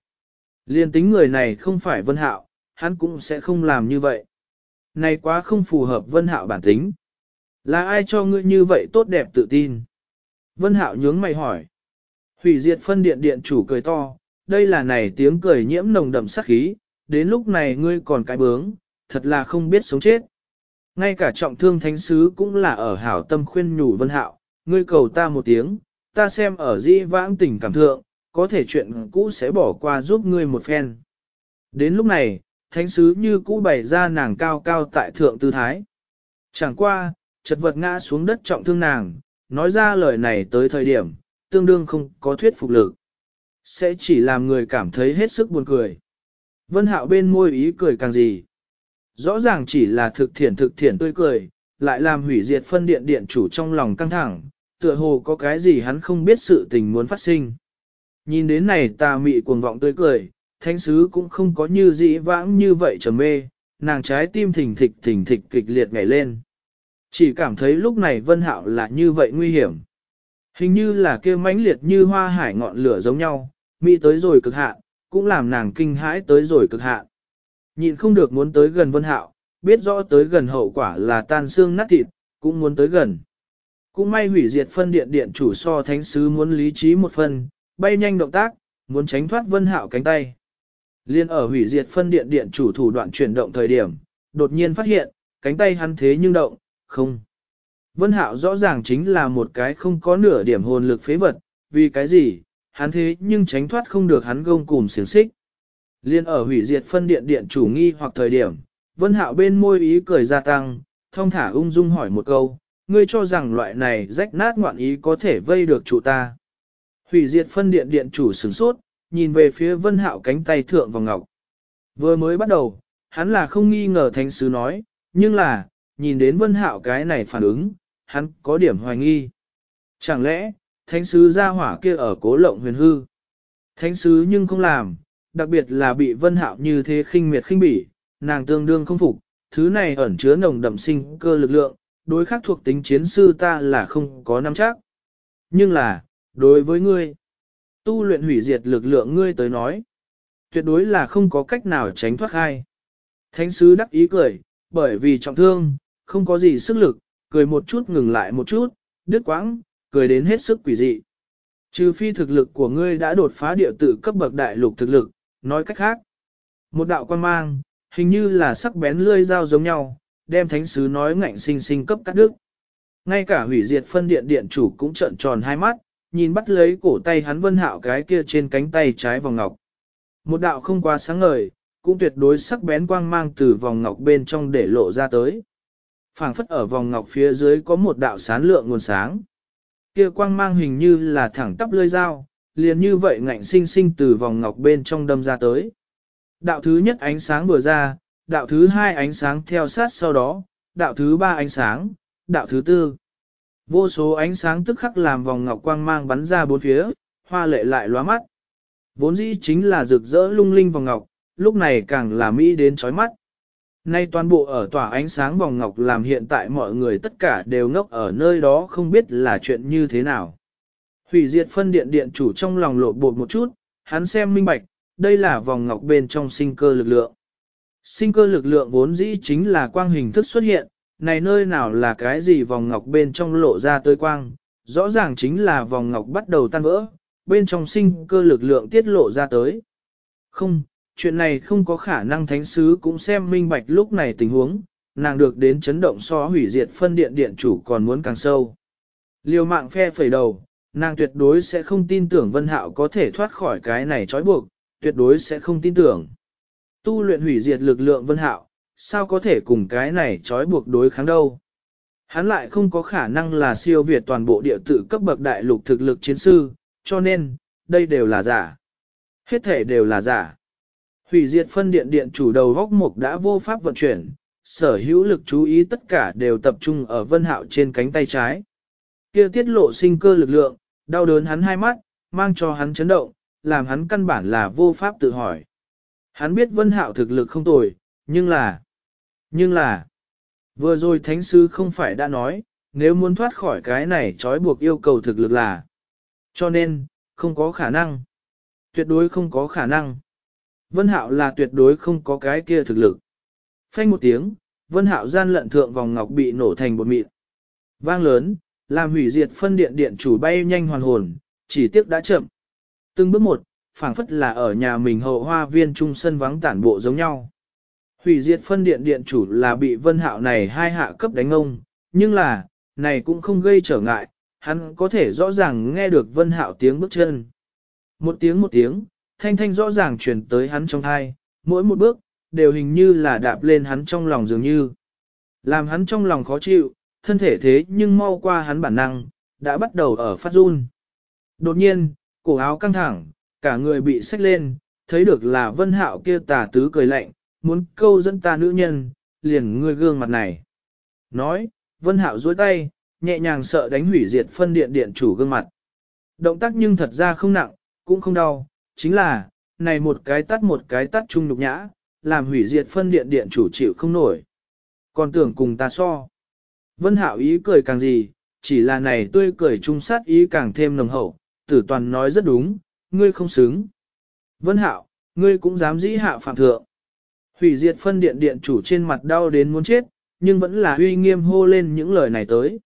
Liên tính người này không phải Vân Hạo, hắn cũng sẽ không làm như vậy. Này quá không phù hợp Vân Hạo bản tính. Là ai cho ngươi như vậy tốt đẹp tự tin? Vân Hạo nhướng mày hỏi. Hủy diệt phân điện điện chủ cười to, đây là này tiếng cười nhiễm nồng đậm sát khí, đến lúc này ngươi còn cái bướng, thật là không biết sống chết. Ngay cả trọng thương thánh sứ cũng là ở hảo tâm khuyên nhủ Vân Hạo, ngươi cầu ta một tiếng, ta xem ở di vãng tình cảm thượng, có thể chuyện cũ sẽ bỏ qua giúp ngươi một phen. Đến lúc này, thánh sứ như cũ bày ra nàng cao cao tại thượng tư thái. Chẳng qua, chật vật ngã xuống đất trọng thương nàng, nói ra lời này tới thời điểm, tương đương không có thuyết phục lực. Sẽ chỉ làm người cảm thấy hết sức buồn cười. Vân hạo bên môi ý cười càng gì. Rõ ràng chỉ là thực thiện thực thiện tươi cười, lại làm hủy diệt phân điện điện chủ trong lòng căng thẳng, tựa hồ có cái gì hắn không biết sự tình muốn phát sinh. Nhìn đến này tà mị cuồng vọng tươi cười, thánh sứ cũng không có như dĩ vãng như vậy trầm mê, nàng trái tim thình thịch thình thịch kịch liệt nhảy lên. Chỉ cảm thấy lúc này vân hạo là như vậy nguy hiểm. Hình như là kia mãnh liệt như hoa hải ngọn lửa giống nhau, mỹ tới rồi cực hạn, cũng làm nàng kinh hãi tới rồi cực hạn. Nhịn không được muốn tới gần vân hạo, biết rõ tới gần hậu quả là tan xương nát thịt, cũng muốn tới gần. Cũng may hủy diệt phân điện điện chủ so thánh sứ muốn lý trí một phần, bay nhanh động tác, muốn tránh thoát vân hạo cánh tay. Liên ở hủy diệt phân điện điện chủ thủ đoạn chuyển động thời điểm, đột nhiên phát hiện, cánh tay hắn thế nhưng động, không. Vân hạo rõ ràng chính là một cái không có nửa điểm hồn lực phế vật, vì cái gì, hắn thế nhưng tránh thoát không được hắn gông cùm xiềng xích. Liên ở hủy diệt phân điện điện chủ nghi hoặc thời điểm, vân hạo bên môi ý cười gia tăng, thông thả ung dung hỏi một câu, ngươi cho rằng loại này rách nát ngoạn ý có thể vây được chủ ta. Hủy diệt phân điện điện chủ sửng sốt, nhìn về phía vân hạo cánh tay thượng vào ngọc. Vừa mới bắt đầu, hắn là không nghi ngờ thánh sứ nói, nhưng là, nhìn đến vân hạo cái này phản ứng, hắn có điểm hoài nghi. Chẳng lẽ, thánh sứ ra hỏa kia ở cố lộng huyền hư? Thánh sứ nhưng không làm, đặc biệt là bị vân hạo như thế khinh miệt khinh bỉ, nàng tương đương không phục, thứ này ẩn chứa nồng đậm sinh cơ lực lượng, đối khắc thuộc tính chiến sư ta là không có nắm chắc. Nhưng là, đối với ngươi, tu luyện hủy diệt lực lượng ngươi tới nói, tuyệt đối là không có cách nào tránh thoát ai. Thánh sứ đắc ý cười, bởi vì trọng thương, không có gì sức lực, cười một chút ngừng lại một chút, đứt quãng, cười đến hết sức quỷ dị. Trừ phi thực lực của ngươi đã đột phá địa tự cấp bậc đại lục thực lực, nói cách khác. Một đạo quan mang, hình như là sắc bén lươi dao giống nhau, đem thánh sứ nói ngạnh sinh sinh cấp cắt đứt. Ngay cả hủy diệt phân điện điện chủ cũng trợn tròn hai mắt, nhìn bắt lấy cổ tay hắn vân hạo cái kia trên cánh tay trái vòng ngọc. Một đạo không quá sáng ngời, cũng tuyệt đối sắc bén quang mang từ vòng ngọc bên trong để lộ ra tới. phảng phất ở vòng ngọc phía dưới có một đạo sán lượng nguồn sáng. Kia quang mang hình như là thẳng tắp lưỡi dao, liền như vậy ngạnh sinh sinh từ vòng ngọc bên trong đâm ra tới. Đạo thứ nhất ánh sáng vừa ra, đạo thứ hai ánh sáng theo sát sau đó, đạo thứ ba ánh sáng, đạo thứ tư. Vô số ánh sáng tức khắc làm vòng ngọc quang mang bắn ra bốn phía, hoa lệ lại lóa mắt. Vốn dĩ chính là rực rỡ lung linh vòng ngọc, lúc này càng là mỹ đến chói mắt. Nay toàn bộ ở tỏa ánh sáng vòng ngọc làm hiện tại mọi người tất cả đều ngốc ở nơi đó không biết là chuyện như thế nào. Hủy diệt phân điện điện chủ trong lòng lộ bột một chút, hắn xem minh bạch, đây là vòng ngọc bên trong sinh cơ lực lượng. Sinh cơ lực lượng vốn dĩ chính là quang hình thức xuất hiện, này nơi nào là cái gì vòng ngọc bên trong lộ ra tới quang, rõ ràng chính là vòng ngọc bắt đầu tan vỡ, bên trong sinh cơ lực lượng tiết lộ ra tới. Không, chuyện này không có khả năng thánh sứ cũng xem minh bạch lúc này tình huống, nàng được đến chấn động so hủy diệt phân điện điện chủ còn muốn càng sâu. Liều mạng phe phẩy đầu, nàng tuyệt đối sẽ không tin tưởng Vân Hạo có thể thoát khỏi cái này trói buộc, tuyệt đối sẽ không tin tưởng. Tu luyện hủy diệt lực lượng Vân Hạo, sao có thể cùng cái này trói buộc đối kháng đâu. Hắn lại không có khả năng là siêu việt toàn bộ địa tự cấp bậc đại lục thực lực chiến sư, cho nên, đây đều là giả. Hết thể đều là giả. Hủy diệt phân điện điện chủ đầu góc mục đã vô pháp vận chuyển, sở hữu lực chú ý tất cả đều tập trung ở vân hạo trên cánh tay trái. Kia tiết lộ sinh cơ lực lượng, đau đớn hắn hai mắt, mang cho hắn chấn động, làm hắn căn bản là vô pháp tự hỏi. Hắn biết vân hạo thực lực không tồi, nhưng là, nhưng là, vừa rồi thánh sư không phải đã nói, nếu muốn thoát khỏi cái này trói buộc yêu cầu thực lực là, cho nên, không có khả năng, tuyệt đối không có khả năng. Vân hạo là tuyệt đối không có cái kia thực lực. Phanh một tiếng, vân hạo gian lận thượng vòng ngọc bị nổ thành bột mịn. Vang lớn, làm hủy diệt phân điện điện chủ bay nhanh hoàn hồn, chỉ tiếc đã chậm. Từng bước một, phảng phất là ở nhà mình hậu hoa viên trung sân vắng tản bộ giống nhau. Hủy diệt phân điện điện chủ là bị vân hạo này hai hạ cấp đánh ông, nhưng là, này cũng không gây trở ngại, hắn có thể rõ ràng nghe được vân hạo tiếng bước chân. Một tiếng một tiếng, thanh thanh rõ ràng truyền tới hắn trong thai, mỗi một bước, đều hình như là đạp lên hắn trong lòng dường như. Làm hắn trong lòng khó chịu, thân thể thế nhưng mau qua hắn bản năng, đã bắt đầu ở phát run. Đột nhiên, cổ áo căng thẳng, cả người bị xách lên, thấy được là vân hạo kia tà tứ cười lạnh, muốn câu dẫn ta nữ nhân, liền người gương mặt này. Nói, vân hạo duỗi tay, nhẹ nhàng sợ đánh hủy diệt phân điện điện chủ gương mặt. Động tác nhưng thật ra không nặng, cũng không đau, chính là, này một cái tắt một cái tắt chung nhục nhã, làm hủy diệt phân điện điện chủ chịu không nổi. Còn tưởng cùng ta so. Vân Hạo ý cười càng gì, chỉ là này tươi cười trung sát ý càng thêm nồng hậu, tử toàn nói rất đúng, ngươi không xứng. Vân Hạo, ngươi cũng dám dĩ hạ phạm thượng. Hủy diệt phân điện điện chủ trên mặt đau đến muốn chết, nhưng vẫn là uy nghiêm hô lên những lời này tới.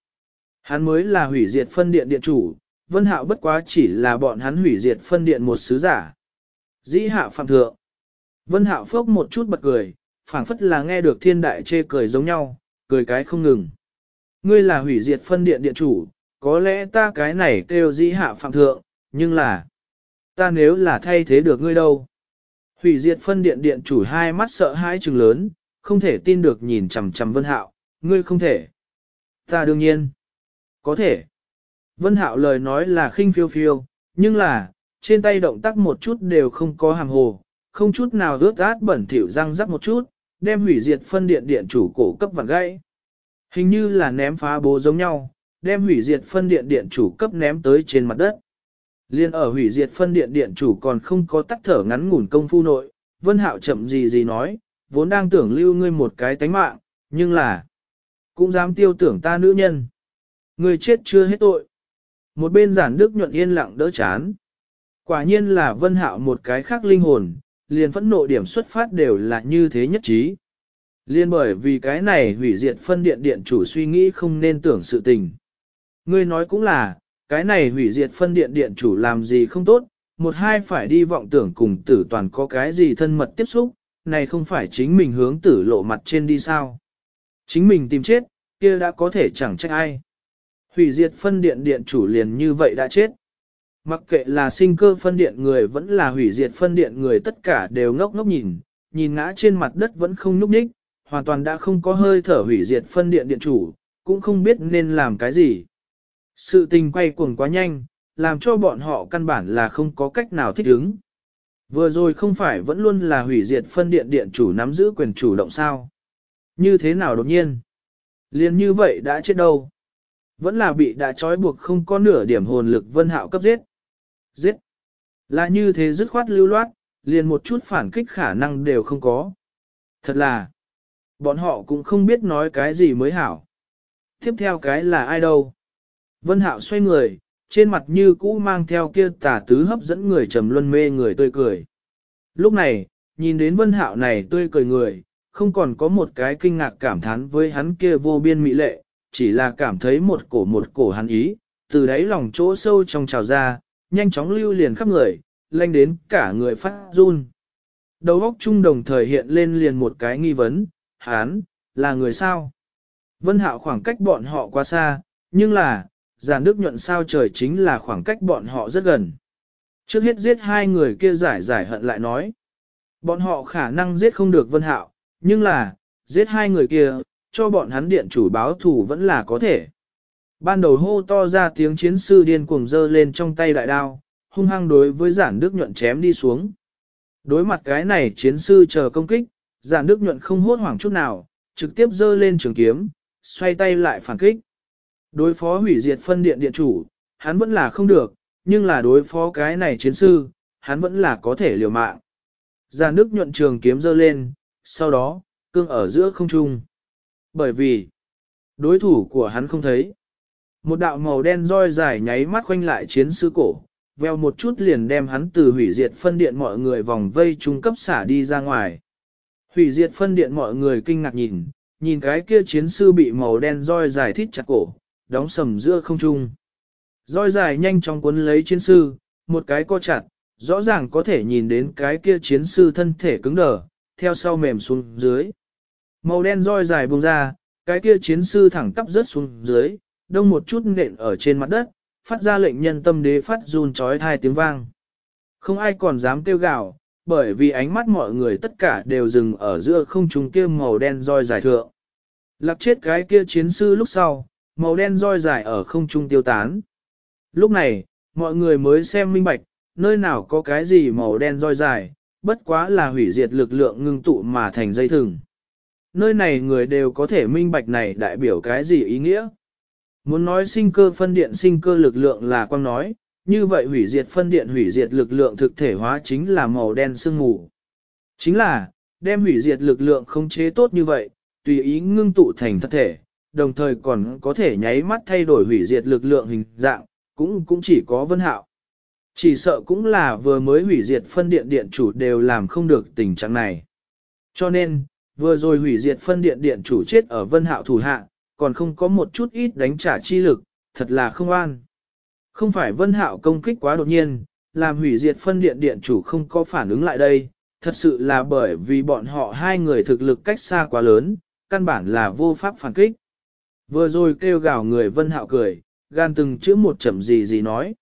Hắn mới là hủy diệt phân điện điện chủ, Vân Hạo bất quá chỉ là bọn hắn hủy diệt phân điện một sứ giả. Dĩ hạ phạm thượng. Vân Hạo phốc một chút bật cười, phảng phất là nghe được thiên đại chê cười giống nhau, cười cái không ngừng. Ngươi là hủy diệt phân điện điện chủ, có lẽ ta cái này kêu dĩ hạ phạm thượng, nhưng là, ta nếu là thay thế được ngươi đâu. Hủy diệt phân điện điện chủ hai mắt sợ hãi trừng lớn, không thể tin được nhìn chằm chằm Vân Hạo, ngươi không thể. Ta đương nhiên, có thể. Vân Hạo lời nói là khinh phiêu phiêu, nhưng là, trên tay động tác một chút đều không có hàm hồ, không chút nào rớt át bẩn thỉu răng rắc một chút, đem hủy diệt phân điện điện chủ cổ cấp vặn gãy. Hình như là ném phá bố giống nhau, đem hủy diệt phân điện điện chủ cấp ném tới trên mặt đất. Liên ở hủy diệt phân điện điện chủ còn không có tắt thở ngắn ngủn công phu nội, Vân Hạo chậm gì gì nói, vốn đang tưởng lưu ngươi một cái tánh mạng, nhưng là, cũng dám tiêu tưởng ta nữ nhân. Ngươi chết chưa hết tội. Một bên giản đức nhuận yên lặng đỡ chán. Quả nhiên là Vân Hạo một cái khác linh hồn, liền phẫn nộ điểm xuất phát đều là như thế nhất trí. Liên bởi vì cái này hủy diệt phân điện điện chủ suy nghĩ không nên tưởng sự tình. Ngươi nói cũng là, cái này hủy diệt phân điện điện chủ làm gì không tốt, một hai phải đi vọng tưởng cùng tử toàn có cái gì thân mật tiếp xúc, này không phải chính mình hướng tử lộ mặt trên đi sao. Chính mình tìm chết, kia đã có thể chẳng trách ai. Hủy diệt phân điện điện chủ liền như vậy đã chết. Mặc kệ là sinh cơ phân điện người vẫn là hủy diệt phân điện người tất cả đều ngốc ngốc nhìn, nhìn ngã trên mặt đất vẫn không nhúc nhích, hoàn toàn đã không có hơi thở hủy diệt phân điện điện chủ, cũng không biết nên làm cái gì. Sự tình quay cuồng quá nhanh, làm cho bọn họ căn bản là không có cách nào thích ứng. Vừa rồi không phải vẫn luôn là hủy diệt phân điện điện chủ nắm giữ quyền chủ động sao. Như thế nào đột nhiên? Liên như vậy đã chết đâu? Vẫn là bị đã trói buộc không có nửa điểm hồn lực vân hạo cấp giết. Giết. Là như thế dứt khoát lưu loát, liền một chút phản kích khả năng đều không có. Thật là, bọn họ cũng không biết nói cái gì mới hảo. Tiếp theo cái là ai đâu? Vân Hạo xoay người, trên mặt như cũ mang theo kia tà tứ hấp dẫn người trầm luân mê người tươi cười. Lúc này, nhìn đến Vân Hạo này tươi cười người, không còn có một cái kinh ngạc cảm thán với hắn kia vô biên mỹ lệ, chỉ là cảm thấy một cổ một cổ hắn ý, từ đáy lòng chỗ sâu trong trào ra, nhanh chóng lưu liền khắp người, lanh đến cả người phát run. Đầu óc chung đồng thời hiện lên liền một cái nghi vấn, hán, là người sao? Vân Hạo khoảng cách bọn họ quá xa, nhưng là, giàn đức nhuận sao trời chính là khoảng cách bọn họ rất gần. Trước hết giết hai người kia giải giải hận lại nói. Bọn họ khả năng giết không được Vân Hạo, nhưng là, giết hai người kia, cho bọn hắn điện chủ báo thủ vẫn là có thể. Ban đầu hô to ra tiếng chiến sư điên cuồng dơ lên trong tay đại đao, hung hăng đối với giản đức nhuận chém đi xuống. Đối mặt cái này chiến sư chờ công kích, giản đức nhuận không hốt hoảng chút nào, trực tiếp giơ lên trường kiếm, xoay tay lại phản kích. Đối phó hủy diệt phân điện điện chủ, hắn vẫn là không được, nhưng là đối phó cái này chiến sư, hắn vẫn là có thể liều mạng. Giản đức nhuận trường kiếm giơ lên, sau đó, cương ở giữa không trung. Bởi vì, đối thủ của hắn không thấy. Một đạo màu đen roi dài nháy mắt khoanh lại chiến sư cổ, veo một chút liền đem hắn từ hủy diệt phân điện mọi người vòng vây trung cấp xả đi ra ngoài. Hủy diệt phân điện mọi người kinh ngạc nhìn, nhìn cái kia chiến sư bị màu đen roi dài thít chặt cổ, đóng sầm giữa không trung. Roi dài nhanh chóng cuốn lấy chiến sư, một cái co chặt, rõ ràng có thể nhìn đến cái kia chiến sư thân thể cứng đờ, theo sau mềm xuống dưới. Màu đen roi dài bùng ra, cái kia chiến sư thẳng tắp rớt xuống dưới, đông một chút nện ở trên mặt đất, phát ra lệnh nhân tâm đế phát run trói thai tiếng vang. Không ai còn dám kêu gào, bởi vì ánh mắt mọi người tất cả đều dừng ở giữa không trung kia màu đen roi dài thượng. Lạc chết cái kia chiến sư lúc sau, màu đen roi dài ở không trung tiêu tán. Lúc này, mọi người mới xem minh bạch, nơi nào có cái gì màu đen roi dài, bất quá là hủy diệt lực lượng ngưng tụ mà thành dây thừng. Nơi này người đều có thể minh bạch này đại biểu cái gì ý nghĩa. Muốn nói sinh cơ phân điện sinh cơ lực lượng là quang nói, như vậy hủy diệt phân điện hủy diệt lực lượng thực thể hóa chính là màu đen sương mù. Chính là, đem hủy diệt lực lượng không chế tốt như vậy, tùy ý ngưng tụ thành thật thể, đồng thời còn có thể nháy mắt thay đổi hủy diệt lực lượng hình dạng, cũng cũng chỉ có vân hạo. Chỉ sợ cũng là vừa mới hủy diệt phân điện điện chủ đều làm không được tình trạng này. Cho nên, vừa rồi hủy diệt phân điện điện chủ chết ở vân hạo thủ hạ, còn không có một chút ít đánh trả chi lực, thật là không an. Không phải vân hạo công kích quá đột nhiên, làm hủy diệt phân điện điện chủ không có phản ứng lại đây, thật sự là bởi vì bọn họ hai người thực lực cách xa quá lớn, căn bản là vô pháp phản kích. Vừa rồi kêu gào người vân hạo cười, gan từng chữ một chậm gì gì nói.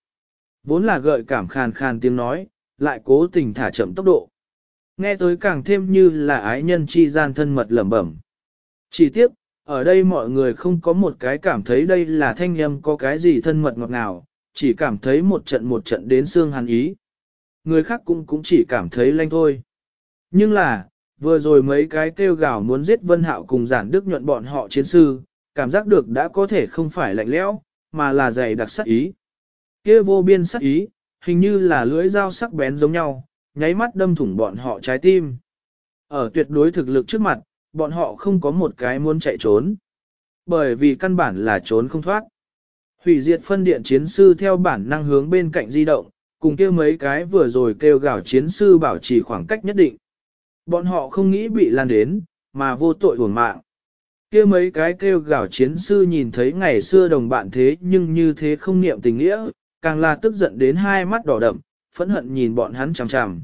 Vốn là gợi cảm khàn khàn tiếng nói, lại cố tình thả chậm tốc độ. Nghe tới càng thêm như là ái nhân chi gian thân mật lẩm bẩm. Chỉ tiếc, ở đây mọi người không có một cái cảm thấy đây là thanh âm có cái gì thân mật ngọt ngào, chỉ cảm thấy một trận một trận đến xương hàn ý. Người khác cũng cũng chỉ cảm thấy lanh thôi. Nhưng là, vừa rồi mấy cái kêu gào muốn giết Vân Hạo cùng giản đức nhuận bọn họ chiến sư, cảm giác được đã có thể không phải lạnh lẽo, mà là dày đặc sắc ý. kia vô biên sắc ý, hình như là lưỡi dao sắc bén giống nhau, nháy mắt đâm thủng bọn họ trái tim. Ở tuyệt đối thực lực trước mặt, bọn họ không có một cái muốn chạy trốn. Bởi vì căn bản là trốn không thoát. Hủy diệt phân điện chiến sư theo bản năng hướng bên cạnh di động, cùng kêu mấy cái vừa rồi kêu gào chiến sư bảo trì khoảng cách nhất định. Bọn họ không nghĩ bị lan đến, mà vô tội uổng mạng. kia mấy cái kêu gào chiến sư nhìn thấy ngày xưa đồng bạn thế nhưng như thế không niệm tình nghĩa, càng là tức giận đến hai mắt đỏ đậm, phẫn hận nhìn bọn hắn chằm chằm.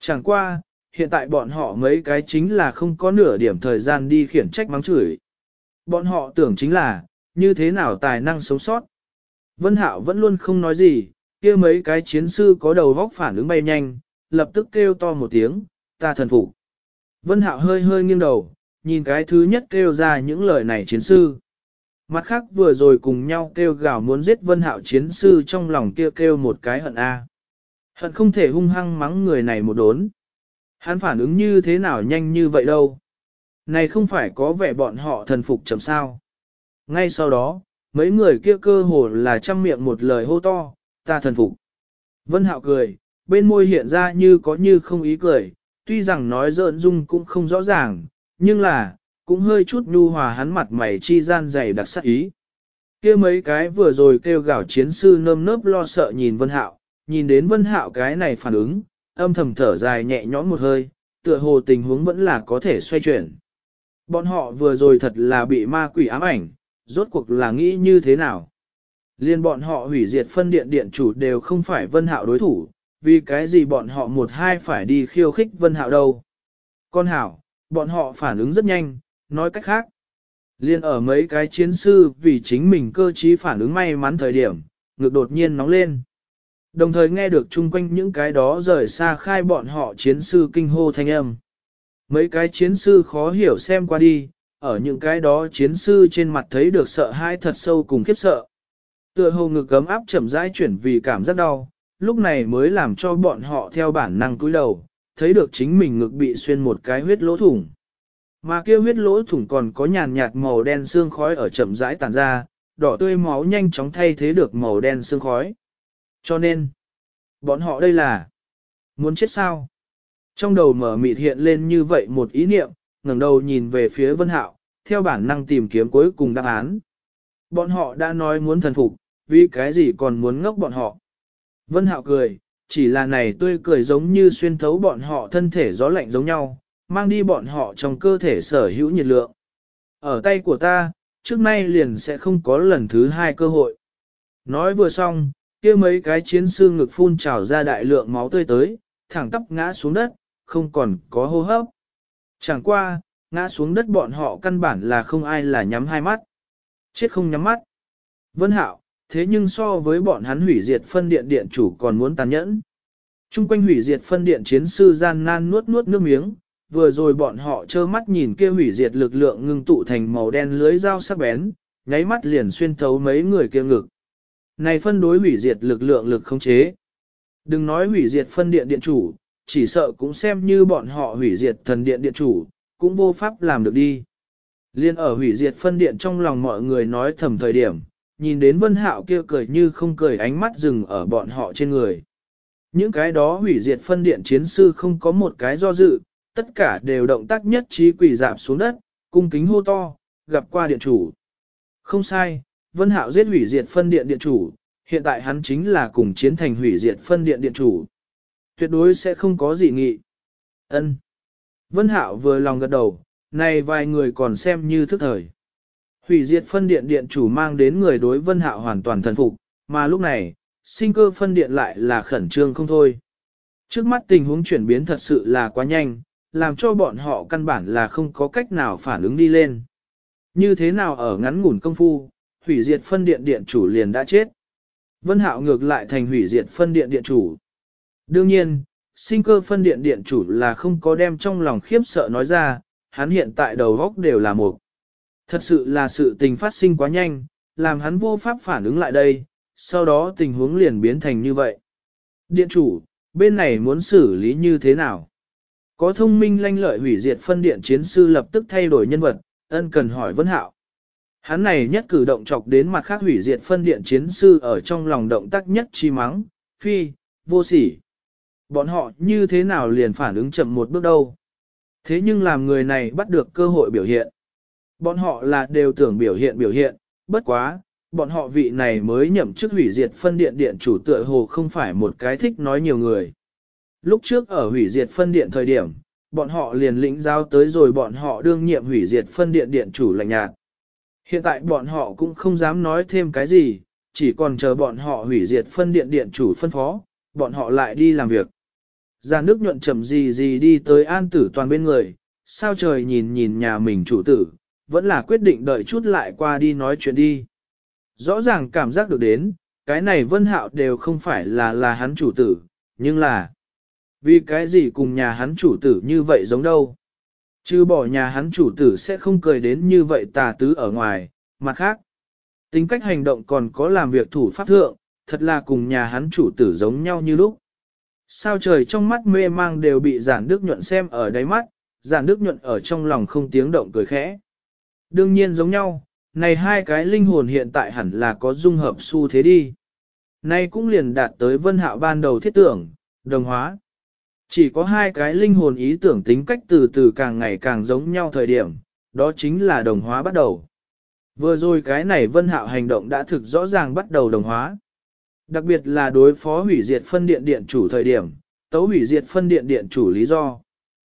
Chẳng qua, hiện tại bọn họ mấy cái chính là không có nửa điểm thời gian đi khiển trách mắng chửi. Bọn họ tưởng chính là, như thế nào tài năng sống sót. Vân Hạo vẫn luôn không nói gì, kia mấy cái chiến sư có đầu góc phản ứng bay nhanh, lập tức kêu to một tiếng, ta thần phục. Vân Hạo hơi hơi nghiêng đầu, nhìn cái thứ nhất kêu ra những lời này chiến sư. Mặt khác vừa rồi cùng nhau kêu gào muốn giết Vân Hạo chiến sư trong lòng kia kêu, kêu một cái hận a. Hận không thể hung hăng mắng người này một đốn. Hắn phản ứng như thế nào nhanh như vậy đâu. Này không phải có vẻ bọn họ thần phục chậm sao. Ngay sau đó, mấy người kia cơ hồ là trăm miệng một lời hô to, ta thần phục. Vân Hạo cười, bên môi hiện ra như có như không ý cười, tuy rằng nói giỡn dung cũng không rõ ràng, nhưng là, cũng hơi chút nhu hòa hắn mặt mày chi gian dày đặc sắc ý. kia mấy cái vừa rồi kêu gào chiến sư nơm nớp lo sợ nhìn Vân Hạo, nhìn đến Vân Hạo cái này phản ứng, âm thầm thở dài nhẹ nhõm một hơi, tựa hồ tình huống vẫn là có thể xoay chuyển. Bọn họ vừa rồi thật là bị ma quỷ ám ảnh, rốt cuộc là nghĩ như thế nào? Liên bọn họ hủy diệt phân điện điện chủ đều không phải Vân Hạo đối thủ, vì cái gì bọn họ một hai phải đi khiêu khích Vân Hạo đâu. Con Hảo, bọn họ phản ứng rất nhanh, nói cách khác. Liên ở mấy cái chiến sư vì chính mình cơ trí phản ứng may mắn thời điểm, ngực đột nhiên nóng lên. Đồng thời nghe được chung quanh những cái đó rời xa khai bọn họ chiến sư kinh hô thanh âm. Mấy cái chiến sư khó hiểu xem qua đi, ở những cái đó chiến sư trên mặt thấy được sợ hãi thật sâu cùng khiếp sợ. Tựa hồ ngực cấm áp chậm rãi chuyển vì cảm giác đau, lúc này mới làm cho bọn họ theo bản năng cúi đầu, thấy được chính mình ngực bị xuyên một cái huyết lỗ thủng. Mà kia huyết lỗ thủng còn có nhàn nhạt màu đen xương khói ở chậm rãi tàn ra, đỏ tươi máu nhanh chóng thay thế được màu đen xương khói. Cho nên, bọn họ đây là muốn chết sao? Trong đầu mở mịt hiện lên như vậy một ý niệm, ngẩng đầu nhìn về phía Vân Hạo, theo bản năng tìm kiếm cuối cùng đáp án. Bọn họ đã nói muốn thần phục, vì cái gì còn muốn ngốc bọn họ? Vân Hạo cười, chỉ là này tươi cười giống như xuyên thấu bọn họ thân thể gió lạnh giống nhau, mang đi bọn họ trong cơ thể sở hữu nhiệt lượng. Ở tay của ta, trước nay liền sẽ không có lần thứ hai cơ hội. Nói vừa xong, kia mấy cái chiến sư ngực phun trào ra đại lượng máu tươi tới, thẳng tắp ngã xuống đất, không còn có hô hấp. Chẳng qua, ngã xuống đất bọn họ căn bản là không ai là nhắm hai mắt. Chết không nhắm mắt. Vân Hạo, thế nhưng so với bọn hắn hủy diệt phân điện điện chủ còn muốn tàn nhẫn. Trung quanh hủy diệt phân điện chiến sư gian nan nuốt nuốt nước miếng, vừa rồi bọn họ trơ mắt nhìn kia hủy diệt lực lượng ngưng tụ thành màu đen lưới dao sắc bén, nháy mắt liền xuyên thấu mấy người kia ngực. Này phân đối hủy diệt lực lượng lực không chế. Đừng nói hủy diệt phân điện điện chủ, chỉ sợ cũng xem như bọn họ hủy diệt thần điện điện chủ, cũng vô pháp làm được đi. Liên ở hủy diệt phân điện trong lòng mọi người nói thầm thời điểm, nhìn đến vân hạo kia cười như không cười ánh mắt dừng ở bọn họ trên người. Những cái đó hủy diệt phân điện chiến sư không có một cái do dự, tất cả đều động tác nhất trí quỳ dạp xuống đất, cung kính hô to, gặp qua điện chủ. Không sai, Vân Hạo giết hủy diệt phân điện điện chủ, hiện tại hắn chính là cùng chiến thành hủy diệt phân điện điện chủ. Tuyệt đối sẽ không có gì nghị. Ân. Vân Hạo vừa lòng gật đầu, này vài người còn xem như thức thời. Hủy diệt phân điện điện chủ mang đến người đối Vân Hạo hoàn toàn thần phục, mà lúc này, sinh cơ phân điện lại là khẩn trương không thôi. Trước mắt tình huống chuyển biến thật sự là quá nhanh, làm cho bọn họ căn bản là không có cách nào phản ứng đi lên. Như thế nào ở ngắn ngủn công phu, hủy diệt phân điện điện chủ liền đã chết. Vân Hạo ngược lại thành hủy diệt phân điện điện chủ. Đương nhiên, sinh cơ phân điện điện chủ là không có đem trong lòng khiếp sợ nói ra, hắn hiện tại đầu góc đều là một. Thật sự là sự tình phát sinh quá nhanh, làm hắn vô pháp phản ứng lại đây, sau đó tình huống liền biến thành như vậy. Điện chủ, bên này muốn xử lý như thế nào? Có thông minh lanh lợi hủy diệt phân điện chiến sư lập tức thay đổi nhân vật, ân cần hỏi Vân Hạo. Hắn này nhất cử động chọc đến mặt khác hủy diệt phân điện chiến sư ở trong lòng động tác nhất chi mắng, phi, vô sỉ. Bọn họ như thế nào liền phản ứng chậm một bước đâu. Thế nhưng làm người này bắt được cơ hội biểu hiện. Bọn họ là đều tưởng biểu hiện biểu hiện, bất quá, bọn họ vị này mới nhậm chức hủy diệt phân điện điện chủ tựa hồ không phải một cái thích nói nhiều người. Lúc trước ở hủy diệt phân điện thời điểm, bọn họ liền lĩnh giao tới rồi bọn họ đương nhiệm hủy diệt phân điện điện chủ lạnh nhạt. Hiện tại bọn họ cũng không dám nói thêm cái gì, chỉ còn chờ bọn họ hủy diệt phân điện điện chủ phân phó, bọn họ lại đi làm việc. Già nước nhuận chậm gì gì đi tới an tử toàn bên người, sao trời nhìn nhìn nhà mình chủ tử, vẫn là quyết định đợi chút lại qua đi nói chuyện đi. Rõ ràng cảm giác được đến, cái này vân hạo đều không phải là là hắn chủ tử, nhưng là vì cái gì cùng nhà hắn chủ tử như vậy giống đâu. Chứ bỏ nhà hắn chủ tử sẽ không cười đến như vậy tà tứ ở ngoài, mặt khác. Tính cách hành động còn có làm việc thủ pháp thượng, thật là cùng nhà hắn chủ tử giống nhau như lúc. Sao trời trong mắt mê mang đều bị giản đức nhuận xem ở đáy mắt, giản đức nhuận ở trong lòng không tiếng động cười khẽ. Đương nhiên giống nhau, này hai cái linh hồn hiện tại hẳn là có dung hợp xu thế đi. Nay cũng liền đạt tới vân hạo ban đầu thiết tưởng, đồng hóa. Chỉ có hai cái linh hồn ý tưởng tính cách từ từ càng ngày càng giống nhau thời điểm, đó chính là đồng hóa bắt đầu. Vừa rồi cái này vân hạo hành động đã thực rõ ràng bắt đầu đồng hóa. Đặc biệt là đối phó hủy diệt phân điện điện chủ thời điểm, tấu hủy diệt phân điện điện chủ lý do.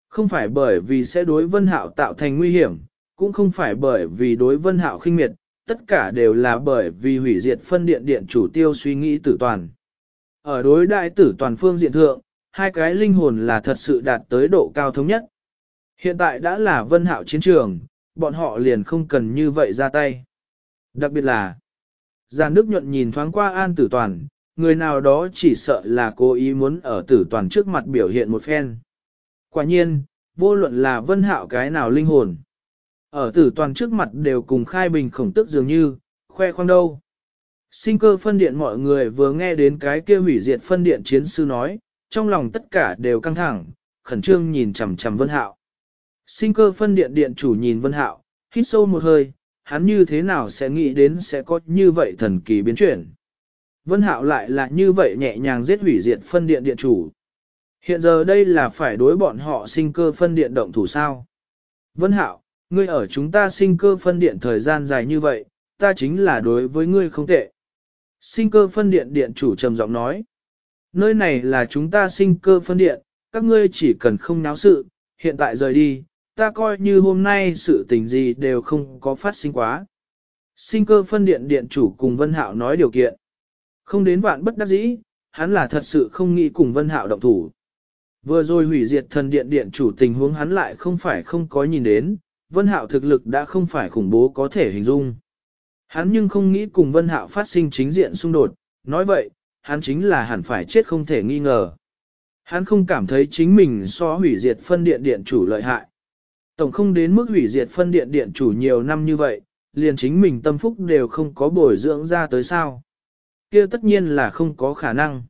Không phải bởi vì sẽ đối vân hạo tạo thành nguy hiểm, cũng không phải bởi vì đối vân hạo khinh miệt, tất cả đều là bởi vì hủy diệt phân điện điện chủ tiêu suy nghĩ tử toàn. Ở đối đại tử toàn phương diện thượng, hai cái linh hồn là thật sự đạt tới độ cao thống nhất. Hiện tại đã là vân hạo chiến trường, bọn họ liền không cần như vậy ra tay. Đặc biệt là, Giàn Đức nhuận nhìn thoáng qua An Tử Toàn, người nào đó chỉ sợ là cố ý muốn ở Tử Toàn trước mặt biểu hiện một phen. Quả nhiên, vô luận là vân hạo cái nào linh hồn. Ở Tử Toàn trước mặt đều cùng khai bình khổng tức dường như, khoe khoang đâu. Sinh cơ phân điện mọi người vừa nghe đến cái kia hủy diệt phân điện chiến sư nói, trong lòng tất cả đều căng thẳng, khẩn trương nhìn chằm chằm Vân Hạo. Sinh cơ phân điện điện chủ nhìn Vân Hạo, hít sâu một hơi, hắn như thế nào sẽ nghĩ đến sẽ có như vậy thần kỳ biến chuyển. Vân Hạo lại là như vậy nhẹ nhàng giết hủy diệt phân điện điện chủ. Hiện giờ đây là phải đối bọn họ sinh cơ phân điện động thủ sao. Vân Hạo, ngươi ở chúng ta sinh cơ phân điện thời gian dài như vậy, ta chính là đối với ngươi không tệ. Sinh cơ phân điện điện chủ trầm giọng nói. Nơi này là chúng ta sinh cơ phân điện, các ngươi chỉ cần không náo sự, hiện tại rời đi, ta coi như hôm nay sự tình gì đều không có phát sinh quá. Sinh cơ phân điện điện chủ cùng Vân Hạo nói điều kiện. Không đến vạn bất đắc dĩ, hắn là thật sự không nghĩ cùng Vân Hạo động thủ. Vừa rồi hủy diệt thần điện điện chủ tình huống hắn lại không phải không có nhìn đến, Vân Hạo thực lực đã không phải khủng bố có thể hình dung. Hắn nhưng không nghĩ cùng Vân Hạo phát sinh chính diện xung đột, nói vậy, hắn chính là hẳn phải chết không thể nghi ngờ. Hắn không cảm thấy chính mình so hủy diệt phân điện điện chủ lợi hại. Tổng không đến mức hủy diệt phân điện điện chủ nhiều năm như vậy, liền chính mình tâm phúc đều không có bồi dưỡng ra tới sao. kia tất nhiên là không có khả năng.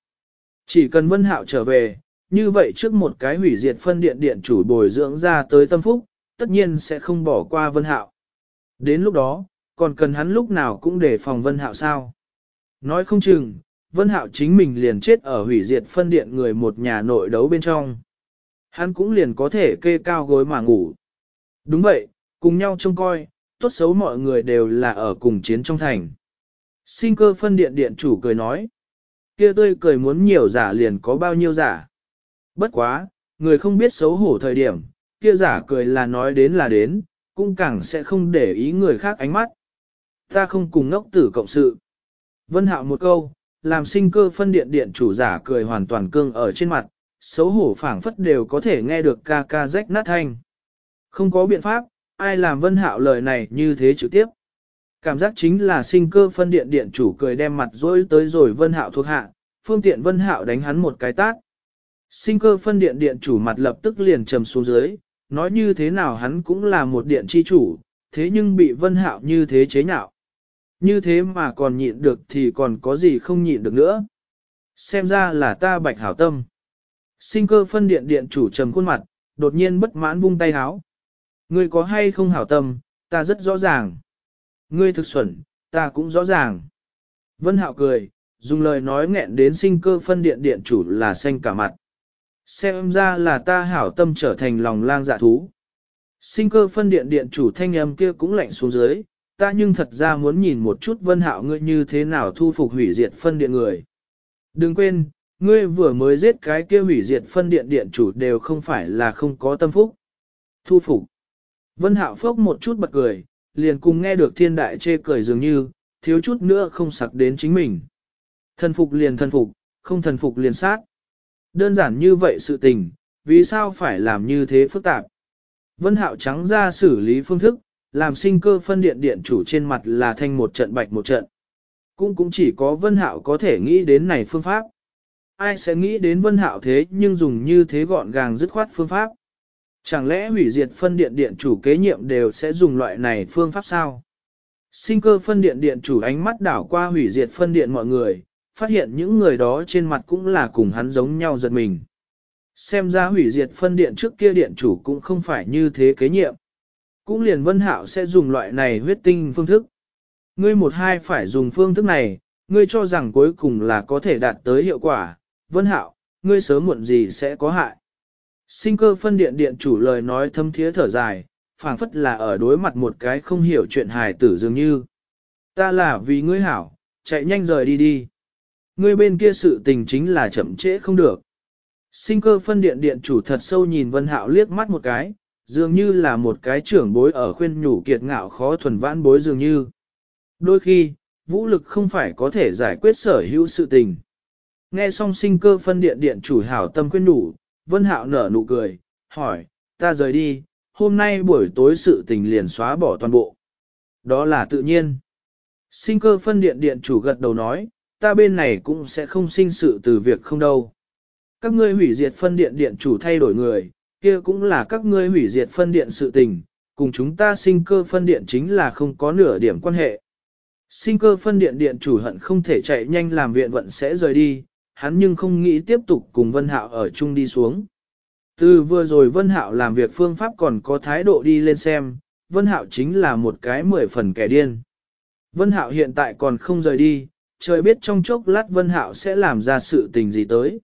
Chỉ cần Vân Hạo trở về, như vậy trước một cái hủy diệt phân điện điện chủ bồi dưỡng ra tới tâm phúc, tất nhiên sẽ không bỏ qua Vân Hạo. Đến lúc đó, còn cần hắn lúc nào cũng để phòng Vân Hạo sao. Nói không chừng, Vân Hạo chính mình liền chết ở hủy diệt phân điện người một nhà nội đấu bên trong. Hắn cũng liền có thể kê cao gối mà ngủ. Đúng vậy, cùng nhau trông coi, tốt xấu mọi người đều là ở cùng chiến trong thành. Sinh cơ phân điện điện chủ cười nói. kia tươi cười muốn nhiều giả liền có bao nhiêu giả. Bất quá, người không biết xấu hổ thời điểm, kia giả cười là nói đến là đến, cũng càng sẽ không để ý người khác ánh mắt. Ta không cùng ngốc tử cộng sự. Vân hạo một câu, làm sinh cơ phân điện điện chủ giả cười hoàn toàn cương ở trên mặt, xấu hổ phảng phất đều có thể nghe được ca ca rách nát thanh. Không có biện pháp, ai làm vân hạo lời này như thế trực tiếp. Cảm giác chính là sinh cơ phân điện điện chủ cười đem mặt dối tới rồi vân hạo thuộc hạ, phương tiện vân hạo đánh hắn một cái tát. Sinh cơ phân điện điện chủ mặt lập tức liền trầm xuống dưới, nói như thế nào hắn cũng là một điện chi chủ, thế nhưng bị vân hạo như thế chế nhạo. Như thế mà còn nhịn được thì còn có gì không nhịn được nữa. Xem ra là ta bạch hảo tâm. Sinh cơ phân điện điện chủ trầm khuôn mặt, đột nhiên bất mãn vung tay háo. Ngươi có hay không hảo tâm, ta rất rõ ràng. Ngươi thực xuẩn, ta cũng rõ ràng. Vân hạo cười, dùng lời nói nghẹn đến sinh cơ phân điện điện chủ là xanh cả mặt. Xem ra là ta hảo tâm trở thành lòng lang dạ thú. Sinh cơ phân điện điện chủ thanh âm kia cũng lạnh xuống dưới, ta nhưng thật ra muốn nhìn một chút vân hạo ngươi như thế nào thu phục hủy diệt phân điện người. Đừng quên, ngươi vừa mới giết cái kia hủy diệt phân điện điện chủ đều không phải là không có tâm phúc. Thu phục. Vân hạo phốc một chút bật cười, liền cùng nghe được thiên đại chê cười dường như, thiếu chút nữa không sặc đến chính mình. Thần phục liền thần phục, không thần phục liền sát. Đơn giản như vậy sự tình, vì sao phải làm như thế phức tạp? Vân hạo trắng ra xử lý phương thức, làm sinh cơ phân điện điện chủ trên mặt là thanh một trận bạch một trận. Cũng cũng chỉ có Vân Hạo có thể nghĩ đến này phương pháp. Ai sẽ nghĩ đến Vân Hạo thế nhưng dùng như thế gọn gàng dứt khoát phương pháp. Chẳng lẽ hủy diệt phân điện điện chủ kế nhiệm đều sẽ dùng loại này phương pháp sao? Sinh cơ phân điện điện chủ ánh mắt đảo qua hủy diệt phân điện mọi người, phát hiện những người đó trên mặt cũng là cùng hắn giống nhau giật mình. Xem ra hủy diệt phân điện trước kia điện chủ cũng không phải như thế kế nhiệm. Cũng liền Vân Hạo sẽ dùng loại này huyết tinh phương thức. Ngươi một hai phải dùng phương thức này, ngươi cho rằng cuối cùng là có thể đạt tới hiệu quả. Vân Hạo, ngươi sớm muộn gì sẽ có hại. Sinh cơ phân điện điện chủ lời nói thâm thiế thở dài, phảng phất là ở đối mặt một cái không hiểu chuyện hài tử dường như. Ta là vì ngươi hảo, chạy nhanh rời đi đi. Ngươi bên kia sự tình chính là chậm trễ không được. Sinh cơ phân điện điện chủ thật sâu nhìn Vân Hạo liếc mắt một cái, dường như là một cái trưởng bối ở khuyên nhủ kiệt ngạo khó thuần vãn bối dường như. Đôi khi, vũ lực không phải có thể giải quyết sở hữu sự tình. Nghe xong sinh cơ phân điện điện chủ hảo tâm khuyên nhủ, Vân Hạo nở nụ cười, hỏi, ta rời đi, hôm nay buổi tối sự tình liền xóa bỏ toàn bộ. Đó là tự nhiên. Sinh cơ phân điện điện chủ gật đầu nói, ta bên này cũng sẽ không sinh sự từ việc không đâu. Các ngươi hủy diệt phân điện điện chủ thay đổi người, kia cũng là các ngươi hủy diệt phân điện sự tình, cùng chúng ta sinh cơ phân điện chính là không có nửa điểm quan hệ. Sinh cơ phân điện điện chủ hận không thể chạy nhanh làm viện vận sẽ rời đi, hắn nhưng không nghĩ tiếp tục cùng Vân Hạo ở chung đi xuống. Từ vừa rồi Vân Hạo làm việc phương pháp còn có thái độ đi lên xem, Vân Hạo chính là một cái mười phần kẻ điên. Vân Hạo hiện tại còn không rời đi, trời biết trong chốc lát Vân Hạo sẽ làm ra sự tình gì tới.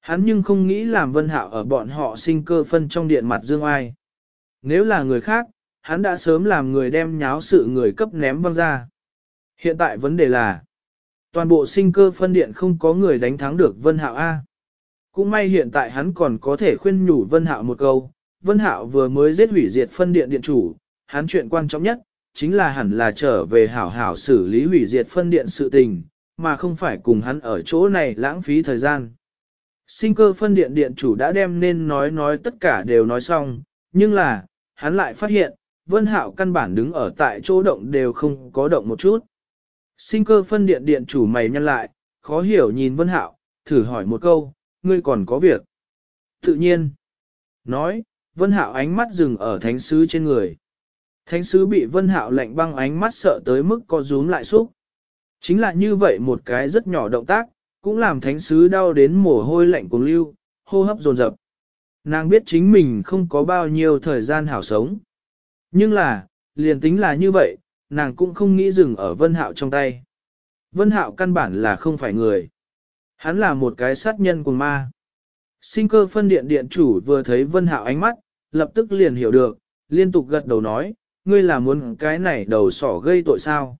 Hắn nhưng không nghĩ làm Vân Hạo ở bọn họ sinh cơ phân trong điện mặt dương ai. Nếu là người khác, hắn đã sớm làm người đem nháo sự người cấp ném văng ra. Hiện tại vấn đề là, toàn bộ sinh cơ phân điện không có người đánh thắng được Vân Hạo A. Cũng may hiện tại hắn còn có thể khuyên nhủ Vân Hạo một câu, Vân Hạo vừa mới giết hủy diệt phân điện điện chủ, hắn chuyện quan trọng nhất, chính là hẳn là trở về hảo hảo xử lý hủy diệt phân điện sự tình, mà không phải cùng hắn ở chỗ này lãng phí thời gian. Sinh cơ phân điện điện chủ đã đem nên nói nói tất cả đều nói xong, nhưng là, hắn lại phát hiện, Vân Hạo căn bản đứng ở tại chỗ động đều không có động một chút. Sinh cơ phân điện điện chủ mày nhăn lại, khó hiểu nhìn Vân Hạo, thử hỏi một câu, ngươi còn có việc. Tự nhiên. Nói, Vân Hạo ánh mắt dừng ở thánh sứ trên người. Thánh sứ bị Vân Hạo lạnh băng ánh mắt sợ tới mức co rúm lại xúc. Chính là như vậy một cái rất nhỏ động tác, cũng làm thánh sứ đau đến mồ hôi lạnh cuồng lưu, hô hấp dồn dập. Nàng biết chính mình không có bao nhiêu thời gian hảo sống. Nhưng là, liền tính là như vậy, nàng cũng không nghĩ dừng ở Vân Hạo trong tay. Vân Hạo căn bản là không phải người. Hắn là một cái sát nhân cùng ma. Sinh cơ phân điện điện chủ vừa thấy Vân Hạo ánh mắt, lập tức liền hiểu được, liên tục gật đầu nói, ngươi là muốn cái này đầu sỏ gây tội sao?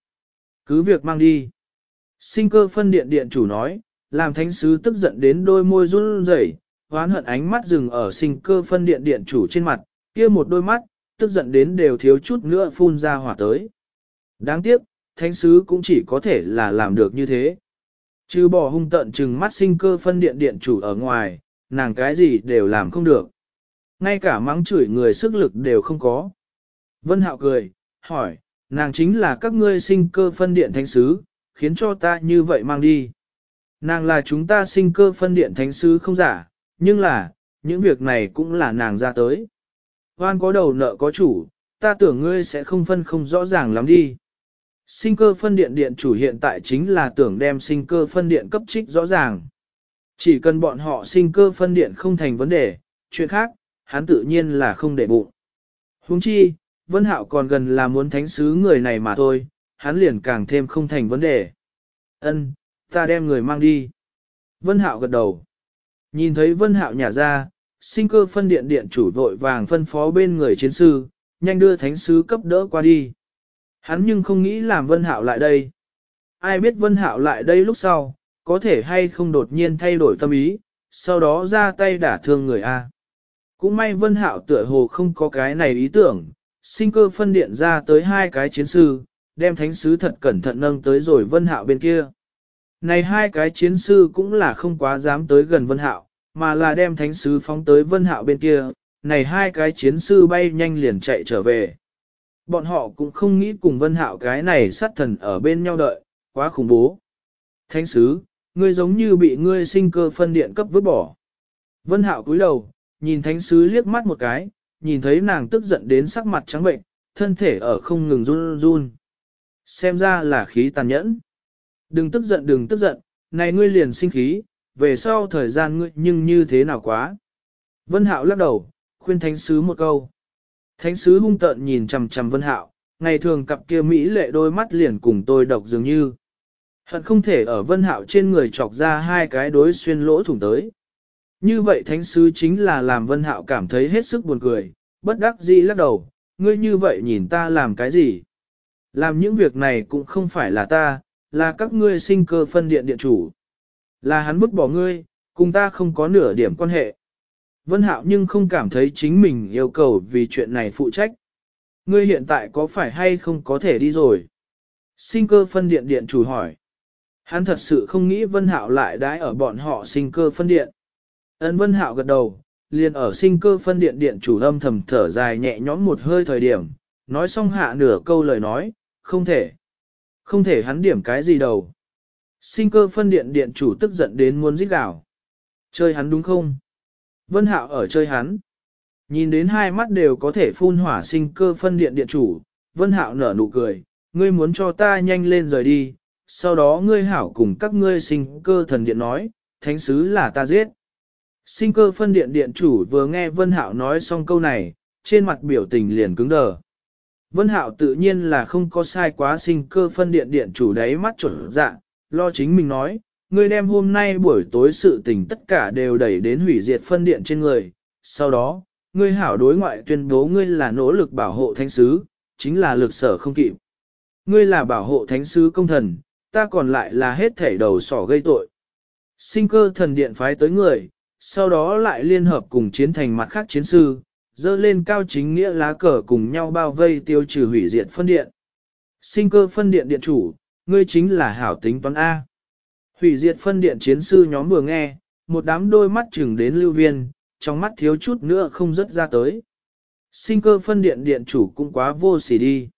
Cứ việc mang đi. Sinh cơ phân điện điện chủ nói, làm thánh sứ tức giận đến đôi môi run rẩy, hoán hận ánh mắt dừng ở sinh cơ phân điện điện chủ trên mặt, kia một đôi mắt, tức giận đến đều thiếu chút nữa phun ra hỏa tới. Đáng tiếc, thánh sứ cũng chỉ có thể là làm được như thế. Chứ bỏ hung tận trừng mắt sinh cơ phân điện điện chủ ở ngoài, nàng cái gì đều làm không được. Ngay cả mắng chửi người sức lực đều không có. Vân Hạo cười, hỏi, nàng chính là các ngươi sinh cơ phân điện thánh sứ, khiến cho ta như vậy mang đi. Nàng là chúng ta sinh cơ phân điện thánh sứ không giả, nhưng là, những việc này cũng là nàng ra tới. Hoan có đầu nợ có chủ, ta tưởng ngươi sẽ không phân không rõ ràng lắm đi. Sinh cơ phân điện điện chủ hiện tại chính là tưởng đem sinh cơ phân điện cấp trích rõ ràng. Chỉ cần bọn họ sinh cơ phân điện không thành vấn đề, chuyện khác, hắn tự nhiên là không để bụng. Huống chi, Vân Hạo còn gần là muốn thánh sứ người này mà thôi, hắn liền càng thêm không thành vấn đề. Ân, ta đem người mang đi. Vân Hạo gật đầu. Nhìn thấy Vân Hạo nhả ra, sinh cơ phân điện điện chủ vội vàng phân phó bên người chiến sư, nhanh đưa thánh sứ cấp đỡ qua đi. Hắn nhưng không nghĩ làm Vân Hạo lại đây. Ai biết Vân Hạo lại đây lúc sau, có thể hay không đột nhiên thay đổi tâm ý, sau đó ra tay đả thương người A. Cũng may Vân Hạo tựa hồ không có cái này ý tưởng, sinh cơ phân điện ra tới hai cái chiến sư, đem thánh sứ thật cẩn thận nâng tới rồi Vân Hạo bên kia. Này hai cái chiến sư cũng là không quá dám tới gần Vân Hạo, mà là đem thánh sứ phóng tới Vân Hạo bên kia, này hai cái chiến sư bay nhanh liền chạy trở về. Bọn họ cũng không nghĩ cùng Vân Hạo cái này sát thần ở bên nhau đợi, quá khủng bố. Thánh sứ, ngươi giống như bị ngươi sinh cơ phân điện cấp vứt bỏ. Vân Hạo cúi đầu, nhìn thánh sứ liếc mắt một cái, nhìn thấy nàng tức giận đến sắc mặt trắng bệnh, thân thể ở không ngừng run run. Xem ra là khí tàn nhẫn. Đừng tức giận đừng tức giận, này ngươi liền sinh khí, về sau thời gian ngươi nhưng như thế nào quá. Vân Hạo lắc đầu, khuyên thánh sứ một câu. Thánh sứ hung tợn nhìn chằm chằm Vân Hạo, ngày thường cặp kia Mỹ lệ đôi mắt liền cùng tôi độc dường như. Hận không thể ở Vân Hạo trên người chọc ra hai cái đối xuyên lỗ thủng tới. Như vậy thánh sứ chính là làm Vân Hạo cảm thấy hết sức buồn cười, bất đắc dĩ lắc đầu, ngươi như vậy nhìn ta làm cái gì? Làm những việc này cũng không phải là ta, là các ngươi sinh cơ phân điện điện chủ. Là hắn bức bỏ ngươi, cùng ta không có nửa điểm quan hệ. Vân Hạo nhưng không cảm thấy chính mình yêu cầu vì chuyện này phụ trách. Ngươi hiện tại có phải hay không có thể đi rồi? Sinh cơ phân điện điện chủ hỏi. Hắn thật sự không nghĩ Vân Hạo lại đãi ở bọn họ sinh cơ phân điện. Ấn Vân Hạo gật đầu, liền ở sinh cơ phân điện điện chủ âm thầm thở dài nhẹ nhõm một hơi thời điểm, nói xong hạ nửa câu lời nói, không thể. Không thể hắn điểm cái gì đâu. Sinh cơ phân điện điện chủ tức giận đến muốn giết gào. Chơi hắn đúng không? Vân Hạo ở chơi hắn. Nhìn đến hai mắt đều có thể phun hỏa sinh cơ phân điện điện chủ, Vân Hạo nở nụ cười, ngươi muốn cho ta nhanh lên rời đi, sau đó ngươi hảo cùng các ngươi sinh cơ thần điện nói, thánh sứ là ta giết. Sinh cơ phân điện điện chủ vừa nghe Vân Hạo nói xong câu này, trên mặt biểu tình liền cứng đờ. Vân Hạo tự nhiên là không có sai quá sinh cơ phân điện điện chủ đấy mắt chuẩn dạ, lo chính mình nói, ngươi đem hôm nay buổi tối sự tình tất cả đều đẩy đến hủy diệt phân điện trên người, sau đó, ngươi hảo đối ngoại tuyên bố ngươi là nỗ lực bảo hộ thánh sứ, chính là lực sở không kịp. Ngươi là bảo hộ thánh sứ công thần, ta còn lại là hết thể đầu sỏ gây tội. Sinh cơ thần điện phái tới người, sau đó lại liên hợp cùng chiến thành mặt khác chiến sư, dơ lên cao chính nghĩa lá cờ cùng nhau bao vây tiêu trừ hủy diệt phân điện. Sinh cơ phân điện điện chủ, ngươi chính là hảo tính toán A. Hủy diệt phân điện chiến sư nhóm vừa nghe, một đám đôi mắt chừng đến lưu viên, trong mắt thiếu chút nữa không rớt ra tới. Sinh cơ phân điện điện chủ cũng quá vô sỉ đi.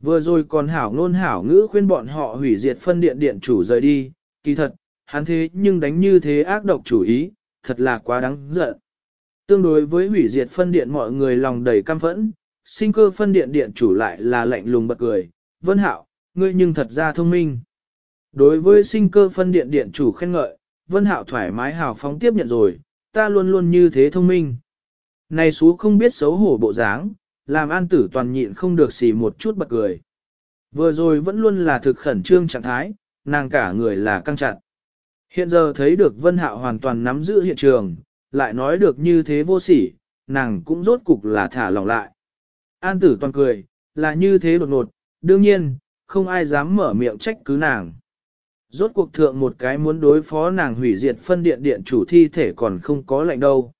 Vừa rồi còn hảo ngôn hảo ngữ khuyên bọn họ hủy diệt phân điện điện chủ rời đi, kỳ thật, hắn thế nhưng đánh như thế ác độc chủ ý, thật là quá đáng giận. Tương đối với hủy diệt phân điện mọi người lòng đầy căm phẫn, sinh cơ phân điện điện chủ lại là lạnh lùng bật cười, vân hảo ngươi nhưng thật ra thông minh. Đối với sinh cơ phân điện điện chủ khen ngợi, vân hạo thoải mái hào phóng tiếp nhận rồi, ta luôn luôn như thế thông minh. Này xú không biết xấu hổ bộ dáng, làm an tử toàn nhịn không được xì một chút bật cười. Vừa rồi vẫn luôn là thực khẩn trương trạng thái, nàng cả người là căng chặt. Hiện giờ thấy được Vân Hạo hoàn toàn nắm giữ hiện trường, lại nói được như thế vô sỉ, nàng cũng rốt cục là thả lòng lại. An tử toàn cười, là như thế đột ngột, đương nhiên, không ai dám mở miệng trách cứ nàng. Rốt cuộc thượng một cái muốn đối phó nàng hủy diệt phân điện điện chủ thi thể còn không có lệnh đâu.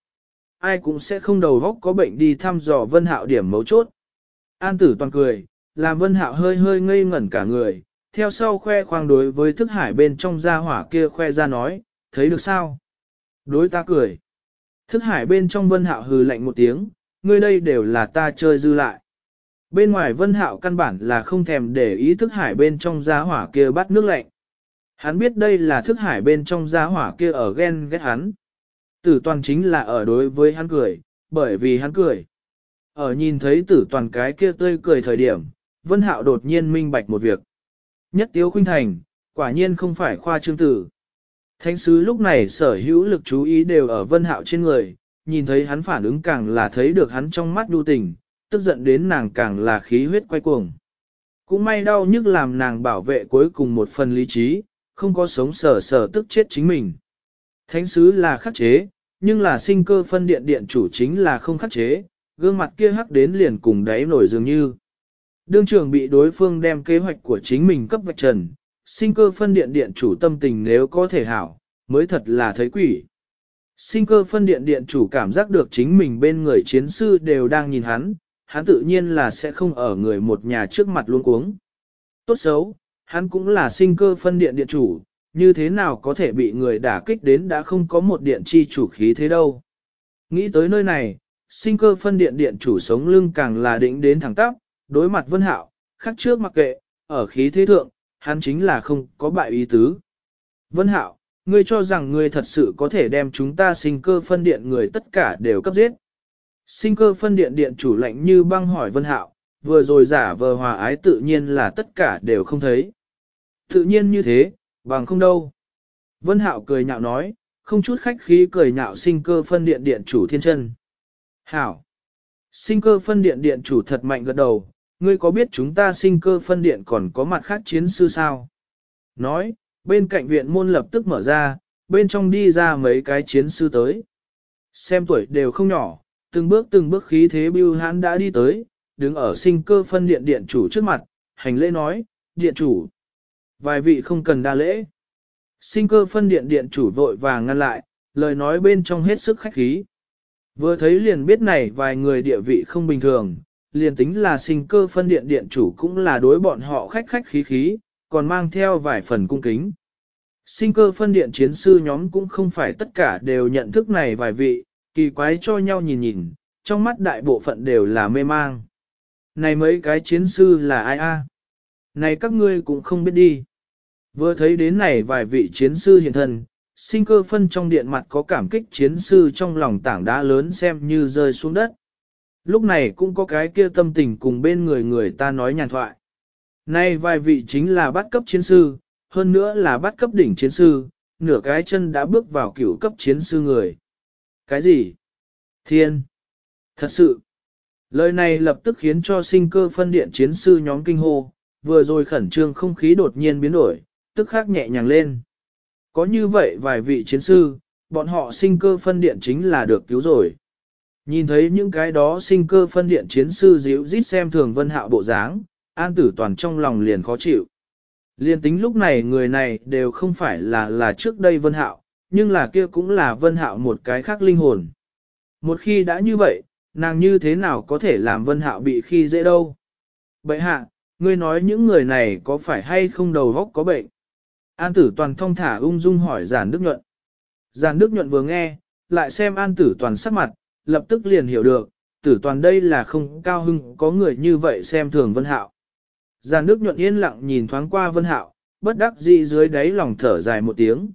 Ai cũng sẽ không đầu góc có bệnh đi thăm dò vân hạo điểm mấu chốt. An tử toàn cười, làm vân hạo hơi hơi ngây ngẩn cả người, theo sau khoe khoang đối với thức hải bên trong gia hỏa kia khoe ra nói, thấy được sao? Đối ta cười. Thức hải bên trong vân hạo hừ lạnh một tiếng, ngươi đây đều là ta chơi dư lại. Bên ngoài vân hạo căn bản là không thèm để ý thức hải bên trong gia hỏa kia bắt nước lạnh. Hắn biết đây là thức hải bên trong gia hỏa kia ở ghen ghét hắn. Tử toàn chính là ở đối với hắn cười, bởi vì hắn cười. Ở nhìn thấy tử toàn cái kia tươi cười thời điểm, vân hạo đột nhiên minh bạch một việc. Nhất tiếu khuynh thành, quả nhiên không phải khoa trương tử. Thánh sứ lúc này sở hữu lực chú ý đều ở vân hạo trên người, nhìn thấy hắn phản ứng càng là thấy được hắn trong mắt đu tình, tức giận đến nàng càng là khí huyết quay cuồng. Cũng may đau nhức làm nàng bảo vệ cuối cùng một phần lý trí, không có sống sở sở tức chết chính mình. Thánh sứ là khắc chế, nhưng là sinh cơ phân điện điện chủ chính là không khắc chế, gương mặt kia hắc đến liền cùng đáy nổi dường như. Đương trưởng bị đối phương đem kế hoạch của chính mình cấp vạch trần, sinh cơ phân điện điện chủ tâm tình nếu có thể hảo, mới thật là thấy quỷ. Sinh cơ phân điện điện chủ cảm giác được chính mình bên người chiến sư đều đang nhìn hắn, hắn tự nhiên là sẽ không ở người một nhà trước mặt luôn cuống. Tốt xấu, hắn cũng là sinh cơ phân điện điện chủ, như thế nào có thể bị người đả kích đến đã không có một điện chi chủ khí thế đâu. Nghĩ tới nơi này, sinh cơ phân điện điện chủ sống lưng càng là định đến thẳng tắp, đối mặt vân hạo, khắc trước mặc kệ, ở khí thế thượng, hắn chính là không có bại ý tứ. Vân hạo, ngươi cho rằng ngươi thật sự có thể đem chúng ta sinh cơ phân điện người tất cả đều cấp giết. Sinh cơ phân điện điện chủ lạnh như băng hỏi vân hạo, vừa rồi giả vờ hòa ái tự nhiên là tất cả đều không thấy. Tự nhiên như thế, bằng không đâu. Vân hạo cười nhạo nói, không chút khách khí cười nhạo sinh cơ phân điện điện chủ thiên chân. Hảo! Sinh cơ phân điện điện chủ thật mạnh gật đầu, ngươi có biết chúng ta sinh cơ phân điện còn có mặt khác chiến sư sao? Nói, bên cạnh viện môn lập tức mở ra, bên trong đi ra mấy cái chiến sư tới. Xem tuổi đều không nhỏ, từng bước từng bước khí thế bưu hãn đã đi tới, đứng ở sinh cơ phân điện điện chủ trước mặt, hành lễ nói, điện chủ. Vài vị không cần đa lễ. Sinh cơ phân điện điện chủ vội vàng ngăn lại, lời nói bên trong hết sức khách khí. Vừa thấy liền biết này vài người địa vị không bình thường, liền tính là sinh cơ phân điện điện chủ cũng là đối bọn họ khách khách khí khí, còn mang theo vài phần cung kính. Sinh cơ phân điện chiến sư nhóm cũng không phải tất cả đều nhận thức này vài vị, kỳ quái cho nhau nhìn nhìn, trong mắt đại bộ phận đều là mê mang. Này mấy cái chiến sư là ai a? Này các ngươi cũng không biết đi. Vừa thấy đến này vài vị chiến sư hiện thân, sinh cơ phân trong điện mặt có cảm kích chiến sư trong lòng tảng đá lớn xem như rơi xuống đất. Lúc này cũng có cái kia tâm tình cùng bên người người ta nói nhàn thoại. Nay vài vị chính là bắt cấp chiến sư, hơn nữa là bắt cấp đỉnh chiến sư, nửa cái chân đã bước vào cửu cấp chiến sư người. Cái gì? Thiên! Thật sự! Lời này lập tức khiến cho sinh cơ phân điện chiến sư nhóm kinh hô, vừa rồi khẩn trương không khí đột nhiên biến đổi, tức khắc nhẹ nhàng lên. Có như vậy vài vị chiến sư, bọn họ sinh cơ phân điện chính là được cứu rồi. Nhìn thấy những cái đó sinh cơ phân điện chiến sư dịu rít xem thường vân hạo bộ dáng, an tử toàn trong lòng liền khó chịu. Liên tính lúc này người này đều không phải là là trước đây vân hạo, nhưng là kia cũng là vân hạo một cái khác linh hồn. Một khi đã như vậy, nàng như thế nào có thể làm vân hạo bị khi dễ đâu. Bệ hạ, ngươi nói những người này có phải hay không đầu góc có bệnh? An tử toàn thông thả ung dung hỏi giản đức nhuận. Giản đức nhuận vừa nghe, lại xem an tử toàn sắc mặt, lập tức liền hiểu được, tử toàn đây là không cao hưng có người như vậy xem thường vân hạo. Giản đức nhuận yên lặng nhìn thoáng qua vân hạo, bất đắc dĩ dưới đáy lòng thở dài một tiếng.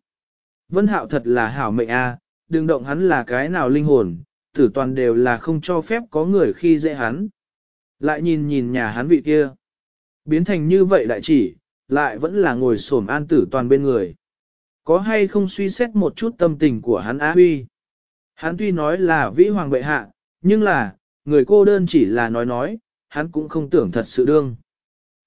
Vân hạo thật là hảo mệnh a, đừng động hắn là cái nào linh hồn, tử toàn đều là không cho phép có người khi dễ hắn. Lại nhìn nhìn nhà hắn vị kia. Biến thành như vậy đại chỉ, lại vẫn là ngồi xổm an tử toàn bên người. Có hay không suy xét một chút tâm tình của hắn á huy? Hắn tuy nói là vĩ hoàng bệ hạ, nhưng là, người cô đơn chỉ là nói nói, hắn cũng không tưởng thật sự đương.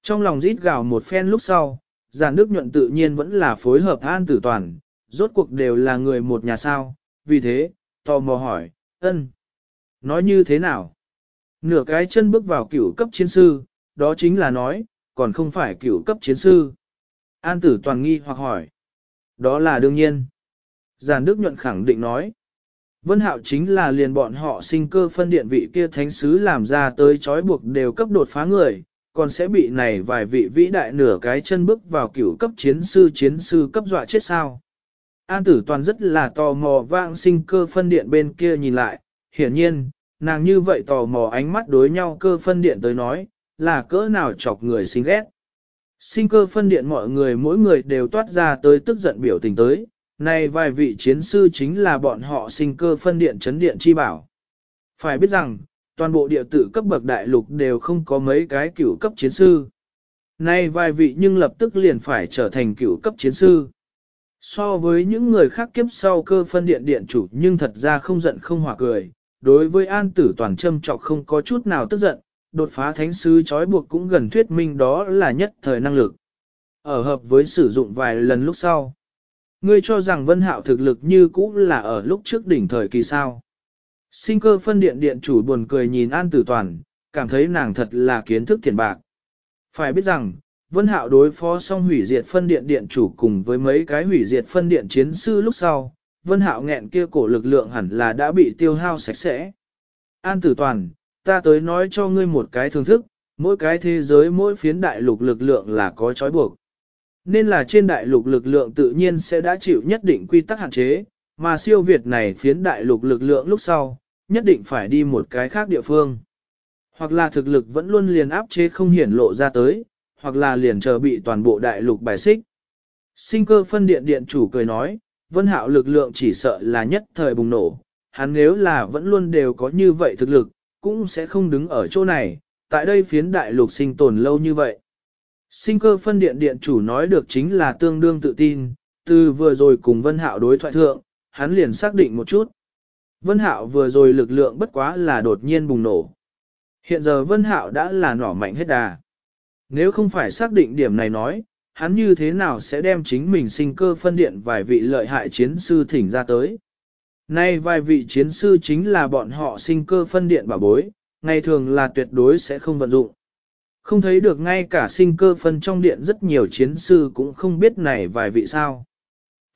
Trong lòng rít gào một phen lúc sau, giàn nước nhuận tự nhiên vẫn là phối hợp an tử toàn, rốt cuộc đều là người một nhà sao, vì thế, tò mò hỏi, ân, nói như thế nào? Nửa cái chân bước vào cửu cấp chiến sư, đó chính là nói, còn không phải cửu cấp chiến sư. An tử toàn nghi hoặc hỏi. Đó là đương nhiên. Giàn Đức nhuận khẳng định nói. Vân Hạo chính là liền bọn họ sinh cơ phân điện vị kia thánh sứ làm ra tới trói buộc đều cấp đột phá người, còn sẽ bị này vài vị vĩ đại nửa cái chân bước vào cửu cấp chiến sư chiến sư cấp dọa chết sao. An tử toàn rất là tò mò vang sinh cơ phân điện bên kia nhìn lại, hiển nhiên, nàng như vậy tò mò ánh mắt đối nhau cơ phân điện tới nói, là cỡ nào chọc người sinh ghét. Sinh cơ phân điện mọi người mỗi người đều toát ra tới tức giận biểu tình tới, này vài vị chiến sư chính là bọn họ sinh cơ phân điện chấn điện chi bảo. Phải biết rằng, toàn bộ địa tử cấp bậc đại lục đều không có mấy cái cửu cấp chiến sư. Này vài vị nhưng lập tức liền phải trở thành cửu cấp chiến sư. So với những người khác kiếp sau cơ phân điện điện chủ nhưng thật ra không giận không hòa cười, đối với an tử toàn châm trọc không có chút nào tức giận, đột phá thánh sư trói buộc cũng gần thuyết minh đó là nhất thời năng lực. Ở hợp với sử dụng vài lần lúc sau. Ngươi cho rằng vân hạo thực lực như cũ là ở lúc trước đỉnh thời kỳ sao. Sinh cơ phân điện điện chủ buồn cười nhìn An Tử Toàn, cảm thấy nàng thật là kiến thức thiền bạc. Phải biết rằng, Vân Hạo đối phó xong hủy diệt phân điện điện chủ cùng với mấy cái hủy diệt phân điện chiến sư lúc sau, Vân Hạo nghẹn kia cổ lực lượng hẳn là đã bị tiêu hao sạch sẽ. An Tử Toàn, ta tới nói cho ngươi một cái thưởng thức, mỗi cái thế giới mỗi phiến đại lục lực lượng là có trói buộc. Nên là trên đại lục lực lượng tự nhiên sẽ đã chịu nhất định quy tắc hạn chế, mà siêu việt này phiến đại lục lực lượng lúc sau, nhất định phải đi một cái khác địa phương. Hoặc là thực lực vẫn luôn liền áp chế không hiển lộ ra tới, hoặc là liền chờ bị toàn bộ đại lục bài xích. Sinh cơ phân điện điện chủ cười nói, vân hạo lực lượng chỉ sợ là nhất thời bùng nổ, hắn nếu là vẫn luôn đều có như vậy thực lực, cũng sẽ không đứng ở chỗ này, tại đây phiến đại lục sinh tồn lâu như vậy. Sinh cơ phân điện điện chủ nói được chính là tương đương tự tin, từ vừa rồi cùng Vân Hạo đối thoại thượng, hắn liền xác định một chút. Vân Hạo vừa rồi lực lượng bất quá là đột nhiên bùng nổ. Hiện giờ Vân Hạo đã là nỏ mạnh hết đà. Nếu không phải xác định điểm này nói, hắn như thế nào sẽ đem chính mình sinh cơ phân điện vài vị lợi hại chiến sư thỉnh ra tới. Nay vài vị chiến sư chính là bọn họ sinh cơ phân điện bảo bối, ngày thường là tuyệt đối sẽ không vận dụng. Không thấy được ngay cả sinh cơ phân trong điện rất nhiều chiến sư cũng không biết này vài vị sao.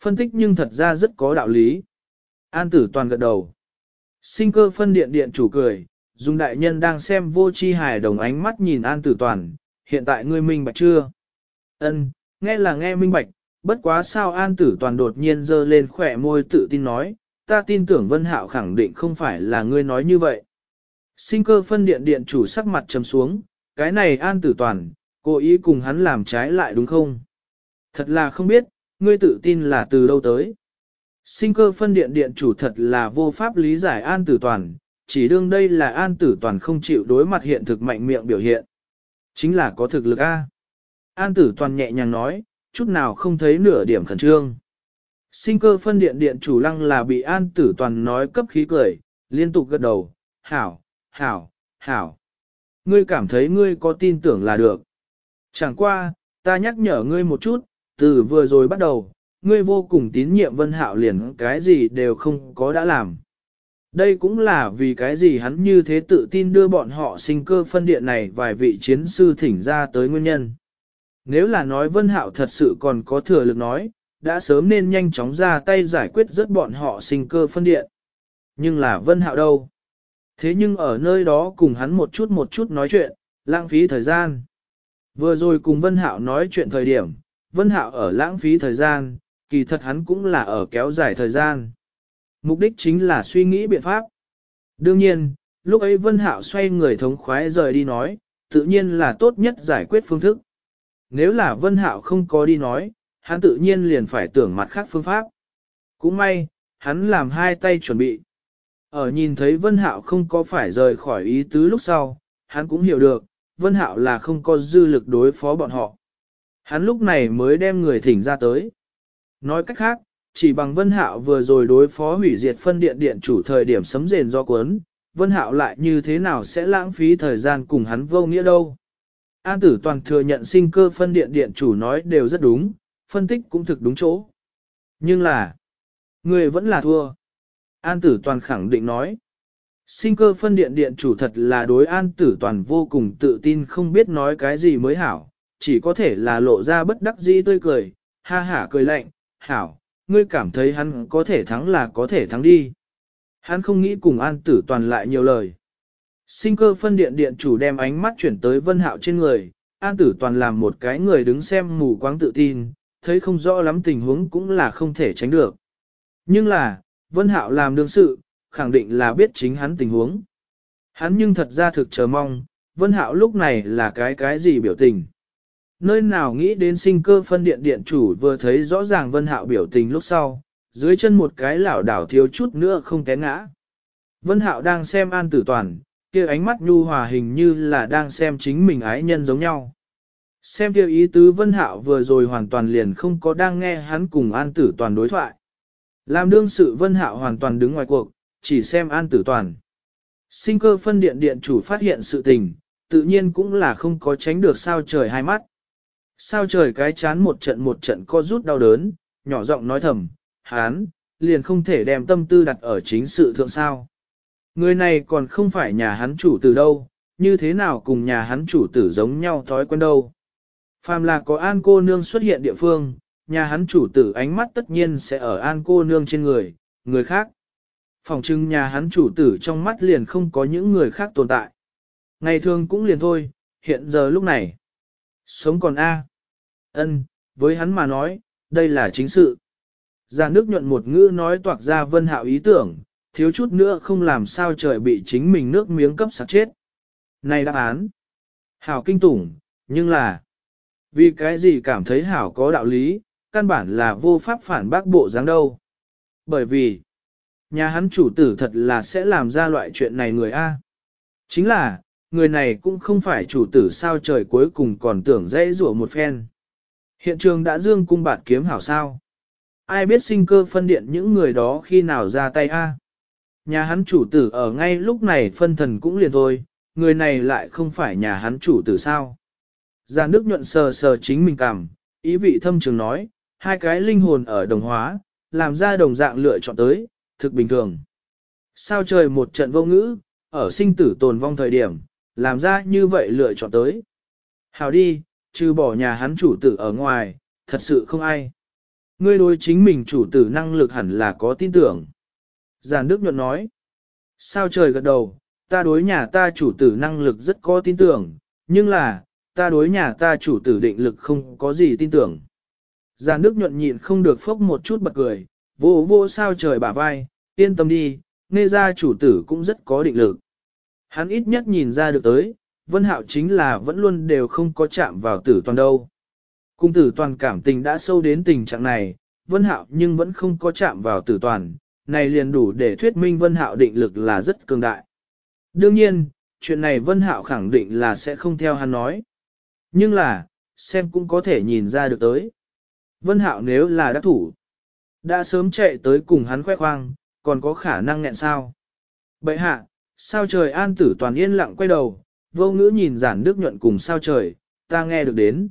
Phân tích nhưng thật ra rất có đạo lý. An tử toàn gật đầu. Sinh cơ phân điện điện chủ cười, dùng đại nhân đang xem vô chi hài đồng ánh mắt nhìn an tử toàn, hiện tại ngươi minh bạch chưa? Ân, nghe là nghe minh bạch, bất quá sao an tử toàn đột nhiên dơ lên khỏe môi tự tin nói, ta tin tưởng vân hạo khẳng định không phải là ngươi nói như vậy. Sinh cơ phân điện điện chủ sắc mặt trầm xuống, cái này an tử toàn, cố ý cùng hắn làm trái lại đúng không? Thật là không biết, ngươi tự tin là từ đâu tới. Sinh cơ phân điện điện chủ thật là vô pháp lý giải an tử toàn, chỉ đương đây là an tử toàn không chịu đối mặt hiện thực mạnh miệng biểu hiện. Chính là có thực lực A. An tử toàn nhẹ nhàng nói, chút nào không thấy nửa điểm khẩn trương. Sinh cơ phân điện điện chủ lăng là bị an tử toàn nói cấp khí cười, liên tục gật đầu, hảo, hảo, hảo. Ngươi cảm thấy ngươi có tin tưởng là được. Chẳng qua, ta nhắc nhở ngươi một chút, từ vừa rồi bắt đầu, ngươi vô cùng tín nhiệm vân hạo liền cái gì đều không có đã làm. Đây cũng là vì cái gì hắn như thế tự tin đưa bọn họ sinh cơ phân điện này vài vị chiến sư thỉnh ra tới nguyên nhân. Nếu là nói vân hạo thật sự còn có thừa lực nói, đã sớm nên nhanh chóng ra tay giải quyết rất bọn họ sinh cơ phân điện. Nhưng là vân hạo đâu? Thế nhưng ở nơi đó cùng hắn một chút một chút nói chuyện, lãng phí thời gian. Vừa rồi cùng Vân Hạo nói chuyện thời điểm, Vân Hạo ở lãng phí thời gian, kỳ thật hắn cũng là ở kéo dài thời gian. Mục đích chính là suy nghĩ biện pháp. Đương nhiên, lúc ấy Vân Hạo xoay người thống khoái rời đi nói, tự nhiên là tốt nhất giải quyết phương thức. Nếu là Vân Hạo không có đi nói, hắn tự nhiên liền phải tưởng mặt khác phương pháp. Cũng may, hắn làm hai tay chuẩn bị. Ở nhìn thấy Vân Hạo không có phải rời khỏi ý tứ lúc sau, hắn cũng hiểu được, Vân Hạo là không có dư lực đối phó bọn họ. Hắn lúc này mới đem người thỉnh ra tới. Nói cách khác, chỉ bằng Vân Hạo vừa rồi đối phó hủy diệt phân điện điện chủ thời điểm sấm rền do cuốn, Vân Hạo lại như thế nào sẽ lãng phí thời gian cùng hắn vô nghĩa đâu. An tử toàn thừa nhận sinh cơ phân điện điện chủ nói đều rất đúng, phân tích cũng thực đúng chỗ. Nhưng là, người vẫn là thua. An tử toàn khẳng định nói. Sinh cơ phân điện điện chủ thật là đối an tử toàn vô cùng tự tin không biết nói cái gì mới hảo, chỉ có thể là lộ ra bất đắc dĩ tươi cười, ha hả cười lạnh, hảo, ngươi cảm thấy hắn có thể thắng là có thể thắng đi. Hắn không nghĩ cùng an tử toàn lại nhiều lời. Sinh cơ phân điện điện chủ đem ánh mắt chuyển tới vân hạo trên người, an tử toàn làm một cái người đứng xem mù quáng tự tin, thấy không rõ lắm tình huống cũng là không thể tránh được. Nhưng là, vân hạo làm đương sự, khẳng định là biết chính hắn tình huống. Hắn nhưng thật ra thực chờ mong, vân hạo lúc này là cái cái gì biểu tình. Nơi nào nghĩ đến sinh cơ phân điện điện chủ vừa thấy rõ ràng vân hạo biểu tình lúc sau, dưới chân một cái lảo đảo thiếu chút nữa không té ngã. Vân hạo đang xem an tử toàn, kia ánh mắt nhu hòa hình như là đang xem chính mình ái nhân giống nhau. Xem kêu ý tứ Vân Hạo vừa rồi hoàn toàn liền không có đang nghe hắn cùng An Tử Toàn đối thoại. Làm đương sự Vân Hạo hoàn toàn đứng ngoài cuộc, chỉ xem An Tử Toàn. Sinh cơ phân điện điện chủ phát hiện sự tình, tự nhiên cũng là không có tránh được sao trời hai mắt. Sao trời cái chán một trận một trận co rút đau đớn, nhỏ giọng nói thầm, hán, liền không thể đem tâm tư đặt ở chính sự thượng sao. Người này còn không phải nhà hắn chủ tử đâu, như thế nào cùng nhà hắn chủ tử giống nhau thói quen đâu. Phàm là có an cô nương xuất hiện địa phương, nhà hắn chủ tử ánh mắt tất nhiên sẽ ở an cô nương trên người, người khác. Phòng trưng nhà hắn chủ tử trong mắt liền không có những người khác tồn tại. Ngày thường cũng liền thôi, hiện giờ lúc này. Sống còn A. ân với hắn mà nói, đây là chính sự. Già nước nhuận một ngữ nói toạc ra vân hạo ý tưởng, thiếu chút nữa không làm sao trời bị chính mình nước miếng cấp sạc chết. Này đáp án. Hảo kinh tủng, nhưng là, vì cái gì cảm thấy hảo có đạo lý, căn bản là vô pháp phản bác bộ dáng đâu. Bởi vì, nhà hắn chủ tử thật là sẽ làm ra loại chuyện này người A. Chính là, người này cũng không phải chủ tử sao trời cuối cùng còn tưởng dễ rủa một phen. Hiện trường đã dương cung bạt kiếm hảo sao. Ai biết sinh cơ phân điện những người đó khi nào ra tay A. Nhà hắn chủ tử ở ngay lúc này phân thần cũng liền thôi, người này lại không phải nhà hắn chủ tử sao. Già nước nhuận sờ sờ chính mình cảm, ý vị thâm trường nói, hai cái linh hồn ở đồng hóa, làm ra đồng dạng lựa chọn tới, thực bình thường. Sao trời một trận vô ngữ, ở sinh tử tồn vong thời điểm, làm ra như vậy lựa chọn tới. Hào đi, trừ bỏ nhà hắn chủ tử ở ngoài, thật sự không ai. Ngươi đối chính mình chủ tử năng lực hẳn là có tin tưởng. Giàn Đức nhuận nói, sao trời gật đầu, ta đối nhà ta chủ tử năng lực rất có tin tưởng, nhưng là, ta đối nhà ta chủ tử định lực không có gì tin tưởng. Giàn Đức nhuận nhịn không được phốc một chút bật cười, vô vô sao trời bả vai, yên tâm đi, nghe ra chủ tử cũng rất có định lực. Hắn ít nhất nhìn ra được tới, Vân Hạo chính là vẫn luôn đều không có chạm vào tử toàn đâu. Cung tử toàn cảm tình đã sâu đến tình trạng này, Vân Hạo nhưng vẫn không có chạm vào tử toàn, này liền đủ để thuyết minh Vân Hạo định lực là rất cường đại. Đương nhiên, chuyện này Vân Hạo khẳng định là sẽ không theo hắn nói. Nhưng là, xem cũng có thể nhìn ra được tới. Vân Hạo nếu là đắc thủ, đã sớm chạy tới cùng hắn khoe khoang, còn có khả năng nghẹn sao. Bậy hạ, sao trời an tử toàn yên lặng quay đầu, vô ngữ nhìn giản đức nhuận cùng sao trời, ta nghe được đến.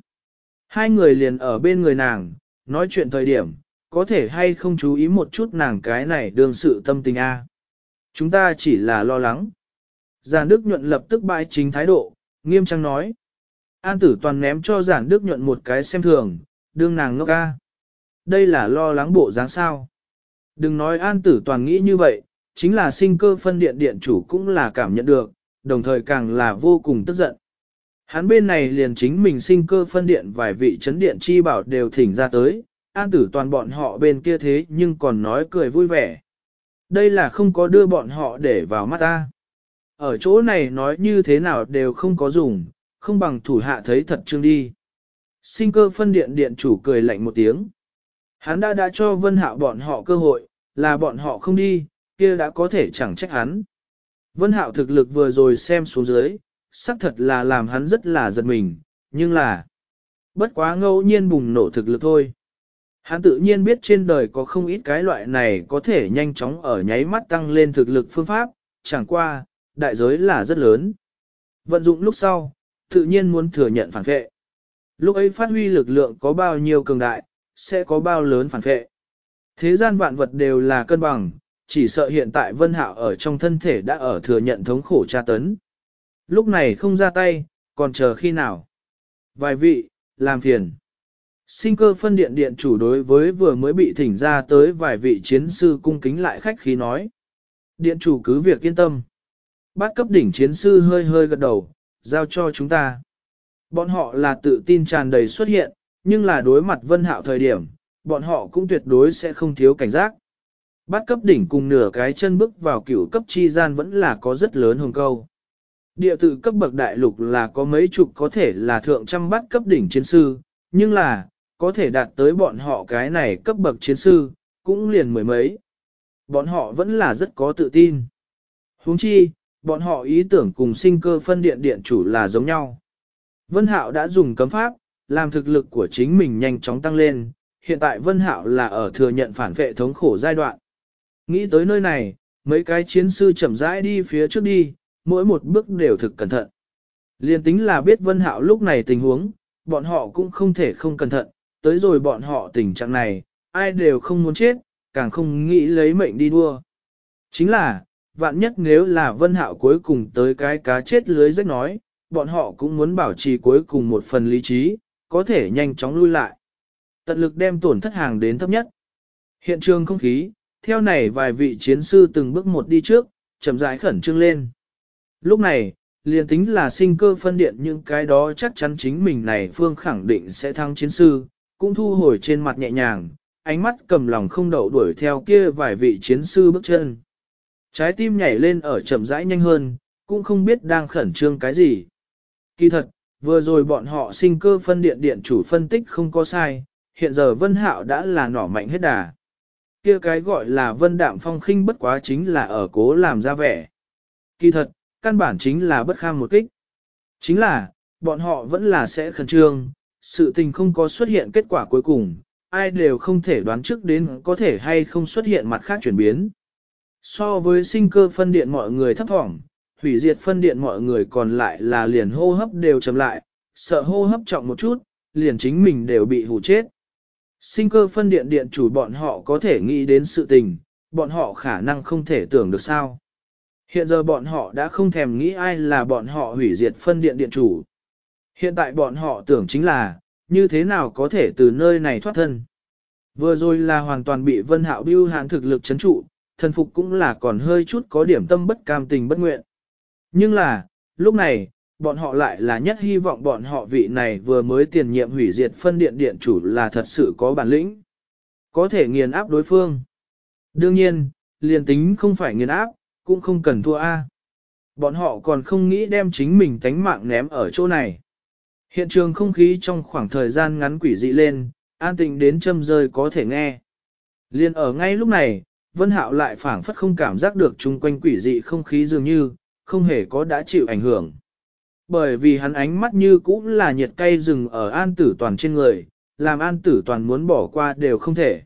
Hai người liền ở bên người nàng, nói chuyện thời điểm, có thể hay không chú ý một chút nàng cái này đương sự tâm tình a. Chúng ta chỉ là lo lắng. Giàn Đức Nhuận lập tức bãi chính thái độ, nghiêm trang nói. An tử toàn ném cho giản Đức Nhuận một cái xem thường, đương nàng ngốc ca. Đây là lo lắng bộ dáng sao. Đừng nói an tử toàn nghĩ như vậy, chính là sinh cơ phân điện điện chủ cũng là cảm nhận được, đồng thời càng là vô cùng tức giận. Hắn bên này liền chính mình sinh cơ phân điện vài vị chấn điện chi bảo đều thỉnh ra tới, an tử toàn bọn họ bên kia thế nhưng còn nói cười vui vẻ. Đây là không có đưa bọn họ để vào mắt ta. Ở chỗ này nói như thế nào đều không có dùng, không bằng thủ hạ thấy thật trương đi. Sinh cơ phân điện điện chủ cười lạnh một tiếng. Hắn đã đã cho vân hạo bọn họ cơ hội, là bọn họ không đi, kia đã có thể chẳng trách hắn. Vân hạo thực lực vừa rồi xem xuống dưới, xác thật là làm hắn rất là giật mình, nhưng là bất quá ngẫu nhiên bùng nổ thực lực thôi. Hắn tự nhiên biết trên đời có không ít cái loại này có thể nhanh chóng ở nháy mắt tăng lên thực lực phương pháp, chẳng qua, đại giới là rất lớn. Vận dụng lúc sau, tự nhiên muốn thừa nhận phản vệ. Lúc ấy phát huy lực lượng có bao nhiêu cường đại, sẽ có bao lớn phản vệ. Thế gian vạn vật đều là cân bằng, chỉ sợ hiện tại Vân Hạo ở trong thân thể đã ở thừa nhận thống khổ tra tấn. Lúc này không ra tay, còn chờ khi nào? Vài vị, làm phiền. Sinh cơ phân điện điện chủ đối với vừa mới bị thỉnh ra tới vài vị chiến sư cung kính lại khách khí nói. Điện chủ cứ việc yên tâm. Bát cấp đỉnh chiến sư hơi hơi gật đầu, giao cho chúng ta. Bọn họ là tự tin tràn đầy xuất hiện, nhưng là đối mặt vân hạo thời điểm, bọn họ cũng tuyệt đối sẽ không thiếu cảnh giác. Bắt cấp đỉnh cùng nửa cái chân bước vào cửu cấp chi gian vẫn là có rất lớn hồng câu. Địa tự cấp bậc đại lục là có mấy chục có thể là thượng trăm bắt cấp đỉnh chiến sư, nhưng là, có thể đạt tới bọn họ cái này cấp bậc chiến sư, cũng liền mười mấy. Bọn họ vẫn là rất có tự tin. huống chi, bọn họ ý tưởng cùng sinh cơ phân điện điện chủ là giống nhau. Vân Hạo đã dùng cấm pháp, làm thực lực của chính mình nhanh chóng tăng lên, hiện tại Vân Hạo là ở thừa nhận phản vệ thống khổ giai đoạn. Nghĩ tới nơi này, mấy cái chiến sư chậm rãi đi phía trước đi, mỗi một bước đều thực cẩn thận. Liên tính là biết Vân Hạo lúc này tình huống, bọn họ cũng không thể không cẩn thận, tới rồi bọn họ tình trạng này, ai đều không muốn chết, càng không nghĩ lấy mệnh đi đua. Chính là, vạn nhất nếu là Vân Hạo cuối cùng tới cái cá chết lưới rách nói, bọn họ cũng muốn bảo trì cuối cùng một phần lý trí, có thể nhanh chóng lui lại. Tận lực đem tổn thất hàng đến thấp nhất. Hiện trường không khí, theo này vài vị chiến sư từng bước một đi trước, chậm rãi khẩn trương lên. Lúc này, liền tính là sinh cơ phân điện những cái đó chắc chắn chính mình này phương khẳng định sẽ thắng chiến sư, cũng thu hồi trên mặt nhẹ nhàng, ánh mắt cầm lòng không đậu đuổi theo kia vài vị chiến sư bước chân. Trái tim nhảy lên ở chậm rãi nhanh hơn, cũng không biết đang khẩn trương cái gì. Kỳ thật, vừa rồi bọn họ sinh cơ phân điện điện chủ phân tích không có sai, hiện giờ Vân Hạo đã là nỏ mạnh hết đà. Kia cái gọi là Vân Đạm Phong khinh bất quá chính là ở cố làm ra vẻ. Kỳ thật, căn bản chính là bất kham một kích. Chính là, bọn họ vẫn là sẽ khẩn trương, sự tình không có xuất hiện kết quả cuối cùng, ai đều không thể đoán trước đến có thể hay không xuất hiện mặt khác chuyển biến. So với sinh cơ phân điện mọi người thấp thỏm, hủy diệt phân điện mọi người còn lại là liền hô hấp đều chậm lại, sợ hô hấp trọng một chút, liền chính mình đều bị hù chết. Sinh cơ phân điện điện chủ bọn họ có thể nghĩ đến sự tình, bọn họ khả năng không thể tưởng được sao. Hiện giờ bọn họ đã không thèm nghĩ ai là bọn họ hủy diệt phân điện điện chủ. Hiện tại bọn họ tưởng chính là, như thế nào có thể từ nơi này thoát thân. Vừa rồi là hoàn toàn bị vân hạo biêu hạn thực lực chấn trụ, thần phục cũng là còn hơi chút có điểm tâm bất cam tình bất nguyện. Nhưng là, lúc này, bọn họ lại là nhất hy vọng bọn họ vị này vừa mới tiền nhiệm hủy diệt phân điện điện chủ là thật sự có bản lĩnh. Có thể nghiền áp đối phương. Đương nhiên, liền tính không phải nghiền áp, cũng không cần thua A. Bọn họ còn không nghĩ đem chính mình tánh mạng ném ở chỗ này. Hiện trường không khí trong khoảng thời gian ngắn quỷ dị lên, an tình đến châm rơi có thể nghe. Liên ở ngay lúc này, Vân Hạo lại phảng phất không cảm giác được chung quanh quỷ dị không khí dường như, không hề có đã chịu ảnh hưởng. Bởi vì hắn ánh mắt như cũng là nhiệt cay rừng ở an tử toàn trên người, làm an tử toàn muốn bỏ qua đều không thể.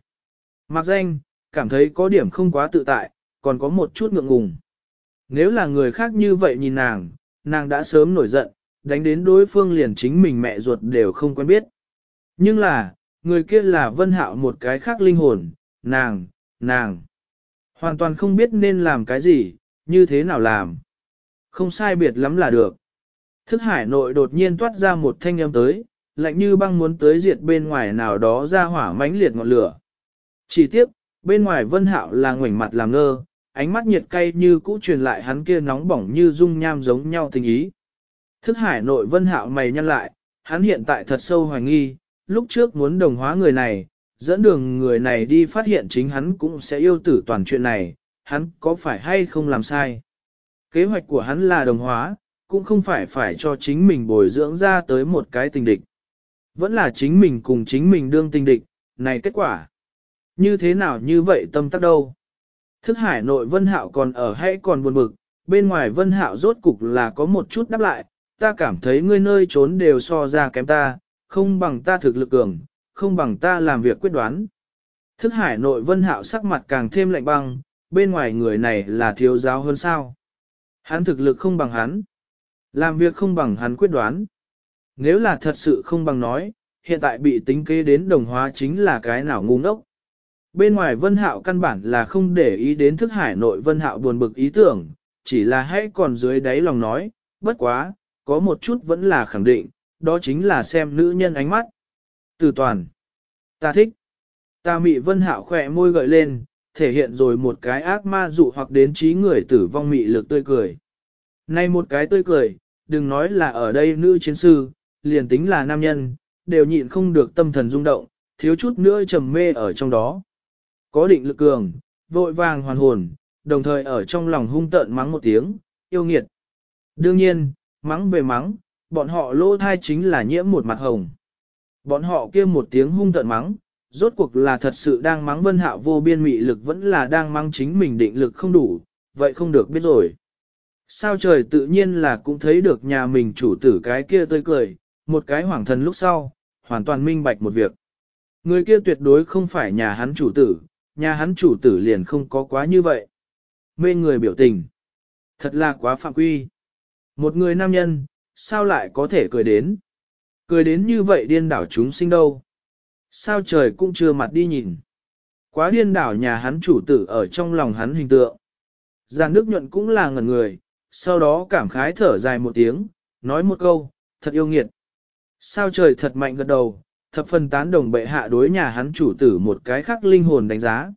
Mặc danh, cảm thấy có điểm không quá tự tại, còn có một chút ngượng ngùng. Nếu là người khác như vậy nhìn nàng, nàng đã sớm nổi giận, đánh đến đối phương liền chính mình mẹ ruột đều không quen biết. Nhưng là, người kia là vân hạo một cái khác linh hồn, nàng, nàng. Hoàn toàn không biết nên làm cái gì, như thế nào làm. Không sai biệt lắm là được. Thức hải nội đột nhiên toát ra một thanh âm tới, lạnh như băng muốn tới diệt bên ngoài nào đó ra hỏa mãnh liệt ngọn lửa. Chỉ tiếc bên ngoài vân hạo là ngoảnh mặt làm ngơ, ánh mắt nhiệt cay như cũ truyền lại hắn kia nóng bỏng như dung nham giống nhau tình ý. Thức hải nội vân hạo mày nhăn lại, hắn hiện tại thật sâu hoài nghi, lúc trước muốn đồng hóa người này, dẫn đường người này đi phát hiện chính hắn cũng sẽ yêu tử toàn chuyện này, hắn có phải hay không làm sai. Kế hoạch của hắn là đồng hóa, cũng không phải phải cho chính mình bồi dưỡng ra tới một cái tình địch. Vẫn là chính mình cùng chính mình đương tình địch, này kết quả. Như thế nào như vậy tâm tắc đâu. Thức hải nội vân hạo còn ở hay còn buồn bực, bên ngoài vân hạo rốt cục là có một chút đáp lại, ta cảm thấy ngươi nơi trốn đều so ra kém ta, không bằng ta thực lực cường, không bằng ta làm việc quyết đoán. Thức hải nội vân hạo sắc mặt càng thêm lạnh băng, bên ngoài người này là thiếu giáo hơn sao. Hắn thực lực không bằng hắn, làm việc không bằng hắn quyết đoán. Nếu là thật sự không bằng nói, hiện tại bị tính kế đến đồng hóa chính là cái nào ngu ngốc. Bên ngoài vân hạo căn bản là không để ý đến thức hải nội vân hạo buồn bực ý tưởng, chỉ là hãy còn dưới đáy lòng nói, bất quá, có một chút vẫn là khẳng định, đó chính là xem nữ nhân ánh mắt. Từ toàn, ta thích. Ta mị vân hạo khỏe môi gợi lên, thể hiện rồi một cái ác ma dụ hoặc đến trí người tử vong mị lực tươi cười. Nay một cái tươi cười, đừng nói là ở đây nữ chiến sư, liền tính là nam nhân, đều nhịn không được tâm thần rung động, thiếu chút nữa trầm mê ở trong đó. Có định lực cường, vội vàng hoàn hồn, đồng thời ở trong lòng hung tợn mắng một tiếng, yêu nghiệt. Đương nhiên, mắng về mắng, bọn họ lỗ thai chính là nhiễm một mặt hồng. Bọn họ kia một tiếng hung tận mắng, rốt cuộc là thật sự đang mắng vân hạo vô biên mị lực vẫn là đang mắng chính mình định lực không đủ, vậy không được biết rồi. Sao trời tự nhiên là cũng thấy được nhà mình chủ tử cái kia tươi cười, một cái hoảng thần lúc sau, hoàn toàn minh bạch một việc. Người kia tuyệt đối không phải nhà hắn chủ tử, nhà hắn chủ tử liền không có quá như vậy. Mê người biểu tình. Thật là quá phạm quy. Một người nam nhân, sao lại có thể cười đến? Cười đến như vậy điên đảo chúng sinh đâu? Sao trời cũng chưa mặt đi nhìn? Quá điên đảo nhà hắn chủ tử ở trong lòng hắn hình tượng. Giàn nước nhuận cũng là ngẩn người, sau đó cảm khái thở dài một tiếng, nói một câu, thật yêu nghiệt. Sao trời thật mạnh gật đầu, thập phần tán đồng bệ hạ đối nhà hắn chủ tử một cái khác linh hồn đánh giá.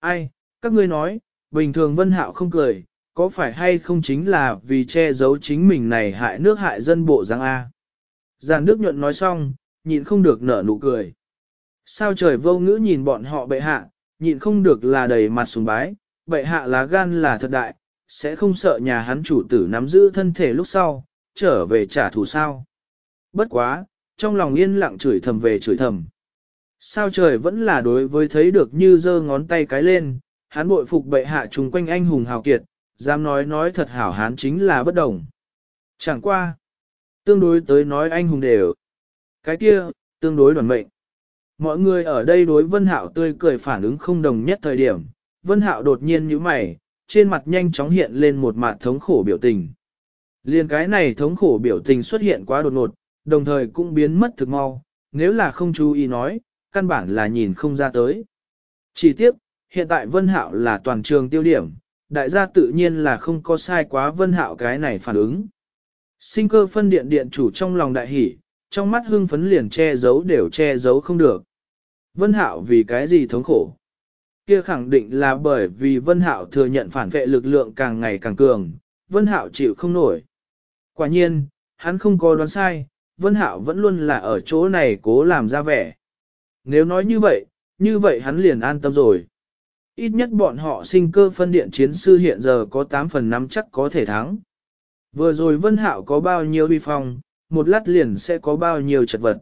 Ai, các ngươi nói, bình thường vân hạo không cười, có phải hay không chính là vì che giấu chính mình này hại nước hại dân bộ giang A. Giàn nước nhuận nói xong, nhịn không được nở nụ cười. Sao trời vô ngữ nhìn bọn họ bệ hạ, nhịn không được là đầy mặt sùng bái, bệ hạ lá gan là thật đại, sẽ không sợ nhà hắn chủ tử nắm giữ thân thể lúc sau, trở về trả thù sao. Bất quá, trong lòng yên lặng chửi thầm về chửi thầm. Sao trời vẫn là đối với thấy được như giơ ngón tay cái lên, hắn bội phục bệ hạ chung quanh anh hùng hào kiệt, dám nói nói thật hảo hán chính là bất đồng. Chẳng qua, tương đối tới nói anh hùng đều. Cái kia, tương đối đoàn mệnh. Mọi người ở đây đối Vân Hạo tươi cười phản ứng không đồng nhất thời điểm, Vân Hạo đột nhiên nhíu mày, trên mặt nhanh chóng hiện lên một mặt thống khổ biểu tình. Liên cái này thống khổ biểu tình xuất hiện quá đột ngột, đồng thời cũng biến mất thực mau, nếu là không chú ý nói, căn bản là nhìn không ra tới. Chỉ tiếp, hiện tại Vân Hạo là toàn trường tiêu điểm, đại gia tự nhiên là không có sai quá Vân Hạo cái này phản ứng. Sinh cơ phân điện điện chủ trong lòng đại hỉ, trong mắt hưng phấn liền che giấu đều che giấu không được. Vân Hạo vì cái gì thống khổ? Kia khẳng định là bởi vì Vân Hạo thừa nhận phản vệ lực lượng càng ngày càng cường, Vân Hạo chịu không nổi. Quả nhiên, hắn không có đoán sai, Vân Hạo vẫn luôn là ở chỗ này cố làm ra vẻ. Nếu nói như vậy, như vậy hắn liền an tâm rồi. Ít nhất bọn họ sinh cơ phân điện chiến sư hiện giờ có 8 phần 5 chắc có thể thắng. Vừa rồi Vân Hạo có bao nhiêu uy phong, một lát liền sẽ có bao nhiêu chật vật.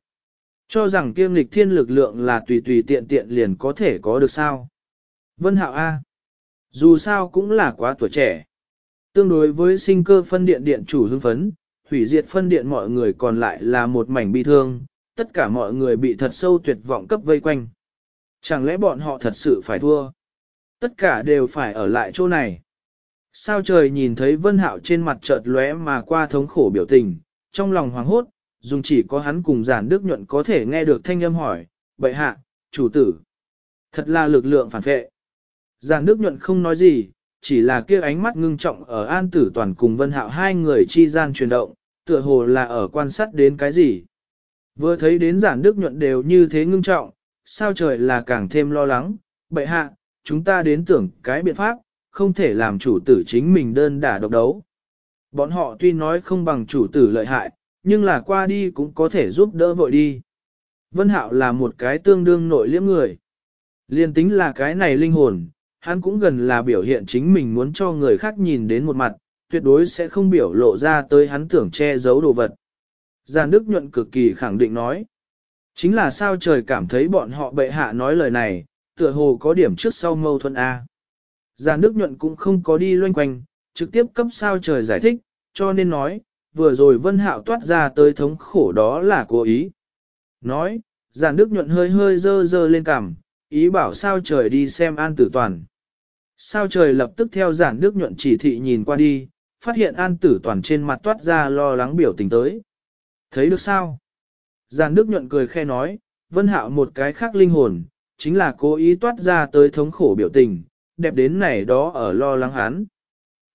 Cho rằng kiêm lịch thiên lực lượng là tùy tùy tiện tiện liền có thể có được sao. Vân Hạo A. Dù sao cũng là quá tuổi trẻ. Tương đối với sinh cơ phân điện điện chủ hưng phấn, hủy diệt phân điện mọi người còn lại là một mảnh bi thương, tất cả mọi người bị thật sâu tuyệt vọng cấp vây quanh. Chẳng lẽ bọn họ thật sự phải thua? Tất cả đều phải ở lại chỗ này. Sao trời nhìn thấy vân hạo trên mặt chợt lóe mà qua thống khổ biểu tình, trong lòng hoàng hốt, dùng chỉ có hắn cùng giản đức nhuận có thể nghe được thanh âm hỏi, bệ hạ, chủ tử. Thật là lực lượng phản vệ. Giản đức nhuận không nói gì, chỉ là kia ánh mắt ngưng trọng ở an tử toàn cùng vân hạo hai người chi gian chuyển động, tựa hồ là ở quan sát đến cái gì. Vừa thấy đến giản đức nhuận đều như thế ngưng trọng, sao trời là càng thêm lo lắng, bệ hạ, chúng ta đến tưởng cái biện pháp, không thể làm chủ tử chính mình đơn đả độc đấu. Bọn họ tuy nói không bằng chủ tử lợi hại, nhưng là qua đi cũng có thể giúp đỡ vội đi. Vân Hạo là một cái tương đương nội liễm người. Liên tính là cái này linh hồn, hắn cũng gần là biểu hiện chính mình muốn cho người khác nhìn đến một mặt, tuyệt đối sẽ không biểu lộ ra tới hắn tưởng che giấu đồ vật. Giàn Đức nhuận cực kỳ khẳng định nói. Chính là sao trời cảm thấy bọn họ bệ hạ nói lời này, tựa hồ có điểm trước sau mâu thuẫn A. Già nước nhuận cũng không có đi loanh quanh, trực tiếp cấp sao trời giải thích, cho nên nói, vừa rồi Vân Hạo toát ra tới thống khổ đó là cố ý. Nói, già nước nhuận hơi hơi dơ dơ lên cằm, ý bảo sao trời đi xem an tử toàn. Sao trời lập tức theo giản đức nhuận chỉ thị nhìn qua đi, phát hiện an tử toàn trên mặt toát ra lo lắng biểu tình tới. Thấy được sao? Giản đức nhuận cười khe nói, vân hạo một cái khác linh hồn, chính là cố ý toát ra tới thống khổ biểu tình, đẹp đến này đó ở lo lắng hắn.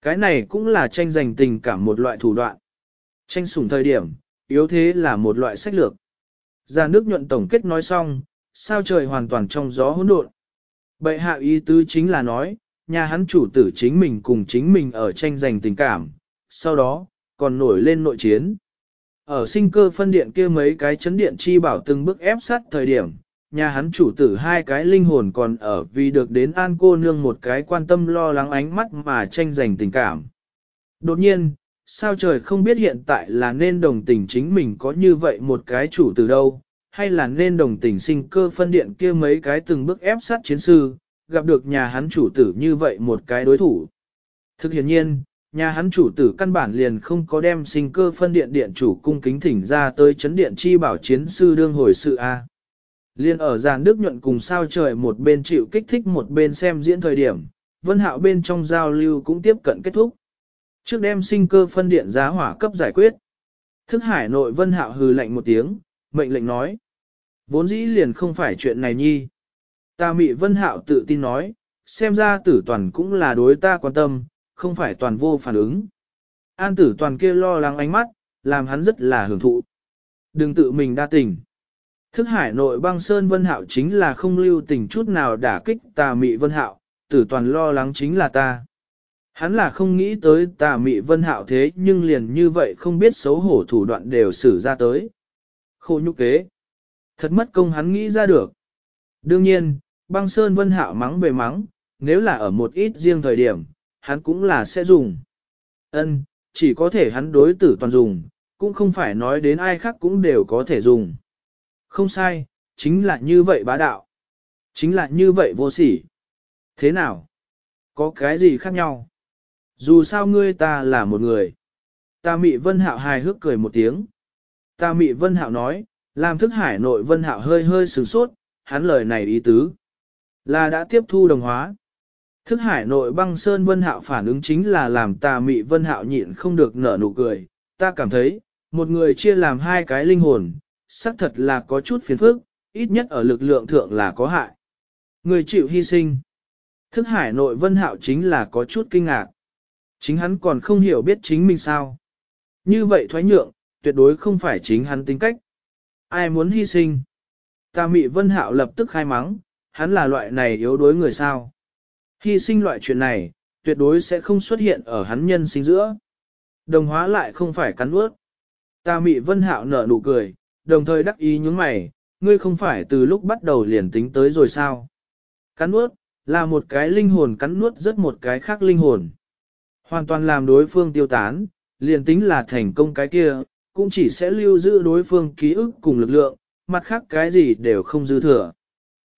Cái này cũng là tranh giành tình cảm một loại thủ đoạn. Tranh sủng thời điểm, yếu thế là một loại sách lược. Giản nước nhuận tổng kết nói xong, sao trời hoàn toàn trong gió hỗn độn. Bệ hạ ý tứ chính là nói, nhà hắn chủ tử chính mình cùng chính mình ở tranh giành tình cảm, sau đó, còn nổi lên nội chiến. Ở sinh cơ phân điện kia mấy cái chấn điện chi bảo từng bước ép sát thời điểm, nhà hắn chủ tử hai cái linh hồn còn ở vì được đến an cô nương một cái quan tâm lo lắng ánh mắt mà tranh giành tình cảm. Đột nhiên, sao trời không biết hiện tại là nên đồng tình chính mình có như vậy một cái chủ tử đâu, hay là nên đồng tình sinh cơ phân điện kia mấy cái từng bước ép sát chiến sư, gặp được nhà hắn chủ tử như vậy một cái đối thủ. Thực hiện nhiên, nhà hắn chủ tử căn bản liền không có đem sinh cơ phân điện điện chủ cung kính thỉnh ra tới chấn điện chi bảo chiến sư đương hồi sự A. Liên ở giàn đức nhuận cùng sao trời một bên chịu kích thích một bên xem diễn thời điểm, vân hạo bên trong giao lưu cũng tiếp cận kết thúc. Trước đem sinh cơ phân điện giá hỏa cấp giải quyết. Thức hải nội vân hạo hừ lạnh một tiếng, mệnh lệnh nói. Vốn dĩ liền không phải chuyện này nhi. Ta mị vân hạo tự tin nói, xem ra tử toàn cũng là đối ta quan tâm, không phải toàn vô phản ứng. An tử toàn kia lo lắng ánh mắt, làm hắn rất là hưởng thụ. Đừng tự mình đa tình. Thức hải nội băng sơn vân hạo chính là không lưu tình chút nào đả kích tà mị vân hạo, tử toàn lo lắng chính là ta. Hắn là không nghĩ tới tà mị vân hạo thế nhưng liền như vậy không biết xấu hổ thủ đoạn đều xử ra tới. Khô nhục kế. Thật mất công hắn nghĩ ra được. Đương nhiên, băng sơn vân hạo mắng về mắng, nếu là ở một ít riêng thời điểm, hắn cũng là sẽ dùng. Ân, chỉ có thể hắn đối tử toàn dùng, cũng không phải nói đến ai khác cũng đều có thể dùng. Không sai, chính là như vậy bá đạo. Chính là như vậy vô sỉ. Thế nào? Có cái gì khác nhau? Dù sao ngươi ta là một người. Ta mị vân hạo hài hước cười một tiếng. Ta mị vân hạo nói, làm thức hải nội vân hạo hơi hơi sửng sốt, hắn lời này ý tứ. Là đã tiếp thu đồng hóa. Thức hải nội băng sơn vân hạo phản ứng chính là làm ta mị vân hạo nhịn không được nở nụ cười. Ta cảm thấy, một người chia làm hai cái linh hồn, xác thật là có chút phiền phức, ít nhất ở lực lượng thượng là có hại. Người chịu hy sinh. Thức hải nội vân hạo chính là có chút kinh ngạc. Chính hắn còn không hiểu biết chính mình sao. Như vậy thoái nhượng, tuyệt đối không phải chính hắn tính cách. Ai muốn hy sinh? Ta mị vân hạo lập tức khai mắng, hắn là loại này yếu đuối người sao. Hy sinh loại chuyện này, tuyệt đối sẽ không xuất hiện ở hắn nhân sinh giữa. Đồng hóa lại không phải cắn ướt. Ta mị vân hạo nở nụ cười, đồng thời đắc ý những mày, ngươi không phải từ lúc bắt đầu liền tính tới rồi sao. Cắn nuốt là một cái linh hồn cắn nuốt rất một cái khác linh hồn. Hoàn toàn làm đối phương tiêu tán, liền tính là thành công cái kia, cũng chỉ sẽ lưu giữ đối phương ký ức cùng lực lượng, mặt khác cái gì đều không dư thừa.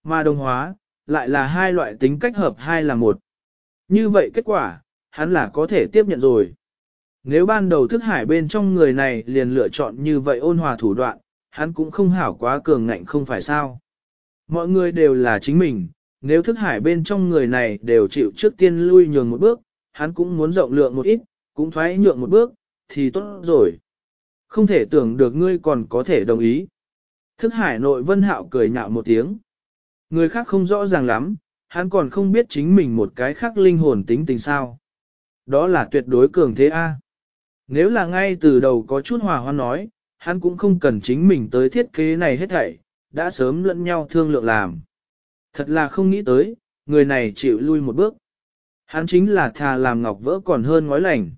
Mà đồng hóa, lại là hai loại tính cách hợp hai là một. Như vậy kết quả, hắn là có thể tiếp nhận rồi. Nếu ban đầu thức hải bên trong người này liền lựa chọn như vậy ôn hòa thủ đoạn, hắn cũng không hảo quá cường ngạnh không phải sao. Mọi người đều là chính mình, nếu thức hải bên trong người này đều chịu trước tiên lui nhường một bước, hắn cũng muốn rộng lượng một ít, cũng thoái nhượng một bước, thì tốt rồi. Không thể tưởng được ngươi còn có thể đồng ý. Thức hải nội vân hạo cười nhạo một tiếng. Người khác không rõ ràng lắm, hắn còn không biết chính mình một cái khác linh hồn tính tình sao. Đó là tuyệt đối cường thế A. Nếu là ngay từ đầu có chút hòa hoan nói, hắn cũng không cần chính mình tới thiết kế này hết thảy, đã sớm lẫn nhau thương lượng làm. Thật là không nghĩ tới, người này chịu lui một bước. Hắn chính là thà làm ngọc vỡ còn hơn ngói lành.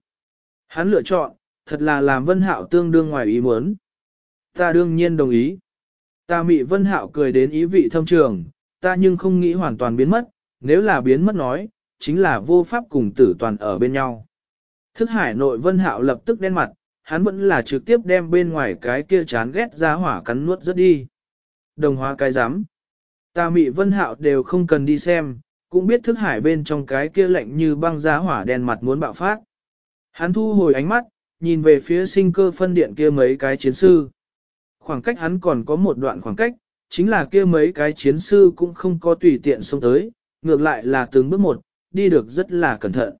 Hắn lựa chọn, thật là làm vân hạo tương đương ngoài ý muốn. Ta đương nhiên đồng ý. Ta mị vân hạo cười đến ý vị thâm trường, ta nhưng không nghĩ hoàn toàn biến mất, nếu là biến mất nói, chính là vô pháp cùng tử toàn ở bên nhau. Thức hải nội vân hạo lập tức đen mặt, hắn vẫn là trực tiếp đem bên ngoài cái kia chán ghét ra hỏa cắn nuốt rất đi. Đồng hóa cái giám. Ta mị vân hạo đều không cần đi xem, cũng biết thức hải bên trong cái kia lạnh như băng giá hỏa đen mặt muốn bạo phát. Hắn thu hồi ánh mắt, nhìn về phía sinh cơ phân điện kia mấy cái chiến sư. Khoảng cách hắn còn có một đoạn khoảng cách, chính là kia mấy cái chiến sư cũng không có tùy tiện xông tới, ngược lại là từng bước một, đi được rất là cẩn thận.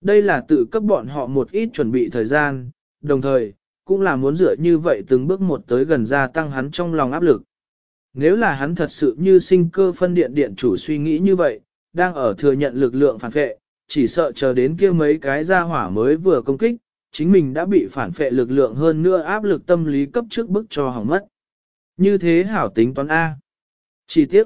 Đây là tự cấp bọn họ một ít chuẩn bị thời gian, đồng thời, cũng là muốn dựa như vậy từng bước một tới gần gia tăng hắn trong lòng áp lực. Nếu là hắn thật sự như sinh cơ phân điện điện chủ suy nghĩ như vậy, đang ở thừa nhận lực lượng phản vệ, chỉ sợ chờ đến kia mấy cái gia hỏa mới vừa công kích, chính mình đã bị phản phệ lực lượng hơn nữa áp lực tâm lý cấp trước bức cho hỏng mất. Như thế hảo tính toán A. Chỉ tiếp.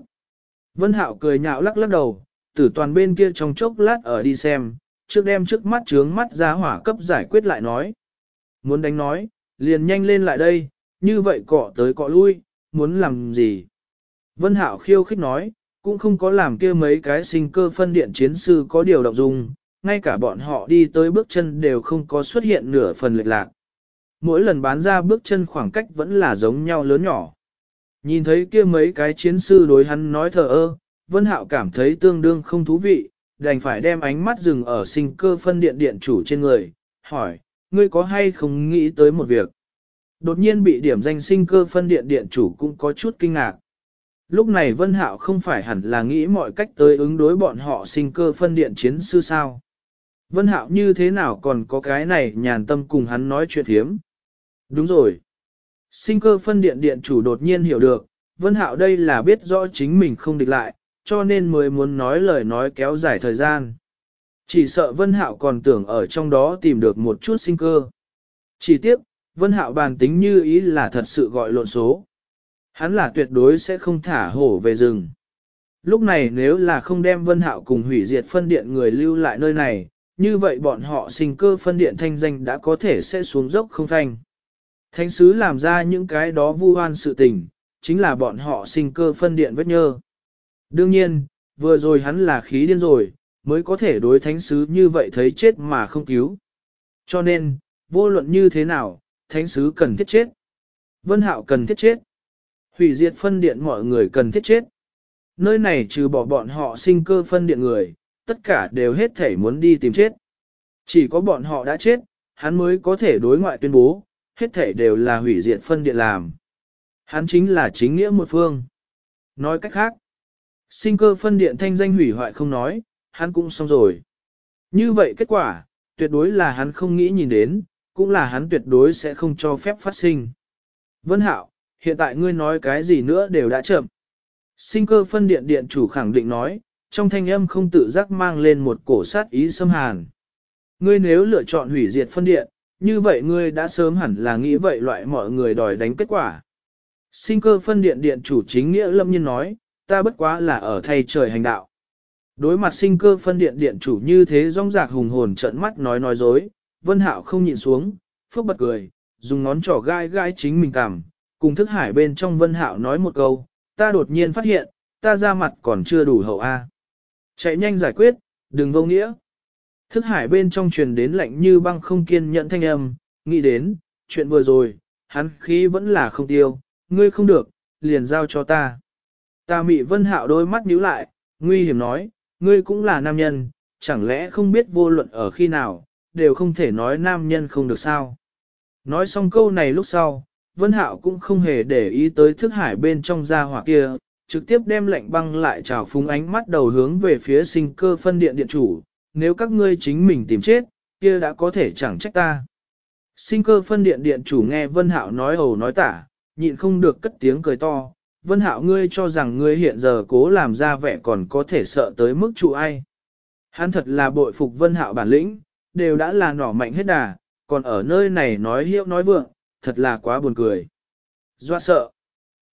Vân Hạo cười nhạo lắc lắc đầu, tử toàn bên kia trong chốc lát ở đi xem, trước đem trước mắt trướng mắt ra hỏa cấp giải quyết lại nói. Muốn đánh nói, liền nhanh lên lại đây, như vậy cọ tới cọ lui, muốn làm gì? Vân Hạo khiêu khích nói, cũng không có làm kia mấy cái sinh cơ phân điện chiến sư có điều động dung, ngay cả bọn họ đi tới bước chân đều không có xuất hiện nửa phần lệch lạc. Mỗi lần bán ra bước chân khoảng cách vẫn là giống nhau lớn nhỏ. Nhìn thấy kia mấy cái chiến sư đối hắn nói thờ ơ, Vân Hạo cảm thấy tương đương không thú vị, đành phải đem ánh mắt dừng ở sinh cơ phân điện điện chủ trên người, hỏi, ngươi có hay không nghĩ tới một việc? Đột nhiên bị điểm danh sinh cơ phân điện điện chủ cũng có chút kinh ngạc. Lúc này Vân Hạo không phải hẳn là nghĩ mọi cách tới ứng đối bọn họ sinh cơ phân điện chiến sư sao. Vân Hạo như thế nào còn có cái này nhàn tâm cùng hắn nói chuyện thiếm. Đúng rồi. Sinh cơ phân điện điện chủ đột nhiên hiểu được, Vân Hạo đây là biết rõ chính mình không địch lại, cho nên mới muốn nói lời nói kéo dài thời gian. Chỉ sợ Vân Hạo còn tưởng ở trong đó tìm được một chút sinh cơ. Chỉ tiếc Vân Hạo bàn tính như ý là thật sự gọi lộn số. Hắn là tuyệt đối sẽ không thả hổ về rừng. Lúc này nếu là không đem Vân Hạo cùng hủy diệt phân điện người lưu lại nơi này, như vậy bọn họ sinh cơ phân điện thanh danh đã có thể sẽ xuống dốc không thanh. Thánh sứ làm ra những cái đó vu oan sự tình, chính là bọn họ sinh cơ phân điện vết nhơ. Đương nhiên, vừa rồi hắn là khí điên rồi, mới có thể đối thánh sứ như vậy thấy chết mà không cứu. Cho nên, vô luận như thế nào, thánh sứ cần thiết chết. Vân hạo cần thiết chết. Hủy diệt phân điện mọi người cần thiết chết. Nơi này trừ bỏ bọn họ sinh cơ phân điện người, tất cả đều hết thể muốn đi tìm chết. Chỉ có bọn họ đã chết, hắn mới có thể đối ngoại tuyên bố, hết thể đều là hủy diệt phân điện làm. Hắn chính là chính nghĩa một phương. Nói cách khác, sinh cơ phân điện thanh danh hủy hoại không nói, hắn cũng xong rồi. Như vậy kết quả, tuyệt đối là hắn không nghĩ nhìn đến, cũng là hắn tuyệt đối sẽ không cho phép phát sinh. Vân Hạo, hiện tại ngươi nói cái gì nữa đều đã chậm. Sinh cơ phân điện điện chủ khẳng định nói, trong thanh âm không tự giác mang lên một cổ sát ý xâm hàn. Ngươi nếu lựa chọn hủy diệt phân điện, như vậy ngươi đã sớm hẳn là nghĩ vậy loại mọi người đòi đánh kết quả. Sinh cơ phân điện điện chủ chính nghĩa lâm nhiên nói, ta bất quá là ở thay trời hành đạo. Đối mặt sinh cơ phân điện điện chủ như thế rong rạc hùng hồn trận mắt nói nói dối, vân hạo không nhịn xuống, phước bật cười, dùng ngón trỏ gai gai chính mình cảm, cùng thức hải bên trong vân hạo nói một câu, ta đột nhiên phát hiện, ta ra mặt còn chưa đủ hậu A. Chạy nhanh giải quyết, đừng vô nghĩa. Thức hải bên trong truyền đến lạnh như băng không kiên nhẫn thanh âm, nghĩ đến, chuyện vừa rồi, hắn khí vẫn là không tiêu, ngươi không được, liền giao cho ta. Ta mị vân hạo đôi mắt nhíu lại, nguy hiểm nói, ngươi cũng là nam nhân, chẳng lẽ không biết vô luận ở khi nào, đều không thể nói nam nhân không được sao. Nói xong câu này lúc sau, Vân Hạo cũng không hề để ý tới thức hải bên trong gia hỏa kia, trực tiếp đem lệnh băng lại trào phúng ánh mắt đầu hướng về phía sinh cơ phân điện điện chủ, nếu các ngươi chính mình tìm chết, kia đã có thể chẳng trách ta. Sinh cơ phân điện điện chủ nghe Vân Hạo nói ầu nói tả, nhịn không được cất tiếng cười to, Vân Hạo ngươi cho rằng ngươi hiện giờ cố làm ra vẻ còn có thể sợ tới mức trụ ai. Hắn thật là bội phục Vân Hạo bản lĩnh, đều đã là nỏ mạnh hết đà, còn ở nơi này nói hiệu nói vượng, thật là quá buồn cười. Doa sợ.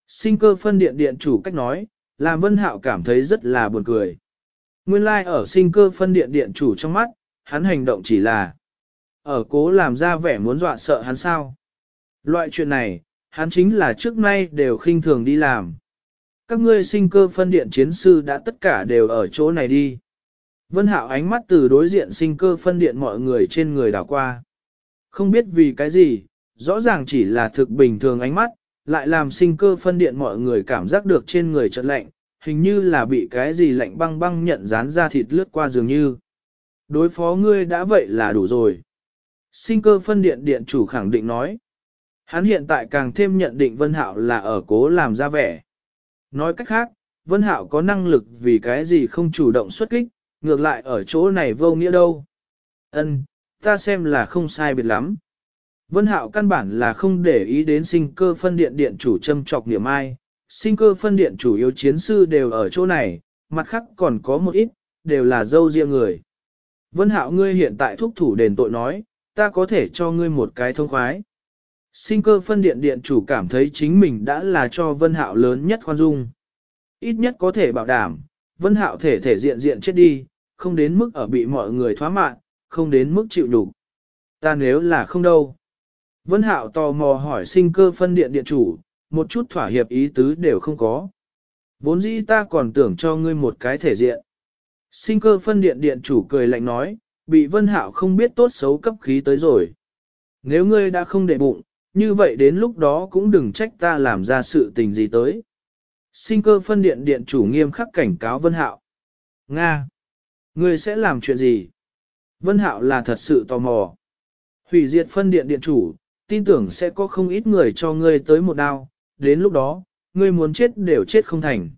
Sinh cơ phân điện điện chủ cách nói, làm Vân Hạo cảm thấy rất là buồn cười. Nguyên lai like ở sinh cơ phân điện điện chủ trong mắt, hắn hành động chỉ là ở cố làm ra vẻ muốn dọa sợ hắn sao. Loại chuyện này, hắn chính là trước nay đều khinh thường đi làm. Các ngươi sinh cơ phân điện chiến sư đã tất cả đều ở chỗ này đi. Vân Hạo ánh mắt từ đối diện sinh cơ phân điện mọi người trên người đảo qua. Không biết vì cái gì, rõ ràng chỉ là thực bình thường ánh mắt, lại làm sinh cơ phân điện mọi người cảm giác được trên người trận lạnh, hình như là bị cái gì lạnh băng băng nhận dán ra thịt lướt qua dường như. Đối phó ngươi đã vậy là đủ rồi. Sinh cơ phân điện điện chủ khẳng định nói. Hắn hiện tại càng thêm nhận định Vân Hạo là ở cố làm ra vẻ. Nói cách khác, Vân Hạo có năng lực vì cái gì không chủ động xuất kích, ngược lại ở chỗ này vô nghĩa đâu. Ân, ta xem là không sai biệt lắm. Vân Hạo căn bản là không để ý đến sinh cơ phân điện điện chủ châm trọc niệm ai, sinh cơ phân điện chủ yếu chiến sư đều ở chỗ này, mặt khác còn có một ít, đều là dâu riêng người. Vân Hạo ngươi hiện tại thúc thủ đền tội nói, ta có thể cho ngươi một cái thông khoái. Sinh cơ phân điện điện chủ cảm thấy chính mình đã là cho Vân Hạo lớn nhất khoan dung. Ít nhất có thể bảo đảm, Vân Hạo thể thể diện diện chết đi, không đến mức ở bị mọi người thoá mạng, không đến mức chịu đủ. Ta nếu là không đâu. Vân Hạo tò mò hỏi sinh cơ phân điện điện chủ, một chút thỏa hiệp ý tứ đều không có. Vốn dĩ ta còn tưởng cho ngươi một cái thể diện. Sinh cơ phân điện điện chủ cười lạnh nói, bị Vân Hạo không biết tốt xấu cấp khí tới rồi. Nếu ngươi đã không để bụng, như vậy đến lúc đó cũng đừng trách ta làm ra sự tình gì tới. Sinh cơ phân điện điện chủ nghiêm khắc cảnh cáo Vân Hạo. Nga! Ngươi sẽ làm chuyện gì? Vân Hạo là thật sự tò mò. Hủy diệt phân điện điện chủ, tin tưởng sẽ có không ít người cho ngươi tới một đao, đến lúc đó, ngươi muốn chết đều chết không thành.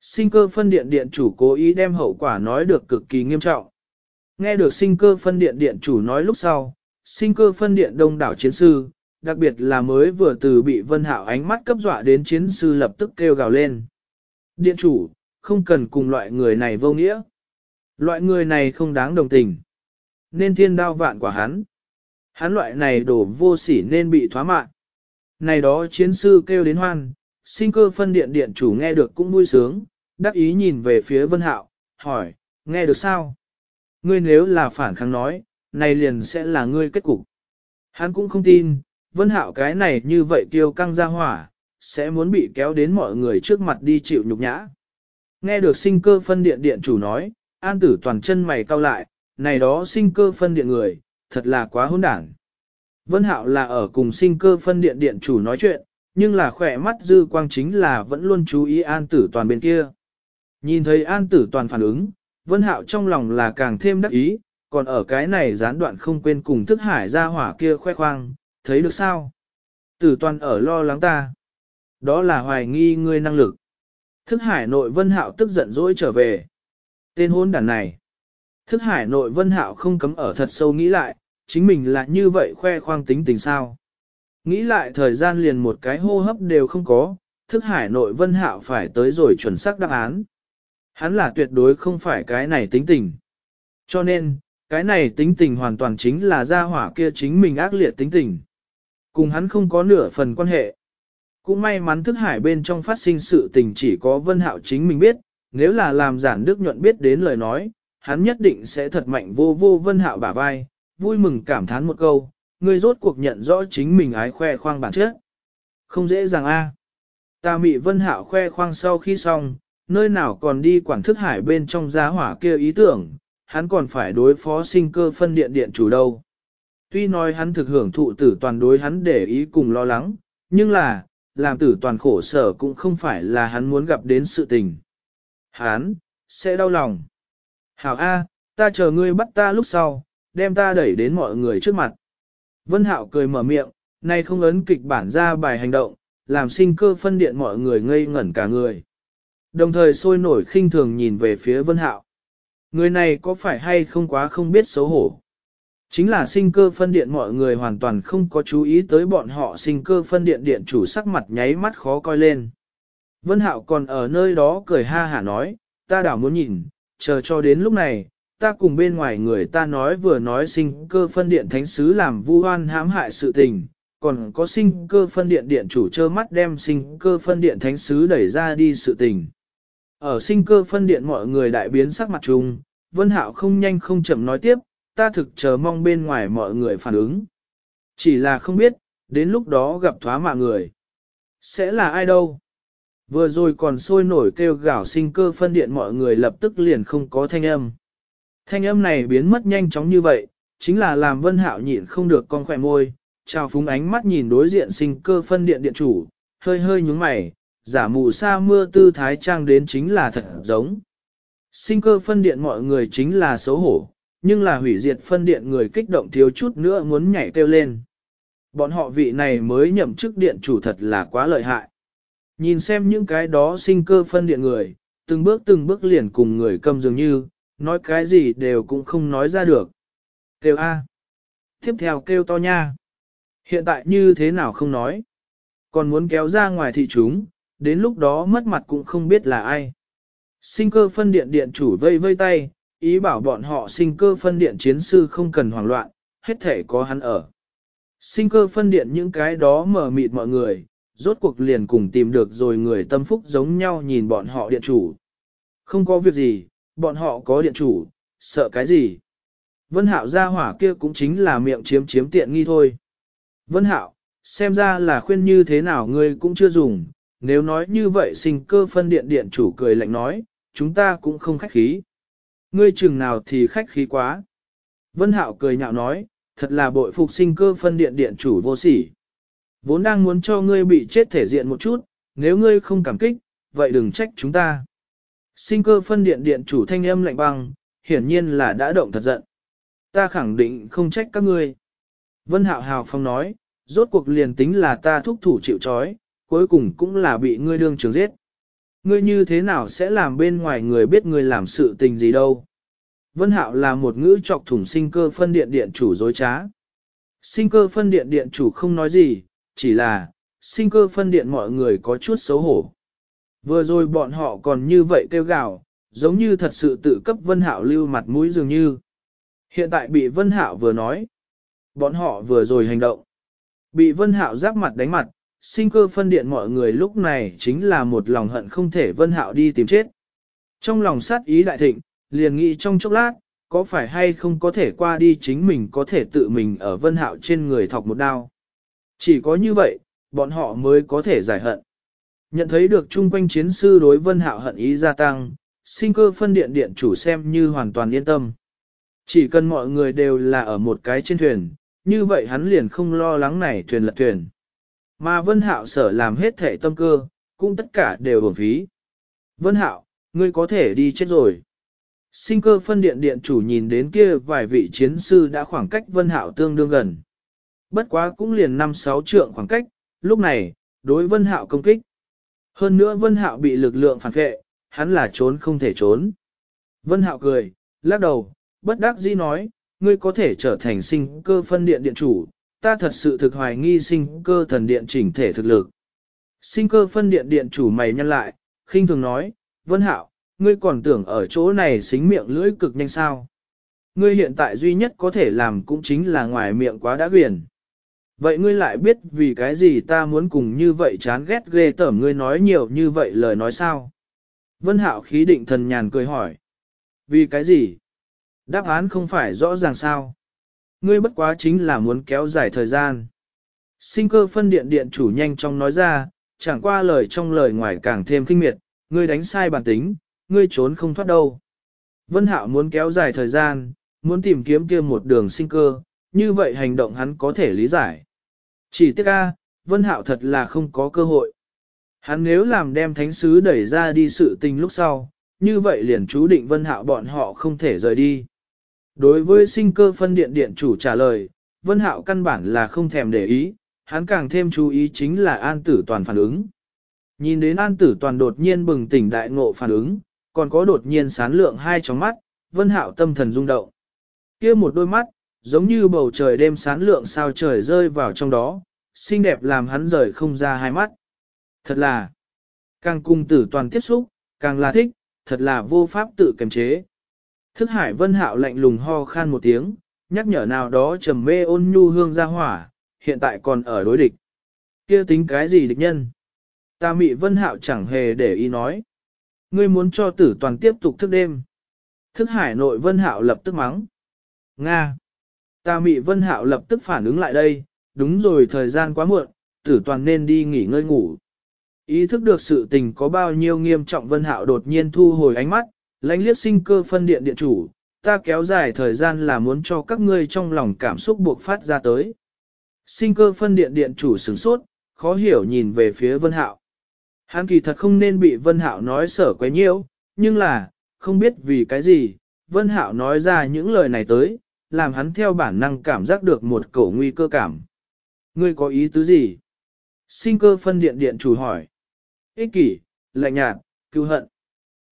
Sinh cơ phân điện điện chủ cố ý đem hậu quả nói được cực kỳ nghiêm trọng. Nghe được sinh cơ phân điện điện chủ nói lúc sau, sinh cơ phân điện đông đảo chiến sư, đặc biệt là mới vừa từ bị vân hạo ánh mắt cấp dọa đến chiến sư lập tức kêu gào lên. Điện chủ, không cần cùng loại người này vô nghĩa. Loại người này không đáng đồng tình. Nên thiên đao vạn quả hắn. Hắn loại này đổ vô sỉ nên bị thoá mạng. Này đó chiến sư kêu đến hoan, sinh cơ phân điện điện chủ nghe được cũng vui sướng, đắc ý nhìn về phía vân hạo, hỏi, nghe được sao? Ngươi nếu là phản kháng nói, này liền sẽ là ngươi kết cục. Hắn cũng không tin, vân hạo cái này như vậy tiêu căng ra hỏa, sẽ muốn bị kéo đến mọi người trước mặt đi chịu nhục nhã. Nghe được sinh cơ phân điện điện chủ nói, an tử toàn chân mày cau lại, này đó sinh cơ phân điện người, thật là quá hỗn đản. Vân Hạo là ở cùng sinh cơ phân điện điện chủ nói chuyện, nhưng là khỏe mắt dư quang chính là vẫn luôn chú ý an tử toàn bên kia. Nhìn thấy an tử toàn phản ứng, Vân Hạo trong lòng là càng thêm đắc ý, còn ở cái này gián đoạn không quên cùng thức hải ra hỏa kia khoe khoang, thấy được sao? Tử toàn ở lo lắng ta. Đó là hoài nghi ngươi năng lực. Thức hải nội Vân Hạo tức giận dỗi trở về. Tên hôn đàn này. Thức hải nội Vân Hạo không cấm ở thật sâu nghĩ lại, chính mình là như vậy khoe khoang tính tình sao. Nghĩ lại thời gian liền một cái hô hấp đều không có, thức hải nội Vân Hạo phải tới rồi chuẩn xác đáp án. Hắn là tuyệt đối không phải cái này tính tình. Cho nên, cái này tính tình hoàn toàn chính là gia hỏa kia chính mình ác liệt tính tình. Cùng hắn không có nửa phần quan hệ. Cũng may mắn thức hải bên trong phát sinh sự tình chỉ có Vân Hạo chính mình biết, nếu là làm giản đức nhuận biết đến lời nói, hắn nhất định sẽ thật mạnh vô vô Vân Hạo bả vai, vui mừng cảm thán một câu, ngươi rốt cuộc nhận rõ chính mình ái khoe khoang bản chất. Không dễ dàng a. À. Ta mị Vân Hạo khoe khoang sau khi xong, nơi nào còn đi quản thức hải bên trong giá hỏa kia ý tưởng, hắn còn phải đối phó sinh cơ phân điện điện chủ đâu. Tuy nói hắn thực hưởng thụ tử toàn đối hắn để ý cùng lo lắng, nhưng là, làm tử toàn khổ sở cũng không phải là hắn muốn gặp đến sự tình. Hắn, sẽ đau lòng. Hảo A, ta chờ ngươi bắt ta lúc sau, đem ta đẩy đến mọi người trước mặt. Vân Hạo cười mở miệng, nay không ấn kịch bản ra bài hành động, làm sinh cơ phân điện mọi người ngây ngẩn cả người. Đồng thời sôi nổi khinh thường nhìn về phía Vân Hạo. Người này có phải hay không quá không biết xấu hổ. Chính là sinh cơ phân điện mọi người hoàn toàn không có chú ý tới bọn họ sinh cơ phân điện điện chủ sắc mặt nháy mắt khó coi lên. Vân Hạo còn ở nơi đó cười ha hả nói, ta đảo muốn nhìn, chờ cho đến lúc này, ta cùng bên ngoài người ta nói vừa nói sinh cơ phân điện thánh sứ làm vu oan hãm hại sự tình, còn có sinh cơ phân điện điện chủ trơ mắt đem sinh cơ phân điện thánh sứ đẩy ra đi sự tình. Ở sinh cơ phân điện mọi người đại biến sắc mặt chung, Vân Hạo không nhanh không chậm nói tiếp, ta thực chờ mong bên ngoài mọi người phản ứng. Chỉ là không biết, đến lúc đó gặp thoá mạ người. Sẽ là ai đâu? Vừa rồi còn sôi nổi kêu gào sinh cơ phân điện mọi người lập tức liền không có thanh âm. Thanh âm này biến mất nhanh chóng như vậy, chính là làm vân hạo nhịn không được con khỏe môi, trao phúng ánh mắt nhìn đối diện sinh cơ phân điện điện chủ, hơi hơi nhúng mày, giả mù sa mưa tư thái trang đến chính là thật giống. Sinh cơ phân điện mọi người chính là xấu hổ, nhưng là hủy diệt phân điện người kích động thiếu chút nữa muốn nhảy kêu lên. Bọn họ vị này mới nhậm chức điện chủ thật là quá lợi hại. Nhìn xem những cái đó sinh cơ phân điện người, từng bước từng bước liền cùng người cầm dường như, nói cái gì đều cũng không nói ra được. Kêu A. Tiếp theo kêu to nha. Hiện tại như thế nào không nói. Còn muốn kéo ra ngoài thị chúng, đến lúc đó mất mặt cũng không biết là ai. Sinh cơ phân điện điện chủ vây vây tay, ý bảo bọn họ sinh cơ phân điện chiến sư không cần hoảng loạn, hết thể có hắn ở. Sinh cơ phân điện những cái đó mở mịt mọi người, rốt cuộc liền cùng tìm được rồi người tâm phúc giống nhau nhìn bọn họ điện chủ. Không có việc gì, bọn họ có điện chủ, sợ cái gì. Vân Hạo ra hỏa kia cũng chính là miệng chiếm chiếm tiện nghi thôi. Vân Hạo, xem ra là khuyên như thế nào ngươi cũng chưa dùng, nếu nói như vậy sinh cơ phân điện điện chủ cười lạnh nói, chúng ta cũng không khách khí. Ngươi chừng nào thì khách khí quá. Vân Hạo cười nhạo nói, thật là bội phục sinh cơ phân điện điện chủ vô sỉ. Vốn đang muốn cho ngươi bị chết thể diện một chút, nếu ngươi không cảm kích, vậy đừng trách chúng ta. Sinh cơ phân điện điện chủ thanh âm lạnh băng, hiển nhiên là đã động thật giận. Ta khẳng định không trách các ngươi. Vân Hạo hào phong nói, rốt cuộc liền tính là ta thúc thủ chịu trói, cuối cùng cũng là bị ngươi đương trường giết. Ngươi như thế nào sẽ làm bên ngoài người biết ngươi làm sự tình gì đâu. Vân Hạo là một ngữ chọc thủng sinh cơ phân điện điện chủ dối trá. Sinh cơ phân điện điện chủ không nói gì, chỉ là, sinh cơ phân điện mọi người có chút xấu hổ. Vừa rồi bọn họ còn như vậy kêu gào, giống như thật sự tự cấp Vân Hạo lưu mặt mũi dường như. Hiện tại bị Vân Hạo vừa nói, bọn họ vừa rồi hành động. Bị Vân Hạo giáp mặt đánh mặt, sinh cơ phân điện mọi người lúc này chính là một lòng hận không thể Vân Hạo đi tìm chết. Trong lòng sát ý đại thịnh, liền nghĩ trong chốc lát, có phải hay không có thể qua đi chính mình có thể tự mình ở Vân Hạo trên người thọc một đao. Chỉ có như vậy, bọn họ mới có thể giải hận. Nhận thấy được chung quanh chiến sư đối Vân Hạo hận ý gia tăng, sinh cơ phân điện điện chủ xem như hoàn toàn yên tâm. Chỉ cần mọi người đều là ở một cái trên thuyền, như vậy hắn liền không lo lắng này thuyền lật thuyền. Mà Vân Hạo sở làm hết thể tâm cơ, cũng tất cả đều bổng phí. Vân Hạo, ngươi có thể đi chết rồi. Sinh cơ phân điện điện chủ nhìn đến kia vài vị chiến sư đã khoảng cách Vân Hạo tương đương gần. Bất quá cũng liền 5-6 trượng khoảng cách, lúc này, đối Vân Hạo công kích. Hơn nữa Vân Hạo bị lực lượng phản vệ, hắn là trốn không thể trốn. Vân Hạo cười, lắc đầu, bất đắc dĩ nói, ngươi có thể trở thành sinh cơ phân điện điện chủ, ta thật sự thực hoài nghi sinh cơ thần điện chỉnh thể thực lực. Sinh cơ phân điện điện chủ mày nhăn lại, khinh thường nói, Vân Hạo, ngươi còn tưởng ở chỗ này xính miệng lưỡi cực nhanh sao. Ngươi hiện tại duy nhất có thể làm cũng chính là ngoài miệng quá đã quyền. Vậy ngươi lại biết vì cái gì ta muốn cùng như vậy chán ghét ghê tởm ngươi nói nhiều như vậy lời nói sao? Vân Hạo khí định thần nhàn cười hỏi. Vì cái gì? Đáp án không phải rõ ràng sao? Ngươi bất quá chính là muốn kéo dài thời gian. Sinh cơ phân điện điện chủ nhanh chóng nói ra, chẳng qua lời trong lời ngoài càng thêm kinh miệt, ngươi đánh sai bản tính, ngươi trốn không thoát đâu. Vân Hạo muốn kéo dài thời gian, muốn tìm kiếm kia một đường sinh cơ, như vậy hành động hắn có thể lý giải. Chỉ tiếc a, Vân Hạo thật là không có cơ hội. Hắn nếu làm đem thánh sứ đẩy ra đi sự tình lúc sau, như vậy liền chú định Vân Hạo bọn họ không thể rời đi. Đối với sinh cơ phân điện điện chủ trả lời, Vân Hạo căn bản là không thèm để ý, hắn càng thêm chú ý chính là an tử toàn phản ứng. Nhìn đến an tử toàn đột nhiên bừng tỉnh đại ngộ phản ứng, còn có đột nhiên sán lượng hai tròng mắt, Vân Hạo tâm thần rung động. kia một đôi mắt, giống như bầu trời đêm sán lượng sao trời rơi vào trong đó, xinh đẹp làm hắn rời không ra hai mắt. Thật là, càng cung tử toàn tiếp xúc, càng là thích, thật là vô pháp tự kiềm chế. Thức hải vân hạo lạnh lùng ho khan một tiếng, nhắc nhở nào đó trầm mê ôn nhu hương ra hỏa, hiện tại còn ở đối địch. kia tính cái gì địch nhân? Ta mị vân hạo chẳng hề để ý nói. Ngươi muốn cho tử toàn tiếp tục thức đêm. Thức hải nội vân hạo lập tức mắng. Nga. Ta mị vân hạo lập tức phản ứng lại đây, đúng rồi thời gian quá muộn, tử toàn nên đi nghỉ ngơi ngủ. Ý thức được sự tình có bao nhiêu nghiêm trọng vân hạo đột nhiên thu hồi ánh mắt, lãnh liếc sinh cơ phân điện điện chủ, ta kéo dài thời gian là muốn cho các ngươi trong lòng cảm xúc buộc phát ra tới. Sinh cơ phân điện điện chủ sửng sốt, khó hiểu nhìn về phía vân hạo. Hắn kỳ thật không nên bị vân hạo nói sở quấy nhiễu, nhưng là, không biết vì cái gì, vân hạo nói ra những lời này tới, làm hắn theo bản năng cảm giác được một cổ nguy cơ cảm. Ngươi có ý tứ gì? Sinh cơ phân điện điện chủ hỏi. Ích kỷ, lạnh nhạt, cứu hận.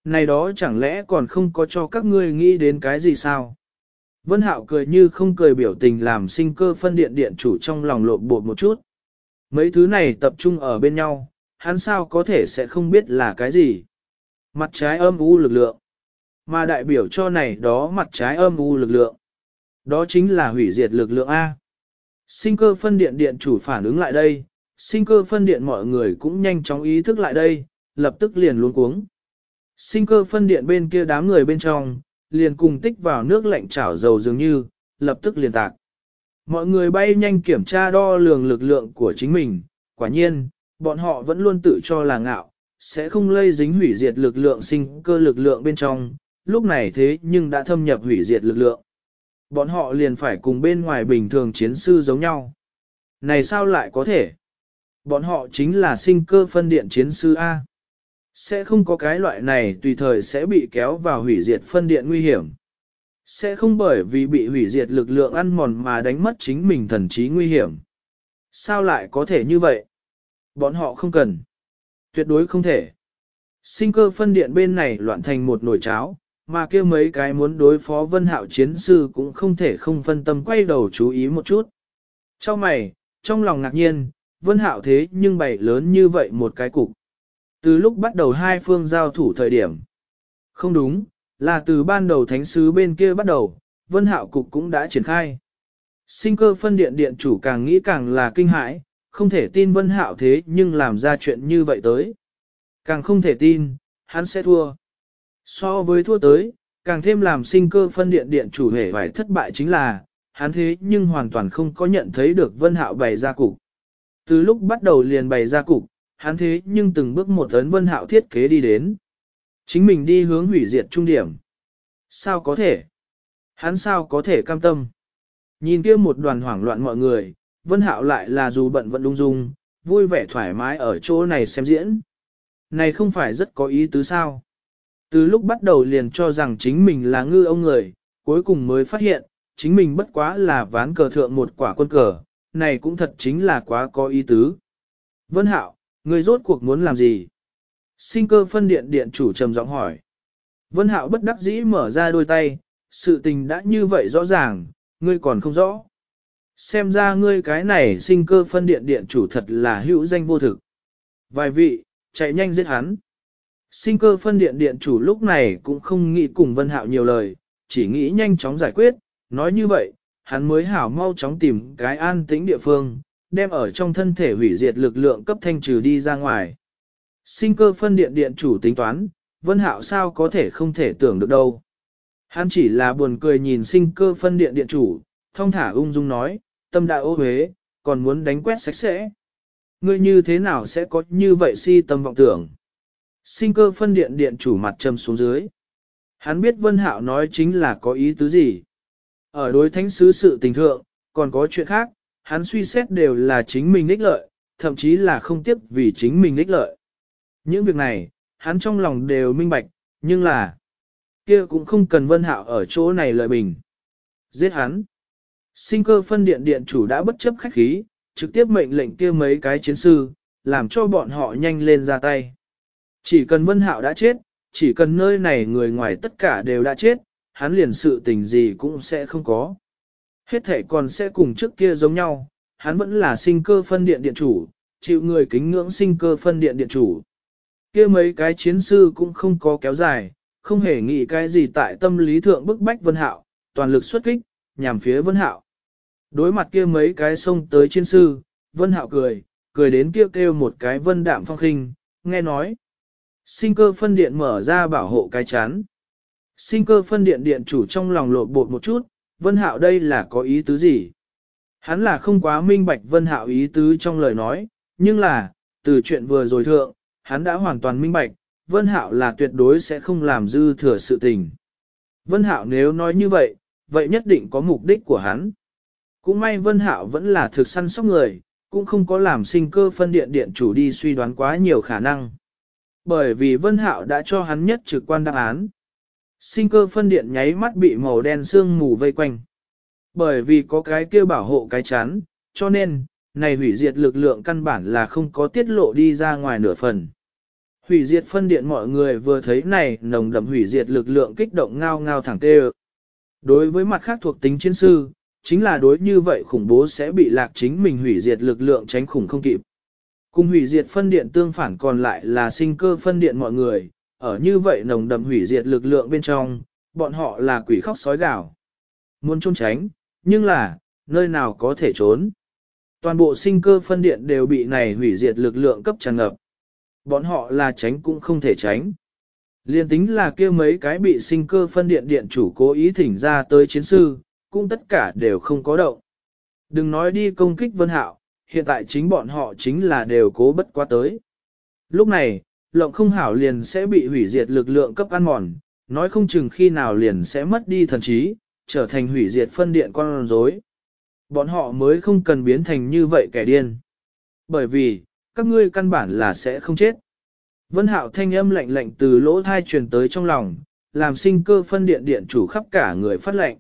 Này đó chẳng lẽ còn không có cho các ngươi nghĩ đến cái gì sao? Vân Hạo cười như không cười biểu tình làm sinh cơ phân điện điện chủ trong lòng lộn bột một chút. Mấy thứ này tập trung ở bên nhau, hắn sao có thể sẽ không biết là cái gì? Mặt trái âm u lực lượng. Mà đại biểu cho này đó mặt trái âm u lực lượng. Đó chính là hủy diệt lực lượng A. Sinh cơ phân điện điện chủ phản ứng lại đây, sinh cơ phân điện mọi người cũng nhanh chóng ý thức lại đây, lập tức liền luống cuống. Sinh cơ phân điện bên kia đám người bên trong, liền cùng tích vào nước lạnh chảo dầu dường như, lập tức liền tạc. Mọi người bay nhanh kiểm tra đo lường lực lượng của chính mình, quả nhiên, bọn họ vẫn luôn tự cho là ngạo, sẽ không lây dính hủy diệt lực lượng sinh cơ lực lượng bên trong, lúc này thế nhưng đã thâm nhập hủy diệt lực lượng. Bọn họ liền phải cùng bên ngoài bình thường chiến sư giống nhau. Này sao lại có thể? Bọn họ chính là sinh cơ phân điện chiến sư A. Sẽ không có cái loại này tùy thời sẽ bị kéo vào hủy diệt phân điện nguy hiểm. Sẽ không bởi vì bị hủy diệt lực lượng ăn mòn mà đánh mất chính mình thần trí nguy hiểm. Sao lại có thể như vậy? Bọn họ không cần. Tuyệt đối không thể. Sinh cơ phân điện bên này loạn thành một nồi cháo, mà kia mấy cái muốn đối phó vân hạo chiến sư cũng không thể không phân tâm quay đầu chú ý một chút. Trong mày, trong lòng ngạc nhiên, vân hạo thế nhưng bày lớn như vậy một cái cục. Từ lúc bắt đầu hai phương giao thủ thời điểm. Không đúng, là từ ban đầu thánh sứ bên kia bắt đầu, vân hạo cục cũng đã triển khai. Sinh cơ phân điện điện chủ càng nghĩ càng là kinh hãi, không thể tin vân hạo thế nhưng làm ra chuyện như vậy tới. Càng không thể tin, hắn sẽ thua. So với thua tới, càng thêm làm sinh cơ phân điện điện chủ hề phải thất bại chính là, hắn thế nhưng hoàn toàn không có nhận thấy được vân hạo bày ra cục. Từ lúc bắt đầu liền bày ra cục, hắn thế nhưng từng bước một ấn vân hạo thiết kế đi đến. Chính mình đi hướng hủy diệt trung điểm. Sao có thể? Hắn sao có thể cam tâm? Nhìn kia một đoàn hoảng loạn mọi người, vân hạo lại là dù bận vẫn đung dung, vui vẻ thoải mái ở chỗ này xem diễn. Này không phải rất có ý tứ sao? Từ lúc bắt đầu liền cho rằng chính mình là ngư ông người, cuối cùng mới phát hiện, chính mình bất quá là ván cờ thượng một quả quân cờ, này cũng thật chính là quá có ý tứ. Vân Hạo, ngươi rốt cuộc muốn làm gì? Sinh cơ phân điện điện chủ trầm giọng hỏi. Vân Hạo bất đắc dĩ mở ra đôi tay, sự tình đã như vậy rõ ràng, ngươi còn không rõ. Xem ra ngươi cái này sinh cơ phân điện điện chủ thật là hữu danh vô thực. Vài vị, chạy nhanh giết hắn. Sinh cơ phân điện điện chủ lúc này cũng không nghĩ cùng Vân Hạo nhiều lời, chỉ nghĩ nhanh chóng giải quyết, nói như vậy, hắn mới hảo mau chóng tìm cái an tĩnh địa phương, đem ở trong thân thể hủy diệt lực lượng cấp thanh trừ đi ra ngoài. Sinh cơ phân điện điện chủ tính toán, Vân Hạo sao có thể không thể tưởng được đâu. Hắn chỉ là buồn cười nhìn sinh cơ phân điện điện chủ, thông thả ung dung nói, tâm đại ô huế, còn muốn đánh quét sạch sẽ. Ngươi như thế nào sẽ có như vậy si tâm vọng tưởng? Sinh cơ phân điện điện chủ mặt trầm xuống dưới. Hắn biết Vân Hạo nói chính là có ý tứ gì. Ở đối thánh sứ sự tình thượng, còn có chuyện khác, hắn suy xét đều là chính mình ích lợi, thậm chí là không tiếc vì chính mình ích lợi. Những việc này, hắn trong lòng đều minh bạch, nhưng là, kia cũng không cần Vân Hạo ở chỗ này lợi bình. Giết hắn. Sinh cơ phân điện điện chủ đã bất chấp khách khí, trực tiếp mệnh lệnh kia mấy cái chiến sư, làm cho bọn họ nhanh lên ra tay. Chỉ cần Vân Hạo đã chết, chỉ cần nơi này người ngoài tất cả đều đã chết, hắn liền sự tình gì cũng sẽ không có. Hết thể còn sẽ cùng trước kia giống nhau, hắn vẫn là sinh cơ phân điện điện chủ, chịu người kính ngưỡng sinh cơ phân điện điện chủ. kia mấy cái chiến sư cũng không có kéo dài, không hề nghĩ cái gì tại tâm lý thượng bức bách Vân Hạo, toàn lực xuất kích, nhằm phía Vân Hạo. Đối mặt kia mấy cái xông tới chiến sư, Vân Hạo cười, cười đến kia kêu, kêu một cái vân đạm phong khinh, nghe nói. Sinh cơ phân điện mở ra bảo hộ cái chán. Sinh cơ phân điện điện chủ trong lòng lột bột một chút, Vân Hạo đây là có ý tứ gì? Hắn là không quá minh bạch Vân Hạo ý tứ trong lời nói, nhưng là, từ chuyện vừa rồi thượng, hắn đã hoàn toàn minh bạch, Vân Hạo là tuyệt đối sẽ không làm dư thừa sự tình. Vân Hạo nếu nói như vậy, vậy nhất định có mục đích của hắn. Cũng may Vân Hạo vẫn là thực săn sóc người, cũng không có làm sinh cơ phân điện điện chủ đi suy đoán quá nhiều khả năng. Bởi vì Vân Hạo đã cho hắn nhất trực quan đáp án. Sinh cơ phân điện nháy mắt bị màu đen sương mù vây quanh. Bởi vì có cái kia bảo hộ cái chán, cho nên, này hủy diệt lực lượng căn bản là không có tiết lộ đi ra ngoài nửa phần. Hủy diệt phân điện mọi người vừa thấy này nồng đậm hủy diệt lực lượng kích động ngao ngao thẳng tê Đối với mặt khác thuộc tính chiến sư, chính là đối như vậy khủng bố sẽ bị lạc chính mình hủy diệt lực lượng tránh khủng không kịp. Cùng hủy diệt phân điện tương phản còn lại là sinh cơ phân điện mọi người, ở như vậy nồng đậm hủy diệt lực lượng bên trong, bọn họ là quỷ khóc sói gào. Muốn trốn tránh, nhưng là, nơi nào có thể trốn. Toàn bộ sinh cơ phân điện đều bị này hủy diệt lực lượng cấp tràn ngập. Bọn họ là tránh cũng không thể tránh. Liên tính là kia mấy cái bị sinh cơ phân điện điện chủ cố ý thỉnh ra tới chiến sư, cũng tất cả đều không có động. Đừng nói đi công kích Vân Hạo, hiện tại chính bọn họ chính là đều cố bất quá tới. Lúc này, lộng không hảo liền sẽ bị hủy diệt lực lượng cấp ăn mòn, nói không chừng khi nào liền sẽ mất đi thần trí, trở thành hủy diệt phân điện con rối. Bọn họ mới không cần biến thành như vậy kẻ điên. Bởi vì, các ngươi căn bản là sẽ không chết. Vân hạo thanh âm lạnh lạnh từ lỗ thai truyền tới trong lòng, làm sinh cơ phân điện điện chủ khắp cả người phát lệnh.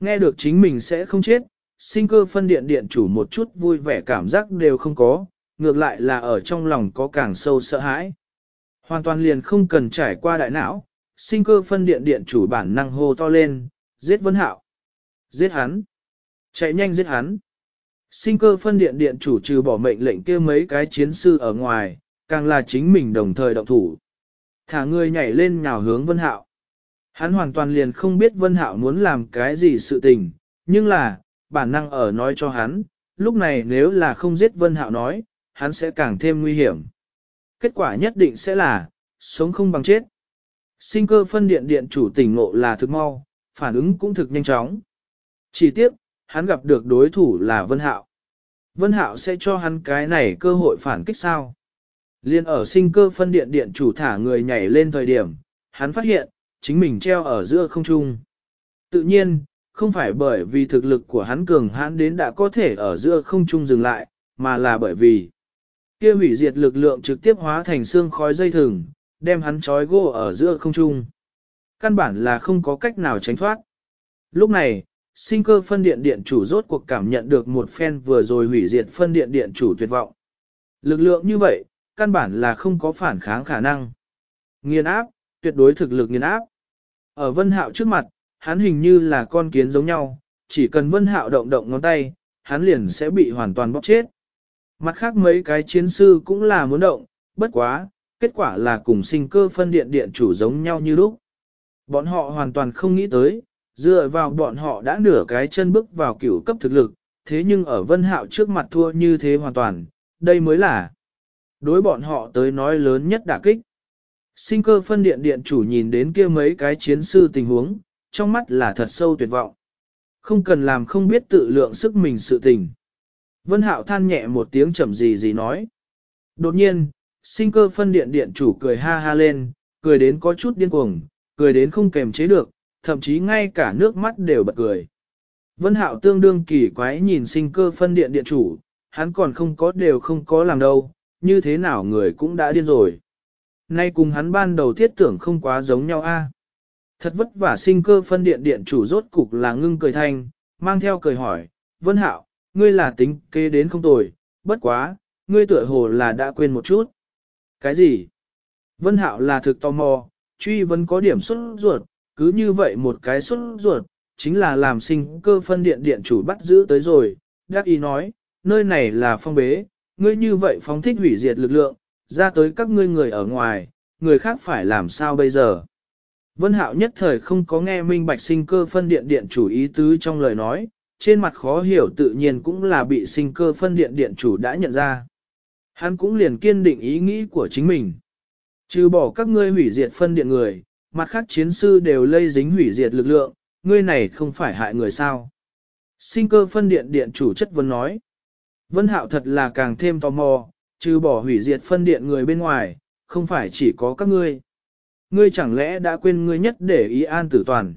Nghe được chính mình sẽ không chết, sinh cơ phân điện điện chủ một chút vui vẻ cảm giác đều không có, ngược lại là ở trong lòng có càng sâu sợ hãi. Hoàn toàn liền không cần trải qua đại não, sinh cơ phân điện điện chủ bản năng hô to lên, giết vân hạo. Giết hắn. Chạy nhanh giết hắn. Sinh cơ phân điện điện chủ trừ bỏ mệnh lệnh kia mấy cái chiến sư ở ngoài, càng là chính mình đồng thời động thủ. Thả người nhảy lên nhào hướng vân hạo. Hắn hoàn toàn liền không biết vân hạo muốn làm cái gì sự tình, nhưng là, bản năng ở nói cho hắn, lúc này nếu là không giết vân hạo nói, hắn sẽ càng thêm nguy hiểm. Kết quả nhất định sẽ là, sống không bằng chết. Sinh cơ phân điện điện chủ tỉnh ngộ là thực mau, phản ứng cũng thực nhanh chóng. Chỉ tiếp, hắn gặp được đối thủ là Vân Hạo. Vân Hạo sẽ cho hắn cái này cơ hội phản kích sao? Liên ở sinh cơ phân điện điện chủ thả người nhảy lên thời điểm, hắn phát hiện, chính mình treo ở giữa không trung. Tự nhiên, không phải bởi vì thực lực của hắn cường hãn đến đã có thể ở giữa không trung dừng lại, mà là bởi vì kia hủy diệt lực lượng trực tiếp hóa thành xương khói dây thừng, đem hắn trói gô ở giữa không trung. Căn bản là không có cách nào tránh thoát. Lúc này, sinh cơ phân điện điện chủ rốt cuộc cảm nhận được một phen vừa rồi hủy diệt phân điện điện chủ tuyệt vọng. Lực lượng như vậy, căn bản là không có phản kháng khả năng. Nghiền áp, tuyệt đối thực lực nghiền áp. Ở vân hạo trước mặt, hắn hình như là con kiến giống nhau, chỉ cần vân hạo động động ngón tay, hắn liền sẽ bị hoàn toàn bóp chết. Mặt khác mấy cái chiến sư cũng là muốn động, bất quá, kết quả là cùng sinh cơ phân điện điện chủ giống nhau như lúc. Bọn họ hoàn toàn không nghĩ tới, dựa vào bọn họ đã nửa cái chân bước vào cửu cấp thực lực, thế nhưng ở vân hạo trước mặt thua như thế hoàn toàn, đây mới là đối bọn họ tới nói lớn nhất đả kích. Sinh cơ phân điện điện chủ nhìn đến kia mấy cái chiến sư tình huống, trong mắt là thật sâu tuyệt vọng. Không cần làm không biết tự lượng sức mình sự tình. Vân Hạo than nhẹ một tiếng chậm gì gì nói. Đột nhiên, sinh cơ phân điện điện chủ cười ha ha lên, cười đến có chút điên cuồng, cười đến không kềm chế được, thậm chí ngay cả nước mắt đều bật cười. Vân Hạo tương đương kỳ quái nhìn sinh cơ phân điện điện chủ, hắn còn không có đều không có làm đâu, như thế nào người cũng đã điên rồi. Nay cùng hắn ban đầu thiết tưởng không quá giống nhau a. Thật vất vả sinh cơ phân điện điện chủ rốt cục là ngưng cười thanh, mang theo cười hỏi, Vân Hạo, ngươi là tính kế đến không tồi, bất quá, ngươi tựa hồ là đã quên một chút. Cái gì? Vân Hạo là thực tò mò, truy vấn có điểm xuất ruột, cứ như vậy một cái xuất ruột, chính là làm sinh cơ phân điện điện chủ bắt giữ tới rồi, đắc ý nói, nơi này là phong bế, ngươi như vậy phóng thích hủy diệt lực lượng, ra tới các ngươi người ở ngoài, người khác phải làm sao bây giờ. Vân Hạo nhất thời không có nghe minh bạch sinh cơ phân điện điện chủ ý tứ trong lời nói, trên mặt khó hiểu tự nhiên cũng là bị sinh cơ phân điện điện chủ đã nhận ra. Hắn cũng liền kiên định ý nghĩ của chính mình. Trừ bỏ các ngươi hủy diệt phân điện người, mặt khác chiến sư đều lây dính hủy diệt lực lượng, ngươi này không phải hại người sao. Sinh cơ phân điện điện chủ chất vấn nói. Vân Hạo thật là càng thêm tò mò, trừ bỏ hủy diệt phân điện người bên ngoài, không phải chỉ có các ngươi. Ngươi chẳng lẽ đã quên ngươi nhất để ý an tử toàn.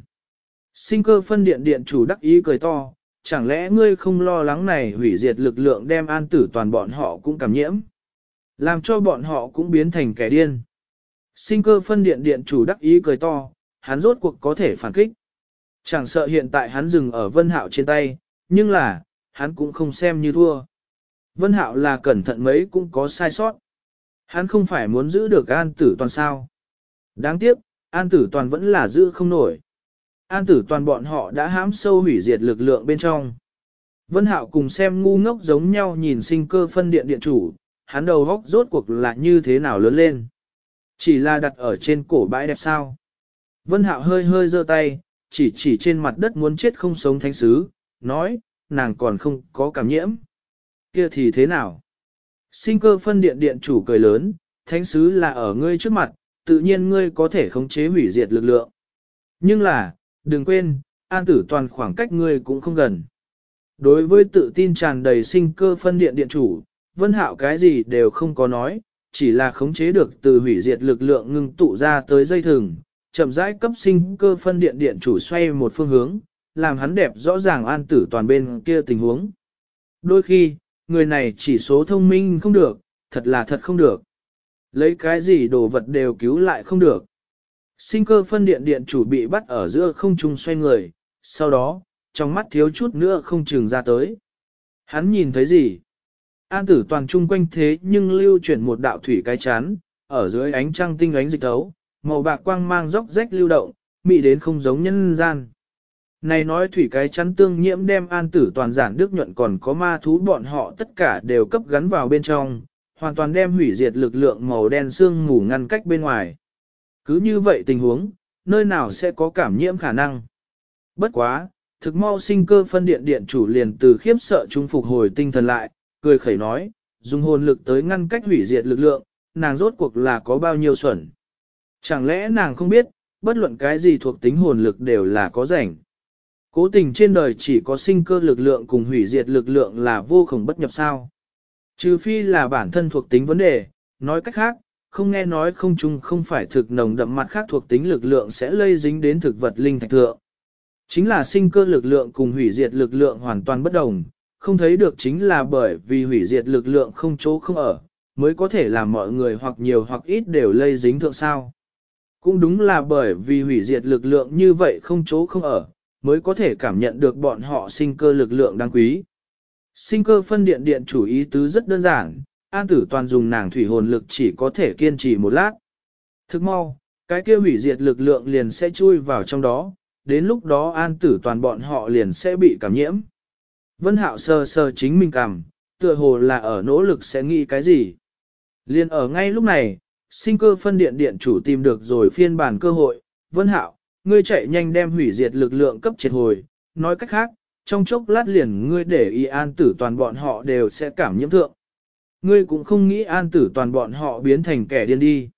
Sinh cơ phân điện điện chủ đắc ý cười to, chẳng lẽ ngươi không lo lắng này hủy diệt lực lượng đem an tử toàn bọn họ cũng cảm nhiễm. Làm cho bọn họ cũng biến thành kẻ điên. Sinh cơ phân điện điện chủ đắc ý cười to, hắn rốt cuộc có thể phản kích. Chẳng sợ hiện tại hắn dừng ở vân hạo trên tay, nhưng là, hắn cũng không xem như thua. Vân hạo là cẩn thận mấy cũng có sai sót. Hắn không phải muốn giữ được an tử toàn sao. Đáng tiếc, an tử toàn vẫn là giữ không nổi. An tử toàn bọn họ đã hãm sâu hủy diệt lực lượng bên trong. Vân hạo cùng xem ngu ngốc giống nhau nhìn sinh cơ phân điện điện chủ, hắn đầu góc rốt cuộc là như thế nào lớn lên. Chỉ là đặt ở trên cổ bãi đẹp sao. Vân hạo hơi hơi giơ tay, chỉ chỉ trên mặt đất muốn chết không sống thánh sứ, nói, nàng còn không có cảm nhiễm. Kia thì thế nào? Sinh cơ phân điện điện chủ cười lớn, thánh sứ là ở ngươi trước mặt, tự nhiên ngươi có thể khống chế hủy diệt lực lượng. Nhưng là, đừng quên, an tử toàn khoảng cách ngươi cũng không gần. Đối với tự tin tràn đầy sinh cơ phân điện điện chủ, vân hạo cái gì đều không có nói, chỉ là khống chế được từ hủy diệt lực lượng ngưng tụ ra tới dây thừng, chậm rãi cấp sinh cơ phân điện điện chủ xoay một phương hướng, làm hắn đẹp rõ ràng an tử toàn bên kia tình huống. Đôi khi, người này chỉ số thông minh không được, thật là thật không được. Lấy cái gì đồ vật đều cứu lại không được. Sinh cơ phân điện điện chủ bị bắt ở giữa không trung xoay người, sau đó, trong mắt thiếu chút nữa không chừng ra tới. Hắn nhìn thấy gì? An tử toàn trung quanh thế nhưng lưu chuyển một đạo thủy cái chán, ở dưới ánh trăng tinh ánh dịch thấu, màu bạc quang mang róc rách lưu động, mị đến không giống nhân gian. Này nói thủy cái chắn tương nhiễm đem an tử toàn giản đức nhuận còn có ma thú bọn họ tất cả đều cấp gắn vào bên trong, hoàn toàn đem hủy diệt lực lượng màu đen xương ngủ ngăn cách bên ngoài. Cứ như vậy tình huống, nơi nào sẽ có cảm nhiễm khả năng. Bất quá, thực mau sinh cơ phân điện điện chủ liền từ khiếp sợ trung phục hồi tinh thần lại, cười khẩy nói, dùng hồn lực tới ngăn cách hủy diệt lực lượng, nàng rốt cuộc là có bao nhiêu xuẩn. Chẳng lẽ nàng không biết, bất luận cái gì thuộc tính hồn lực đều là có rảnh. Cố tình trên đời chỉ có sinh cơ lực lượng cùng hủy diệt lực lượng là vô cùng bất nhập sao. Trừ phi là bản thân thuộc tính vấn đề, nói cách khác, không nghe nói không chung không phải thực nồng đậm mặt khác thuộc tính lực lượng sẽ lây dính đến thực vật linh thạch thượng. Chính là sinh cơ lực lượng cùng hủy diệt lực lượng hoàn toàn bất đồng, không thấy được chính là bởi vì hủy diệt lực lượng không chỗ không ở, mới có thể làm mọi người hoặc nhiều hoặc ít đều lây dính thượng sao. Cũng đúng là bởi vì hủy diệt lực lượng như vậy không chỗ không ở, mới có thể cảm nhận được bọn họ sinh cơ lực lượng đáng quý. Sinh cơ phân điện điện chủ ý tứ rất đơn giản, an tử toàn dùng nàng thủy hồn lực chỉ có thể kiên trì một lát. Thức mau, cái kia hủy diệt lực lượng liền sẽ chui vào trong đó, đến lúc đó an tử toàn bọn họ liền sẽ bị cảm nhiễm. Vân hạo sờ sờ chính mình cảm, tựa hồ là ở nỗ lực sẽ nghĩ cái gì. Liền ở ngay lúc này, sinh cơ phân điện điện chủ tìm được rồi phiên bản cơ hội, Vân hạo, ngươi chạy nhanh đem hủy diệt lực lượng cấp triệt hồi, nói cách khác, trong chốc lát liền ngươi để y an tử toàn bọn họ đều sẽ cảm nhiễm thượng. Ngươi cũng không nghĩ an tử toàn bọn họ biến thành kẻ điên đi.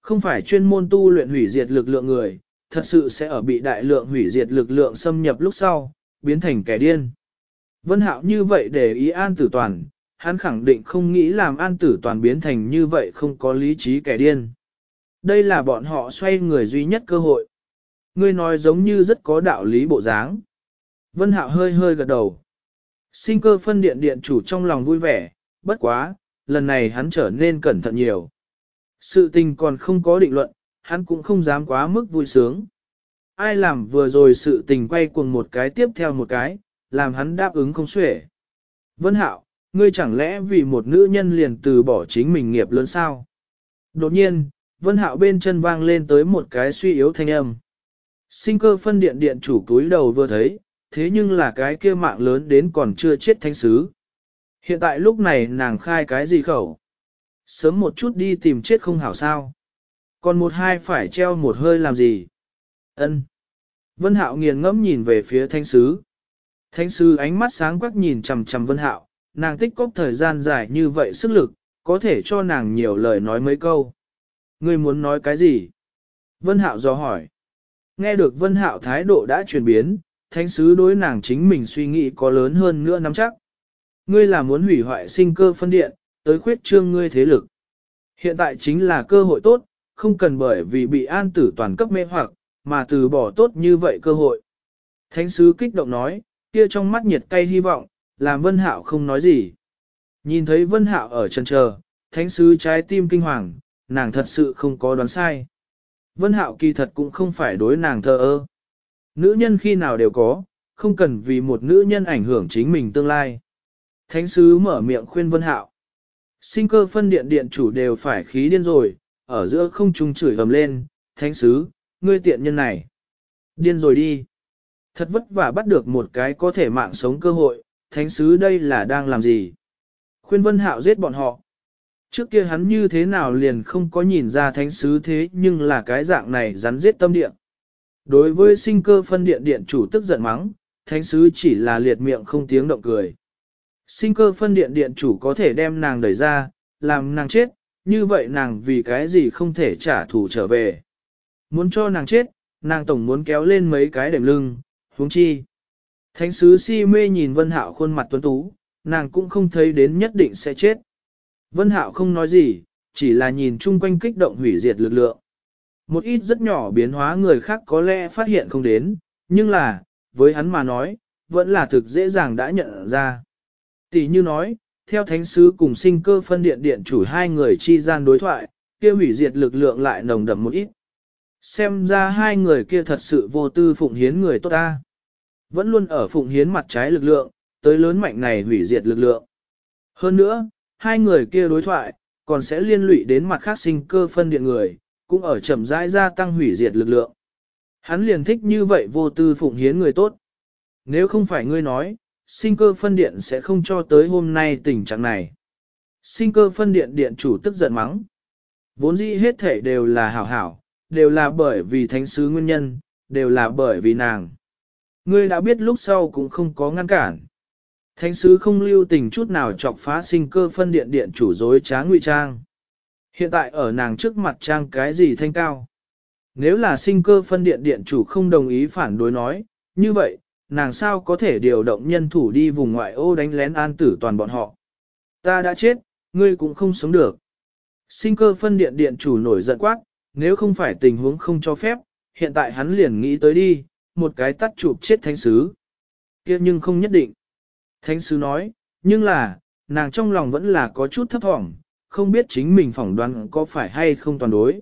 Không phải chuyên môn tu luyện hủy diệt lực lượng người, thật sự sẽ ở bị đại lượng hủy diệt lực lượng xâm nhập lúc sau, biến thành kẻ điên. Vân Hạo như vậy để ý an tử toàn, hắn khẳng định không nghĩ làm an tử toàn biến thành như vậy không có lý trí kẻ điên. Đây là bọn họ xoay người duy nhất cơ hội. Ngươi nói giống như rất có đạo lý bộ dáng. Vân Hạo hơi hơi gật đầu. Sinh cơ phân điện điện chủ trong lòng vui vẻ, bất quá, lần này hắn trở nên cẩn thận nhiều. Sự tình còn không có định luận, hắn cũng không dám quá mức vui sướng. ai làm vừa rồi sự tình quay cuồng một cái tiếp theo một cái, làm hắn đáp ứng không xuể. Vân Hạo, ngươi chẳng lẽ vì một nữ nhân liền từ bỏ chính mình nghiệp lớn sao? Đột nhiên, Vân Hạo bên chân vang lên tới một cái suy yếu thanh âm. Sinh cơ phân điện điện chủ túi đầu vừa thấy, thế nhưng là cái kia mạng lớn đến còn chưa chết thánh sứ. Hiện tại lúc này nàng khai cái gì khẩu? Sớm một chút đi tìm chết không hảo sao. Còn một hai phải treo một hơi làm gì? Ân. Vân Hạo nghiền ngẫm nhìn về phía thánh sứ. Thánh sứ ánh mắt sáng quắc nhìn chằm chằm Vân Hạo, nàng tích cóp thời gian dài như vậy sức lực, có thể cho nàng nhiều lời nói mấy câu. Ngươi muốn nói cái gì? Vân Hạo dò hỏi. Nghe được Vân Hạo thái độ đã chuyển biến, thánh sứ đối nàng chính mình suy nghĩ có lớn hơn nữa nắm chắc. Ngươi là muốn hủy hoại sinh cơ phân điện, tới khuyết trương ngươi thế lực. Hiện tại chính là cơ hội tốt, không cần bởi vì bị an tử toàn cấp mê hoặc, mà từ bỏ tốt như vậy cơ hội. Thánh sứ kích động nói, kia trong mắt nhiệt cay hy vọng, làm Vân Hạo không nói gì. Nhìn thấy Vân Hạo ở chân chờ, thánh sứ trái tim kinh hoàng, nàng thật sự không có đoán sai. Vân Hạo kỳ thật cũng không phải đối nàng thờ ơ. Nữ nhân khi nào đều có, không cần vì một nữ nhân ảnh hưởng chính mình tương lai. Thánh sứ mở miệng khuyên Vân Hạo. Sinh cơ phân điện điện chủ đều phải khí điên rồi, ở giữa không trung chửi ầm lên, thánh sứ, ngươi tiện nhân này. Điên rồi đi. Thật vất vả bắt được một cái có thể mạng sống cơ hội, thánh sứ đây là đang làm gì? Khuyên Vân Hạo giết bọn họ. Trước kia hắn như thế nào liền không có nhìn ra thánh sứ thế nhưng là cái dạng này rắn giết tâm điện. Đối với sinh cơ phân điện điện chủ tức giận mắng, thánh sứ chỉ là liệt miệng không tiếng động cười. Sinh cơ phân điện điện chủ có thể đem nàng đẩy ra, làm nàng chết, như vậy nàng vì cái gì không thể trả thù trở về. Muốn cho nàng chết, nàng tổng muốn kéo lên mấy cái đệm lưng, huống chi. Thánh sứ si mê nhìn Vân Hạo khuôn mặt tuấn tú, nàng cũng không thấy đến nhất định sẽ chết. Vân Hạo không nói gì, chỉ là nhìn chung quanh kích động hủy diệt lực lượng. Một ít rất nhỏ biến hóa người khác có lẽ phát hiện không đến, nhưng là, với hắn mà nói, vẫn là thực dễ dàng đã nhận ra. Tỷ như nói, theo thánh sứ cùng sinh cơ phân điện điện chủ hai người chi gian đối thoại, kia hủy diệt lực lượng lại nồng đậm một ít. Xem ra hai người kia thật sự vô tư phụng hiến người tốt ta. Vẫn luôn ở phụng hiến mặt trái lực lượng, tới lớn mạnh này hủy diệt lực lượng. Hơn nữa, hai người kia đối thoại, còn sẽ liên lụy đến mặt khác sinh cơ phân điện người, cũng ở chậm rãi gia tăng hủy diệt lực lượng. Hắn liền thích như vậy vô tư phụng hiến người tốt. Nếu không phải ngươi nói, sinh cơ phân điện sẽ không cho tới hôm nay tình trạng này. Sinh cơ phân điện điện chủ tức giận mắng. Vốn dĩ hết thể đều là hảo hảo, đều là bởi vì thánh sứ nguyên nhân, đều là bởi vì nàng. Ngươi đã biết lúc sau cũng không có ngăn cản. Thánh sứ không lưu tình chút nào chọc phá sinh cơ phân điện điện chủ dối trá ngụy trang. Hiện tại ở nàng trước mặt trang cái gì thanh cao. Nếu là sinh cơ phân điện điện chủ không đồng ý phản đối nói, như vậy, nàng sao có thể điều động nhân thủ đi vùng ngoại ô đánh lén an tử toàn bọn họ. Ta đã chết, ngươi cũng không sống được. Sinh cơ phân điện điện chủ nổi giận quát, nếu không phải tình huống không cho phép, hiện tại hắn liền nghĩ tới đi, một cái tắt chụp chết thánh sứ. kia nhưng không nhất định. Thánh sứ nói, nhưng là, nàng trong lòng vẫn là có chút thấp thỏm, không biết chính mình phỏng đoán có phải hay không toàn đối.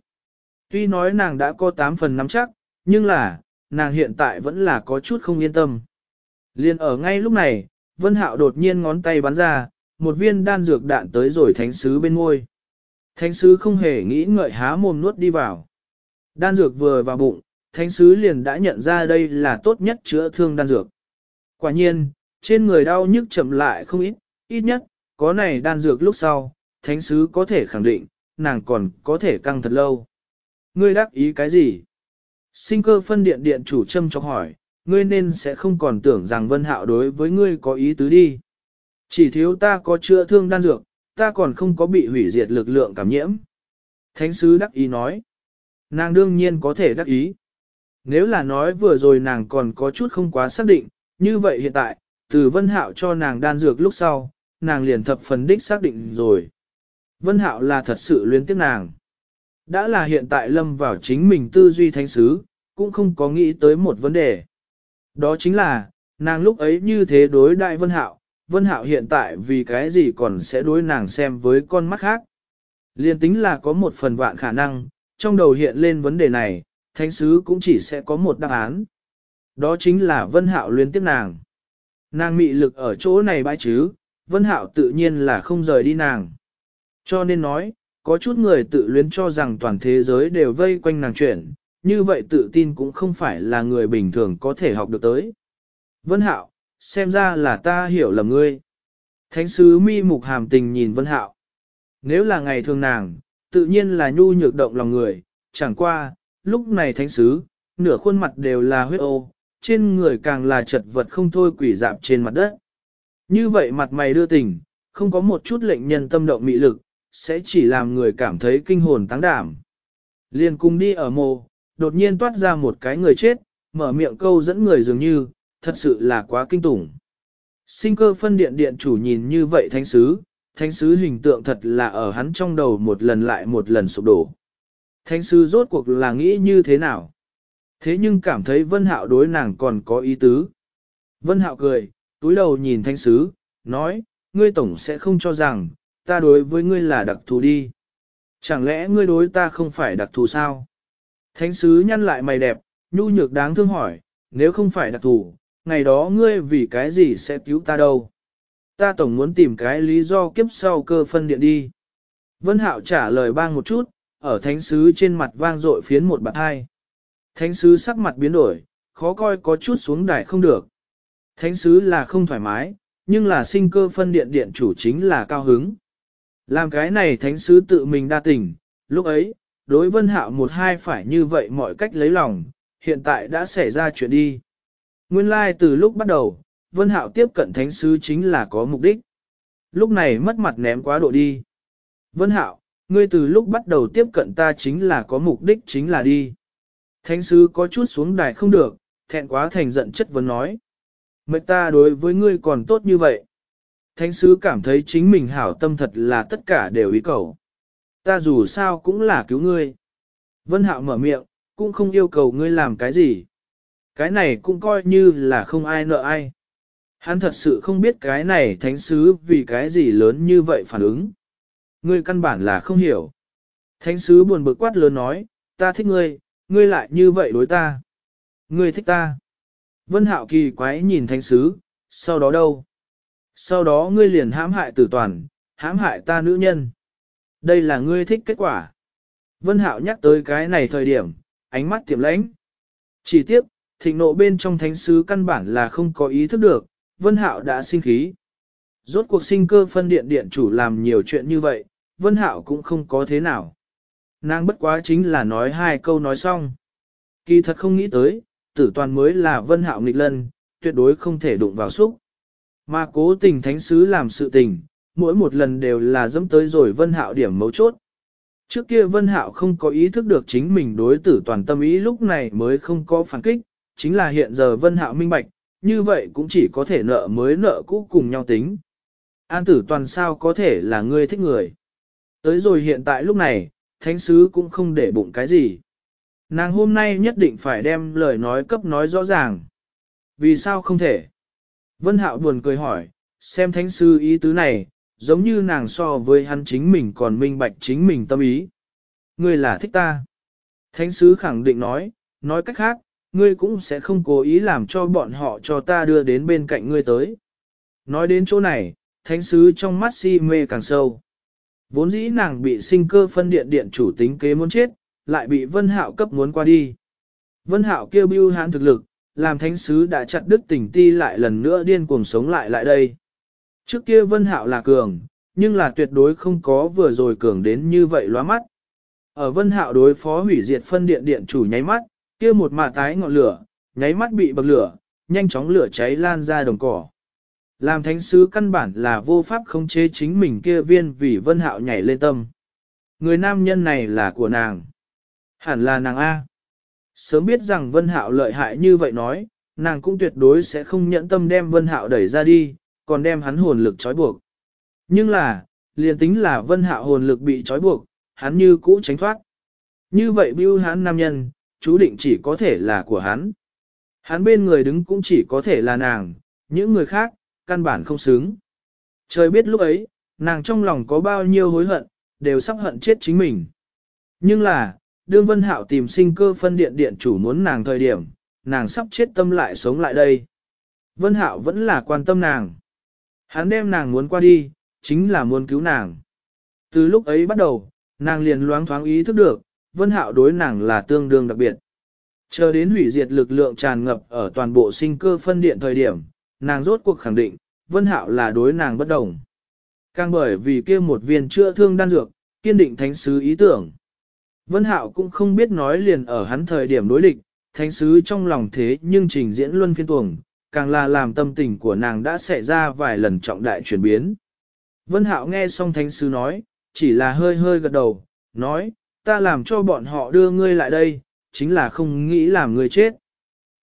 Tuy nói nàng đã có 8 phần nắm chắc, nhưng là, nàng hiện tại vẫn là có chút không yên tâm. Liên ở ngay lúc này, Vân Hạo đột nhiên ngón tay bắn ra, một viên đan dược đạn tới rồi thánh sứ bên ngôi. Thánh sứ không hề nghĩ ngợi há mồm nuốt đi vào. Đan dược vừa vào bụng, thánh sứ liền đã nhận ra đây là tốt nhất chữa thương đan dược. Quả nhiên, trên người đau nhức chậm lại không ít, ít nhất, có này đan dược lúc sau, thánh sứ có thể khẳng định, nàng còn có thể căng thật lâu. Ngươi đắc ý cái gì? Sinh cơ phân điện điện chủ châm chọc hỏi, ngươi nên sẽ không còn tưởng rằng vân hạo đối với ngươi có ý tứ đi. Chỉ thiếu ta có chữa thương đan dược, ta còn không có bị hủy diệt lực lượng cảm nhiễm. Thánh sứ đắc ý nói, nàng đương nhiên có thể đắc ý. Nếu là nói vừa rồi nàng còn có chút không quá xác định, như vậy hiện tại, từ vân hạo cho nàng đan dược lúc sau, nàng liền thập phần đích xác định rồi. Vân hạo là thật sự luyến tiếc nàng. Đã là hiện tại lâm vào chính mình tư duy thánh sứ, cũng không có nghĩ tới một vấn đề. Đó chính là, nàng lúc ấy như thế đối đại vân hạo, vân hạo hiện tại vì cái gì còn sẽ đối nàng xem với con mắt khác. Liên tính là có một phần vạn khả năng, trong đầu hiện lên vấn đề này, thánh sứ cũng chỉ sẽ có một đáp án. Đó chính là Vân Hạo luyến tiếp nàng. Nàng mị lực ở chỗ này bãi chứ, Vân Hạo tự nhiên là không rời đi nàng. Cho nên nói, có chút người tự luyến cho rằng toàn thế giới đều vây quanh nàng chuyển, như vậy tự tin cũng không phải là người bình thường có thể học được tới. Vân Hạo, xem ra là ta hiểu lầm ngươi. Thánh sứ mi mục hàm tình nhìn Vân Hạo. Nếu là ngày thường nàng, tự nhiên là nhu nhược động lòng người, chẳng qua, lúc này thánh sứ, nửa khuôn mặt đều là huyết ô, trên người càng là chật vật không thôi quỷ dạp trên mặt đất. Như vậy mặt mày đưa tình, không có một chút lệnh nhân tâm động mị lực, sẽ chỉ làm người cảm thấy kinh hồn táng đảm. Liền cùng đi ở mồ, đột nhiên toát ra một cái người chết, mở miệng câu dẫn người dường như, thật sự là quá kinh tủng. Sinh cơ phân điện điện chủ nhìn như vậy thánh sứ, thánh sứ hình tượng thật là ở hắn trong đầu một lần lại một lần sụp đổ. Thánh sứ rốt cuộc là nghĩ như thế nào? Thế nhưng cảm thấy vân hạo đối nàng còn có ý tứ. Vân hạo cười, túi đầu nhìn thánh sứ, nói, ngươi tổng sẽ không cho rằng, ta đối với ngươi là đặc thù đi. Chẳng lẽ ngươi đối ta không phải đặc thù sao? Thánh sứ nhăn lại mày đẹp, nhu nhược đáng thương hỏi, nếu không phải đặc thù, ngày đó ngươi vì cái gì sẽ cứu ta đâu? Ta tổng muốn tìm cái lý do kiếp sau cơ phân điện đi. Vân Hạo trả lời bang một chút, ở thánh sứ trên mặt vang dội phiến một bạc hai. Thánh sứ sắc mặt biến đổi, khó coi có chút xuống đài không được. Thánh sứ là không thoải mái, nhưng là sinh cơ phân điện điện chủ chính là cao hứng. Làm cái này thánh sứ tự mình đa tình, lúc ấy, đối vân hạo một hai phải như vậy mọi cách lấy lòng, hiện tại đã xảy ra chuyện đi. Nguyên lai like từ lúc bắt đầu, vân hạo tiếp cận thánh sứ chính là có mục đích. Lúc này mất mặt ném quá độ đi. Vân hạo, ngươi từ lúc bắt đầu tiếp cận ta chính là có mục đích chính là đi. Thánh sứ có chút xuống đài không được, thẹn quá thành giận chất vấn nói. Mệnh ta đối với ngươi còn tốt như vậy. Thánh sứ cảm thấy chính mình hảo tâm thật là tất cả đều ý cầu. Ta dù sao cũng là cứu ngươi. Vân hạo mở miệng, cũng không yêu cầu ngươi làm cái gì. Cái này cũng coi như là không ai nợ ai. Hắn thật sự không biết cái này thánh sứ vì cái gì lớn như vậy phản ứng. Ngươi căn bản là không hiểu. Thánh sứ buồn bực quát lớn nói, ta thích ngươi, ngươi lại như vậy đối ta. Ngươi thích ta. Vân hạo kỳ quái nhìn thánh sứ, sau đó đâu? Sau đó ngươi liền hãm hại tử toàn, hãm hại ta nữ nhân. Đây là ngươi thích kết quả. Vân hạo nhắc tới cái này thời điểm, ánh mắt tiệm lãnh. Chỉ tiếc, thịnh nộ bên trong thánh sứ căn bản là không có ý thức được, Vân hạo đã sinh khí. Rốt cuộc sinh cơ phân điện điện chủ làm nhiều chuyện như vậy, Vân hạo cũng không có thế nào. Nàng bất quá chính là nói hai câu nói xong. Kỳ thật không nghĩ tới, tử toàn mới là vân hạo nghịch lân, tuyệt đối không thể đụng vào xúc. Mà cố tình thánh sứ làm sự tình, mỗi một lần đều là dẫm tới rồi vân hạo điểm mấu chốt. Trước kia vân hạo không có ý thức được chính mình đối tử toàn tâm ý lúc này mới không có phản kích, chính là hiện giờ vân hạo minh bạch, như vậy cũng chỉ có thể nợ mới nợ cũ cùng nhau tính. An tử toàn sao có thể là ngươi thích người. Tới rồi hiện tại lúc này, thánh sứ cũng không để bụng cái gì. Nàng hôm nay nhất định phải đem lời nói cấp nói rõ ràng. Vì sao không thể? Vân Hạo buồn cười hỏi, xem thánh sư ý tứ này, giống như nàng so với hắn chính mình còn minh bạch chính mình tâm ý. Ngươi là thích ta. Thánh sứ khẳng định nói, nói cách khác, ngươi cũng sẽ không cố ý làm cho bọn họ cho ta đưa đến bên cạnh ngươi tới. Nói đến chỗ này, thánh sứ trong mắt si mê càng sâu. Vốn dĩ nàng bị sinh cơ phân điện điện chủ tính kế muốn chết, lại bị vân hạo cấp muốn qua đi. Vân hạo kêu bưu hãn thực lực, làm thánh sứ đã chặt đứt tình ti lại lần nữa điên cuồng sống lại lại đây. Trước kia vân hạo là cường, nhưng là tuyệt đối không có vừa rồi cường đến như vậy lóa mắt. Ở vân hạo đối phó hủy diệt phân điện điện chủ nháy mắt, kia một mạ tái ngọn lửa, nháy mắt bị bậc lửa, nhanh chóng lửa cháy lan ra đồng cỏ. Làm thánh sứ căn bản là vô pháp không chế chính mình kia viên vì vân hạo nhảy lên tâm. Người nam nhân này là của nàng. Hẳn là nàng A. Sớm biết rằng vân hạo lợi hại như vậy nói, nàng cũng tuyệt đối sẽ không nhẫn tâm đem vân hạo đẩy ra đi, còn đem hắn hồn lực trói buộc. Nhưng là, liền tính là vân hạo hồn lực bị trói buộc, hắn như cũ tránh thoát. Như vậy bưu hắn nam nhân, chú định chỉ có thể là của hắn. Hắn bên người đứng cũng chỉ có thể là nàng, những người khác, căn bản không xứng. Trời biết lúc ấy, nàng trong lòng có bao nhiêu hối hận, đều sắp hận chết chính mình. Nhưng là, đương Vân Hạo tìm sinh cơ phân điện điện chủ muốn nàng thời điểm, nàng sắp chết tâm lại sống lại đây. Vân Hạo vẫn là quan tâm nàng. Hắn đem nàng muốn qua đi, chính là muốn cứu nàng. Từ lúc ấy bắt đầu, nàng liền loáng thoáng ý thức được, Vân Hạo đối nàng là tương đương đặc biệt. Chờ đến hủy diệt lực lượng tràn ngập ở toàn bộ sinh cơ phân điện thời điểm, nàng rốt cuộc khẳng định, Vân Hạo là đối nàng bất đồng. Càng bởi vì kia một viên chữa thương đan dược, kiên định thánh sứ ý tưởng. Vân Hạo cũng không biết nói liền ở hắn thời điểm đối địch, thánh sứ trong lòng thế nhưng trình diễn luân phiên tuồng, càng là làm tâm tình của nàng đã xảy ra vài lần trọng đại chuyển biến. Vân Hạo nghe xong thánh sứ nói, chỉ là hơi hơi gật đầu, nói, ta làm cho bọn họ đưa ngươi lại đây, chính là không nghĩ làm ngươi chết.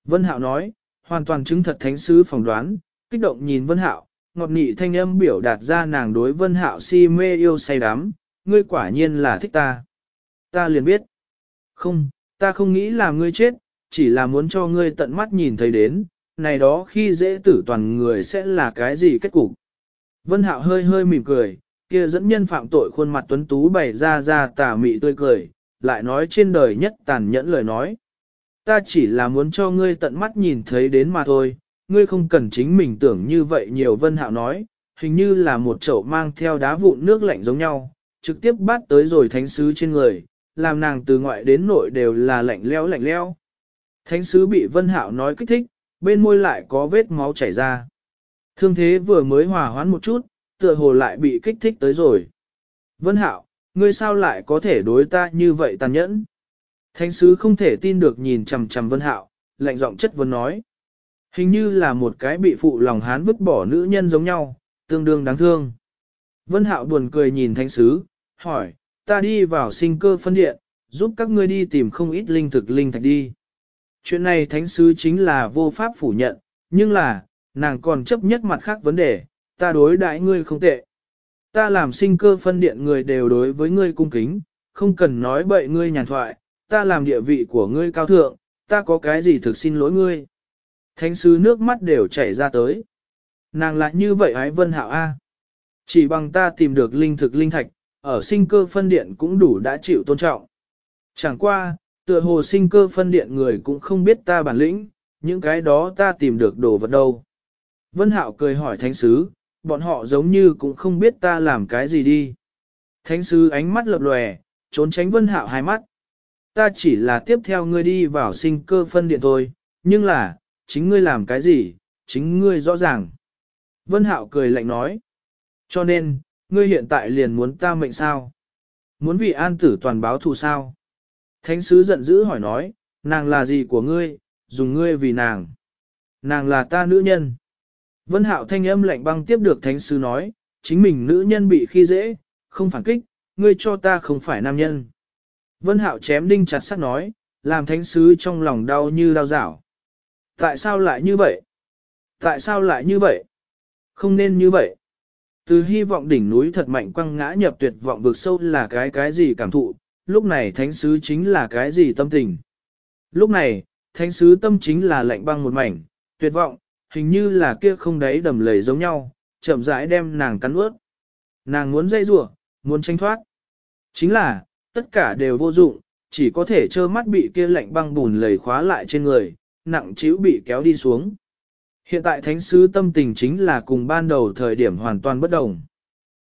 Vân Hạo nói, hoàn toàn chứng thật thánh sứ phỏng đoán, kích động nhìn Vân Hạo, ngọt nị thanh âm biểu đạt ra nàng đối Vân Hạo si mê yêu say đắm, ngươi quả nhiên là thích ta. Ta liền biết. Không, ta không nghĩ là ngươi chết, chỉ là muốn cho ngươi tận mắt nhìn thấy đến, này đó khi dễ tử toàn người sẽ là cái gì kết cục. Vân Hạo hơi hơi mỉm cười, kia dẫn nhân phạm tội khuôn mặt tuấn tú bày ra ra tà mị tươi cười, lại nói trên đời nhất tàn nhẫn lời nói. Ta chỉ là muốn cho ngươi tận mắt nhìn thấy đến mà thôi, ngươi không cần chính mình tưởng như vậy nhiều Vân Hạo nói, hình như là một chậu mang theo đá vụn nước lạnh giống nhau, trực tiếp bắt tới rồi thánh sứ trên người, làm nàng từ ngoại đến nội đều là lạnh leo lạnh leo. Thánh sứ bị Vân Hạo nói kích thích, bên môi lại có vết máu chảy ra. Thương thế vừa mới hòa hoãn một chút, tựa hồ lại bị kích thích tới rồi. Vân Hạo, ngươi sao lại có thể đối ta như vậy tàn nhẫn? Thánh sứ không thể tin được nhìn chằm chằm Vân Hạo, lạnh giọng chất vấn nói. Hình như là một cái bị phụ lòng hán vứt bỏ nữ nhân giống nhau, tương đương đáng thương. Vân Hạo buồn cười nhìn thánh sứ, hỏi, ta đi vào sinh cơ phân điện, giúp các ngươi đi tìm không ít linh thực linh thạch đi. Chuyện này thánh sứ chính là vô pháp phủ nhận, nhưng là, nàng còn chấp nhất mặt khác vấn đề, ta đối đãi ngươi không tệ. Ta làm sinh cơ phân điện người đều đối với ngươi cung kính, không cần nói bậy ngươi nhàn thoại, ta làm địa vị của ngươi cao thượng, ta có cái gì thực xin lỗi ngươi. Thánh sứ nước mắt đều chảy ra tới. Nàng lại như vậy ái vân hạo A. Chỉ bằng ta tìm được linh thực linh thạch, ở sinh cơ phân điện cũng đủ đã chịu tôn trọng. Chẳng qua, tựa hồ sinh cơ phân điện người cũng không biết ta bản lĩnh, những cái đó ta tìm được đồ vật đâu. Vân Hạo cười hỏi thánh sứ, bọn họ giống như cũng không biết ta làm cái gì đi. Thánh sứ ánh mắt lập lòe, trốn tránh Vân Hạo hai mắt. Ta chỉ là tiếp theo ngươi đi vào sinh cơ phân điện thôi, nhưng là, chính ngươi làm cái gì, chính ngươi rõ ràng. Vân Hạo cười lạnh nói. Cho nên, ngươi hiện tại liền muốn ta mệnh sao? Muốn vì an tử toàn báo thù sao? Thánh sứ giận dữ hỏi nói, nàng là gì của ngươi, dùng ngươi vì nàng. Nàng là ta nữ nhân. Vân hạo thanh âm lạnh băng tiếp được thánh sứ nói, chính mình nữ nhân bị khi dễ, không phản kích, ngươi cho ta không phải nam nhân. Vân hạo chém đinh chặt sắt nói, làm thánh sứ trong lòng đau như đau dảo. Tại sao lại như vậy? Tại sao lại như vậy? Không nên như vậy. Từ hy vọng đỉnh núi thật mạnh quăng ngã nhập tuyệt vọng vực sâu là cái cái gì cảm thụ, lúc này thánh sứ chính là cái gì tâm tình. Lúc này, thánh sứ tâm chính là lạnh băng một mảnh, tuyệt vọng, hình như là kia không đáy đầm lầy giống nhau, chậm rãi đem nàng cắn ướt. Nàng muốn dây rủa, muốn tranh thoát. Chính là, tất cả đều vô dụng, chỉ có thể trơ mắt bị kia lạnh băng bùn lầy khóa lại trên người, nặng chiếu bị kéo đi xuống. Hiện tại thánh sứ tâm tình chính là cùng ban đầu thời điểm hoàn toàn bất đồng.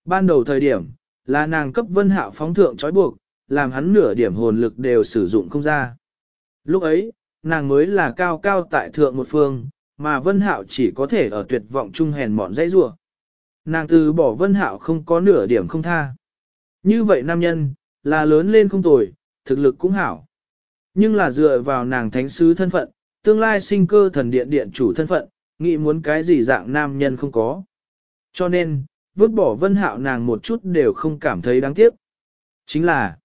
Ban đầu thời điểm, là nàng cấp vân hạo phóng thượng trói buộc, làm hắn nửa điểm hồn lực đều sử dụng không ra. Lúc ấy, nàng mới là cao cao tại thượng một phương, mà vân hạo chỉ có thể ở tuyệt vọng trung hèn mọn dãy rủa. Nàng từ bỏ vân hạo không có nửa điểm không tha. Như vậy nam nhân, là lớn lên không tồi, thực lực cũng hảo. Nhưng là dựa vào nàng thánh sứ thân phận, tương lai sinh cơ thần điện điện chủ thân phận, nghĩ muốn cái gì dạng nam nhân không có. Cho nên, vứt bỏ vân hạo nàng một chút đều không cảm thấy đáng tiếc. Chính là,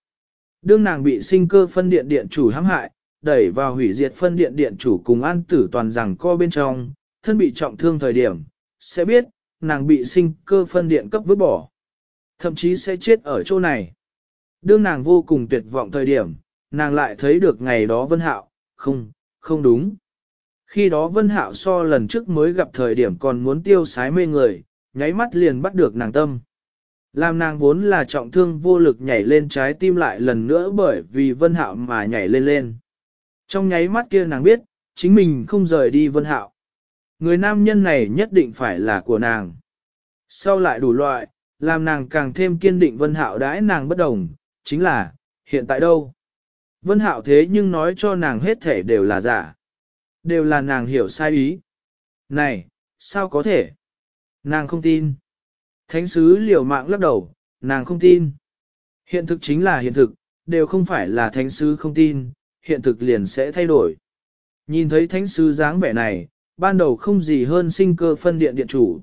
đương nàng bị sinh cơ phân điện điện chủ hãm hại, đẩy vào hủy diệt phân điện điện chủ cùng an tử toàn rằng co bên trong, thân bị trọng thương thời điểm, sẽ biết, nàng bị sinh cơ phân điện cấp vứt bỏ. Thậm chí sẽ chết ở chỗ này. Đương nàng vô cùng tuyệt vọng thời điểm, nàng lại thấy được ngày đó vân hạo, không, không đúng. Khi đó Vân Hạo so lần trước mới gặp thời điểm còn muốn tiêu sái mê người, nháy mắt liền bắt được nàng tâm. Làm nàng vốn là trọng thương vô lực nhảy lên trái tim lại lần nữa bởi vì vân hạo mà nhảy lên lên. Trong nháy mắt kia nàng biết, chính mình không rời đi vân hạo. Người nam nhân này nhất định phải là của nàng. Sau lại đủ loại, làm nàng càng thêm kiên định vân hạo đãi nàng bất đồng, chính là, hiện tại đâu? Vân hạo thế nhưng nói cho nàng hết thể đều là giả. Đều là nàng hiểu sai ý. Này, sao có thể? Nàng không tin. Thánh sứ liều mạng lắc đầu, nàng không tin. Hiện thực chính là hiện thực, đều không phải là thánh sứ không tin, hiện thực liền sẽ thay đổi. Nhìn thấy thánh sứ dáng vẻ này, ban đầu không gì hơn sinh cơ phân điện điện chủ.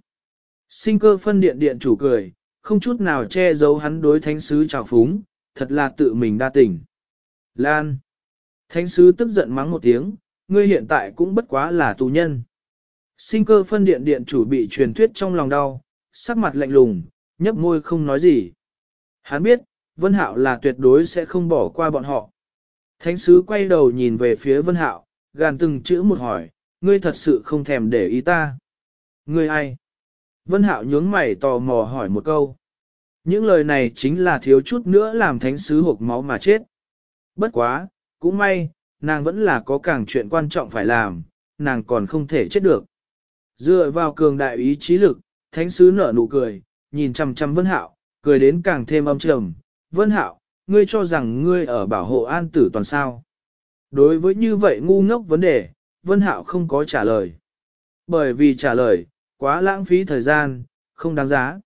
Sinh cơ phân điện điện chủ cười, không chút nào che giấu hắn đối thánh sứ trào phúng, thật là tự mình đa tình. Lan. Thánh sứ tức giận mắng một tiếng, ngươi hiện tại cũng bất quá là tù nhân. Sinh cơ phân điện điện chủ bị truyền thuyết trong lòng đau, sắc mặt lạnh lùng, nhấp môi không nói gì. Hắn biết, Vân Hạo là tuyệt đối sẽ không bỏ qua bọn họ. Thánh sứ quay đầu nhìn về phía Vân Hạo, gàn từng chữ một hỏi, ngươi thật sự không thèm để ý ta. Ngươi ai? Vân Hạo nhướng mày tò mò hỏi một câu. Những lời này chính là thiếu chút nữa làm thánh sứ hộp máu mà chết. Bất quá, cũng may, nàng vẫn là có càng chuyện quan trọng phải làm, nàng còn không thể chết được. Dựa vào cường đại ý chí lực, thánh sứ nở nụ cười, nhìn chăm chăm Vân Hạo, cười đến càng thêm âm trầm. Vân Hạo, ngươi cho rằng ngươi ở bảo hộ an tử toàn sao. Đối với như vậy ngu ngốc vấn đề, Vân Hạo không có trả lời. Bởi vì trả lời, quá lãng phí thời gian, không đáng giá.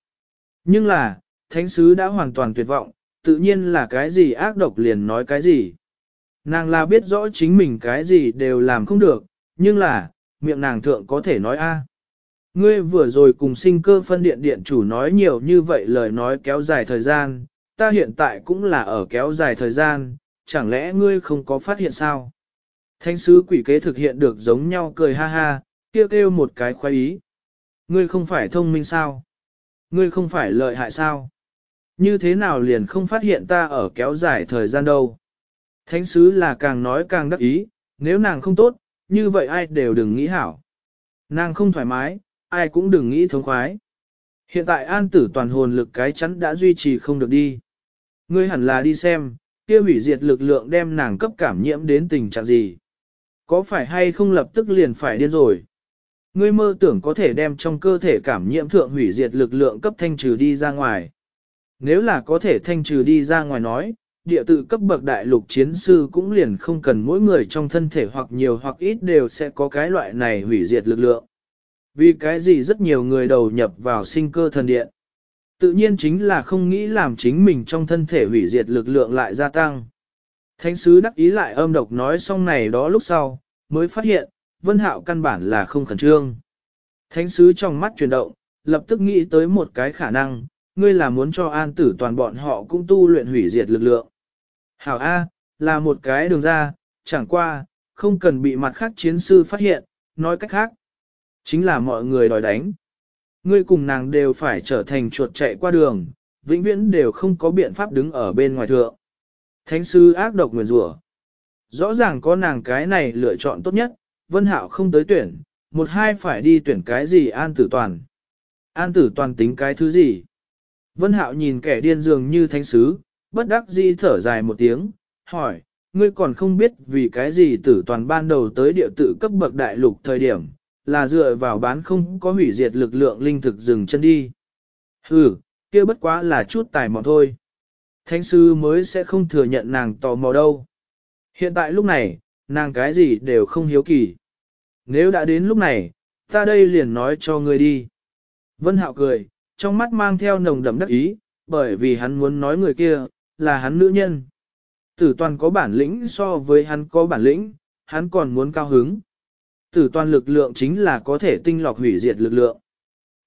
Nhưng là, thánh sứ đã hoàn toàn tuyệt vọng, tự nhiên là cái gì ác độc liền nói cái gì. Nàng là biết rõ chính mình cái gì đều làm không được, nhưng là, miệng nàng thượng có thể nói a. Ngươi vừa rồi cùng sinh cơ phân điện điện chủ nói nhiều như vậy lời nói kéo dài thời gian, ta hiện tại cũng là ở kéo dài thời gian, chẳng lẽ ngươi không có phát hiện sao? Thánh sứ quỷ kế thực hiện được giống nhau cười ha ha, kêu kêu một cái khoái ý. Ngươi không phải thông minh sao? Ngươi không phải lợi hại sao? Như thế nào liền không phát hiện ta ở kéo dài thời gian đâu? Thánh sứ là càng nói càng đắc ý, nếu nàng không tốt, như vậy ai đều đừng nghĩ hảo. Nàng không thoải mái, ai cũng đừng nghĩ thống khoái. Hiện tại an tử toàn hồn lực cái chắn đã duy trì không được đi. Ngươi hẳn là đi xem, kia hủy diệt lực lượng đem nàng cấp cảm nhiễm đến tình trạng gì. Có phải hay không lập tức liền phải điên rồi? Ngươi mơ tưởng có thể đem trong cơ thể cảm nhiễm thượng hủy diệt lực lượng cấp thanh trừ đi ra ngoài. Nếu là có thể thanh trừ đi ra ngoài nói, địa tự cấp bậc đại lục chiến sư cũng liền không cần mỗi người trong thân thể hoặc nhiều hoặc ít đều sẽ có cái loại này hủy diệt lực lượng. Vì cái gì rất nhiều người đầu nhập vào sinh cơ thần điện. Tự nhiên chính là không nghĩ làm chính mình trong thân thể hủy diệt lực lượng lại gia tăng. Thánh sứ đắc ý lại âm độc nói xong này đó lúc sau, mới phát hiện, vân hạo căn bản là không khẩn trương. Thánh sứ trong mắt chuyển động, lập tức nghĩ tới một cái khả năng, ngươi là muốn cho an tử toàn bọn họ cũng tu luyện hủy diệt lực lượng. Hảo A, là một cái đường ra, chẳng qua, không cần bị mặt khác chiến sư phát hiện, nói cách khác. Chính là mọi người đòi đánh. Ngươi cùng nàng đều phải trở thành chuột chạy qua đường, vĩnh viễn đều không có biện pháp đứng ở bên ngoài thượng. Thánh sư ác độc nguyền rủa. Rõ ràng có nàng cái này lựa chọn tốt nhất, Vân Hạo không tới tuyển, một hai phải đi tuyển cái gì an tử toàn. An tử toàn tính cái thứ gì? Vân Hạo nhìn kẻ điên dường như thánh sứ, bất đắc dĩ thở dài một tiếng, hỏi, ngươi còn không biết vì cái gì tử toàn ban đầu tới địa tự cấp bậc đại lục thời điểm, là dựa vào bán không có hủy diệt lực lượng linh thực dừng chân đi. Hừ, kia bất quá là chút tài mọn thôi. Thánh sư mới sẽ không thừa nhận nàng tò mò đâu. Hiện tại lúc này, nàng cái gì đều không hiếu kỳ. Nếu đã đến lúc này, ta đây liền nói cho ngươi đi. Vân Hạo cười, trong mắt mang theo nồng đậm đắc ý, bởi vì hắn muốn nói người kia, là hắn nữ nhân. Tử toàn có bản lĩnh so với hắn có bản lĩnh, hắn còn muốn cao hứng. Tử toàn lực lượng chính là có thể tinh lọc hủy diệt lực lượng.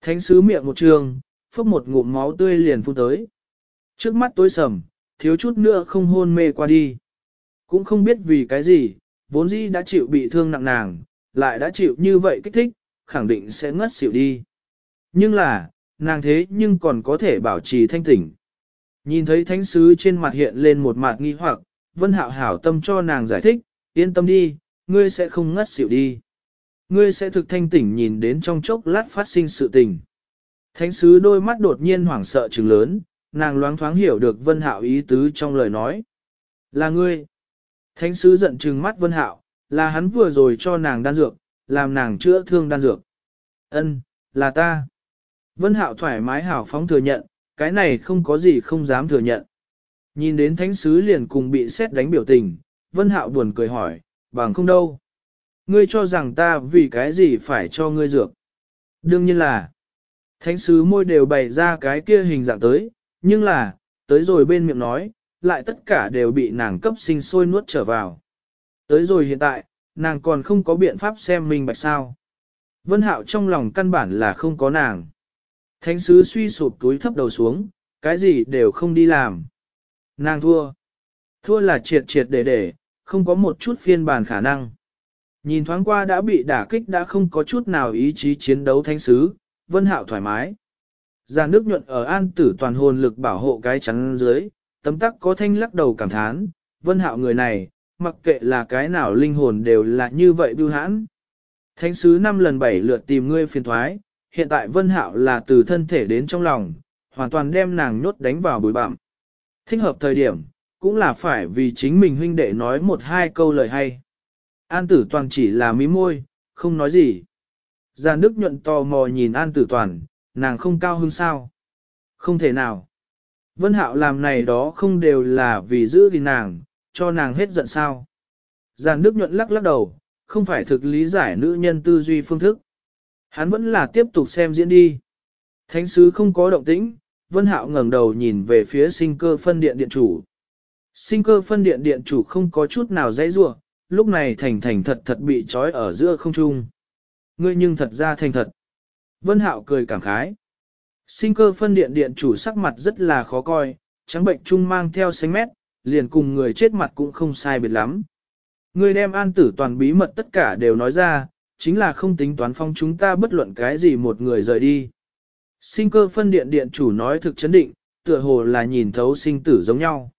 Thánh sứ miệng một trường, phốc một ngụm máu tươi liền phun tới. Trước mắt tối sầm, thiếu chút nữa không hôn mê qua đi. Cũng không biết vì cái gì, vốn dĩ đã chịu bị thương nặng nàng, lại đã chịu như vậy kích thích, khẳng định sẽ ngất xỉu đi. Nhưng là, nàng thế nhưng còn có thể bảo trì thanh tỉnh. Nhìn thấy thánh sứ trên mặt hiện lên một mặt nghi hoặc, vân hạo hảo tâm cho nàng giải thích, yên tâm đi, ngươi sẽ không ngất xỉu đi. Ngươi sẽ thực thanh tỉnh nhìn đến trong chốc lát phát sinh sự tình. Thánh sứ đôi mắt đột nhiên hoảng sợ trừng lớn, nàng loáng thoáng hiểu được Vân Hạo ý tứ trong lời nói. Là ngươi. Thánh sứ giận trừng mắt Vân Hạo, là hắn vừa rồi cho nàng đan dược, làm nàng chữa thương đan dược. Ân, là ta. Vân Hạo thoải mái hảo phóng thừa nhận, cái này không có gì không dám thừa nhận. Nhìn đến thánh sứ liền cùng bị xét đánh biểu tình, Vân Hạo buồn cười hỏi, bằng không đâu. Ngươi cho rằng ta vì cái gì phải cho ngươi dược? Đương nhiên là, thánh sứ môi đều bày ra cái kia hình dạng tới, nhưng là, tới rồi bên miệng nói, lại tất cả đều bị nàng cấp sinh sôi nuốt trở vào. Tới rồi hiện tại, nàng còn không có biện pháp xem mình bạch sao. Vân Hạo trong lòng căn bản là không có nàng. Thánh sứ suy sụp túi thấp đầu xuống, cái gì đều không đi làm. Nàng thua. Thua là triệt triệt để để, không có một chút phiên bản khả năng. Nhìn thoáng qua đã bị đả kích đã không có chút nào ý chí chiến đấu thánh sứ, Vân Hạo thoải mái. Già nước nhuận ở an tử toàn hồn lực bảo hộ cái chắn dưới, tấm tắc có thanh lắc đầu cảm thán, Vân Hạo người này, mặc kệ là cái nào linh hồn đều là như vậy bưu hãn. Thánh sứ năm lần bảy lượt tìm ngươi phiền thoái, hiện tại Vân Hạo là từ thân thể đến trong lòng, hoàn toàn đem nàng nhốt đánh vào bụi bặm. Thích hợp thời điểm, cũng là phải vì chính mình huynh đệ nói một hai câu lời hay. An tử toàn chỉ là mí môi, không nói gì. Giàn Đức nhuận tò mò nhìn An tử toàn, nàng không cao hơn sao. Không thể nào. Vân Hạo làm này đó không đều là vì giữ gìn nàng, cho nàng hết giận sao. Giàn Đức nhuận lắc lắc đầu, không phải thực lý giải nữ nhân tư duy phương thức. Hắn vẫn là tiếp tục xem diễn đi. Thánh sứ không có động tĩnh, Vân Hạo ngẩng đầu nhìn về phía sinh cơ phân điện điện chủ. Sinh cơ phân điện điện chủ không có chút nào dãy rủa, lúc này thành thành thật thật bị trói ở giữa không trung. Ngươi nhưng thật ra thành thật. Vân Hạo cười cảm khái. Sinh cơ phân điện điện chủ sắc mặt rất là khó coi, trắng bệnh trung mang theo xanh mét, liền cùng người chết mặt cũng không sai biệt lắm. Ngươi đem an tử toàn bí mật tất cả đều nói ra, chính là không tính toán phong chúng ta bất luận cái gì một người rời đi. Sinh cơ phân điện điện chủ nói thực chấn định, tựa hồ là nhìn thấu sinh tử giống nhau.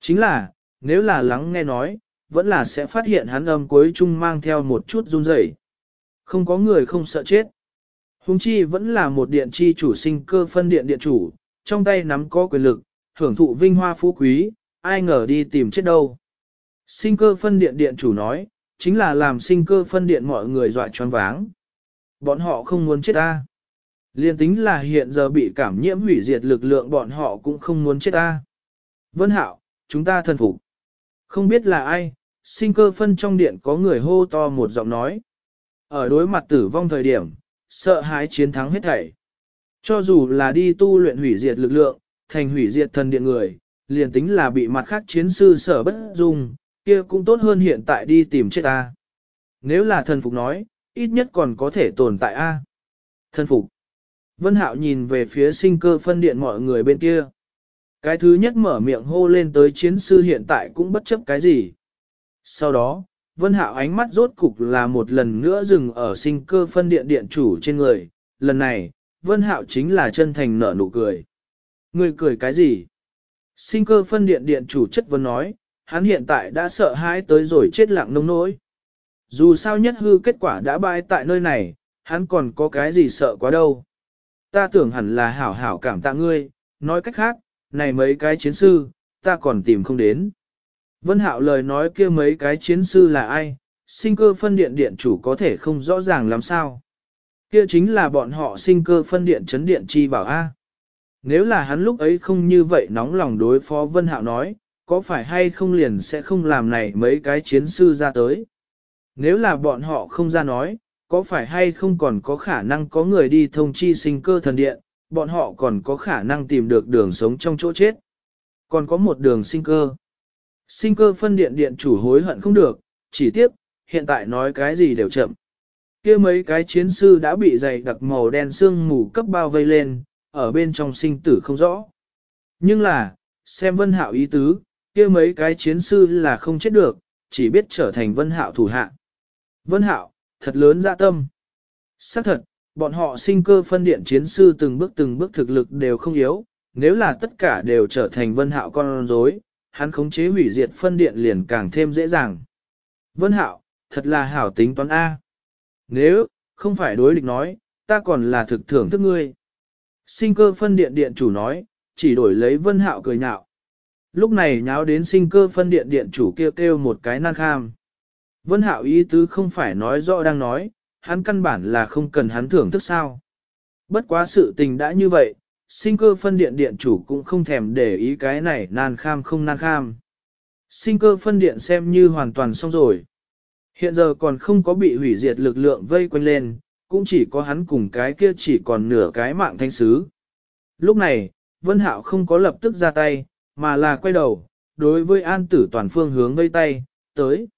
Chính là, nếu là lắng nghe nói, vẫn là sẽ phát hiện hắn âm cuối chung mang theo một chút run rẩy. Không có người không sợ chết. Hùng chi vẫn là một điện chi chủ sinh cơ phân điện điện chủ, trong tay nắm có quyền lực, hưởng thụ vinh hoa phú quý, ai ngờ đi tìm chết đâu. Sinh cơ phân điện điện chủ nói, chính là làm sinh cơ phân điện mọi người dọa choáng váng. Bọn họ không muốn chết ta. Liên tính là hiện giờ bị cảm nhiễm hủy diệt lực lượng bọn họ cũng không muốn chết ta. Vân Hạo, chúng ta thân phục. Không biết là ai, sinh cơ phân trong điện có người hô to một giọng nói. Ở đối mặt tử vong thời điểm, sợ hãi chiến thắng hết thảy. Cho dù là đi tu luyện hủy diệt lực lượng, thành hủy diệt thần điện người, liền tính là bị mặt khác chiến sư sở bất dung, kia cũng tốt hơn hiện tại đi tìm chết ta. Nếu là thần phục nói, ít nhất còn có thể tồn tại a. Thần phục. Vân Hạo nhìn về phía sinh cơ phân điện mọi người bên kia. Cái thứ nhất mở miệng hô lên tới chiến sư hiện tại cũng bất chấp cái gì. Sau đó, Vân Hạo ánh mắt rốt cục là một lần nữa dừng ở sinh cơ phân điện điện chủ trên người. Lần này, Vân Hạo chính là chân thành nở nụ cười. Người cười cái gì? Sinh cơ phân điện điện chủ chất vấn nói, hắn hiện tại đã sợ hãi tới rồi chết lặng nông nỗi. Dù sao nhất hư kết quả đã bại tại nơi này, hắn còn có cái gì sợ quá đâu. Ta tưởng hẳn là hảo hảo cảm tạ ngươi, nói cách khác, này mấy cái chiến sư, ta còn tìm không đến. Vân Hạo lời nói kia mấy cái chiến sư là ai, sinh cơ phân điện điện chủ có thể không rõ ràng làm sao. Kia chính là bọn họ sinh cơ phân điện chấn điện chi bảo A. Nếu là hắn lúc ấy không như vậy nóng lòng đối phó Vân Hạo nói, có phải hay không liền sẽ không làm này mấy cái chiến sư ra tới. Nếu là bọn họ không ra nói, có phải hay không còn có khả năng có người đi thông chi sinh cơ thần điện, bọn họ còn có khả năng tìm được đường sống trong chỗ chết. Còn có một đường sinh cơ. Sinh cơ phân điện điện chủ hối hận không được, chỉ tiếp, hiện tại nói cái gì đều chậm. kia mấy cái chiến sư đã bị dày đặc màu đen xương mù cấp bao vây lên, ở bên trong sinh tử không rõ. Nhưng là, xem vân hạo ý tứ, kia mấy cái chiến sư là không chết được, chỉ biết trở thành vân hạo thủ hạ. Vân hạo, thật lớn dạ tâm. Xác thật, bọn họ sinh cơ phân điện chiến sư từng bước từng bước thực lực đều không yếu, nếu là tất cả đều trở thành vân hạo con rối, hắn khống chế hủy diệt phân điện liền càng thêm dễ dàng. Vân hạo, thật là hảo tính toán A. Nếu, không phải đối địch nói, ta còn là thực thưởng thức ngươi. Sinh cơ phân điện điện chủ nói, chỉ đổi lấy vân hạo cười nhạo. Lúc này nháo đến sinh cơ phân điện điện chủ kêu kêu một cái nan kham. Vân hạo ý tứ không phải nói rõ đang nói, hắn căn bản là không cần hắn thưởng thức sao. Bất quá sự tình đã như vậy, sinh cơ phân điện điện chủ cũng không thèm để ý cái này nan kham không nan kham. Sinh cơ phân điện xem như hoàn toàn xong rồi. Hiện giờ còn không có bị hủy diệt lực lượng vây quanh lên, cũng chỉ có hắn cùng cái kia chỉ còn nửa cái mạng thanh sứ. Lúc này, Vân Hạo không có lập tức ra tay, mà là quay đầu, đối với an tử toàn phương hướng vây tay, tới.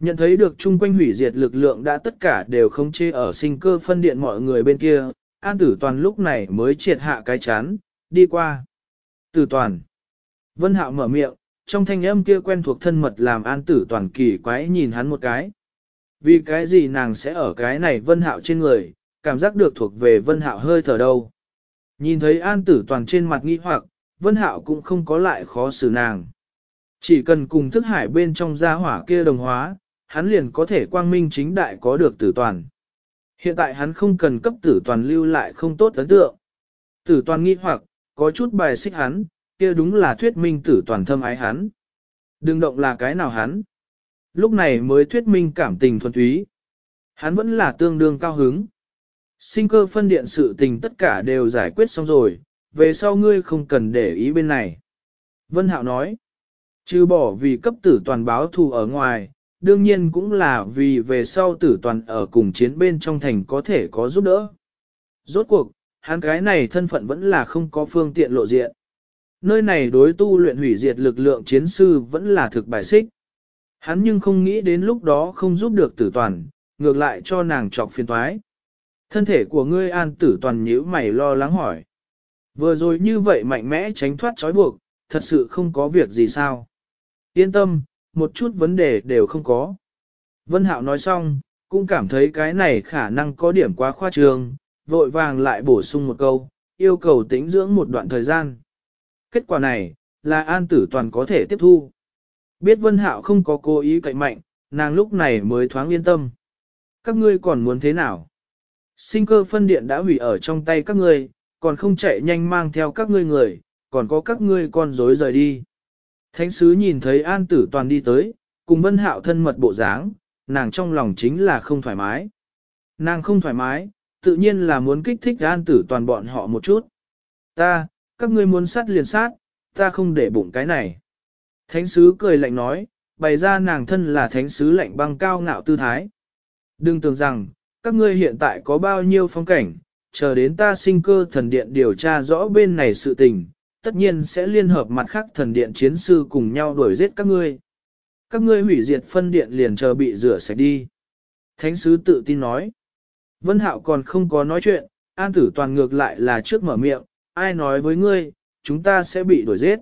Nhận thấy được chung quanh hủy diệt lực lượng đã tất cả đều không chê ở sinh cơ phân điện mọi người bên kia, an tử toàn lúc này mới triệt hạ cái chán, đi qua. Tử toàn. Vân Hạo mở miệng, trong thanh âm kia quen thuộc thân mật làm an tử toàn kỳ quái nhìn hắn một cái. Vì cái gì nàng sẽ ở cái này vân hạo trên người, cảm giác được thuộc về vân hạo hơi thở đâu. Nhìn thấy an tử toàn trên mặt nghi hoặc, vân hạo cũng không có lại khó xử nàng. Chỉ cần cùng thức hải bên trong gia hỏa kia đồng hóa, hắn liền có thể quang minh chính đại có được tử toàn. Hiện tại hắn không cần cấp tử toàn lưu lại không tốt ấn tượng. Tử toàn nghi hoặc, có chút bài xích hắn, kia đúng là thuyết minh tử toàn thâm ái hắn. Đừng động là cái nào hắn. Lúc này mới thuyết minh cảm tình thuần túy. Hắn vẫn là tương đương cao hứng. Sinh cơ phân điện sự tình tất cả đều giải quyết xong rồi, về sau ngươi không cần để ý bên này. Vân Hạo nói, trừ bỏ vì cấp tử toàn báo thù ở ngoài, đương nhiên cũng là vì về sau tử toàn ở cùng chiến bên trong thành có thể có giúp đỡ. Rốt cuộc, hắn cái này thân phận vẫn là không có phương tiện lộ diện. Nơi này đối tu luyện hủy diệt lực lượng chiến sư vẫn là thực bài xích. Hắn nhưng không nghĩ đến lúc đó không giúp được tử toàn, ngược lại cho nàng trọc phiền toái. Thân thể của ngươi an tử toàn nhíu mày lo lắng hỏi. Vừa rồi như vậy mạnh mẽ tránh thoát trói buộc, thật sự không có việc gì sao. Yên tâm, một chút vấn đề đều không có. Vân Hạo nói xong, cũng cảm thấy cái này khả năng có điểm quá khoa trương, vội vàng lại bổ sung một câu, yêu cầu tĩnh dưỡng một đoạn thời gian. Kết quả này, là an tử toàn có thể tiếp thu. Biết Vân Hạo không có cố ý cậy mạnh, nàng lúc này mới thoáng yên tâm. Các ngươi còn muốn thế nào? Sinh cơ phân điện đã hủy ở trong tay các ngươi, còn không chạy nhanh mang theo các ngươi người, còn có các ngươi con rối rời đi. Thánh sứ nhìn thấy an tử toàn đi tới, cùng Vân Hạo thân mật bộ dáng, nàng trong lòng chính là không thoải mái. Nàng không thoải mái, tự nhiên là muốn kích thích an tử toàn bọn họ một chút. Ta, các ngươi muốn sát liền sát, ta không để bụng cái này. Thánh sứ cười lạnh nói, bày ra nàng thân là thánh sứ lạnh băng cao ngạo tư thái. Đừng tưởng rằng, các ngươi hiện tại có bao nhiêu phong cảnh, chờ đến ta sinh cơ thần điện điều tra rõ bên này sự tình, tất nhiên sẽ liên hợp mặt khác thần điện chiến sư cùng nhau đuổi giết các ngươi. Các ngươi hủy diệt phân điện liền chờ bị rửa sạch đi. Thánh sứ tự tin nói. Vân Hạo còn không có nói chuyện, an tử toàn ngược lại là trước mở miệng, ai nói với ngươi, chúng ta sẽ bị đuổi giết.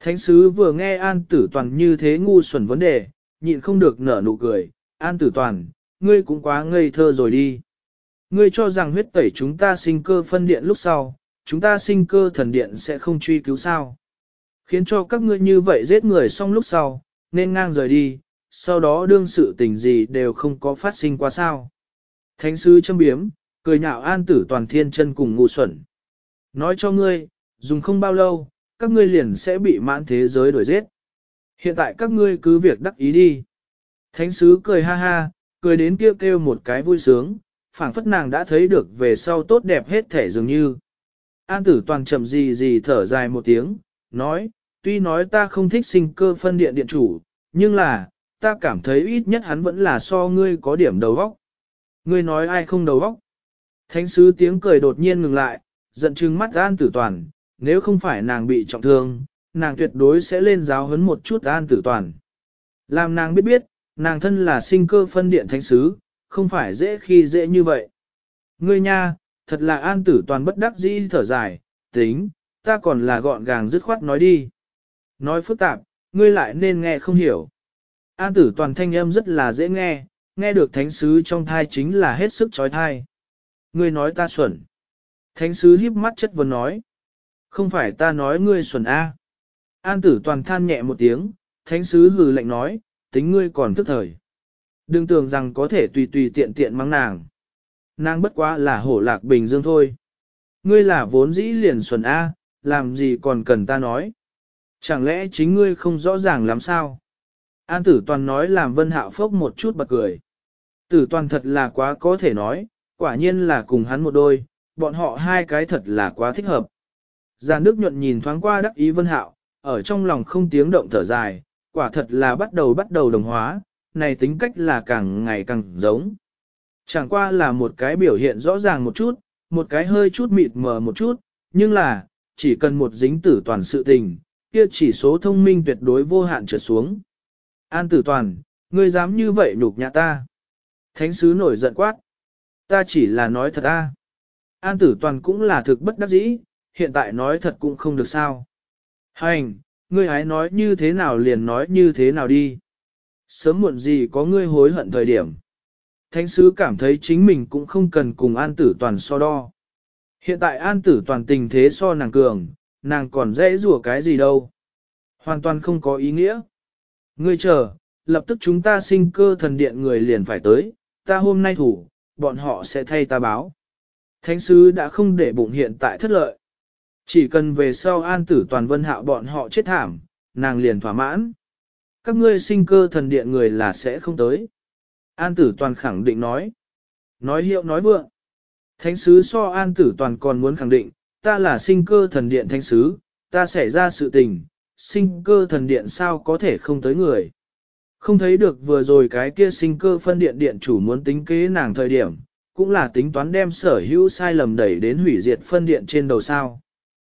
Thánh sứ vừa nghe an tử toàn như thế ngu xuẩn vấn đề, nhịn không được nở nụ cười, an tử toàn, ngươi cũng quá ngây thơ rồi đi. Ngươi cho rằng huyết tẩy chúng ta sinh cơ phân điện lúc sau, chúng ta sinh cơ thần điện sẽ không truy cứu sao. Khiến cho các ngươi như vậy giết người xong lúc sau, nên ngang rời đi, sau đó đương sự tình gì đều không có phát sinh qua sao. Thánh sứ châm biếm, cười nhạo an tử toàn thiên chân cùng ngu xuẩn. Nói cho ngươi, dùng không bao lâu, các ngươi liền sẽ bị mãn thế giới đuổi giết. Hiện tại các ngươi cứ việc đắc ý đi. Thánh sứ cười ha ha, cười đến kêu kêu một cái vui sướng, phảng phất nàng đã thấy được về sau tốt đẹp hết thể dường như. An tử toàn chậm gì gì thở dài một tiếng, nói, tuy nói ta không thích sinh cơ phân điện điện chủ, nhưng là, ta cảm thấy ít nhất hắn vẫn là so ngươi có điểm đầu vóc Ngươi nói ai không đầu vóc Thánh sứ tiếng cười đột nhiên ngừng lại, giận chừng mắt an tử toàn, nếu không phải nàng bị trọng thương, nàng tuyệt đối sẽ lên giáo huấn một chút an tử toàn. Làm nàng biết biết, nàng thân là sinh cơ phân điện thánh sứ, không phải dễ khi dễ như vậy. Ngươi nha, thật là an tử toàn bất đắc dĩ thở dài, tính, ta còn là gọn gàng dứt khoát nói đi. Nói phức tạp, ngươi lại nên nghe không hiểu. An tử toàn thanh âm rất là dễ nghe, nghe được thánh sứ trong thai chính là hết sức trói thai. Ngươi nói ta xuẩn. Thánh sứ híp mắt chất vấn nói. Không phải ta nói ngươi xuẩn A. An tử toàn than nhẹ một tiếng, thánh sứ hừ lạnh nói, tính ngươi còn thức thời. Đừng tưởng rằng có thể tùy tùy tiện tiện mang nàng. Nàng bất quá là hổ lạc bình dương thôi. Ngươi là vốn dĩ liền xuẩn A, làm gì còn cần ta nói. Chẳng lẽ chính ngươi không rõ ràng làm sao? An tử toàn nói làm vân hạo phốc một chút bật cười. Tử toàn thật là quá có thể nói, quả nhiên là cùng hắn một đôi, bọn họ hai cái thật là quá thích hợp. Giàn Đức nhuận nhìn thoáng qua đắc ý vân hạo, ở trong lòng không tiếng động thở dài, quả thật là bắt đầu bắt đầu đồng hóa, này tính cách là càng ngày càng giống. Chẳng qua là một cái biểu hiện rõ ràng một chút, một cái hơi chút mịt mờ một chút, nhưng là, chỉ cần một dính tử toàn sự tình, kia chỉ số thông minh tuyệt đối vô hạn trở xuống. An tử toàn, ngươi dám như vậy nhục nhã ta. Thánh sứ nổi giận quát. Ta chỉ là nói thật a. An tử toàn cũng là thực bất đắc dĩ, hiện tại nói thật cũng không được sao. Hành, ngươi hãy nói như thế nào liền nói như thế nào đi. Sớm muộn gì có ngươi hối hận thời điểm. Thánh sứ cảm thấy chính mình cũng không cần cùng an tử toàn so đo. Hiện tại an tử toàn tình thế so nàng cường, nàng còn dễ rủa cái gì đâu. Hoàn toàn không có ý nghĩa. Ngươi chờ, lập tức chúng ta sinh cơ thần điện người liền phải tới, ta hôm nay thủ, bọn họ sẽ thay ta báo. Thánh sứ đã không để bụng hiện tại thất lợi. Chỉ cần về sau an tử toàn vân hạo bọn họ chết thảm, nàng liền thỏa mãn. Các ngươi sinh cơ thần điện người là sẽ không tới. An tử toàn khẳng định nói. Nói hiệu nói vượng. Thánh sứ so an tử toàn còn muốn khẳng định, ta là sinh cơ thần điện thánh sứ, ta xảy ra sự tình, sinh cơ thần điện sao có thể không tới người. Không thấy được vừa rồi cái kia sinh cơ phân điện điện chủ muốn tính kế nàng thời điểm, cũng là tính toán đem sở hữu sai lầm đẩy đến hủy diệt phân điện trên đầu sao.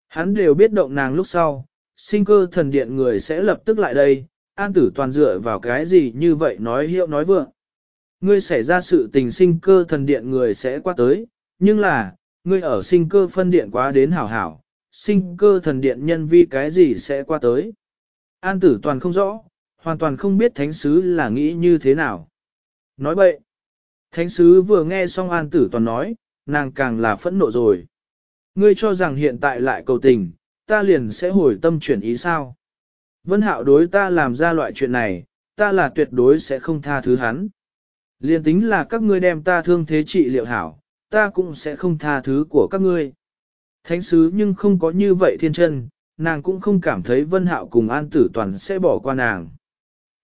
Hắn đều biết động nàng lúc sau, sinh cơ thần điện người sẽ lập tức lại đây, an tử toàn dựa vào cái gì như vậy nói hiệu nói vượng. Ngươi xảy ra sự tình sinh cơ thần điện người sẽ qua tới, nhưng là, ngươi ở sinh cơ phân điện quá đến hảo hảo, sinh cơ thần điện nhân vi cái gì sẽ qua tới. An tử toàn không rõ, hoàn toàn không biết thánh sứ là nghĩ như thế nào. Nói vậy, thánh sứ vừa nghe xong an tử toàn nói, nàng càng là phẫn nộ rồi. Ngươi cho rằng hiện tại lại cầu tình, ta liền sẽ hồi tâm chuyển ý sao. Vân hạo đối ta làm ra loại chuyện này, ta là tuyệt đối sẽ không tha thứ hắn. Liên tính là các ngươi đem ta thương thế trị liệu hảo, ta cũng sẽ không tha thứ của các ngươi. Thánh sứ nhưng không có như vậy thiên chân, nàng cũng không cảm thấy vân hạo cùng an tử toàn sẽ bỏ qua nàng.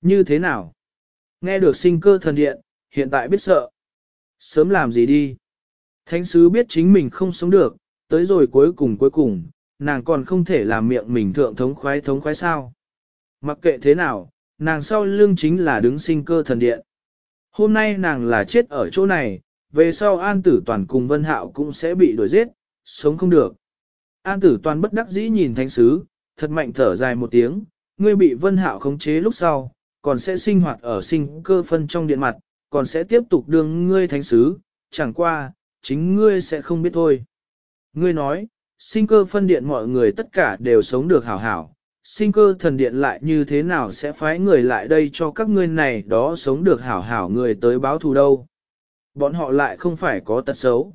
Như thế nào? Nghe được sinh cơ thần điện, hiện tại biết sợ. Sớm làm gì đi? Thánh sứ biết chính mình không sống được, tới rồi cuối cùng cuối cùng, nàng còn không thể làm miệng mình thượng thống khoái thống khoái sao. Mặc kệ thế nào, nàng sau lưng chính là đứng sinh cơ thần điện. Hôm nay nàng là chết ở chỗ này, về sau an tử toàn cùng vân hạo cũng sẽ bị đuổi giết, sống không được. An tử toàn bất đắc dĩ nhìn thánh sứ, thật mạnh thở dài một tiếng, ngươi bị vân hạo khống chế lúc sau, còn sẽ sinh hoạt ở sinh cơ phân trong điện mặt, còn sẽ tiếp tục đương ngươi thánh sứ, chẳng qua, chính ngươi sẽ không biết thôi. Ngươi nói, sinh cơ phân điện mọi người tất cả đều sống được hảo hảo, sinh cơ thần điện lại như thế nào sẽ phái người lại đây cho các ngươi này đó sống được hảo hảo người tới báo thù đâu. Bọn họ lại không phải có tật xấu.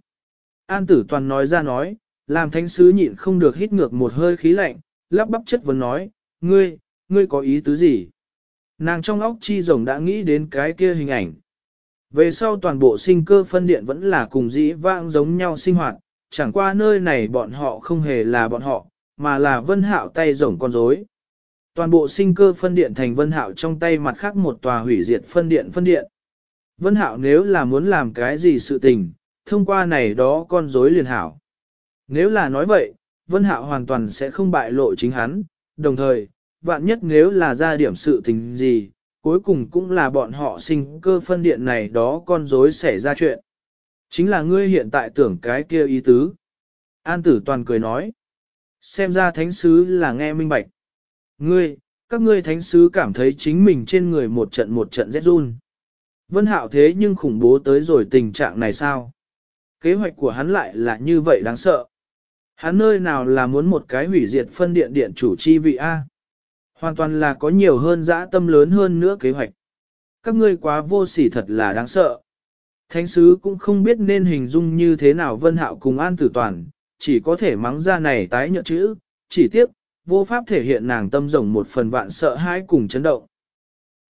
An tử toàn nói ra nói, làm thánh sứ nhịn không được hít ngược một hơi khí lạnh, lắp bắp chất vấn nói, ngươi, ngươi có ý tứ gì? Nàng trong óc chi rồng đã nghĩ đến cái kia hình ảnh. Về sau toàn bộ sinh cơ phân điện vẫn là cùng dĩ vãng giống nhau sinh hoạt, chẳng qua nơi này bọn họ không hề là bọn họ, mà là vân hạo tay rồng con rối. Toàn bộ sinh cơ phân điện thành vân hạo trong tay mặt khác một tòa hủy diệt phân điện phân điện. Vân hạo nếu là muốn làm cái gì sự tình, thông qua này đó con rối liền hảo. Nếu là nói vậy, vân hạo hoàn toàn sẽ không bại lộ chính hắn, đồng thời, vạn nhất nếu là ra điểm sự tình gì, cuối cùng cũng là bọn họ sinh cơ phân điện này đó con rối xảy ra chuyện. Chính là ngươi hiện tại tưởng cái kia ý tứ. An tử toàn cười nói. Xem ra thánh sứ là nghe minh bạch. Ngươi, các ngươi thánh sứ cảm thấy chính mình trên người một trận một trận rét run. Vân hạo thế nhưng khủng bố tới rồi tình trạng này sao? Kế hoạch của hắn lại là như vậy đáng sợ. Hắn nơi nào là muốn một cái hủy diệt phân điện điện chủ chi vị A? Hoàn toàn là có nhiều hơn dã tâm lớn hơn nữa kế hoạch. Các ngươi quá vô sỉ thật là đáng sợ. Thánh sứ cũng không biết nên hình dung như thế nào vân hạo cùng an tử toàn, chỉ có thể mắng ra này tái nhợt chữ, chỉ tiếc, vô pháp thể hiện nàng tâm rồng một phần vạn sợ hãi cùng chấn động.